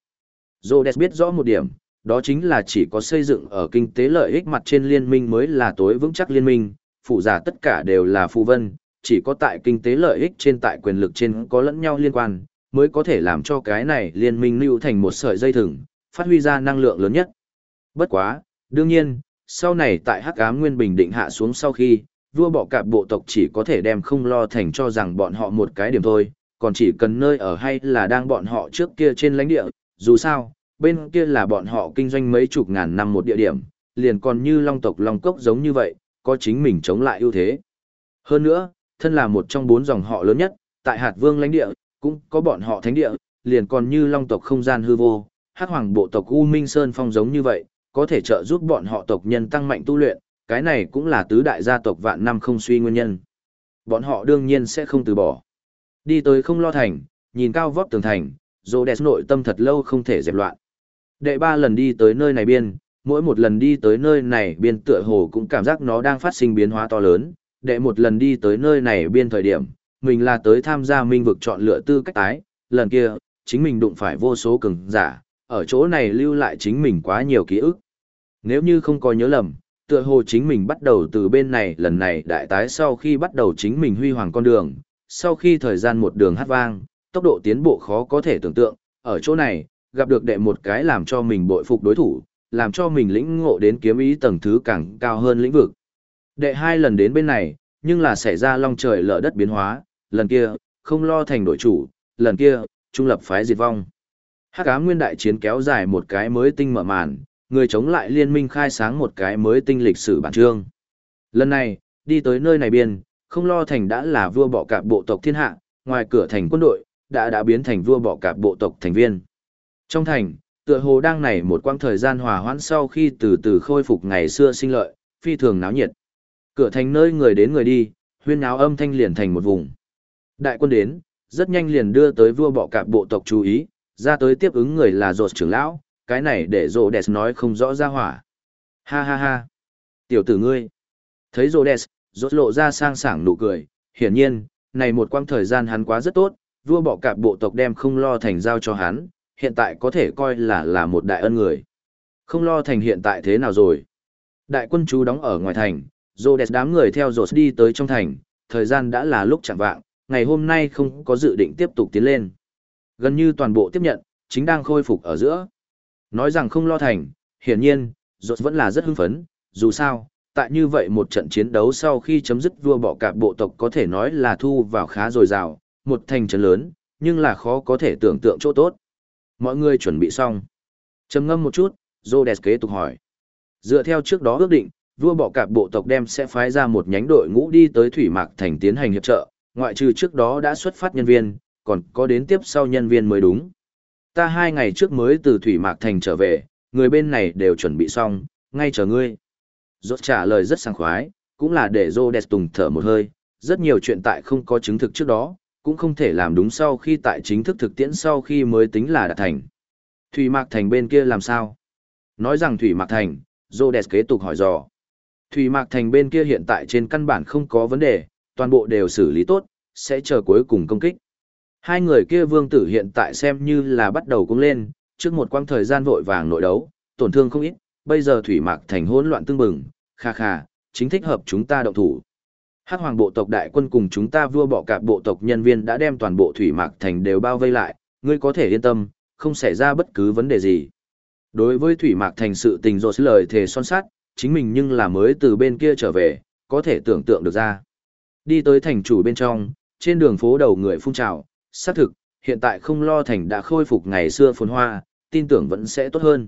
Rhodes biết rõ một điểm, đó chính là chỉ có xây dựng ở kinh tế lợi ích mặt trên liên minh mới là tối vững chắc liên minh, phụ giả tất cả đều là phụ vân, chỉ có tại kinh tế lợi ích trên tại quyền lực trên có lẫn nhau liên quan, mới có thể làm cho cái này liên minh lưu thành một sợi dây thừng, phát huy ra năng lượng lớn nhất. Bất quá, đương nhiên, sau này tại Hắc Ám Nguyên Bình định hạ xuống sau khi, vua bọ cạp bộ tộc chỉ có thể đem không lo thành cho rằng bọn họ một cái điểm thôi, còn chỉ cần nơi ở hay là đang bọn họ trước kia trên lãnh địa, dù sao, bên kia là bọn họ kinh doanh mấy chục ngàn năm một địa điểm, liền còn như long tộc long cốc giống như vậy, có chính mình chống lại ưu thế. Hơn nữa, thân là một trong bốn dòng họ lớn nhất, tại hạt vương lãnh địa, cũng có bọn họ thánh địa, liền còn như long tộc không gian hư vô, hắc hoàng bộ tộc U Minh Sơn Phong giống như vậy, có thể trợ giúp bọn họ tộc nhân tăng mạnh tu luyện, cái này cũng là tứ đại gia tộc vạn năm không suy nguyên nhân. Bọn họ đương nhiên sẽ không từ bỏ. Đi tới không lo thành, nhìn cao vóc tường thành, dô đẹp nội tâm thật lâu không thể dẹp loạn. Đệ ba lần đi tới nơi này biên, mỗi một lần đi tới nơi này biên tựa hồ cũng cảm giác nó đang phát sinh biến hóa to lớn, đệ một lần đi tới nơi này biên thời điểm, mình là tới tham gia minh vực chọn lựa tư cách tái, lần kia, chính mình đụng phải vô số cường giả, ở chỗ này lưu lại chính mình quá nhiều ký ức. Nếu như không có nhớ lầm, tựa hồ chính mình bắt đầu từ bên này lần này đại tái sau khi bắt đầu chính mình huy hoàng con đường, sau khi thời gian một đường hát vang, tốc độ tiến bộ khó có thể tưởng tượng, ở chỗ này, gặp được đệ một cái làm cho mình bội phục đối thủ, làm cho mình lĩnh ngộ đến kiếm ý tầng thứ càng cao hơn lĩnh vực. Đệ hai lần đến bên này, nhưng là xảy ra long trời lở đất biến hóa, lần kia, không lo thành đội chủ, lần kia, trung lập phái diệt vong. Hắc ám nguyên đại chiến kéo dài một cái mới tinh mở màn, người chống lại liên minh khai sáng một cái mới tinh lịch sử bản chương. Lần này, đi tới nơi này biên, không lo thành đã là vua bọ cạp bộ tộc thiên hạ, ngoài cửa thành quân đội, đã đã biến thành vua bọ cạp bộ tộc thành viên. Trong thành, tựa hồ đang này một quãng thời gian hòa hoãn sau khi từ từ khôi phục ngày xưa sinh lợi, phi thường náo nhiệt. Cửa thành nơi người đến người đi, huyên náo âm thanh liền thành một vùng. Đại quân đến, rất nhanh liền đưa tới vua bọ cạp bộ tộc chú ý, ra tới tiếp ứng người là rột trưởng lão, cái này để rộ đẹp nói không rõ ra hỏa. Ha ha ha. Tiểu tử ngươi. Thấy Rhodes, rốt lộ ra sang sảng nụ cười, hiển nhiên, này một quãng thời gian hắn quá rất tốt, vua bọ cạp bộ tộc đem không lo thành giao cho hắn, hiện tại có thể coi là là một đại ân người. Không lo thành hiện tại thế nào rồi. Đại quân chú đóng ở ngoài thành, Rhodes đám người theo dột đi tới trong thành, thời gian đã là lúc chẳng vạng, ngày hôm nay không có dự định tiếp tục tiến lên. Gần như toàn bộ tiếp nhận, chính đang khôi phục ở giữa. Nói rằng không lo thành, hiển nhiên, dột vẫn là rất hưng phấn, dù sao, tại như vậy một trận chiến đấu sau khi chấm dứt vua bọ cạp bộ tộc có thể nói là thu vào khá dồi dào, một thành trấn lớn, nhưng là khó có thể tưởng tượng chỗ tốt. Mọi người chuẩn bị xong. trầm ngâm một chút, Rhodes kế tục hỏi. Dựa theo trước đó ước định, vua bọ cạp bộ tộc đem sẽ phái ra một nhánh đội ngũ đi tới Thủy Mạc Thành tiến hành hiệp trợ, ngoại trừ trước đó đã xuất phát nhân viên, còn có đến tiếp sau nhân viên mới đúng. Ta hai ngày trước mới từ Thủy Mạc Thành trở về, người bên này đều chuẩn bị xong, ngay chờ ngươi. Rốt trả lời rất sảng khoái, cũng là để Rhodes tùng thở một hơi, rất nhiều chuyện tại không có chứng thực trước đó, cũng không thể làm đúng sau khi tại chính thức thực tiễn sau khi mới tính là đạt thành. Thủy Mạc Thành bên kia làm sao? Nói rằng Thủy Mạc Thành, Rhodes kế tục hỏi dò. Thủy Mạc Thành bên kia hiện tại trên căn bản không có vấn đề, toàn bộ đều xử lý tốt, sẽ chờ cuối cùng công kích. Hai người kia vương tử hiện tại xem như là bắt đầu cũng lên, trước một quãng thời gian vội vàng nội đấu, tổn thương không ít, bây giờ Thủy Mạc Thành hỗn loạn tương bừng, kha kha, chính thích hợp chúng ta động thủ. Hắc hoàng bộ tộc đại quân cùng chúng ta vua bỏ cạp bộ tộc nhân viên đã đem toàn bộ thủy mạc thành đều bao vây lại, ngươi có thể yên tâm, không xảy ra bất cứ vấn đề gì. Đối với thủy mạc thành sự tình rồi lời thề son sát, chính mình nhưng là mới từ bên kia trở về, có thể tưởng tượng được ra. Đi tới thành chủ bên trong, trên đường phố đầu người phun trào, xác thực, hiện tại không lo thành đã khôi phục ngày xưa phồn hoa, tin tưởng vẫn sẽ tốt hơn.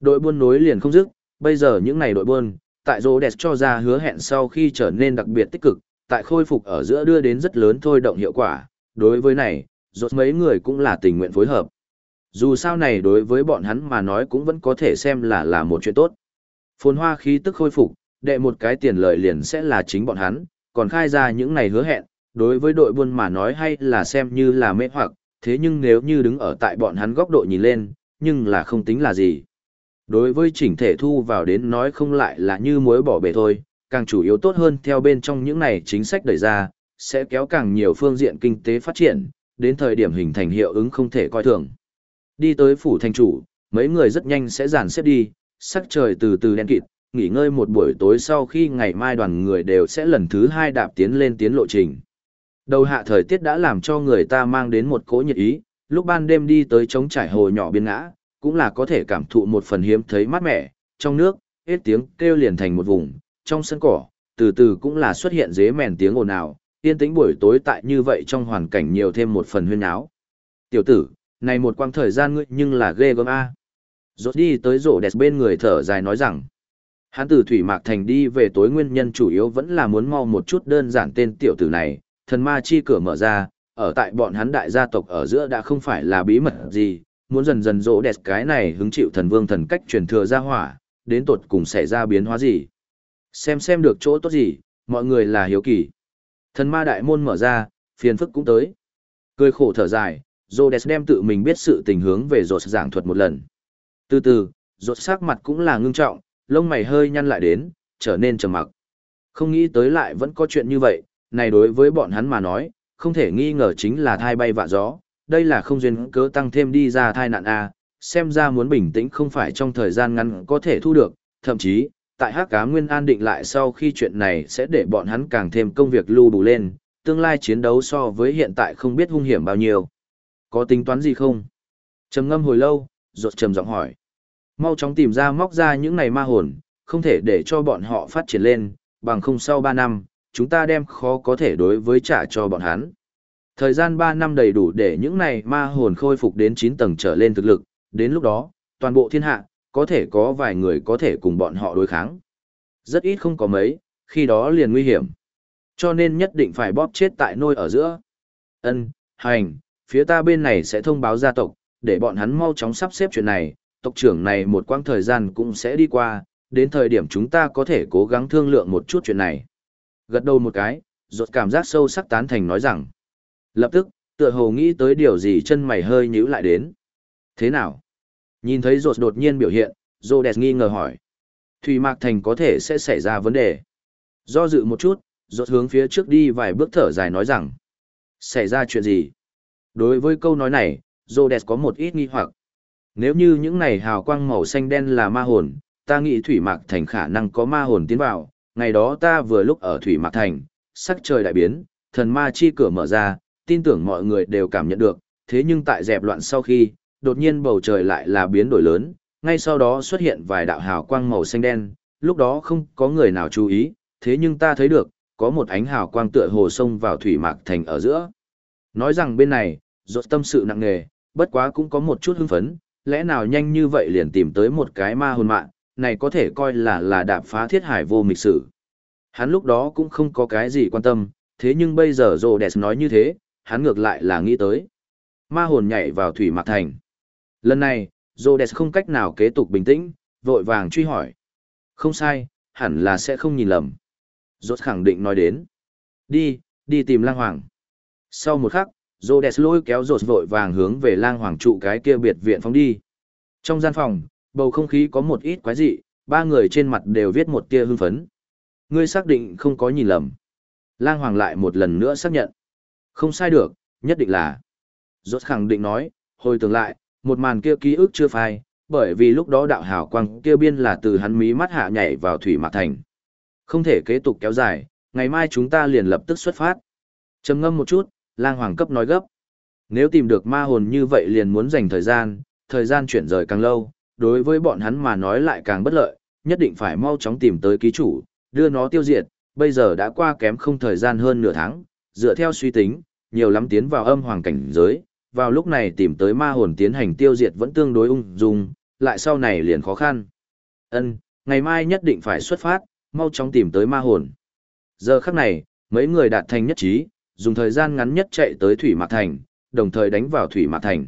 Đội buôn nối liền không dứt, bây giờ những ngày đội buôn, tại rô đẹp cho ra hứa hẹn sau khi trở nên đặc biệt tích cực, tại khôi phục ở giữa đưa đến rất lớn thôi động hiệu quả, đối với này, rốt mấy người cũng là tình nguyện phối hợp. Dù sao này đối với bọn hắn mà nói cũng vẫn có thể xem là là một chuyện tốt. Phồn hoa khí tức khôi phục, đệ một cái tiền lợi liền sẽ là chính bọn hắn, còn khai ra những này hứa hẹn, đối với đội buôn mà nói hay là xem như là mê hoặc, thế nhưng nếu như đứng ở tại bọn hắn góc độ nhìn lên, nhưng là không tính là gì. Đối với chỉnh thể thu vào đến nói không lại là như muối bỏ bể thôi, càng chủ yếu tốt hơn theo bên trong những này chính sách đẩy ra, sẽ kéo càng nhiều phương diện kinh tế phát triển, đến thời điểm hình thành hiệu ứng không thể coi thường. Đi tới phủ thành chủ, mấy người rất nhanh sẽ dàn xếp đi, sắc trời từ từ đen kịt, nghỉ ngơi một buổi tối sau khi ngày mai đoàn người đều sẽ lần thứ hai đạp tiến lên tiến lộ trình. Đầu hạ thời tiết đã làm cho người ta mang đến một cỗ nhiệt ý, lúc ban đêm đi tới trống trải hồ nhỏ biên ngã, cũng là có thể cảm thụ một phần hiếm thấy mát mẻ, trong nước, hết tiếng kêu liền thành một vùng, trong sân cỏ, từ từ cũng là xuất hiện dế mèn tiếng ồn ào, yên tĩnh buổi tối tại như vậy trong hoàn cảnh nhiều thêm một phần huyên áo. Tiểu tử, này một quãng thời gian ngươi nhưng là ghê gớm a. Rốt đi tới rổ đẹp bên người thở dài nói rằng, hắn từ Thủy Mạc Thành đi về tối nguyên nhân chủ yếu vẫn là muốn mau một chút đơn giản tên tiểu tử này, thần ma chi cửa mở ra, ở tại bọn hắn đại gia tộc ở giữa đã không phải là bí mật gì, muốn dần dần rỗ đẹp cái này hứng chịu thần vương thần cách truyền thừa ra hỏa, đến tột cùng xảy ra biến hóa gì. Xem xem được chỗ tốt gì, mọi người là hiếu kỳ. Thần ma đại môn mở ra, phiền phức cũng tới. Cười khổ thở dài, Rhodes đem tự mình biết sự tình hướng về rột giảng thuật một lần. Từ từ, rột sắc mặt cũng là ngưng trọng, lông mày hơi nhăn lại đến, trở nên trầm mặc. Không nghĩ tới lại vẫn có chuyện như vậy, này đối với bọn hắn mà nói, không thể nghi ngờ chính là thai bay vạ gió, đây là không duyên cớ tăng thêm đi ra thai nạn A, xem ra muốn bình tĩnh không phải trong thời gian ngắn có thể thu được, thậm chí, tại hắc cá nguyên an định lại sau khi chuyện này sẽ để bọn hắn càng thêm công việc lưu bù lên, tương lai chiến đấu so với hiện tại không biết hung hiểm bao nhiêu. Có tính toán gì không? Trầm ngâm hồi lâu, ruột trầm giọng hỏi. Mau chóng tìm ra móc ra những này ma hồn, không thể để cho bọn họ phát triển lên, bằng không sau ba năm, chúng ta đem khó có thể đối với trả cho bọn hắn. Thời gian 3 năm đầy đủ để những này ma hồn khôi phục đến 9 tầng trở lên thực lực, đến lúc đó, toàn bộ thiên hạ, có thể có vài người có thể cùng bọn họ đối kháng. Rất ít không có mấy, khi đó liền nguy hiểm. Cho nên nhất định phải bóp chết tại nôi ở giữa. Ân, hành, phía ta bên này sẽ thông báo gia tộc, để bọn hắn mau chóng sắp xếp chuyện này, tộc trưởng này một quãng thời gian cũng sẽ đi qua, đến thời điểm chúng ta có thể cố gắng thương lượng một chút chuyện này. Gật đầu một cái, rột cảm giác sâu sắc tán thành nói rằng, Lập tức, tựa hồ nghĩ tới điều gì chân mày hơi nhíu lại đến. Thế nào? Nhìn thấy rột đột nhiên biểu hiện, Rhodes nghi ngờ hỏi. Thủy Mạc Thành có thể sẽ xảy ra vấn đề. Do dự một chút, rốt hướng phía trước đi vài bước thở dài nói rằng. Xảy ra chuyện gì? Đối với câu nói này, Rhodes có một ít nghi hoặc. Nếu như những này hào quang màu xanh đen là ma hồn, ta nghĩ Thủy Mạc Thành khả năng có ma hồn tiến vào. Ngày đó ta vừa lúc ở Thủy Mạc Thành, sắc trời đại biến, thần ma chi cửa mở ra, tin tưởng mọi người đều cảm nhận được. Thế nhưng tại dẹp loạn sau khi, đột nhiên bầu trời lại là biến đổi lớn, ngay sau đó xuất hiện vài đạo hào quang màu xanh đen, lúc đó không có người nào chú ý, thế nhưng ta thấy được, có một ánh hào quang tựa hồ sông vào thủy mạc thành ở giữa. Nói rằng bên này, rốt tâm sự nặng nề, bất quá cũng có một chút hưng phấn, lẽ nào nhanh như vậy liền tìm tới một cái ma hồn mạng, này có thể coi là là đạp phá thiết hải vô mịch sử. Hắn lúc đó cũng không có cái gì quan tâm, thế nhưng bây giờ Rhodes nói như thế, hắn ngược lại là nghĩ tới. Ma hồn nhảy vào thủy mạc thành. Lần này, Rhodes không cách nào kế tục bình tĩnh, vội vàng truy hỏi. Không sai, hẳn là sẽ không nhìn lầm. Rốt khẳng định nói đến. Đi, đi tìm lang hoàng. Sau một khắc, Rhodes lôi kéo Rhodes vội vàng hướng về lang hoàng trụ cái kia biệt viện phóng đi. Trong gian phòng, bầu không khí có một ít quái dị, ba người trên mặt đều viết một tia hưng phấn. Ngươi xác định không có nhìn lầm. Lang hoàng lại một lần nữa xác nhận. Không sai được, nhất định là. Rốt khẳng định nói, hồi tưởng lại, một màn kia ký ức chưa phai, bởi vì lúc đó đạo hào quang kia biên là từ hắn mí mắt hạ nhảy vào thủy mạc thành. Không thể kế tục kéo dài, ngày mai chúng ta liền lập tức xuất phát. Trầm ngâm một chút, lang hoàng cấp nói gấp. Nếu tìm được ma hồn như vậy liền muốn dành thời gian, thời gian chuyển rời càng lâu, đối với bọn hắn mà nói lại càng bất lợi, nhất định phải mau chóng tìm tới ký chủ, đưa nó tiêu diệt, bây giờ đã qua kém không thời gian hơn nửa tháng, dựa theo suy tính, nhiều lắm tiến vào âm hoàng cảnh giới, vào lúc này tìm tới ma hồn tiến hành tiêu diệt vẫn tương đối ung dung, lại sau này liền khó khăn. Ân, ngày mai nhất định phải xuất phát, mau chóng tìm tới ma hồn. Giờ khắc này, mấy người đạt thành nhất trí, dùng thời gian ngắn nhất chạy tới Thủy Mạc Thành, đồng thời đánh vào Thủy Mạc Thành.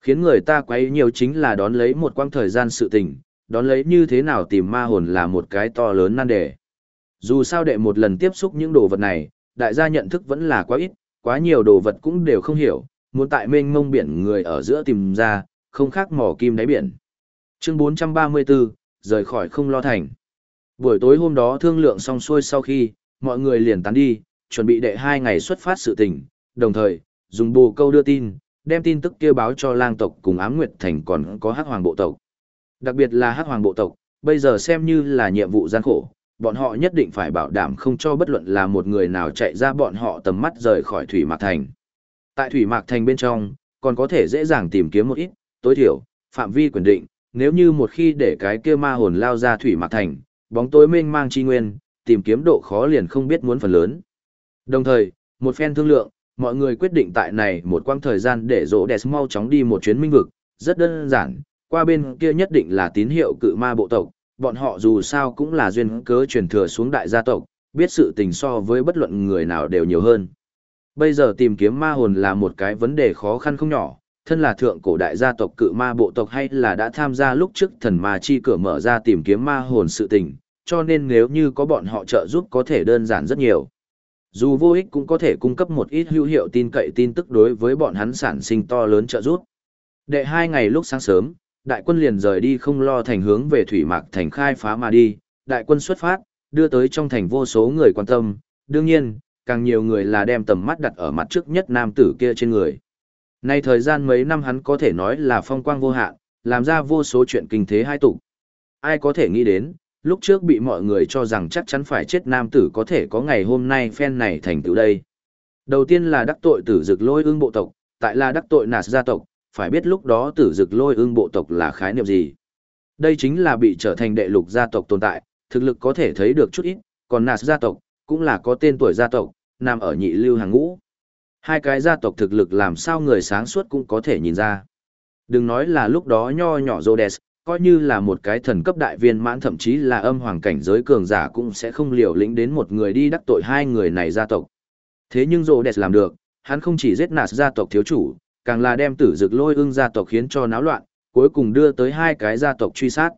Khiến người ta quấy nhiều chính là đón lấy một quãng thời gian sự tình, đón lấy như thế nào tìm ma hồn là một cái to lớn nan đề. Dù sao đệ một lần tiếp xúc những đồ vật này, đại gia nhận thức vẫn là quá ít, quá nhiều đồ vật cũng đều không hiểu, muốn tại mênh mông biển người ở giữa tìm ra, không khác mỏ kim đáy biển. Chương 434, rời khỏi không lo thành. Buổi tối hôm đó thương lượng xong xuôi sau khi, mọi người liền tán đi, chuẩn bị đệ hai ngày xuất phát sự tình, đồng thời, dùng bồ câu đưa tin, đem tin tức kia báo cho lang tộc cùng ám nguyệt thành còn có hắc hoàng bộ tộc. Đặc biệt là hắc hoàng bộ tộc, bây giờ xem như là nhiệm vụ gian khổ, bọn họ nhất định phải bảo đảm không cho bất luận là một người nào chạy ra bọn họ tầm mắt rời khỏi thủy mạc thành. Tại thủy mạc thành bên trong, còn có thể dễ dàng tìm kiếm một ít, tối thiểu, phạm vi quyền định, nếu như một khi để cái kia ma hồn lao ra thủy mạc thành, bóng tối mênh mang chi nguyên, tìm kiếm độ khó liền không biết muốn phần lớn. Đồng thời, một phen thương lượng, mọi người quyết định tại này một quãng thời gian để rỗ đẹp mau chóng đi một chuyến minh vực, rất đơn giản, qua bên kia nhất định là tín hiệu cự ma bộ tộc, bọn họ dù sao cũng là duyên cớ truyền thừa xuống đại gia tộc, biết sự tình so với bất luận người nào đều nhiều hơn. Bây giờ tìm kiếm ma hồn là một cái vấn đề khó khăn không nhỏ, thân là thượng cổ đại gia tộc cự ma bộ tộc hay là đã tham gia lúc trước thần ma chi cửa mở ra tìm kiếm ma hồn sự tình, cho nên nếu như có bọn họ trợ giúp có thể đơn giản rất nhiều. Dù vô ích cũng có thể cung cấp một ít hữu hiệu tin cậy tin tức đối với bọn hắn sản sinh to lớn trợ giúp. Đệ hai ngày lúc sáng sớm, đại quân liền rời đi không lo thành hướng về thủy mạc thành khai phá mà đi, đại quân xuất phát, đưa tới trong thành vô số người quan tâm, đương nhiên, càng nhiều người là đem tầm mắt đặt ở mặt trước nhất nam tử kia trên người. Nay thời gian mấy năm hắn có thể nói là phong quang vô hạn, làm ra vô số chuyện kinh thế hai tụ. Ai có thể nghĩ đến, lúc trước bị mọi người cho rằng chắc chắn phải chết nam tử có thể có ngày hôm nay phen này thành tựu đây. Đầu tiên là đắc tội tử dực lôi ương bộ tộc, tại là đắc tội nạt gia tộc, phải biết lúc đó tử dực lôi ương bộ tộc là khái niệm gì. Đây chính là bị trở thành đệ lục gia tộc tồn tại, thực lực có thể thấy được chút ít, còn nạt gia tộc, cũng là có tên tuổi gia tộc, nằm ở nhị lưu hàng ngũ. Hai cái gia tộc thực lực làm sao người sáng suốt cũng có thể nhìn ra. Đừng nói là lúc đó nho nhỏ Rhodes, coi như là một cái thần cấp đại viên mãn thậm chí là âm hoàng cảnh giới cường giả cũng sẽ không liều lĩnh đến một người đi đắc tội hai người này gia tộc. Thế nhưng Rhodes làm được, hắn không chỉ giết nạt gia tộc thiếu chủ, càng là đem tử dực lôi ưng gia tộc khiến cho náo loạn, cuối cùng đưa tới hai cái gia tộc truy sát.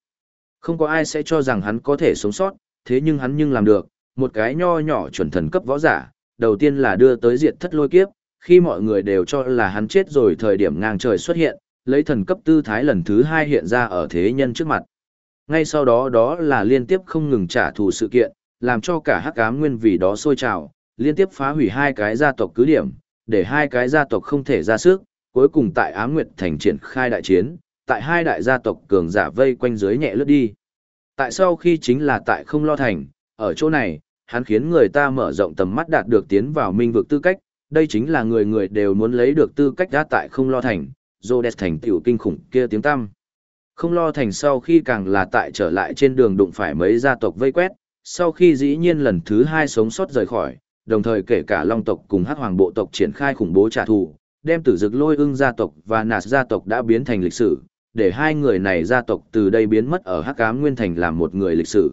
Không có ai sẽ cho rằng hắn có thể sống sót, thế nhưng hắn nhưng làm được, một cái nho nhỏ chuẩn thần cấp võ giả, đầu tiên là đưa tới diệt thất lôi kiếp, khi mọi người đều cho là hắn chết rồi thời điểm ngang trời xuất hiện, lấy thần cấp tư thái lần thứ hai hiện ra ở thế nhân trước mặt. ngay sau đó đó là liên tiếp không ngừng trả thù sự kiện, làm cho cả hắc ám nguyên vì đó sôi trào, liên tiếp phá hủy hai cái gia tộc cứ điểm, để hai cái gia tộc không thể ra sức, cuối cùng tại Ám Nguyệt thành triển khai đại chiến, tại hai đại gia tộc cường giả vây quanh dưới nhẹ lướt đi. Tại sau khi chính là tại không lo thành, ở chỗ này, hắn khiến người ta mở rộng tầm mắt đạt được tiến vào minh vực tư cách, đây chính là người người đều muốn lấy được tư cách ra tại không lo thành, Rhodes thành tiểu kinh khủng kia tiếng tăm. Không lo thành sau khi càng là tại trở lại trên đường đụng phải mấy gia tộc vây quét, sau khi dĩ nhiên lần thứ hai sống sót rời khỏi, đồng thời kể cả Long tộc cùng Hắc Hoàng bộ tộc triển khai khủng bố trả thù, đem tử dực lôi ưng gia tộc và nạt gia tộc đã biến thành lịch sử, để hai người này gia tộc từ đây biến mất ở Hắc Ám Nguyên Thành làm một người lịch sử.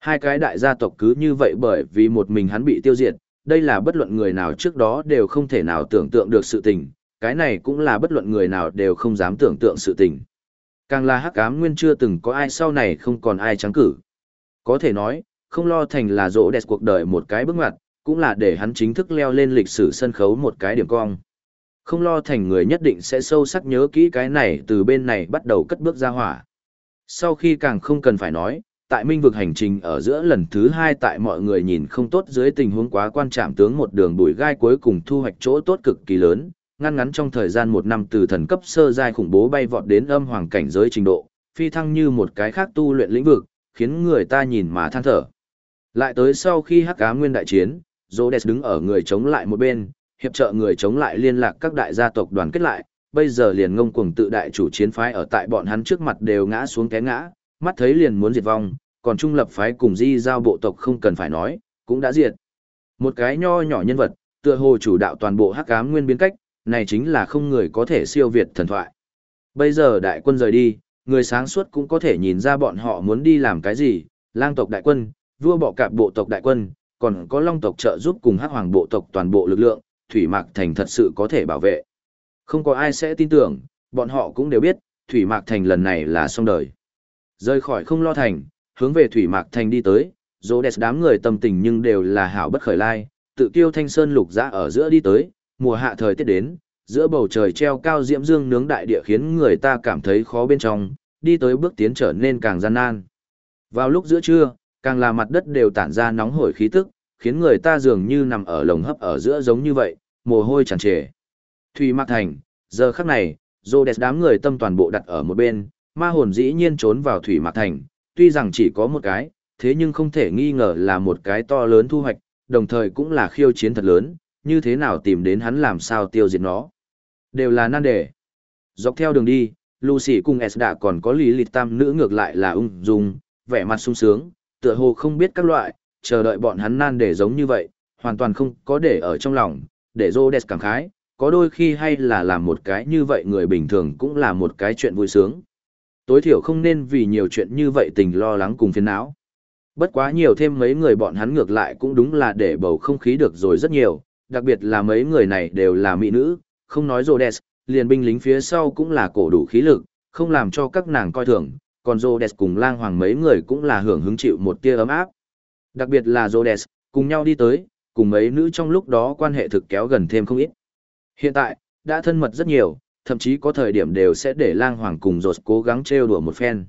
Hai cái đại gia tộc cứ như vậy bởi vì một mình hắn bị tiêu diệt, đây là bất luận người nào trước đó đều không thể nào tưởng tượng được sự tình, cái này cũng là bất luận người nào đều không dám tưởng tượng sự tình. Càng là hắc ám nguyên chưa từng có ai sau này không còn ai trắng cử. Có thể nói, không lo thành là rỗ đẹp cuộc đời một cái bước ngoặt, cũng là để hắn chính thức leo lên lịch sử sân khấu một cái điểm cong. Không lo thành người nhất định sẽ sâu sắc nhớ kỹ cái này từ bên này bắt đầu cất bước ra hỏa. Sau khi càng không cần phải nói, tại minh vực hành trình ở giữa lần thứ hai tại mọi người nhìn không tốt dưới tình huống quá quan trạm tướng một đường bùi gai cuối cùng thu hoạch chỗ tốt cực kỳ lớn, ngăn ngắn trong thời gian một năm từ thần cấp sơ giai khủng bố bay vọt đến âm hoàng cảnh giới trình độ, phi thăng như một cái khác tu luyện lĩnh vực, khiến người ta nhìn mà than thở. Lại tới sau khi hắc cá nguyên đại chiến, Rhodes đứng ở người chống lại một bên, hiệp trợ người chống lại liên lạc các đại gia tộc đoàn kết lại, bây giờ liền ngông cuồng tự đại chủ chiến phái ở tại bọn hắn trước mặt đều ngã xuống té ngã, mắt thấy liền muốn diệt vong, còn trung lập phái cùng di giao bộ tộc không cần phải nói, cũng đã diệt. Một cái nho nhỏ nhân vật, tựa hồ chủ đạo toàn bộ hắc ám nguyên biến cách, này chính là không người có thể siêu việt thần thoại. Bây giờ đại quân rời đi, người sáng suốt cũng có thể nhìn ra bọn họ muốn đi làm cái gì, lang tộc đại quân, vua bọ cạp bộ tộc đại quân, còn có long tộc trợ giúp cùng hắc hoàng bộ tộc toàn bộ lực lượng, Thủy Mạc Thành thật sự có thể bảo vệ. Không có ai sẽ tin tưởng, bọn họ cũng đều biết, Thủy Mạc Thành lần này là xong đời. Rời khỏi không lo thành, hướng về Thủy Mạc Thành đi tới, dỗ đẹp đám người tâm tình nhưng đều là hảo bất khởi lai, tự tiêu thanh sơn lục giã ở giữa đi tới, mùa hạ thời tiết đến, giữa bầu trời treo cao diễm dương nướng đại địa khiến người ta cảm thấy khó bên trong, đi tới bước tiến trở nên càng gian nan. Vào lúc giữa trưa, càng là mặt đất đều tản ra nóng hổi khí tức, khiến người ta dường như nằm ở lồng hấp ở giữa giống như vậy, mồ hôi tràn trề. Thủy Mạc Thành, giờ khắc này, Rhodes đám người tâm toàn bộ đặt ở một bên, ma hồn dĩ nhiên trốn vào Thủy Mạc Thành, tuy rằng chỉ có một cái, thế nhưng không thể nghi ngờ là một cái to lớn thu hoạch, đồng thời cũng là khiêu chiến thật lớn, như thế nào tìm đến hắn làm sao tiêu diệt nó. Đều là nan đề. Dọc theo đường đi, Lucy cùng Esda còn có lý lịch tam nữ ngược lại là ung dung, vẻ mặt sung sướng, tựa hồ không biết các loại, chờ đợi bọn hắn nan để giống như vậy, hoàn toàn không có để ở trong lòng, để Rhodes cảm khái, có đôi khi hay là làm một cái như vậy người bình thường cũng là một cái chuyện vui sướng. Tối thiểu không nên vì nhiều chuyện như vậy tình lo lắng cùng phiền não. Bất quá nhiều thêm mấy người bọn hắn ngược lại cũng đúng là để bầu không khí được rồi rất nhiều, đặc biệt là mấy người này đều là mỹ nữ, không nói Rhodes, liền binh lính phía sau cũng là cổ đủ khí lực, không làm cho các nàng coi thường, còn Rhodes cùng lang hoàng mấy người cũng là hưởng hứng chịu một tia ấm áp. Đặc biệt là Rhodes, cùng nhau đi tới, cùng mấy nữ trong lúc đó quan hệ thực kéo gần thêm không ít. Hiện tại, đã thân mật rất nhiều, thậm chí có thời điểm đều sẽ để lang hoàng cùng Rhodes cố gắng trêu đùa một phen.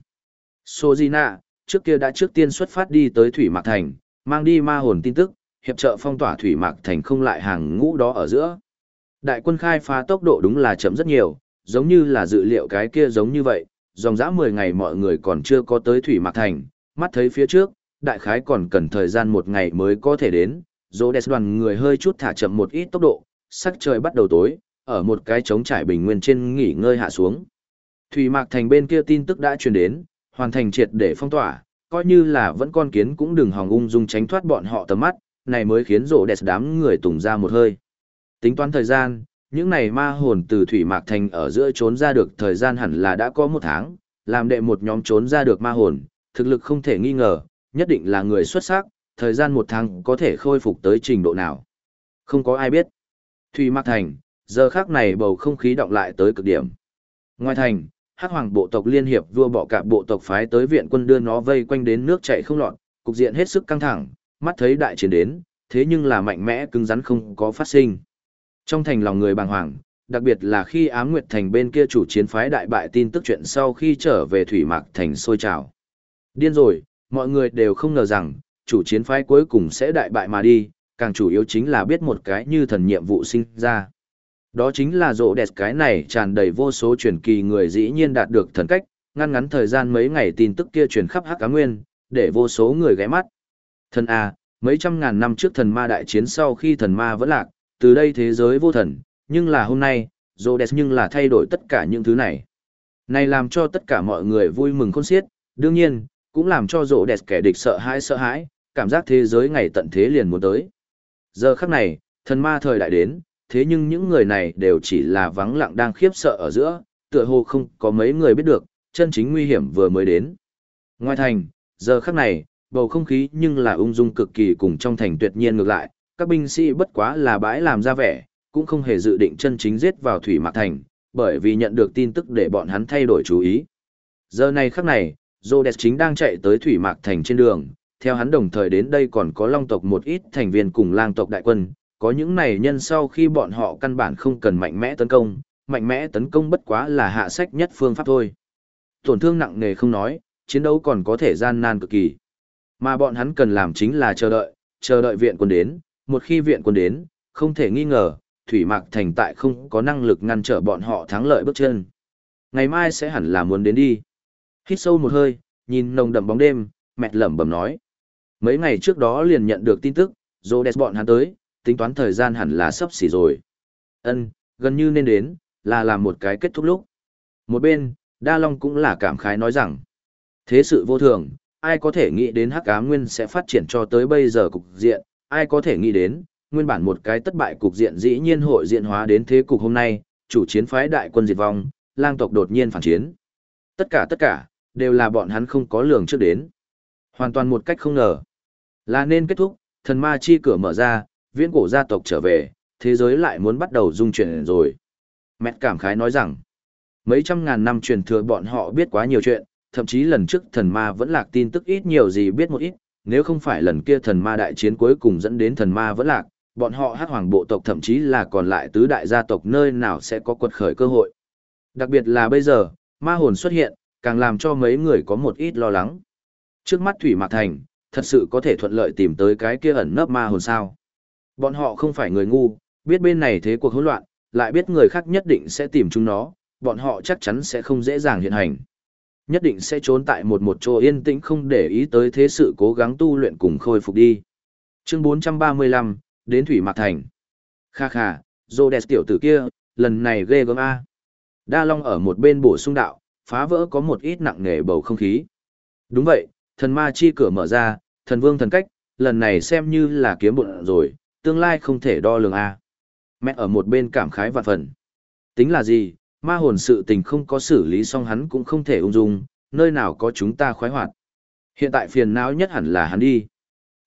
Sojina, trước kia đã trước tiên xuất phát đi tới Thủy Mạc Thành, mang đi ma hồn tin tức, hiệp trợ phong tỏa Thủy Mạc Thành không lại hàng ngũ đó ở giữa. Đại quân khai phá tốc độ đúng là chậm rất nhiều, giống như là dự liệu cái kia giống như vậy, dòng dã 10 ngày mọi người còn chưa có tới Thủy Mạc Thành, mắt thấy phía trước, đại khái còn cần thời gian một ngày mới có thể đến, dô đẹp đoàn người hơi chút thả chậm một ít tốc độ, sắc trời bắt đầu tối, ở một cái trống trải bình nguyên trên nghỉ ngơi hạ xuống. Thủy Mạc Thành bên kia tin tức đã truyền đến, hoàn thành triệt để phong tỏa, coi như là vẫn con kiến cũng đừng hòng ung dung tránh thoát bọn họ tầm mắt, này mới khiến rổ đẹp đám người tùng ra một hơi. Tính toán thời gian, những này ma hồn từ Thủy Mạc Thành ở giữa trốn ra được thời gian hẳn là đã có một tháng, làm đệ một nhóm trốn ra được ma hồn, thực lực không thể nghi ngờ, nhất định là người xuất sắc, thời gian một tháng có thể khôi phục tới trình độ nào. Không có ai biết. Thủy Mạc Thành, giờ khác này bầu không khí động lại tới cực điểm. Ngoài thành, Hắc Hoàng bộ tộc liên hiệp vua Bỏ cả bộ tộc phái tới viện quân đưa nó vây quanh đến nước chảy không lọt, cục diện hết sức căng thẳng, mắt thấy đại chiến đến, thế nhưng là mạnh mẽ cứng rắn không có phát sinh. Trong thành lòng người bàng hoàng, đặc biệt là khi Ám Nguyệt thành bên kia chủ chiến phái đại bại tin tức chuyện sau khi trở về Thủy Mạc thành sôi trào. Điên rồi, mọi người đều không ngờ rằng, chủ chiến phái cuối cùng sẽ đại bại mà đi, càng chủ yếu chính là biết một cái như thần nhiệm vụ sinh ra. Đó chính là rộ đẹp cái này tràn đầy vô số truyền kỳ người dĩ nhiên đạt được thần cách, ngăn ngắn thời gian mấy ngày tin tức kia truyền khắp hắc cá nguyên, để vô số người ghé mắt. Thần A, mấy trăm ngàn năm trước thần ma đại chiến sau khi thần ma vẫn lạc, từ đây thế giới vô thần, nhưng là hôm nay, Rhodes nhưng là thay đổi tất cả những thứ này. Này làm cho tất cả mọi người vui mừng khôn xiết, đương nhiên, cũng làm cho Rhodes kẻ địch sợ hãi sợ hãi, cảm giác thế giới ngày tận thế liền muốn tới. Giờ khắc này, thần ma thời đại đến, thế nhưng những người này đều chỉ là vắng lặng đang khiếp sợ ở giữa, tựa hồ không có mấy người biết được, chân chính nguy hiểm vừa mới đến. Ngoài thành, giờ khắc này, bầu không khí nhưng là ung dung cực kỳ cùng trong thành tuyệt nhiên ngược lại, các binh sĩ bất quá là bãi làm ra vẻ, cũng không hề dự định chân chính giết vào thủy mạc thành, bởi vì nhận được tin tức để bọn hắn thay đổi chú ý. Giờ này khắc này, Rhodes chính đang chạy tới thủy mạc thành trên đường, theo hắn đồng thời đến đây còn có long tộc một ít thành viên cùng lang tộc đại quân, có những này nhân sau khi bọn họ căn bản không cần mạnh mẽ tấn công, mạnh mẽ tấn công bất quá là hạ sách nhất phương pháp thôi. Tổn thương nặng nề không nói, chiến đấu còn có thể gian nan cực kỳ. Mà bọn hắn cần làm chính là chờ đợi, chờ đợi viện quân đến, một khi viện quân đến, không thể nghi ngờ, Thủy Mạc Thành tại không có năng lực ngăn trở bọn họ thắng lợi bước chân. Ngày mai sẽ hẳn là muốn đến đi. Hít sâu một hơi, nhìn nồng đậm bóng đêm, mẹ lẩm bẩm nói. Mấy ngày trước đó liền nhận được tin tức, Rhodes bọn hắn tới, tính toán thời gian hẳn là sắp xỉ rồi. Ân, gần như nên đến, là làm một cái kết thúc lúc. Một bên, Đa Long cũng là cảm khái nói rằng, thế sự vô thường, ai có thể nghĩ đến hắc ám nguyên sẽ phát triển cho tới bây giờ cục diện, ai có thể nghĩ đến, nguyên bản một cái thất bại cục diện dĩ nhiên hội diện hóa đến thế cục hôm nay, chủ chiến phái đại quân diệt vong, lang tộc đột nhiên phản chiến. Tất cả tất cả, đều là bọn hắn không có lường trước đến. Hoàn toàn một cách không ngờ. Là nên kết thúc, thần ma chi cửa mở ra, viễn cổ gia tộc trở về, thế giới lại muốn bắt đầu dung chuyển rồi. Mẹ cảm khái nói rằng, mấy trăm ngàn năm truyền thừa bọn họ biết quá nhiều chuyện, thậm chí lần trước thần ma vẫn lạc tin tức ít nhiều gì biết một ít, nếu không phải lần kia thần ma đại chiến cuối cùng dẫn đến thần ma vẫn lạc, bọn họ hát hoàng bộ tộc thậm chí là còn lại tứ đại gia tộc nơi nào sẽ có quật khởi cơ hội. Đặc biệt là bây giờ, ma hồn xuất hiện, càng làm cho mấy người có một ít lo lắng. Trước mắt Thủy Mạc Thành, thật sự có thể thuận lợi tìm tới cái kia ẩn nấp ma hồn sao. Bọn họ không phải người ngu, biết bên này thế cuộc hỗn loạn, lại biết người khác nhất định sẽ tìm chúng nó, bọn họ chắc chắn sẽ không dễ dàng hiện hành. Nhất định sẽ trốn tại một một chỗ yên tĩnh không để ý tới thế sự cố gắng tu luyện cùng khôi phục đi. Chương 435, đến Thủy Mạc Thành. Kha kha, Rhodes tiểu tử kia, lần này ghê gớm A. Đa Long ở một bên bổ sung đạo, phá vỡ có một ít nặng nề bầu không khí. Đúng vậy, thần ma chi cửa mở ra, thần vương thần cách, lần này xem như là kiếm bộn rồi, tương lai không thể đo lường A. Mẹ ở một bên cảm khái vạn phần. Tính là gì, ma hồn sự tình không có xử lý xong hắn cũng không thể ung dung, nơi nào có chúng ta khoái hoạt. Hiện tại phiền não nhất hẳn là hắn đi.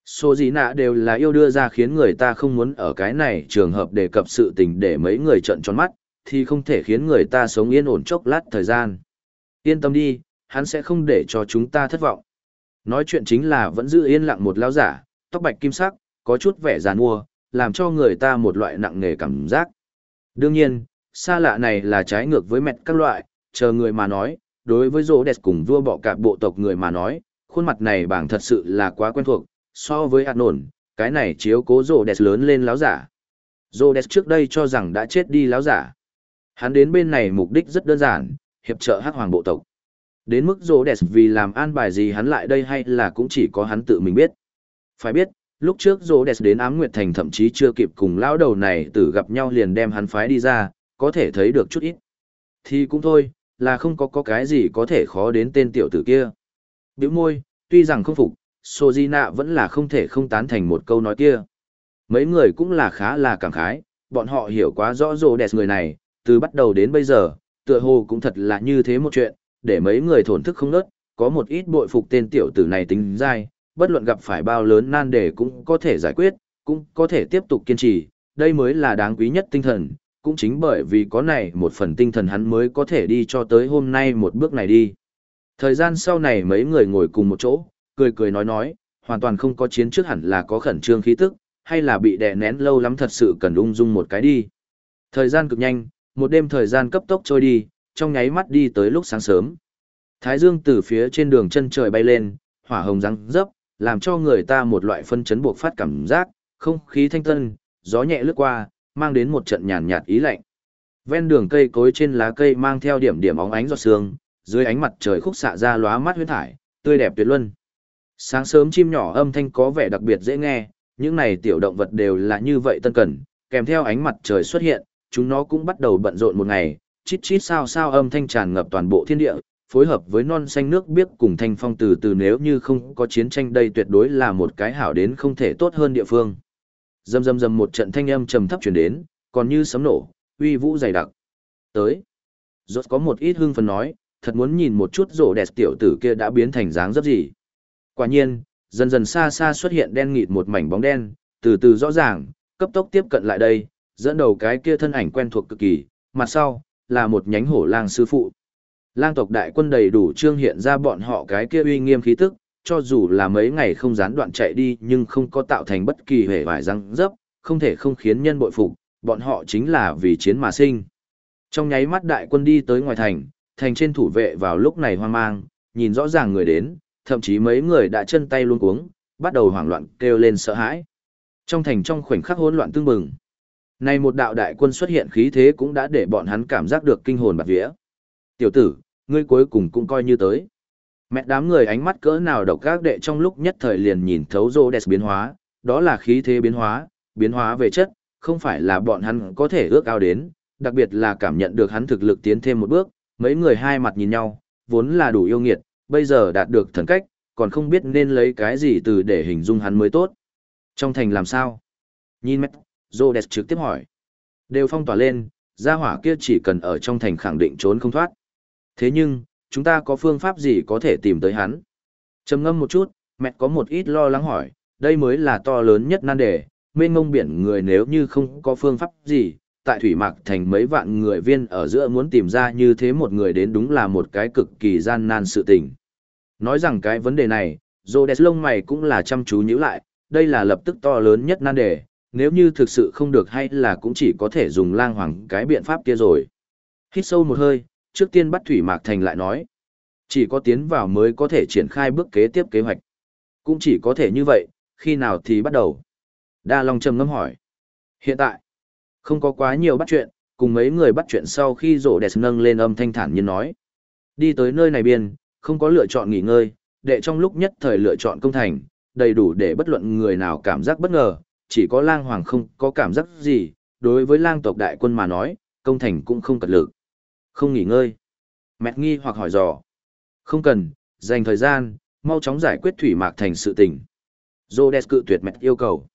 Số gì nạ đều là yêu đưa ra khiến người ta không muốn ở cái này trường hợp đề cập sự tình để mấy người trận tròn mắt, thì không thể khiến người ta sống yên ổn chốc lát thời gian. Yên tâm đi, hắn sẽ không để cho chúng ta thất vọng. Nói chuyện chính là vẫn giữ yên lặng một lão giả, tóc bạch kim sắc, có chút vẻ giàn mua, làm cho người ta một loại nặng nề cảm giác. Đương nhiên, xa lạ này là trái ngược với mẹt các loại, chờ người mà nói, đối với rô đẹp cùng vua bọ cạp bộ tộc người mà nói, khuôn mặt này bảng thật sự là quá quen thuộc, so với hạt nổn, cái này chiếu cố rô đẹp lớn lên láo giả. Rô đẹp trước đây cho rằng đã chết đi láo giả. Hắn đến bên này mục đích rất đơn giản, hiệp trợ hắc hoàng bộ tộc. Đến mức rô đẹp vì làm an bài gì hắn lại đây hay là cũng chỉ có hắn tự mình biết. Phải biết, lúc trước rô đẹp đến ám nguyệt thành thậm chí chưa kịp cùng lão đầu này tử gặp nhau liền đem hắn phái đi ra, có thể thấy được chút ít. Thì cũng thôi, là không có có cái gì có thể khó đến tên tiểu tử kia. Biểu môi, tuy rằng không phục, Sojina vẫn là không thể không tán thành một câu nói kia. Mấy người cũng là khá là cảm khái, bọn họ hiểu quá rõ rồ đẹp người này, từ bắt đầu đến bây giờ, tựa hồ cũng thật là như thế một chuyện, để mấy người thổn thức không nớt, có một ít bội phục tên tiểu tử này tính dai, bất luận gặp phải bao lớn nan đề cũng có thể giải quyết, cũng có thể tiếp tục kiên trì, đây mới là đáng quý nhất tinh thần, cũng chính bởi vì có này một phần tinh thần hắn mới có thể đi cho tới hôm nay một bước này đi. Thời gian sau này mấy người ngồi cùng một chỗ, cười cười nói nói, hoàn toàn không có chiến trước hẳn là có khẩn trương khí tức, hay là bị đè nén lâu lắm thật sự cần ung dung một cái đi. Thời gian cực nhanh, một đêm thời gian cấp tốc trôi đi, trong nháy mắt đi tới lúc sáng sớm. Thái dương từ phía trên đường chân trời bay lên, hỏa hồng răng rấp, làm cho người ta một loại phân chấn buộc phát cảm giác, không khí thanh tân, gió nhẹ lướt qua, mang đến một trận nhàn nhạt ý lạnh. Ven đường cây cối trên lá cây mang theo điểm điểm óng ánh giọt sương, dưới ánh mặt trời khúc xạ ra lóa mắt huyết thải, tươi đẹp tuyệt luân. Sáng sớm chim nhỏ âm thanh có vẻ đặc biệt dễ nghe, những này tiểu động vật đều là như vậy tân cần, kèm theo ánh mặt trời xuất hiện, chúng nó cũng bắt đầu bận rộn một ngày, chít chít sao sao âm thanh tràn ngập toàn bộ thiên địa, phối hợp với non xanh nước biếc cùng thanh phong từ từ nếu như không có chiến tranh đây tuyệt đối là một cái hảo đến không thể tốt hơn địa phương. Dầm dầm dầm một trận thanh âm trầm thấp chuyển đến, còn như sấm nổ, uy vũ dày đặc. Tới. Rốt có một ít hương phấn nói, thật muốn nhìn một chút rổ đẹp tiểu tử kia đã biến thành dáng dấp gì. Quả nhiên, dần dần xa xa xuất hiện đen nghịt một mảnh bóng đen, từ từ rõ ràng, cấp tốc tiếp cận lại đây, dẫn đầu cái kia thân ảnh quen thuộc cực kỳ, mặt sau, là một nhánh hổ lang sư phụ. Lang tộc đại quân đầy đủ trương hiện ra bọn họ cái kia uy nghiêm khí tức, cho dù là mấy ngày không gián đoạn chạy đi nhưng không có tạo thành bất kỳ hề vải răng dấp, không thể không khiến nhân bội phục, bọn họ chính là vì chiến mà sinh. Trong nháy mắt đại quân đi tới ngoài thành, thành trên thủ vệ vào lúc này hoang mang, nhìn rõ ràng người đến, thậm chí mấy người đã chân tay luôn cuống, bắt đầu hoảng loạn kêu lên sợ hãi. Trong thành trong khoảnh khắc hỗn loạn tương bừng nay một đạo đại quân xuất hiện khí thế cũng đã để bọn hắn cảm giác được kinh hồn bạt vía. Tiểu tử, ngươi cuối cùng cũng coi như tới. Mẹ đám người ánh mắt cỡ nào độc các đệ trong lúc nhất thời liền nhìn thấu rô đẹp biến hóa, đó là khí thế biến hóa, biến hóa về chất, không phải là bọn hắn có thể ước ao đến, đặc biệt là cảm nhận được hắn thực lực tiến thêm một bước, mấy người hai mặt nhìn nhau, vốn là đủ yêu nghiệt, bây giờ đạt được thần cách, còn không biết nên lấy cái gì từ để hình dung hắn mới tốt. Trong thành làm sao? Nhìn mét, Rhodes trực tiếp hỏi. Đều phong tỏa lên, gia hỏa kia chỉ cần ở trong thành khẳng định trốn không thoát. Thế nhưng, chúng ta có phương pháp gì có thể tìm tới hắn? trầm ngâm một chút, mẹ có một ít lo lắng hỏi, đây mới là to lớn nhất nan đề, mênh mông biển người nếu như không có phương pháp gì, tại Thủy Mạc thành mấy vạn người viên ở giữa muốn tìm ra như thế một người đến đúng là một cái cực kỳ gian nan sự tình. Nói rằng cái vấn đề này, Rhodes lông mày cũng là chăm chú nhíu lại, đây là lập tức to lớn nhất nan đề, nếu như thực sự không được hay là cũng chỉ có thể dùng lang hoàng cái biện pháp kia rồi. Hít sâu một hơi, trước tiên bắt Thủy Mạc Thành lại nói. Chỉ có tiến vào mới có thể triển khai bước kế tiếp kế hoạch. Cũng chỉ có thể như vậy, khi nào thì bắt đầu. Đa Long trầm ngâm hỏi. Hiện tại, không có quá nhiều bắt chuyện, cùng mấy người bắt chuyện sau khi rổ đẹp nâng lên âm thanh thản nhiên nói. Đi tới nơi này biên, không có lựa chọn nghỉ ngơi, để trong lúc nhất thời lựa chọn công thành, đầy đủ để bất luận người nào cảm giác bất ngờ, chỉ có lang hoàng không có cảm giác gì, đối với lang tộc đại quân mà nói, công thành cũng không cật lực. Không nghỉ ngơi. Mẹt nghi hoặc hỏi dò. Không cần, dành thời gian, mau chóng giải quyết thủy mạc thành sự tình. Rhodes cự tuyệt mẹt yêu cầu.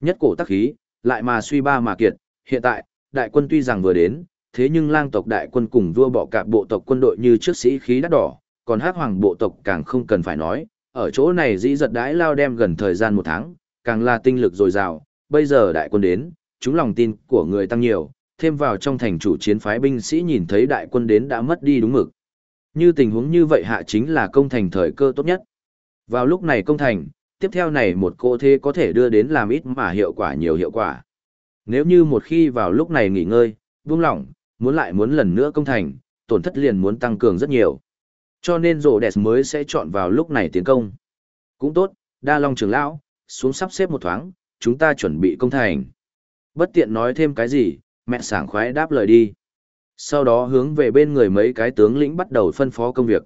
Nhất cổ tắc khí, lại mà suy ba mà kiệt, hiện tại, đại quân tuy rằng vừa đến, thế nhưng lang tộc đại quân cùng vua bỏ cả bộ tộc quân đội như trước sĩ khí đắt đỏ, còn hắc hoàng bộ tộc càng không cần phải nói, ở chỗ này dĩ giật đãi lao đem gần thời gian một tháng, càng là tinh lực dồi dào, bây giờ đại quân đến, chúng lòng tin của người tăng nhiều, thêm vào trong thành chủ chiến phái binh sĩ nhìn thấy đại quân đến đã mất đi đúng mực. Như tình huống như vậy hạ chính là công thành thời cơ tốt nhất. Vào lúc này công thành, tiếp theo này một cô thế có thể đưa đến làm ít mà hiệu quả nhiều hiệu quả. Nếu như một khi vào lúc này nghỉ ngơi, buông lỏng, muốn lại muốn lần nữa công thành, tổn thất liền muốn tăng cường rất nhiều. Cho nên rổ đẹp mới sẽ chọn vào lúc này tiến công. Cũng tốt, đa long trưởng lão, xuống sắp xếp một thoáng, chúng ta chuẩn bị công thành. Bất tiện nói thêm cái gì, mẹ sảng khoái đáp lời đi. Sau đó hướng về bên người mấy cái tướng lĩnh bắt đầu phân phó công việc.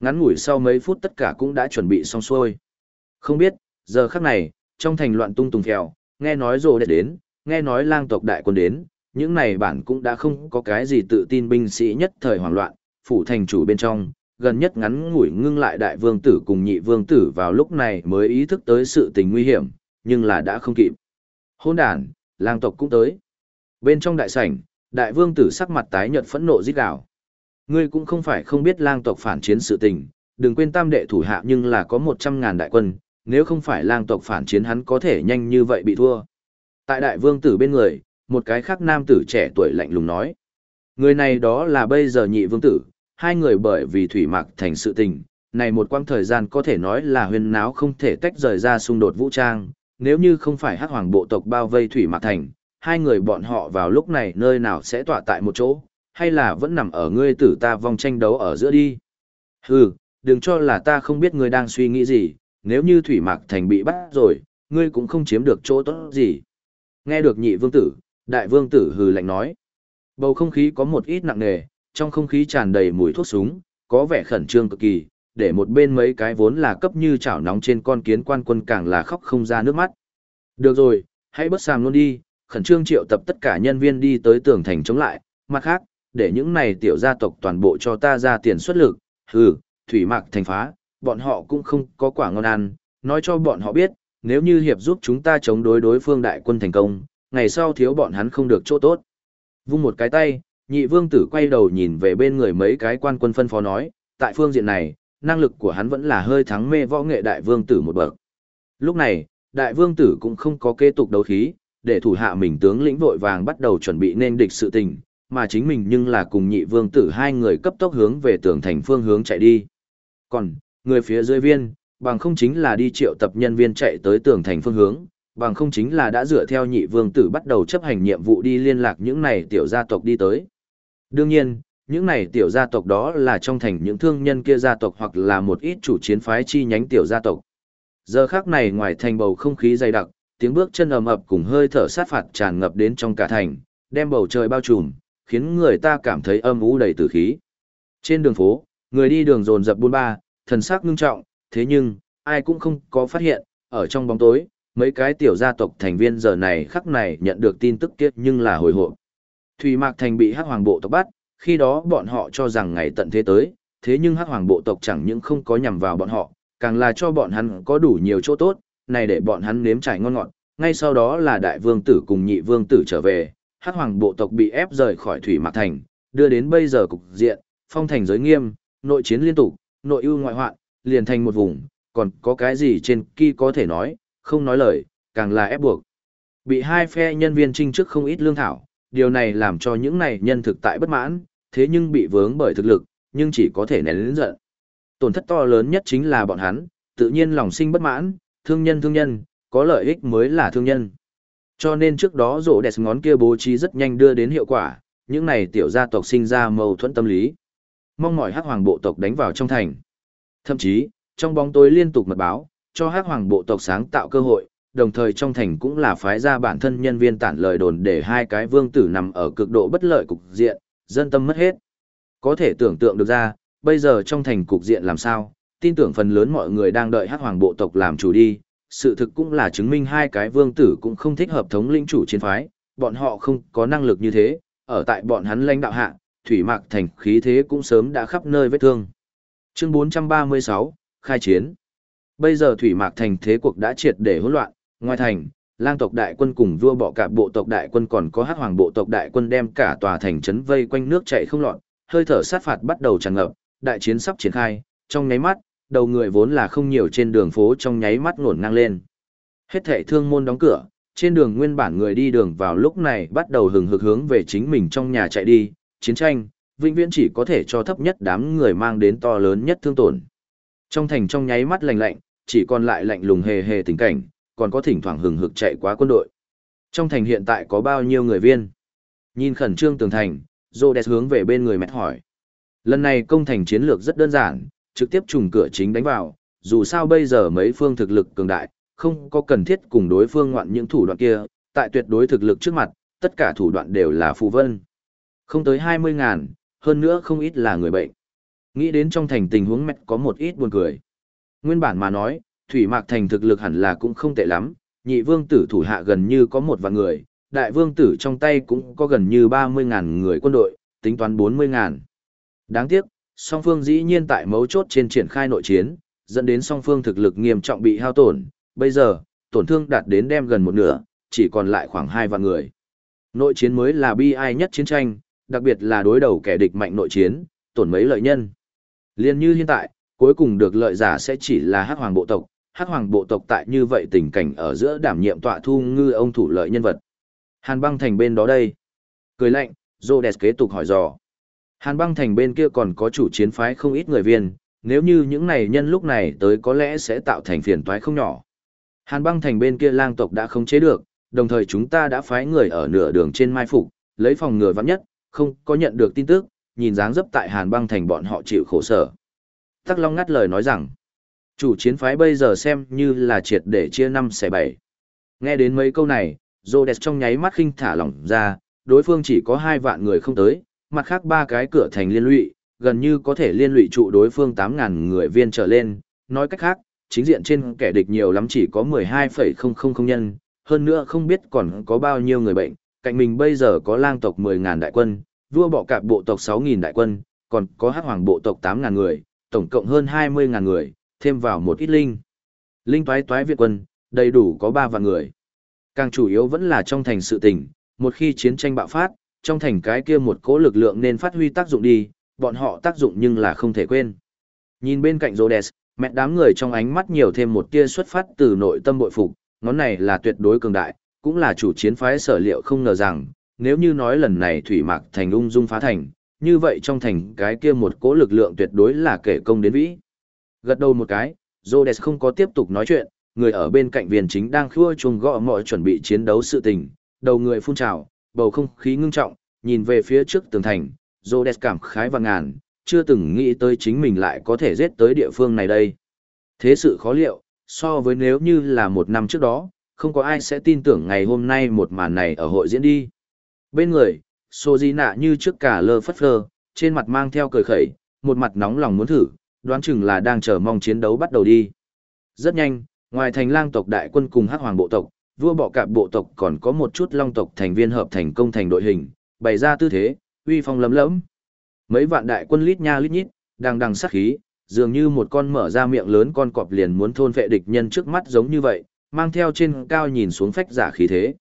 Ngắn ngủi sau mấy phút tất cả cũng đã chuẩn bị xong xuôi. Không biết, giờ khắc này, trong thành loạn tung tùng phèo, nghe nói rồ đẹp đến, nghe nói lang tộc đại quân đến, những này bản cũng đã không có cái gì tự tin binh sĩ nhất thời hoảng loạn, phủ thành chủ bên trong, gần nhất ngắn ngủi ngưng lại đại vương tử cùng nhị vương tử vào lúc này mới ý thức tới sự tình nguy hiểm, nhưng là đã không kịp. Hôn đàn, lang tộc cũng tới. Bên trong đại sảnh, đại vương tử sắc mặt tái nhợt phẫn nộ giết gào. Ngươi cũng không phải không biết lang tộc phản chiến sự tình, đừng quên tam đệ thủ hạ nhưng là có một trăm ngàn đại quân, nếu không phải lang tộc phản chiến hắn có thể nhanh như vậy bị thua. Tại đại vương tử bên người, một cái khác nam tử trẻ tuổi lạnh lùng nói. Người này đó là bây giờ nhị vương tử, hai người bởi vì thủy mặc thành sự tình, này một quãng thời gian có thể nói là huyên náo không thể tách rời ra xung đột vũ trang, nếu như không phải hắc hoàng bộ tộc bao vây thủy mặc thành, hai người bọn họ vào lúc này nơi nào sẽ tọa tại một chỗ, hay là vẫn nằm ở ngươi tử ta vong tranh đấu ở giữa đi. Hừ, đừng cho là ta không biết ngươi đang suy nghĩ gì, nếu như Thủy mặc Thành bị bắt rồi, ngươi cũng không chiếm được chỗ tốt gì. Nghe được nhị vương tử, đại vương tử hừ lạnh nói. Bầu không khí có một ít nặng nề, trong không khí tràn đầy mùi thuốc súng, có vẻ khẩn trương cực kỳ, để một bên mấy cái vốn là cấp như chảo nóng trên con kiến quan quân càng là khóc không ra nước mắt. Được rồi, hãy bất sàm luôn đi, khẩn trương triệu tập tất cả nhân viên đi tới tường thành chống lại, mặt khác, để những này tiểu gia tộc toàn bộ cho ta ra tiền xuất lực, hừ, thủy mạc thành phá, bọn họ cũng không có quả ngon ăn, nói cho bọn họ biết, nếu như hiệp giúp chúng ta chống đối đối phương đại quân thành công, ngày sau thiếu bọn hắn không được chỗ tốt. Vung một cái tay, nhị vương tử quay đầu nhìn về bên người mấy cái quan quân phân phó nói, tại phương diện này, năng lực của hắn vẫn là hơi thắng mê võ nghệ đại vương tử một bậc. Lúc này, đại vương tử cũng không có kế tục đấu khí, để thủ hạ mình tướng lĩnh vội vàng bắt đầu chuẩn bị nên địch sự tình, mà chính mình nhưng là cùng nhị vương tử hai người cấp tốc hướng về tường thành phương hướng chạy đi. Còn, người phía dưới viên, bằng không chính là đi triệu tập nhân viên chạy tới tường thành phương hướng, bằng không chính là đã dựa theo nhị vương tử bắt đầu chấp hành nhiệm vụ đi liên lạc những này tiểu gia tộc đi tới. Đương nhiên, những này tiểu gia tộc đó là trong thành những thương nhân kia gia tộc hoặc là một ít chủ chiến phái chi nhánh tiểu gia tộc. Giờ khác này ngoài thành bầu không khí dày đặc, tiếng bước chân ầm ập cùng hơi thở sát phạt tràn ngập đến trong cả thành, đem bầu trời bao trùm, khiến người ta cảm thấy âm u đầy tử khí. Trên đường phố, người đi đường dồn dập buôn ba, thần sắc ngưng trọng, thế nhưng, ai cũng không có phát hiện, ở trong bóng tối, mấy cái tiểu gia tộc thành viên giờ này khắc này nhận được tin tức kiếp nhưng là hồi hộp. Thủy Mạc Thành bị Hắc Hoàng bộ tộc bắt, khi đó bọn họ cho rằng ngày tận thế tới, thế nhưng Hắc Hoàng bộ tộc chẳng những không có nhằm vào bọn họ, càng là cho bọn hắn có đủ nhiều chỗ tốt, này để bọn hắn nếm trải ngon ngọt, ngay sau đó là đại vương tử cùng nhị vương tử trở về, Hắc Hoàng bộ tộc bị ép rời khỏi Thủy Mạc Thành, đưa đến bây giờ cục diện, phong thành giới nghiêm, nội chiến liên tục, nội ưu ngoại hoạn, liền thành một vùng, còn có cái gì trên kia có thể nói, không nói lời, càng là ép buộc. Bị hai phe nhân viên trinh trước không ít lương thảo, điều này làm cho những này nhân thực tại bất mãn, thế nhưng bị vướng bởi thực lực, nhưng chỉ có thể nén lớn giận. Tổn thất to lớn nhất chính là bọn hắn, tự nhiên lòng sinh bất mãn, thương nhân thương nhân, có lợi ích mới là thương nhân. Cho nên trước đó rộ đẹp ngón kia bố trí rất nhanh đưa đến hiệu quả, những này tiểu gia tộc sinh ra mâu thuẫn tâm lý. Mong mỏi hắc hoàng bộ tộc đánh vào trong thành. Thậm chí, trong bóng tối liên tục mật báo, cho hắc hoàng bộ tộc sáng tạo cơ hội, đồng thời trong thành cũng là phái ra bản thân nhân viên tản lời đồn để hai cái vương tử nằm ở cực độ bất lợi cục diện, dân tâm mất hết. Có thể tưởng tượng được ra, bây giờ trong thành cục diện làm sao, tin tưởng phần lớn mọi người đang đợi hắc hoàng bộ tộc làm chủ đi, sự thực cũng là chứng minh hai cái vương tử cũng không thích hợp thống lĩnh chủ chiến phái, bọn họ không có năng lực như thế, ở tại bọn hắn lãnh đạo hạ, thủy mạc thành khí thế cũng sớm đã khắp nơi vết thương. Chương 436, khai chiến. Bây giờ thủy mạc thành thế cuộc đã triệt để hỗn loạn, ngoài thành, lang tộc đại quân cùng vua bọ cạp bộ tộc đại quân còn có hắc hoàng bộ tộc đại quân đem cả tòa thành trấn vây quanh nước chạy không lọt, hơi thở sát phạt bắt đầu tràn ngập, đại chiến sắp triển khai, trong nháy mắt, đầu người vốn là không nhiều trên đường phố trong nháy mắt ngổn ngang lên. Hết thảy thương môn đóng cửa, trên đường nguyên bản người đi đường vào lúc này bắt đầu hừng hực hướng về chính mình trong nhà chạy đi, chiến tranh, vĩnh viễn chỉ có thể cho thấp nhất đám người mang đến to lớn nhất thương tổn. Trong thành trong nháy mắt lạnh lạnh, chỉ còn lại lạnh lùng hề hề tình cảnh, còn có thỉnh thoảng hừng hực chạy qua quân đội. Trong thành hiện tại có bao nhiêu người viên? Nhìn khẩn trương tường thành, Rhodes hướng về bên người mẹ hỏi. Lần này công thành chiến lược rất đơn giản, trực tiếp trùng cửa chính đánh vào, dù sao bây giờ mấy phương thực lực cường đại, không có cần thiết cùng đối phương ngoạn những thủ đoạn kia, tại tuyệt đối thực lực trước mặt, tất cả thủ đoạn đều là phù vân. Không tới 20 ngàn, hơn nữa không ít là người bệnh. Nghĩ đến trong thành tình huống mẹ có một ít buồn cười. Nguyên bản mà nói, Thủy Mạc Thành thực lực hẳn là cũng không tệ lắm, nhị vương tử thủ hạ gần như có một vạn người, đại vương tử trong tay cũng có gần như 30.000 người quân đội, tính toán 40.000. Đáng tiếc, song phương dĩ nhiên tại mấu chốt trên triển khai nội chiến, dẫn đến song phương thực lực nghiêm trọng bị hao tổn, bây giờ, tổn thương đạt đến đem gần một nửa, chỉ còn lại khoảng 2 vạn người. Nội chiến mới là bi ai nhất chiến tranh, đặc biệt là đối đầu kẻ địch mạnh nội chiến, tổn mấy lợi nhân. Liên như hiện tại, cuối cùng được lợi giả sẽ chỉ là hắc hoàng bộ tộc, hắc hoàng bộ tộc tại như vậy tình cảnh ở giữa đảm nhiệm tọa thu ngư ông thủ lợi nhân vật. Hàn băng thành bên đó đây. Cười lạnh, Rhodes kế tục hỏi dò. Hàn băng thành bên kia còn có chủ chiến phái không ít người viên, nếu như những này nhân lúc này tới có lẽ sẽ tạo thành phiền toái không nhỏ. Hàn băng thành bên kia lang tộc đã không chế được, đồng thời chúng ta đã phái người ở nửa đường trên mai phục, lấy phòng ngừa vắng nhất, không có nhận được tin tức, nhìn dáng dấp tại Hàn băng thành bọn họ chịu khổ sở. Tắc Long ngắt lời nói rằng, chủ chiến phái bây giờ xem như là triệt để chia năm xẻ bảy. Nghe đến mấy câu này, Rhodes trong nháy mắt khinh thả lỏng ra, đối phương chỉ có hai vạn người không tới, mặt khác ba cái cửa thành liên lụy, gần như có thể liên lụy trụ đối phương 8.000 người viên trở lên. Nói cách khác, chính diện trên kẻ địch nhiều lắm chỉ có 12,000 nhân, hơn nữa không biết còn có bao nhiêu người bệnh, cạnh mình bây giờ có lang tộc 10.000 đại quân, vua bọ cạp bộ tộc 6.000 đại quân, còn có hắc hoàng bộ tộc 8.000 người, tổng cộng hơn 20.000 người, thêm vào một ít linh. Linh toái toái viện quân, đầy đủ có 3 vạn người. Càng chủ yếu vẫn là trong thành sự tình, một khi chiến tranh bạo phát, trong thành cái kia một cỗ lực lượng nên phát huy tác dụng đi, bọn họ tác dụng nhưng là không thể quên. Nhìn bên cạnh Rhodes, mẹ đám người trong ánh mắt nhiều thêm một tia xuất phát từ nội tâm bội phục, ngón này là tuyệt đối cường đại, cũng là chủ chiến phái sở liệu không ngờ rằng, nếu như nói lần này thủy mạc thành ung dung phá thành, như vậy trong thành cái kia một cỗ lực lượng tuyệt đối là kể công đến vĩ. Gật đầu một cái, Rhodes không có tiếp tục nói chuyện, người ở bên cạnh viên chính đang khua chuông gõ mọi chuẩn bị chiến đấu sự tình, đầu người phun trào, bầu không khí ngưng trọng, nhìn về phía trước tường thành, Rhodes cảm khái và ngàn, chưa từng nghĩ tới chính mình lại có thể giết tới địa phương này đây. Thế sự khó liệu, so với nếu như là một năm trước đó, không có ai sẽ tin tưởng ngày hôm nay một màn này ở hội diễn đi. Bên người, Sô Di Nạ như trước cả lơ phất lơ, trên mặt mang theo cười khẩy, một mặt nóng lòng muốn thử, đoán chừng là đang chờ mong chiến đấu bắt đầu đi. Rất nhanh, ngoài thành lang tộc đại quân cùng hắc hoàng bộ tộc, vua bọ cạp bộ tộc còn có một chút long tộc thành viên hợp thành công thành đội hình, bày ra tư thế, uy phong lấm lẫm. Mấy vạn đại quân lít nha lít nhít, đang đằng sát khí, dường như một con mở ra miệng lớn con cọp liền muốn thôn vệ địch nhân trước mắt giống như vậy, mang theo trên cao nhìn xuống phách giả khí thế.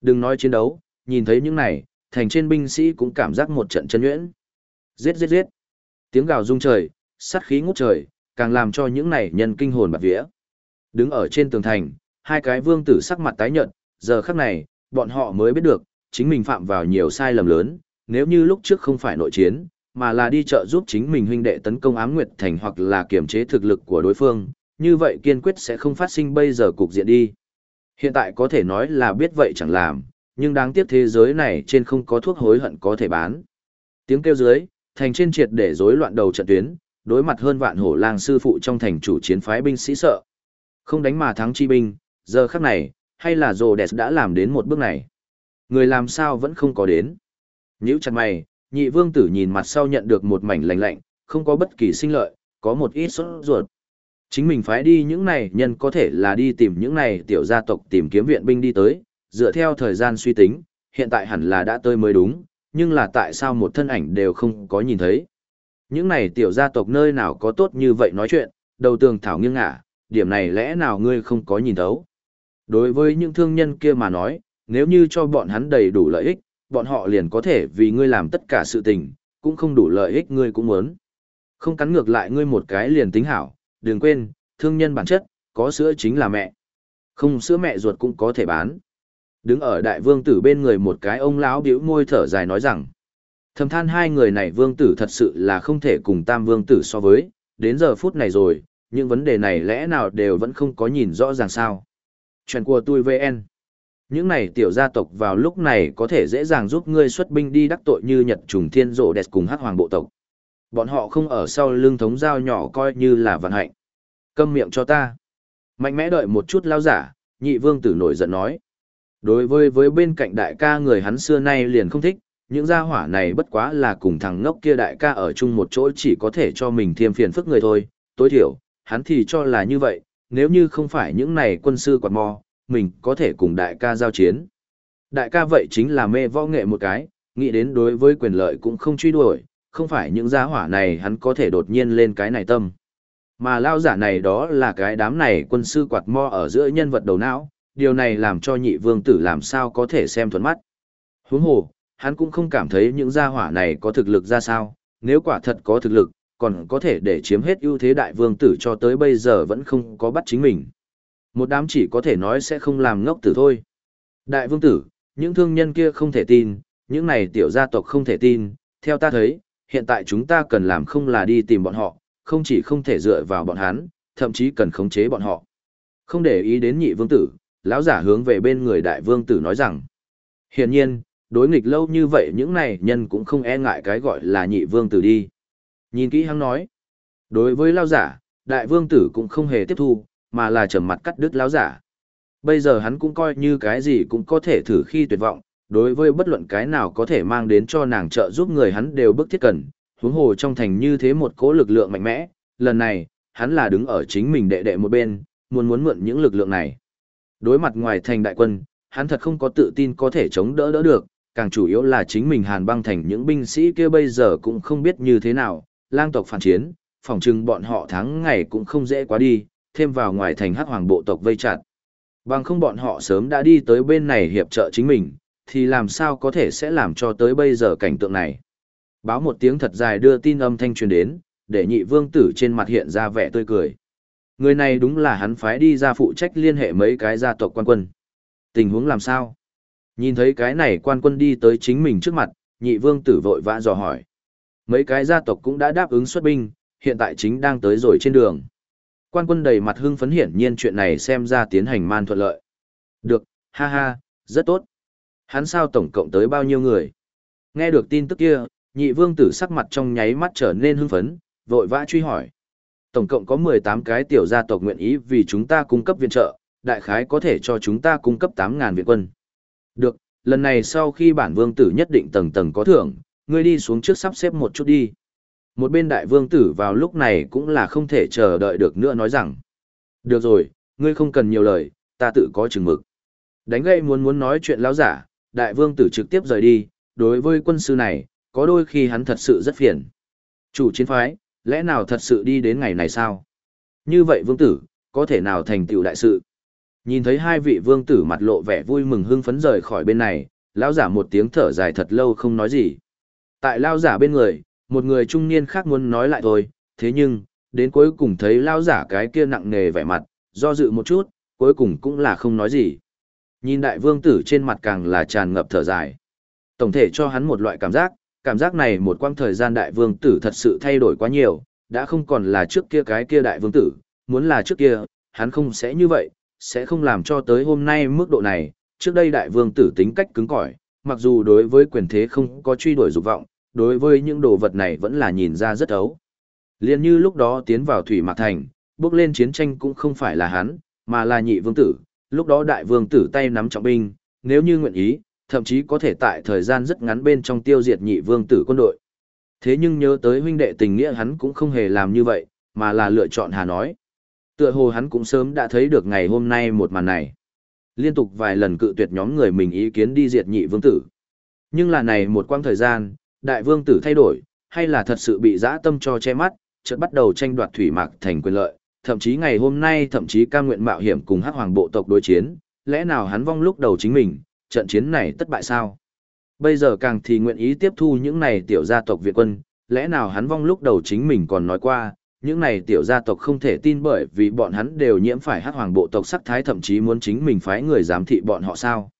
Đừng nói chiến đấu, nhìn thấy những này, thành trên binh sĩ cũng cảm giác một trận chân nhuyễn. Giết giết giết. Tiếng gào rung trời, sát khí ngút trời, càng làm cho những này nhân kinh hồn bạt vía. Đứng ở trên tường thành, hai cái vương tử sắc mặt tái nhợt, giờ khắc này, bọn họ mới biết được, chính mình phạm vào nhiều sai lầm lớn, nếu như lúc trước không phải nội chiến, mà là đi trợ giúp chính mình huynh đệ tấn công ám nguyệt thành hoặc là kiểm chế thực lực của đối phương, như vậy kiên quyết sẽ không phát sinh bây giờ cục diện đi. Hiện tại có thể nói là biết vậy chẳng làm, nhưng đáng tiếc thế giới này trên không có thuốc hối hận có thể bán. Tiếng kêu dưới, thành trên triệt để rối loạn đầu trận tuyến, đối mặt hơn vạn hổ lang sư phụ trong thành chủ chiến phái binh sĩ sợ. Không đánh mà thắng chi binh, giờ khắc này, hay là rồ đẹp đã làm đến một bước này. Người làm sao vẫn không có đến. Nhữ chặt mày, nhị vương tử nhìn mặt sau nhận được một mảnh lạnh lạnh, không có bất kỳ sinh lợi, có một ít sốt ruột. Chính mình phái đi những này nhân có thể là đi tìm những này tiểu gia tộc tìm kiếm viện binh đi tới, dựa theo thời gian suy tính, hiện tại hẳn là đã tới mới đúng, nhưng là tại sao một thân ảnh đều không có nhìn thấy. Những này tiểu gia tộc nơi nào có tốt như vậy nói chuyện, đầu tường thảo nghiêng ngả, điểm này lẽ nào ngươi không có nhìn thấu. Đối với những thương nhân kia mà nói, nếu như cho bọn hắn đầy đủ lợi ích, bọn họ liền có thể vì ngươi làm tất cả sự tình, cũng không đủ lợi ích ngươi cũng muốn. Không cắn ngược lại ngươi một cái liền tính hảo, đừng quên, thương nhân bản chất, có sữa chính là mẹ. Không sữa mẹ ruột cũng có thể bán. Đứng ở đại vương tử bên người một cái ông lão bĩu môi thở dài nói rằng, thầm than hai người này vương tử thật sự là không thể cùng tam vương tử so với, đến giờ phút này rồi, những vấn đề này lẽ nào đều vẫn không có nhìn rõ ràng sao. Chuyện của tôi VN những này tiểu gia tộc vào lúc này có thể dễ dàng giúp ngươi xuất binh đi đắc tội như Nhật trùng thiên rộ đẹp cùng hắc hoàng bộ tộc. Bọn họ không ở sau lưng thống giao nhỏ coi như là vận hạnh. Câm miệng cho ta. Mạnh mẽ đợi một chút lao giả, nhị vương tử nổi giận nói. Đối với với bên cạnh đại ca người hắn xưa nay liền không thích, những gia hỏa này bất quá là cùng thằng ngốc kia đại ca ở chung một chỗ chỉ có thể cho mình thêm phiền phức người thôi, tối thiểu, hắn thì cho là như vậy, nếu như không phải những này quân sư quạt mò, mình có thể cùng đại ca giao chiến. Đại ca vậy chính là mê võ nghệ một cái, nghĩ đến đối với quyền lợi cũng không truy đuổi, không phải những gia hỏa này hắn có thể đột nhiên lên cái này tâm. Mà lao giả này đó là cái đám này quân sư quạt mo ở giữa nhân vật đầu não, điều này làm cho nhị vương tử làm sao có thể xem thuận mắt. Huống hồ, hắn cũng không cảm thấy những gia hỏa này có thực lực ra sao, nếu quả thật có thực lực, còn có thể để chiếm hết ưu thế đại vương tử cho tới bây giờ vẫn không có bắt chính mình. Một đám chỉ có thể nói sẽ không làm ngốc tử thôi. Đại vương tử, những thương nhân kia không thể tin, những này tiểu gia tộc không thể tin, theo ta thấy, hiện tại chúng ta cần làm không là đi tìm bọn họ, không chỉ không thể dựa vào bọn hắn, thậm chí cần khống chế bọn họ. Không để ý đến nhị vương tử, lão giả hướng về bên người đại vương tử nói rằng, hiển nhiên, đối nghịch lâu như vậy những này nhân cũng không e ngại cái gọi là nhị vương tử đi. Nhìn kỹ hắn nói, Đối với lao giả, đại vương tử cũng không hề tiếp thu, mà là trầm mặt cắt đứt lao giả. Bây giờ hắn cũng coi như cái gì cũng có thể thử khi tuyệt vọng, đối với bất luận cái nào có thể mang đến cho nàng trợ giúp người hắn đều bức thiết cần, huống hồ trong thành như thế một cỗ lực lượng mạnh mẽ, lần này, hắn là đứng ở chính mình đệ đệ một bên, muốn muốn mượn những lực lượng này. Đối mặt ngoài thành đại quân, hắn thật không có tự tin có thể chống đỡ đỡ được, càng chủ yếu là chính mình hàn băng thành những binh sĩ kia bây giờ cũng không biết như thế nào, lang tộc phản chiến, phòng trừng bọn họ thắng ngày cũng không dễ quá đi, thêm vào ngoài thành hắc hoàng bộ tộc vây chặt. Bằng không bọn họ sớm đã đi tới bên này hiệp trợ chính mình, thì làm sao có thể sẽ làm cho tới bây giờ cảnh tượng này. Báo một tiếng thật dài đưa tin âm thanh truyền đến, để nhị vương tử trên mặt hiện ra vẻ tươi cười. Người này đúng là hắn phái đi ra phụ trách liên hệ mấy cái gia tộc quan quân. Tình huống làm sao? Nhìn thấy cái này quan quân đi tới chính mình trước mặt, nhị vương tử vội vã dò hỏi. Mấy cái gia tộc cũng đã đáp ứng xuất binh, hiện tại chính đang tới rồi trên đường. Quan quân đầy mặt hưng phấn hiển nhiên chuyện này xem ra tiến hành man thuận lợi. Được, ha ha, rất tốt. Hắn sao tổng cộng tới bao nhiêu người? Nghe được tin tức kia, nhị vương tử sắc mặt trong nháy mắt trở nên hưng phấn, vội vã truy hỏi. Tổng cộng có 18 cái tiểu gia tộc nguyện ý vì chúng ta cung cấp viện trợ, đại khái có thể cho chúng ta cung cấp 8.000 viện quân. Được, lần này sau khi bản vương tử nhất định tầng tầng có thưởng, ngươi đi xuống trước sắp xếp một chút đi. Một bên đại vương tử vào lúc này cũng là không thể chờ đợi được nữa nói rằng. Được rồi, ngươi không cần nhiều lời, ta tự có chừng mực. Đánh gây muốn muốn nói chuyện lão giả, đại vương tử trực tiếp rời đi, đối với quân sư này, có đôi khi hắn thật sự rất phiền. Chủ chiến phái, lẽ nào thật sự đi đến ngày này sao? Như vậy vương tử, có thể nào thành tựu đại sự? Nhìn thấy hai vị vương tử mặt lộ vẻ vui mừng hưng phấn rời khỏi bên này, lão giả một tiếng thở dài thật lâu không nói gì. Tại lão giả bên người, một người trung niên khác muốn nói lại thôi, thế nhưng, đến cuối cùng thấy lão giả cái kia nặng nề vẻ mặt, do dự một chút, cuối cùng cũng là không nói gì. Nhìn đại vương tử trên mặt càng là tràn ngập thở dài. Tổng thể cho hắn một loại cảm giác, cảm giác này một quãng thời gian đại vương tử thật sự thay đổi quá nhiều, đã không còn là trước kia cái kia đại vương tử, muốn là trước kia, hắn không sẽ như vậy, sẽ không làm cho tới hôm nay mức độ này, trước đây đại vương tử tính cách cứng cỏi, mặc dù đối với quyền thế không có truy đuổi dục vọng, đối với những đồ vật này vẫn là nhìn ra rất ấu. Liên như lúc đó tiến vào Thủy Mạc Thành, bước lên chiến tranh cũng không phải là hắn, mà là nhị vương tử, lúc đó đại vương tử tay nắm trọng binh, nếu như nguyện ý, thậm chí có thể tại thời gian rất ngắn bên trong tiêu diệt nhị vương tử quân đội. Thế nhưng nhớ tới huynh đệ tình nghĩa hắn cũng không hề làm như vậy, mà là lựa chọn Hà nói. Tựa hồ hắn cũng sớm đã thấy được ngày hôm nay một màn này. Liên tục vài lần cự tuyệt nhóm người mình ý kiến đi diệt nhị vương tử. Nhưng là này một quãng thời gian, đại vương tử thay đổi, hay là thật sự bị dã tâm cho che mắt, chợt bắt đầu tranh đoạt thủy mạc thành quyền lợi, thậm chí ngày hôm nay thậm chí cam nguyện mạo hiểm cùng hắc hoàng bộ tộc đối chiến, lẽ nào hắn vong lúc đầu chính mình, trận chiến này thất bại sao? Bây giờ càng thì nguyện ý tiếp thu những này tiểu gia tộc Việt quân, lẽ nào hắn vong lúc đầu chính mình còn nói qua, những này tiểu gia tộc không thể tin bởi vì bọn hắn đều nhiễm phải hắc hoàng bộ tộc sắc thái thậm chí muốn chính mình phái người giám thị bọn họ sao.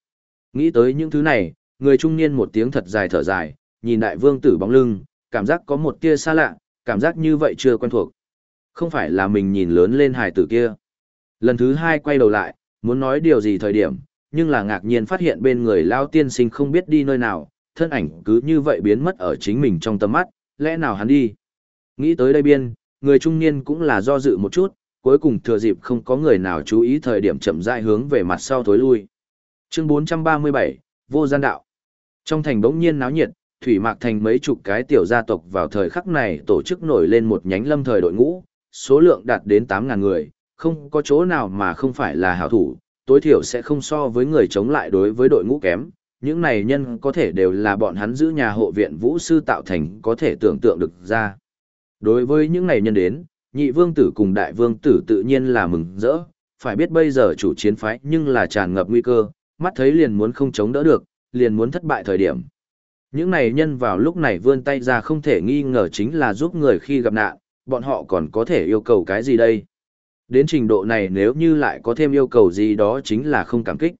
Nghĩ tới những thứ này, người trung niên một tiếng thật dài thở dài, nhìn đại vương tử bóng lưng, cảm giác có một tia xa lạ, cảm giác như vậy chưa quen thuộc. Không phải là mình nhìn lớn lên hài tử kia. Lần thứ hai quay đầu lại, muốn nói điều gì thời điểm, nhưng là ngạc nhiên phát hiện bên người lao tiên sinh không biết đi nơi nào, thân ảnh cứ như vậy biến mất ở chính mình trong tầm mắt, lẽ nào hắn đi. Nghĩ tới đây biên, người trung niên cũng là do dự một chút, cuối cùng thừa dịp không có người nào chú ý thời điểm chậm rãi hướng về mặt sau thối lui. Chương 437, Vô gian đạo. Trong thành bỗng nhiên náo nhiệt, Thủy Mạc thành mấy chục cái tiểu gia tộc vào thời khắc này tổ chức nổi lên một nhánh lâm thời đội ngũ, số lượng đạt đến 8.000 người, không có chỗ nào mà không phải là hảo thủ, tối thiểu sẽ không so với người chống lại đối với đội ngũ kém. Những này nhân có thể đều là bọn hắn giữ nhà hộ viện vũ sư tạo thành có thể tưởng tượng được ra. Đối với những này nhân đến, nhị vương tử cùng đại vương tử tự nhiên là mừng rỡ, phải biết bây giờ chủ chiến phái nhưng là tràn ngập nguy cơ, mắt thấy liền muốn không chống đỡ được, liền muốn thất bại thời điểm. Những này nhân vào lúc này vươn tay ra không thể nghi ngờ chính là giúp người khi gặp nạn, bọn họ còn có thể yêu cầu cái gì đây? Đến trình độ này nếu như lại có thêm yêu cầu gì đó chính là không cảm kích.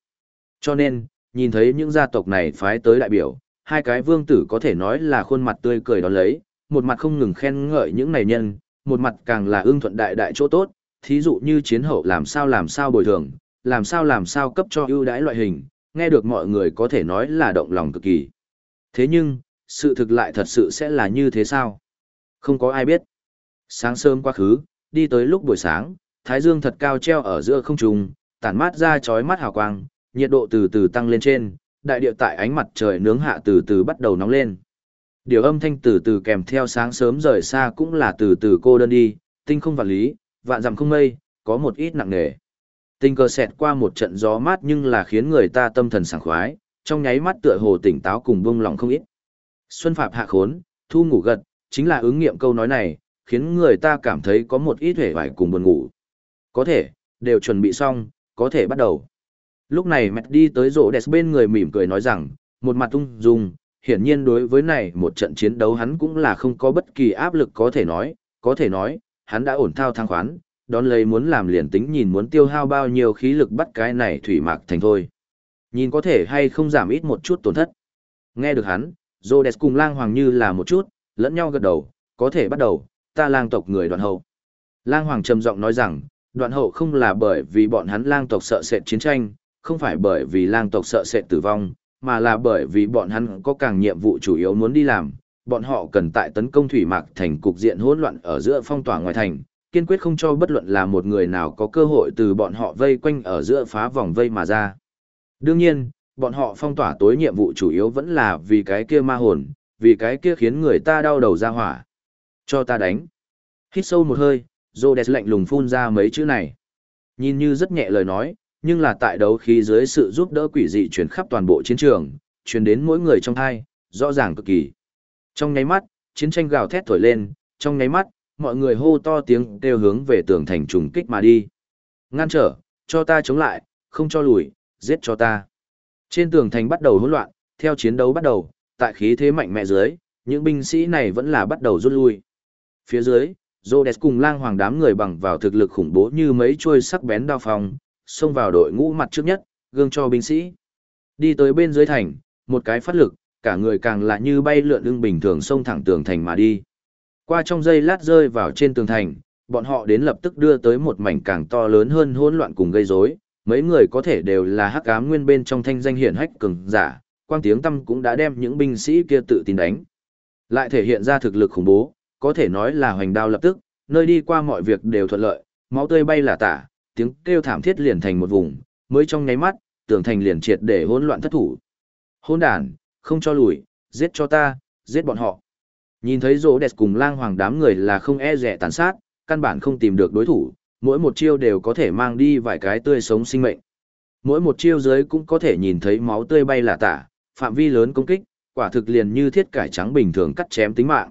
Cho nên, nhìn thấy những gia tộc này phái tới đại biểu, hai cái vương tử có thể nói là khuôn mặt tươi cười đón lấy, một mặt không ngừng khen ngợi những này nhân, một mặt càng là ưng thuận đại đại chỗ tốt, thí dụ như chiến hậu làm sao làm sao bồi thường, làm sao làm sao cấp cho ưu đãi loại hình, nghe được mọi người có thể nói là động lòng cực kỳ. Thế nhưng, sự thực lại thật sự sẽ là như thế sao? Không có ai biết. Sáng sớm quá khứ, đi tới lúc buổi sáng, thái dương thật cao treo ở giữa không trung, tản mát ra chói mắt hào quang, nhiệt độ từ từ tăng lên trên, đại địa tại ánh mặt trời nướng hạ từ từ bắt đầu nóng lên. Điều âm thanh từ từ kèm theo sáng sớm rời xa cũng là từ từ cô đơn đi, tinh không vạn lý, vạn dặm không mây, có một ít nặng nề. Tình cờ xẹt qua một trận gió mát nhưng là khiến người ta tâm thần sảng khoái, trong nháy mắt tựa hồ tỉnh táo cùng buông lòng không ít. Xuân Phạm hạ khốn, thu ngủ gật, chính là ứng nghiệm câu nói này, khiến người ta cảm thấy có một ít hề vải cùng buồn ngủ. Có thể, đều chuẩn bị xong, có thể bắt đầu. Lúc này mẹ đi tới rổ đẹp bên người mỉm cười nói rằng, một mặt tung dung, hiển nhiên đối với này một trận chiến đấu hắn cũng là không có bất kỳ áp lực có thể nói, có thể nói, hắn đã ổn thao thang khoán, đón lấy muốn làm liền tính nhìn muốn tiêu hao bao nhiêu khí lực bắt cái này thủy mạc thành thôi. Nhìn có thể hay không giảm ít một chút tổn thất. Nghe được hắn, Rhodes cùng lang hoàng như là một chút, lẫn nhau gật đầu, có thể bắt đầu, ta lang tộc người đoàn hậu. Lang hoàng trầm giọng nói rằng, đoạn hậu không là bởi vì bọn hắn lang tộc sợ sệt chiến tranh, không phải bởi vì lang tộc sợ sệt tử vong, mà là bởi vì bọn hắn có càng nhiệm vụ chủ yếu muốn đi làm, bọn họ cần tại tấn công thủy mạc thành cục diện hỗn loạn ở giữa phong tỏa ngoài thành, kiên quyết không cho bất luận là một người nào có cơ hội từ bọn họ vây quanh ở giữa phá vòng vây mà ra. Đương nhiên, bọn họ phong tỏa tối nhiệm vụ chủ yếu vẫn là vì cái kia ma hồn, vì cái kia khiến người ta đau đầu ra hỏa. Cho ta đánh. Hít sâu một hơi, Rhodes lạnh lùng phun ra mấy chữ này. Nhìn như rất nhẹ lời nói, nhưng là tại đấu khí dưới sự giúp đỡ quỷ dị truyền khắp toàn bộ chiến trường, truyền đến mỗi người trong thai, rõ ràng cực kỳ. Trong nháy mắt, chiến tranh gào thét thổi lên, trong nháy mắt, mọi người hô to tiếng kêu hướng về tường thành trùng kích mà đi. Ngăn trở, cho ta chống lại, không cho lùi, giết cho ta. Trên tường thành bắt đầu hỗn loạn, theo chiến đấu bắt đầu, tại khí thế mạnh mẽ dưới, những binh sĩ này vẫn là bắt đầu rút lui. Phía dưới, Rhodes cùng lang hoàng đám người bằng vào thực lực khủng bố như mấy chuôi sắc bén đao phong, xông vào đội ngũ mặt trước nhất, gương cho binh sĩ. Đi tới bên dưới thành, một cái phát lực, cả người càng lạ như bay lượn lưng bình thường xông thẳng tường thành mà đi. Qua trong giây lát rơi vào trên tường thành, bọn họ đến lập tức đưa tới một mảnh càng to lớn hơn hỗn loạn cùng gây rối. Mấy người có thể đều là hắc ám nguyên bên trong thanh danh hiển hách cường giả, quang tiếng tâm cũng đã đem những binh sĩ kia tự tin đánh. Lại thể hiện ra thực lực khủng bố, có thể nói là hoành đao lập tức, nơi đi qua mọi việc đều thuận lợi, máu tươi bay là tả, tiếng kêu thảm thiết liền thành một vùng, mới trong nháy mắt, tường thành liền triệt để hỗn loạn thất thủ. Hỗn đàn, không cho lùi, giết cho ta, giết bọn họ. Nhìn thấy rỗ đẹp cùng lang hoàng đám người là không e rẻ tàn sát, căn bản không tìm được đối thủ, mỗi một chiêu đều có thể mang đi vài cái tươi sống sinh mệnh. Mỗi một chiêu dưới cũng có thể nhìn thấy máu tươi bay là tả, phạm vi lớn công kích, quả thực liền như thiết cải trắng bình thường cắt chém tính mạng.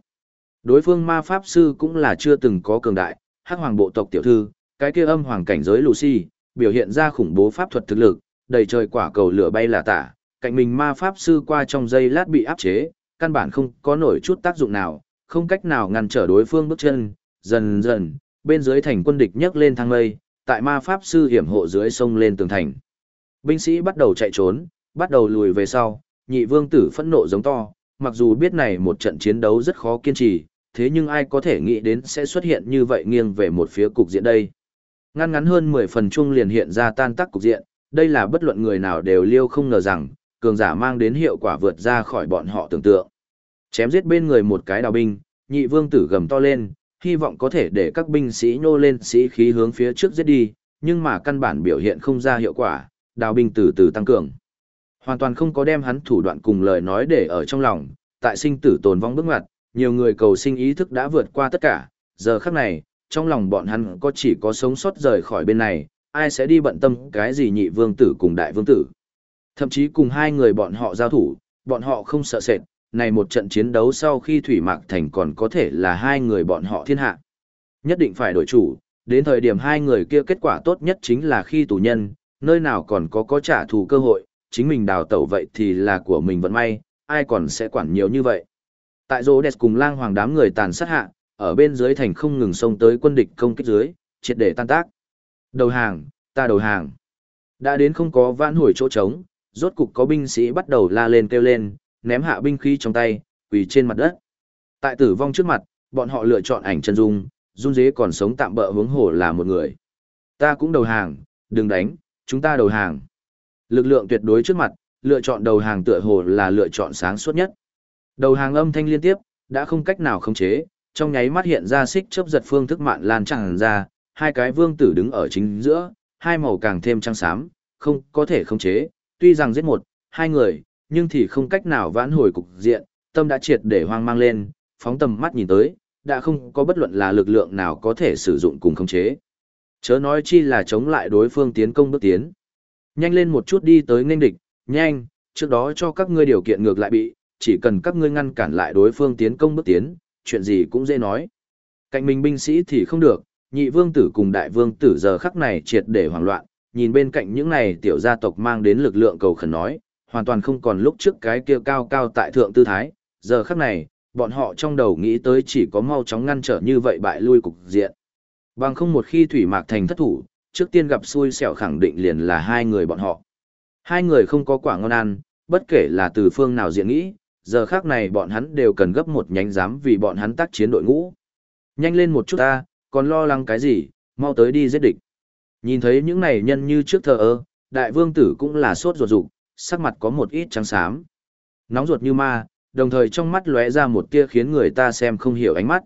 Đối phương ma pháp sư cũng là chưa từng có cường đại, hắc hoàng bộ tộc tiểu thư, cái kia âm hoàng cảnh giới Lucy, biểu hiện ra khủng bố pháp thuật thực lực, đầy trời quả cầu lửa bay là tả, cạnh mình ma pháp sư qua trong giây lát bị áp chế, căn bản không có nổi chút tác dụng nào, không cách nào ngăn trở đối phương bước chân, dần dần, bên dưới thành quân địch nhấc lên thang mây, tại ma pháp sư hiểm hộ dưới sông lên tường thành. Binh sĩ bắt đầu chạy trốn, bắt đầu lùi về sau, nhị vương tử phẫn nộ giống to, mặc dù biết này một trận chiến đấu rất khó kiên trì, thế nhưng ai có thể nghĩ đến sẽ xuất hiện như vậy nghiêng về một phía cục diện đây. Ngăn ngắn hơn 10 phần chung liền hiện ra tan tác cục diện, đây là bất luận người nào đều liêu không ngờ rằng, cường giả mang đến hiệu quả vượt ra khỏi bọn họ tưởng tượng. Chém giết bên người một cái đào binh, nhị vương tử gầm to lên, hy vọng có thể để các binh sĩ nhô lên sĩ khí hướng phía trước giết đi, nhưng mà căn bản biểu hiện không ra hiệu quả, đào binh từ từ tăng cường. Hoàn toàn không có đem hắn thủ đoạn cùng lời nói để ở trong lòng, tại sinh tử tồn vong bước ngoặt, nhiều người cầu sinh ý thức đã vượt qua tất cả, giờ khắc này, trong lòng bọn hắn có chỉ có sống sót rời khỏi bên này, ai sẽ đi bận tâm cái gì nhị vương tử cùng đại vương tử. Thậm chí cùng hai người bọn họ giao thủ, bọn họ không sợ sệt, này một trận chiến đấu sau khi Thủy Mạc Thành còn có thể là hai người bọn họ thiên hạ. Nhất định phải đổi chủ, đến thời điểm hai người kia kết quả tốt nhất chính là khi tù nhân, nơi nào còn có có trả thù cơ hội, chính mình đào tẩu vậy thì là của mình vẫn may, ai còn sẽ quản nhiều như vậy. Tại rô đẹp cùng lang hoàng đám người tàn sát hạ, ở bên dưới thành không ngừng xông tới quân địch công kích dưới, triệt để tan tác. Đầu hàng, ta đầu hàng. Đã đến không có vãn hồi chỗ trống, rốt cục có binh sĩ bắt đầu la lên kêu lên, ném hạ binh khí trong tay, quỳ trên mặt đất. Tại tử vong trước mặt, bọn họ lựa chọn ảnh chân dung, dung dế còn sống tạm bỡ hướng hổ là một người. Ta cũng đầu hàng, đừng đánh, chúng ta đầu hàng. Lực lượng tuyệt đối trước mặt, lựa chọn đầu hàng tựa hồ là lựa chọn sáng suốt nhất. Đầu hàng âm thanh liên tiếp, đã không cách nào khống chế, trong nháy mắt hiện ra xích chớp giật phương thức mạn lan tràn ra, hai cái vương tử đứng ở chính giữa, hai màu càng thêm trắng xám, không có thể khống chế, tuy rằng giết một, hai người, nhưng thì không cách nào vãn hồi cục diện, tâm đã triệt để hoang mang lên, phóng tầm mắt nhìn tới, đã không có bất luận là lực lượng nào có thể sử dụng cùng khống chế. Chớ nói chi là chống lại đối phương tiến công bước tiến. Nhanh lên một chút đi tới nghênh địch, nhanh, trước đó cho các ngươi điều kiện ngược lại bị, chỉ cần các ngươi ngăn cản lại đối phương tiến công bước tiến, chuyện gì cũng dễ nói. Cạnh mình binh sĩ thì không được, nhị vương tử cùng đại vương tử giờ khắc này triệt để hoảng loạn, nhìn bên cạnh những này tiểu gia tộc mang đến lực lượng cầu khẩn nói, hoàn toàn không còn lúc trước cái kia cao cao tại thượng tư thái, giờ khắc này, bọn họ trong đầu nghĩ tới chỉ có mau chóng ngăn trở như vậy bại lui cục diện. Bằng không một khi Thủy Mạc Thành thất thủ, trước tiên gặp xui xẻo khẳng định liền là hai người bọn họ. Hai người không có quả ngon ăn, bất kể là từ phương nào diện nghĩ, giờ khác này bọn hắn đều cần gấp một nhánh giám vì bọn hắn tác chiến đội ngũ. Nhanh lên một chút ta, còn lo lắng cái gì, mau tới đi giết địch. Nhìn thấy những này nhân như trước thờ ơ, đại vương tử cũng là sốt ruột rụng, sắc mặt có một ít trắng xám. Nóng ruột như ma, đồng thời trong mắt lóe ra một tia khiến người ta xem không hiểu ánh mắt.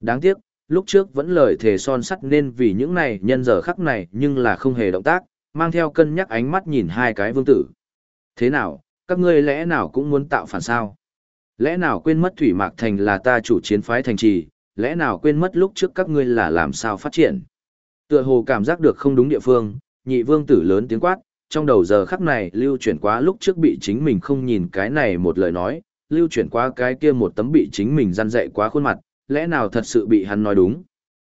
Đáng tiếc, lúc trước vẫn lời thề son sắt nên vì những này nhân giờ khắc này nhưng là không hề động tác, mang theo cân nhắc ánh mắt nhìn hai cái vương tử. Thế nào, các ngươi lẽ nào cũng muốn tạo phản sao? Lẽ nào quên mất Thủy Mạc Thành là ta chủ chiến phái thành trì, lẽ nào quên mất lúc trước các ngươi là làm sao phát triển? Tựa hồ cảm giác được không đúng địa phương, nhị vương tử lớn tiếng quát, trong đầu giờ khắc này lưu chuyển quá lúc trước bị chính mình không nhìn cái này một lời nói, lưu chuyển qua cái kia một tấm bị chính mình răn dạy quá khuôn mặt, lẽ nào thật sự bị hắn nói đúng.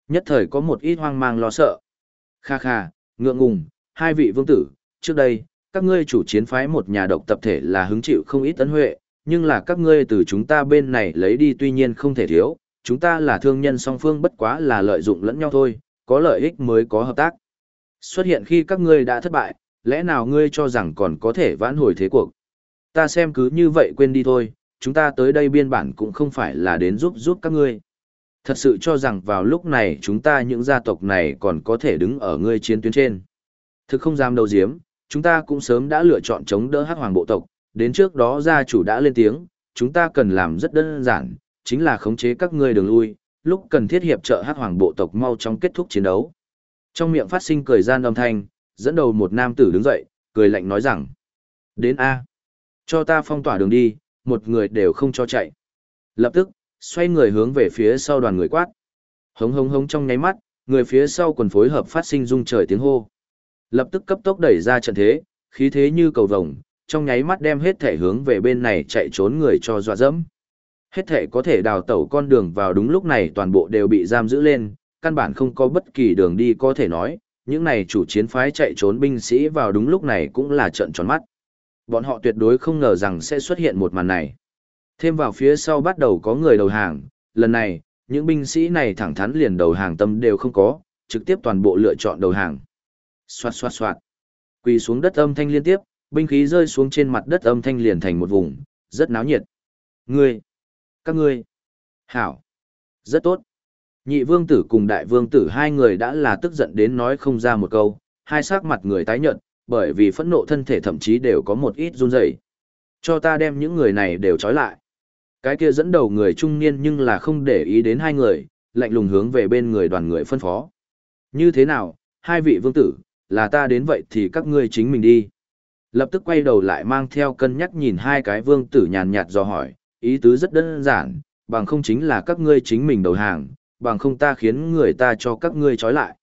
Nhất thời có một ít hoang mang lo sợ. Kha kha, ngượng ngùng, hai vị vương tử, trước đây, các ngươi chủ chiến phái một nhà độc tập thể là hứng chịu không ít tấn huệ, nhưng là các ngươi từ chúng ta bên này lấy đi tuy nhiên không thể thiếu, chúng ta là thương nhân song phương bất quá là lợi dụng lẫn nhau thôi, có lợi ích mới có hợp tác. Xuất hiện khi các ngươi đã thất bại, lẽ nào ngươi cho rằng còn có thể vãn hồi thế cuộc? Ta xem cứ như vậy quên đi thôi, chúng ta tới đây biên bản cũng không phải là đến giúp giúp các ngươi. Thật sự cho rằng vào lúc này chúng ta những gia tộc này còn có thể đứng ở ngươi chiến tuyến trên. Thực không dám đầu diếm, chúng ta cũng sớm đã lựa chọn chống đỡ hắc hoàng bộ tộc, đến trước đó gia chủ đã lên tiếng, chúng ta cần làm rất đơn giản, chính là khống chế các ngươi đường lui, lúc cần thiết hiệp trợ hắc hoàng bộ tộc mau chóng kết thúc chiến đấu. Trong miệng phát sinh cười gian âm thanh, dẫn đầu một nam tử đứng dậy, cười lạnh nói rằng, đến A. Cho ta phong tỏa đường đi, một người đều không cho chạy. Lập tức, xoay người hướng về phía sau đoàn người quát. Hống hống hống trong nháy mắt, người phía sau quần phối hợp phát sinh rung trời tiếng hô. Lập tức cấp tốc đẩy ra trận thế, khí thế như cầu vồng, trong nháy mắt đem hết thể hướng về bên này chạy trốn người cho dọa dẫm. Hết thể có thể đào tẩu con đường vào đúng lúc này toàn bộ đều bị giam giữ lên, căn bản không có bất kỳ đường đi có thể nói, những này chủ chiến phái chạy trốn binh sĩ vào đúng lúc này cũng là trận tròn mắt. Bọn họ tuyệt đối không ngờ rằng sẽ xuất hiện một màn này. Thêm vào phía sau bắt đầu có người đầu hàng, lần này, những binh sĩ này thẳng thắn liền đầu hàng tâm đều không có, trực tiếp toàn bộ lựa chọn đầu hàng. Xoạt xoạt xoạt. Quỳ xuống đất âm thanh liên tiếp, binh khí rơi xuống trên mặt đất âm thanh liền thành một vùng, rất náo nhiệt. Ngươi! Các ngươi! Hảo! Rất tốt! Nhị vương tử cùng đại vương tử hai người đã là tức giận đến nói không ra một câu, hai sắc mặt người tái nhợt, bởi vì phẫn nộ thân thể thậm chí đều có một ít run rẩy. Cho ta đem những người này đều trói lại. Cái kia dẫn đầu người trung niên nhưng là không để ý đến hai người, lạnh lùng hướng về bên người đoàn người phân phó. Như thế nào, hai vị vương tử, là ta đến vậy thì các ngươi chính mình đi. Lập tức quay đầu lại mang theo cân nhắc nhìn hai cái vương tử nhàn nhạt do hỏi, ý tứ rất đơn giản, bằng không chính là các ngươi chính mình đầu hàng, bằng không ta khiến người ta cho các ngươi trói lại.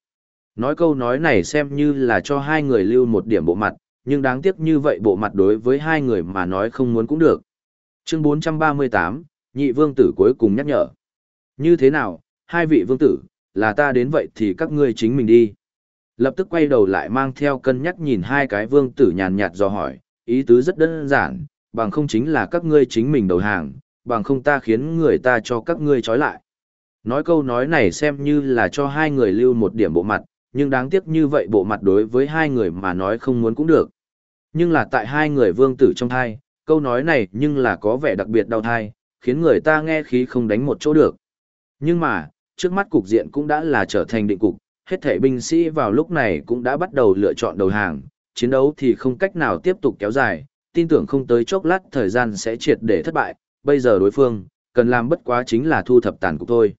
Nói câu nói này xem như là cho hai người lưu một điểm bộ mặt, nhưng đáng tiếc như vậy bộ mặt đối với hai người mà nói không muốn cũng được. Chương 438, nhị vương tử cuối cùng nhắc nhở. Như thế nào, hai vị vương tử, là ta đến vậy thì các ngươi chính mình đi. Lập tức quay đầu lại mang theo cân nhắc nhìn hai cái vương tử nhàn nhạt dò hỏi, ý tứ rất đơn giản, bằng không chính là các ngươi chính mình đầu hàng, bằng không ta khiến người ta cho các ngươi trói lại. Nói câu nói này xem như là cho hai người lưu một điểm bộ mặt, nhưng đáng tiếc như vậy bộ mặt đối với hai người mà nói không muốn cũng được. Nhưng là tại hai người vương tử trong thai, câu nói này nhưng là có vẻ đặc biệt đau thai, khiến người ta nghe khí không đánh một chỗ được. Nhưng mà, trước mắt cục diện cũng đã là trở thành định cục, hết thể binh sĩ vào lúc này cũng đã bắt đầu lựa chọn đầu hàng, chiến đấu thì không cách nào tiếp tục kéo dài, tin tưởng không tới chốc lát thời gian sẽ triệt để thất bại, bây giờ đối phương, cần làm bất quá chính là thu thập tàn cục thôi.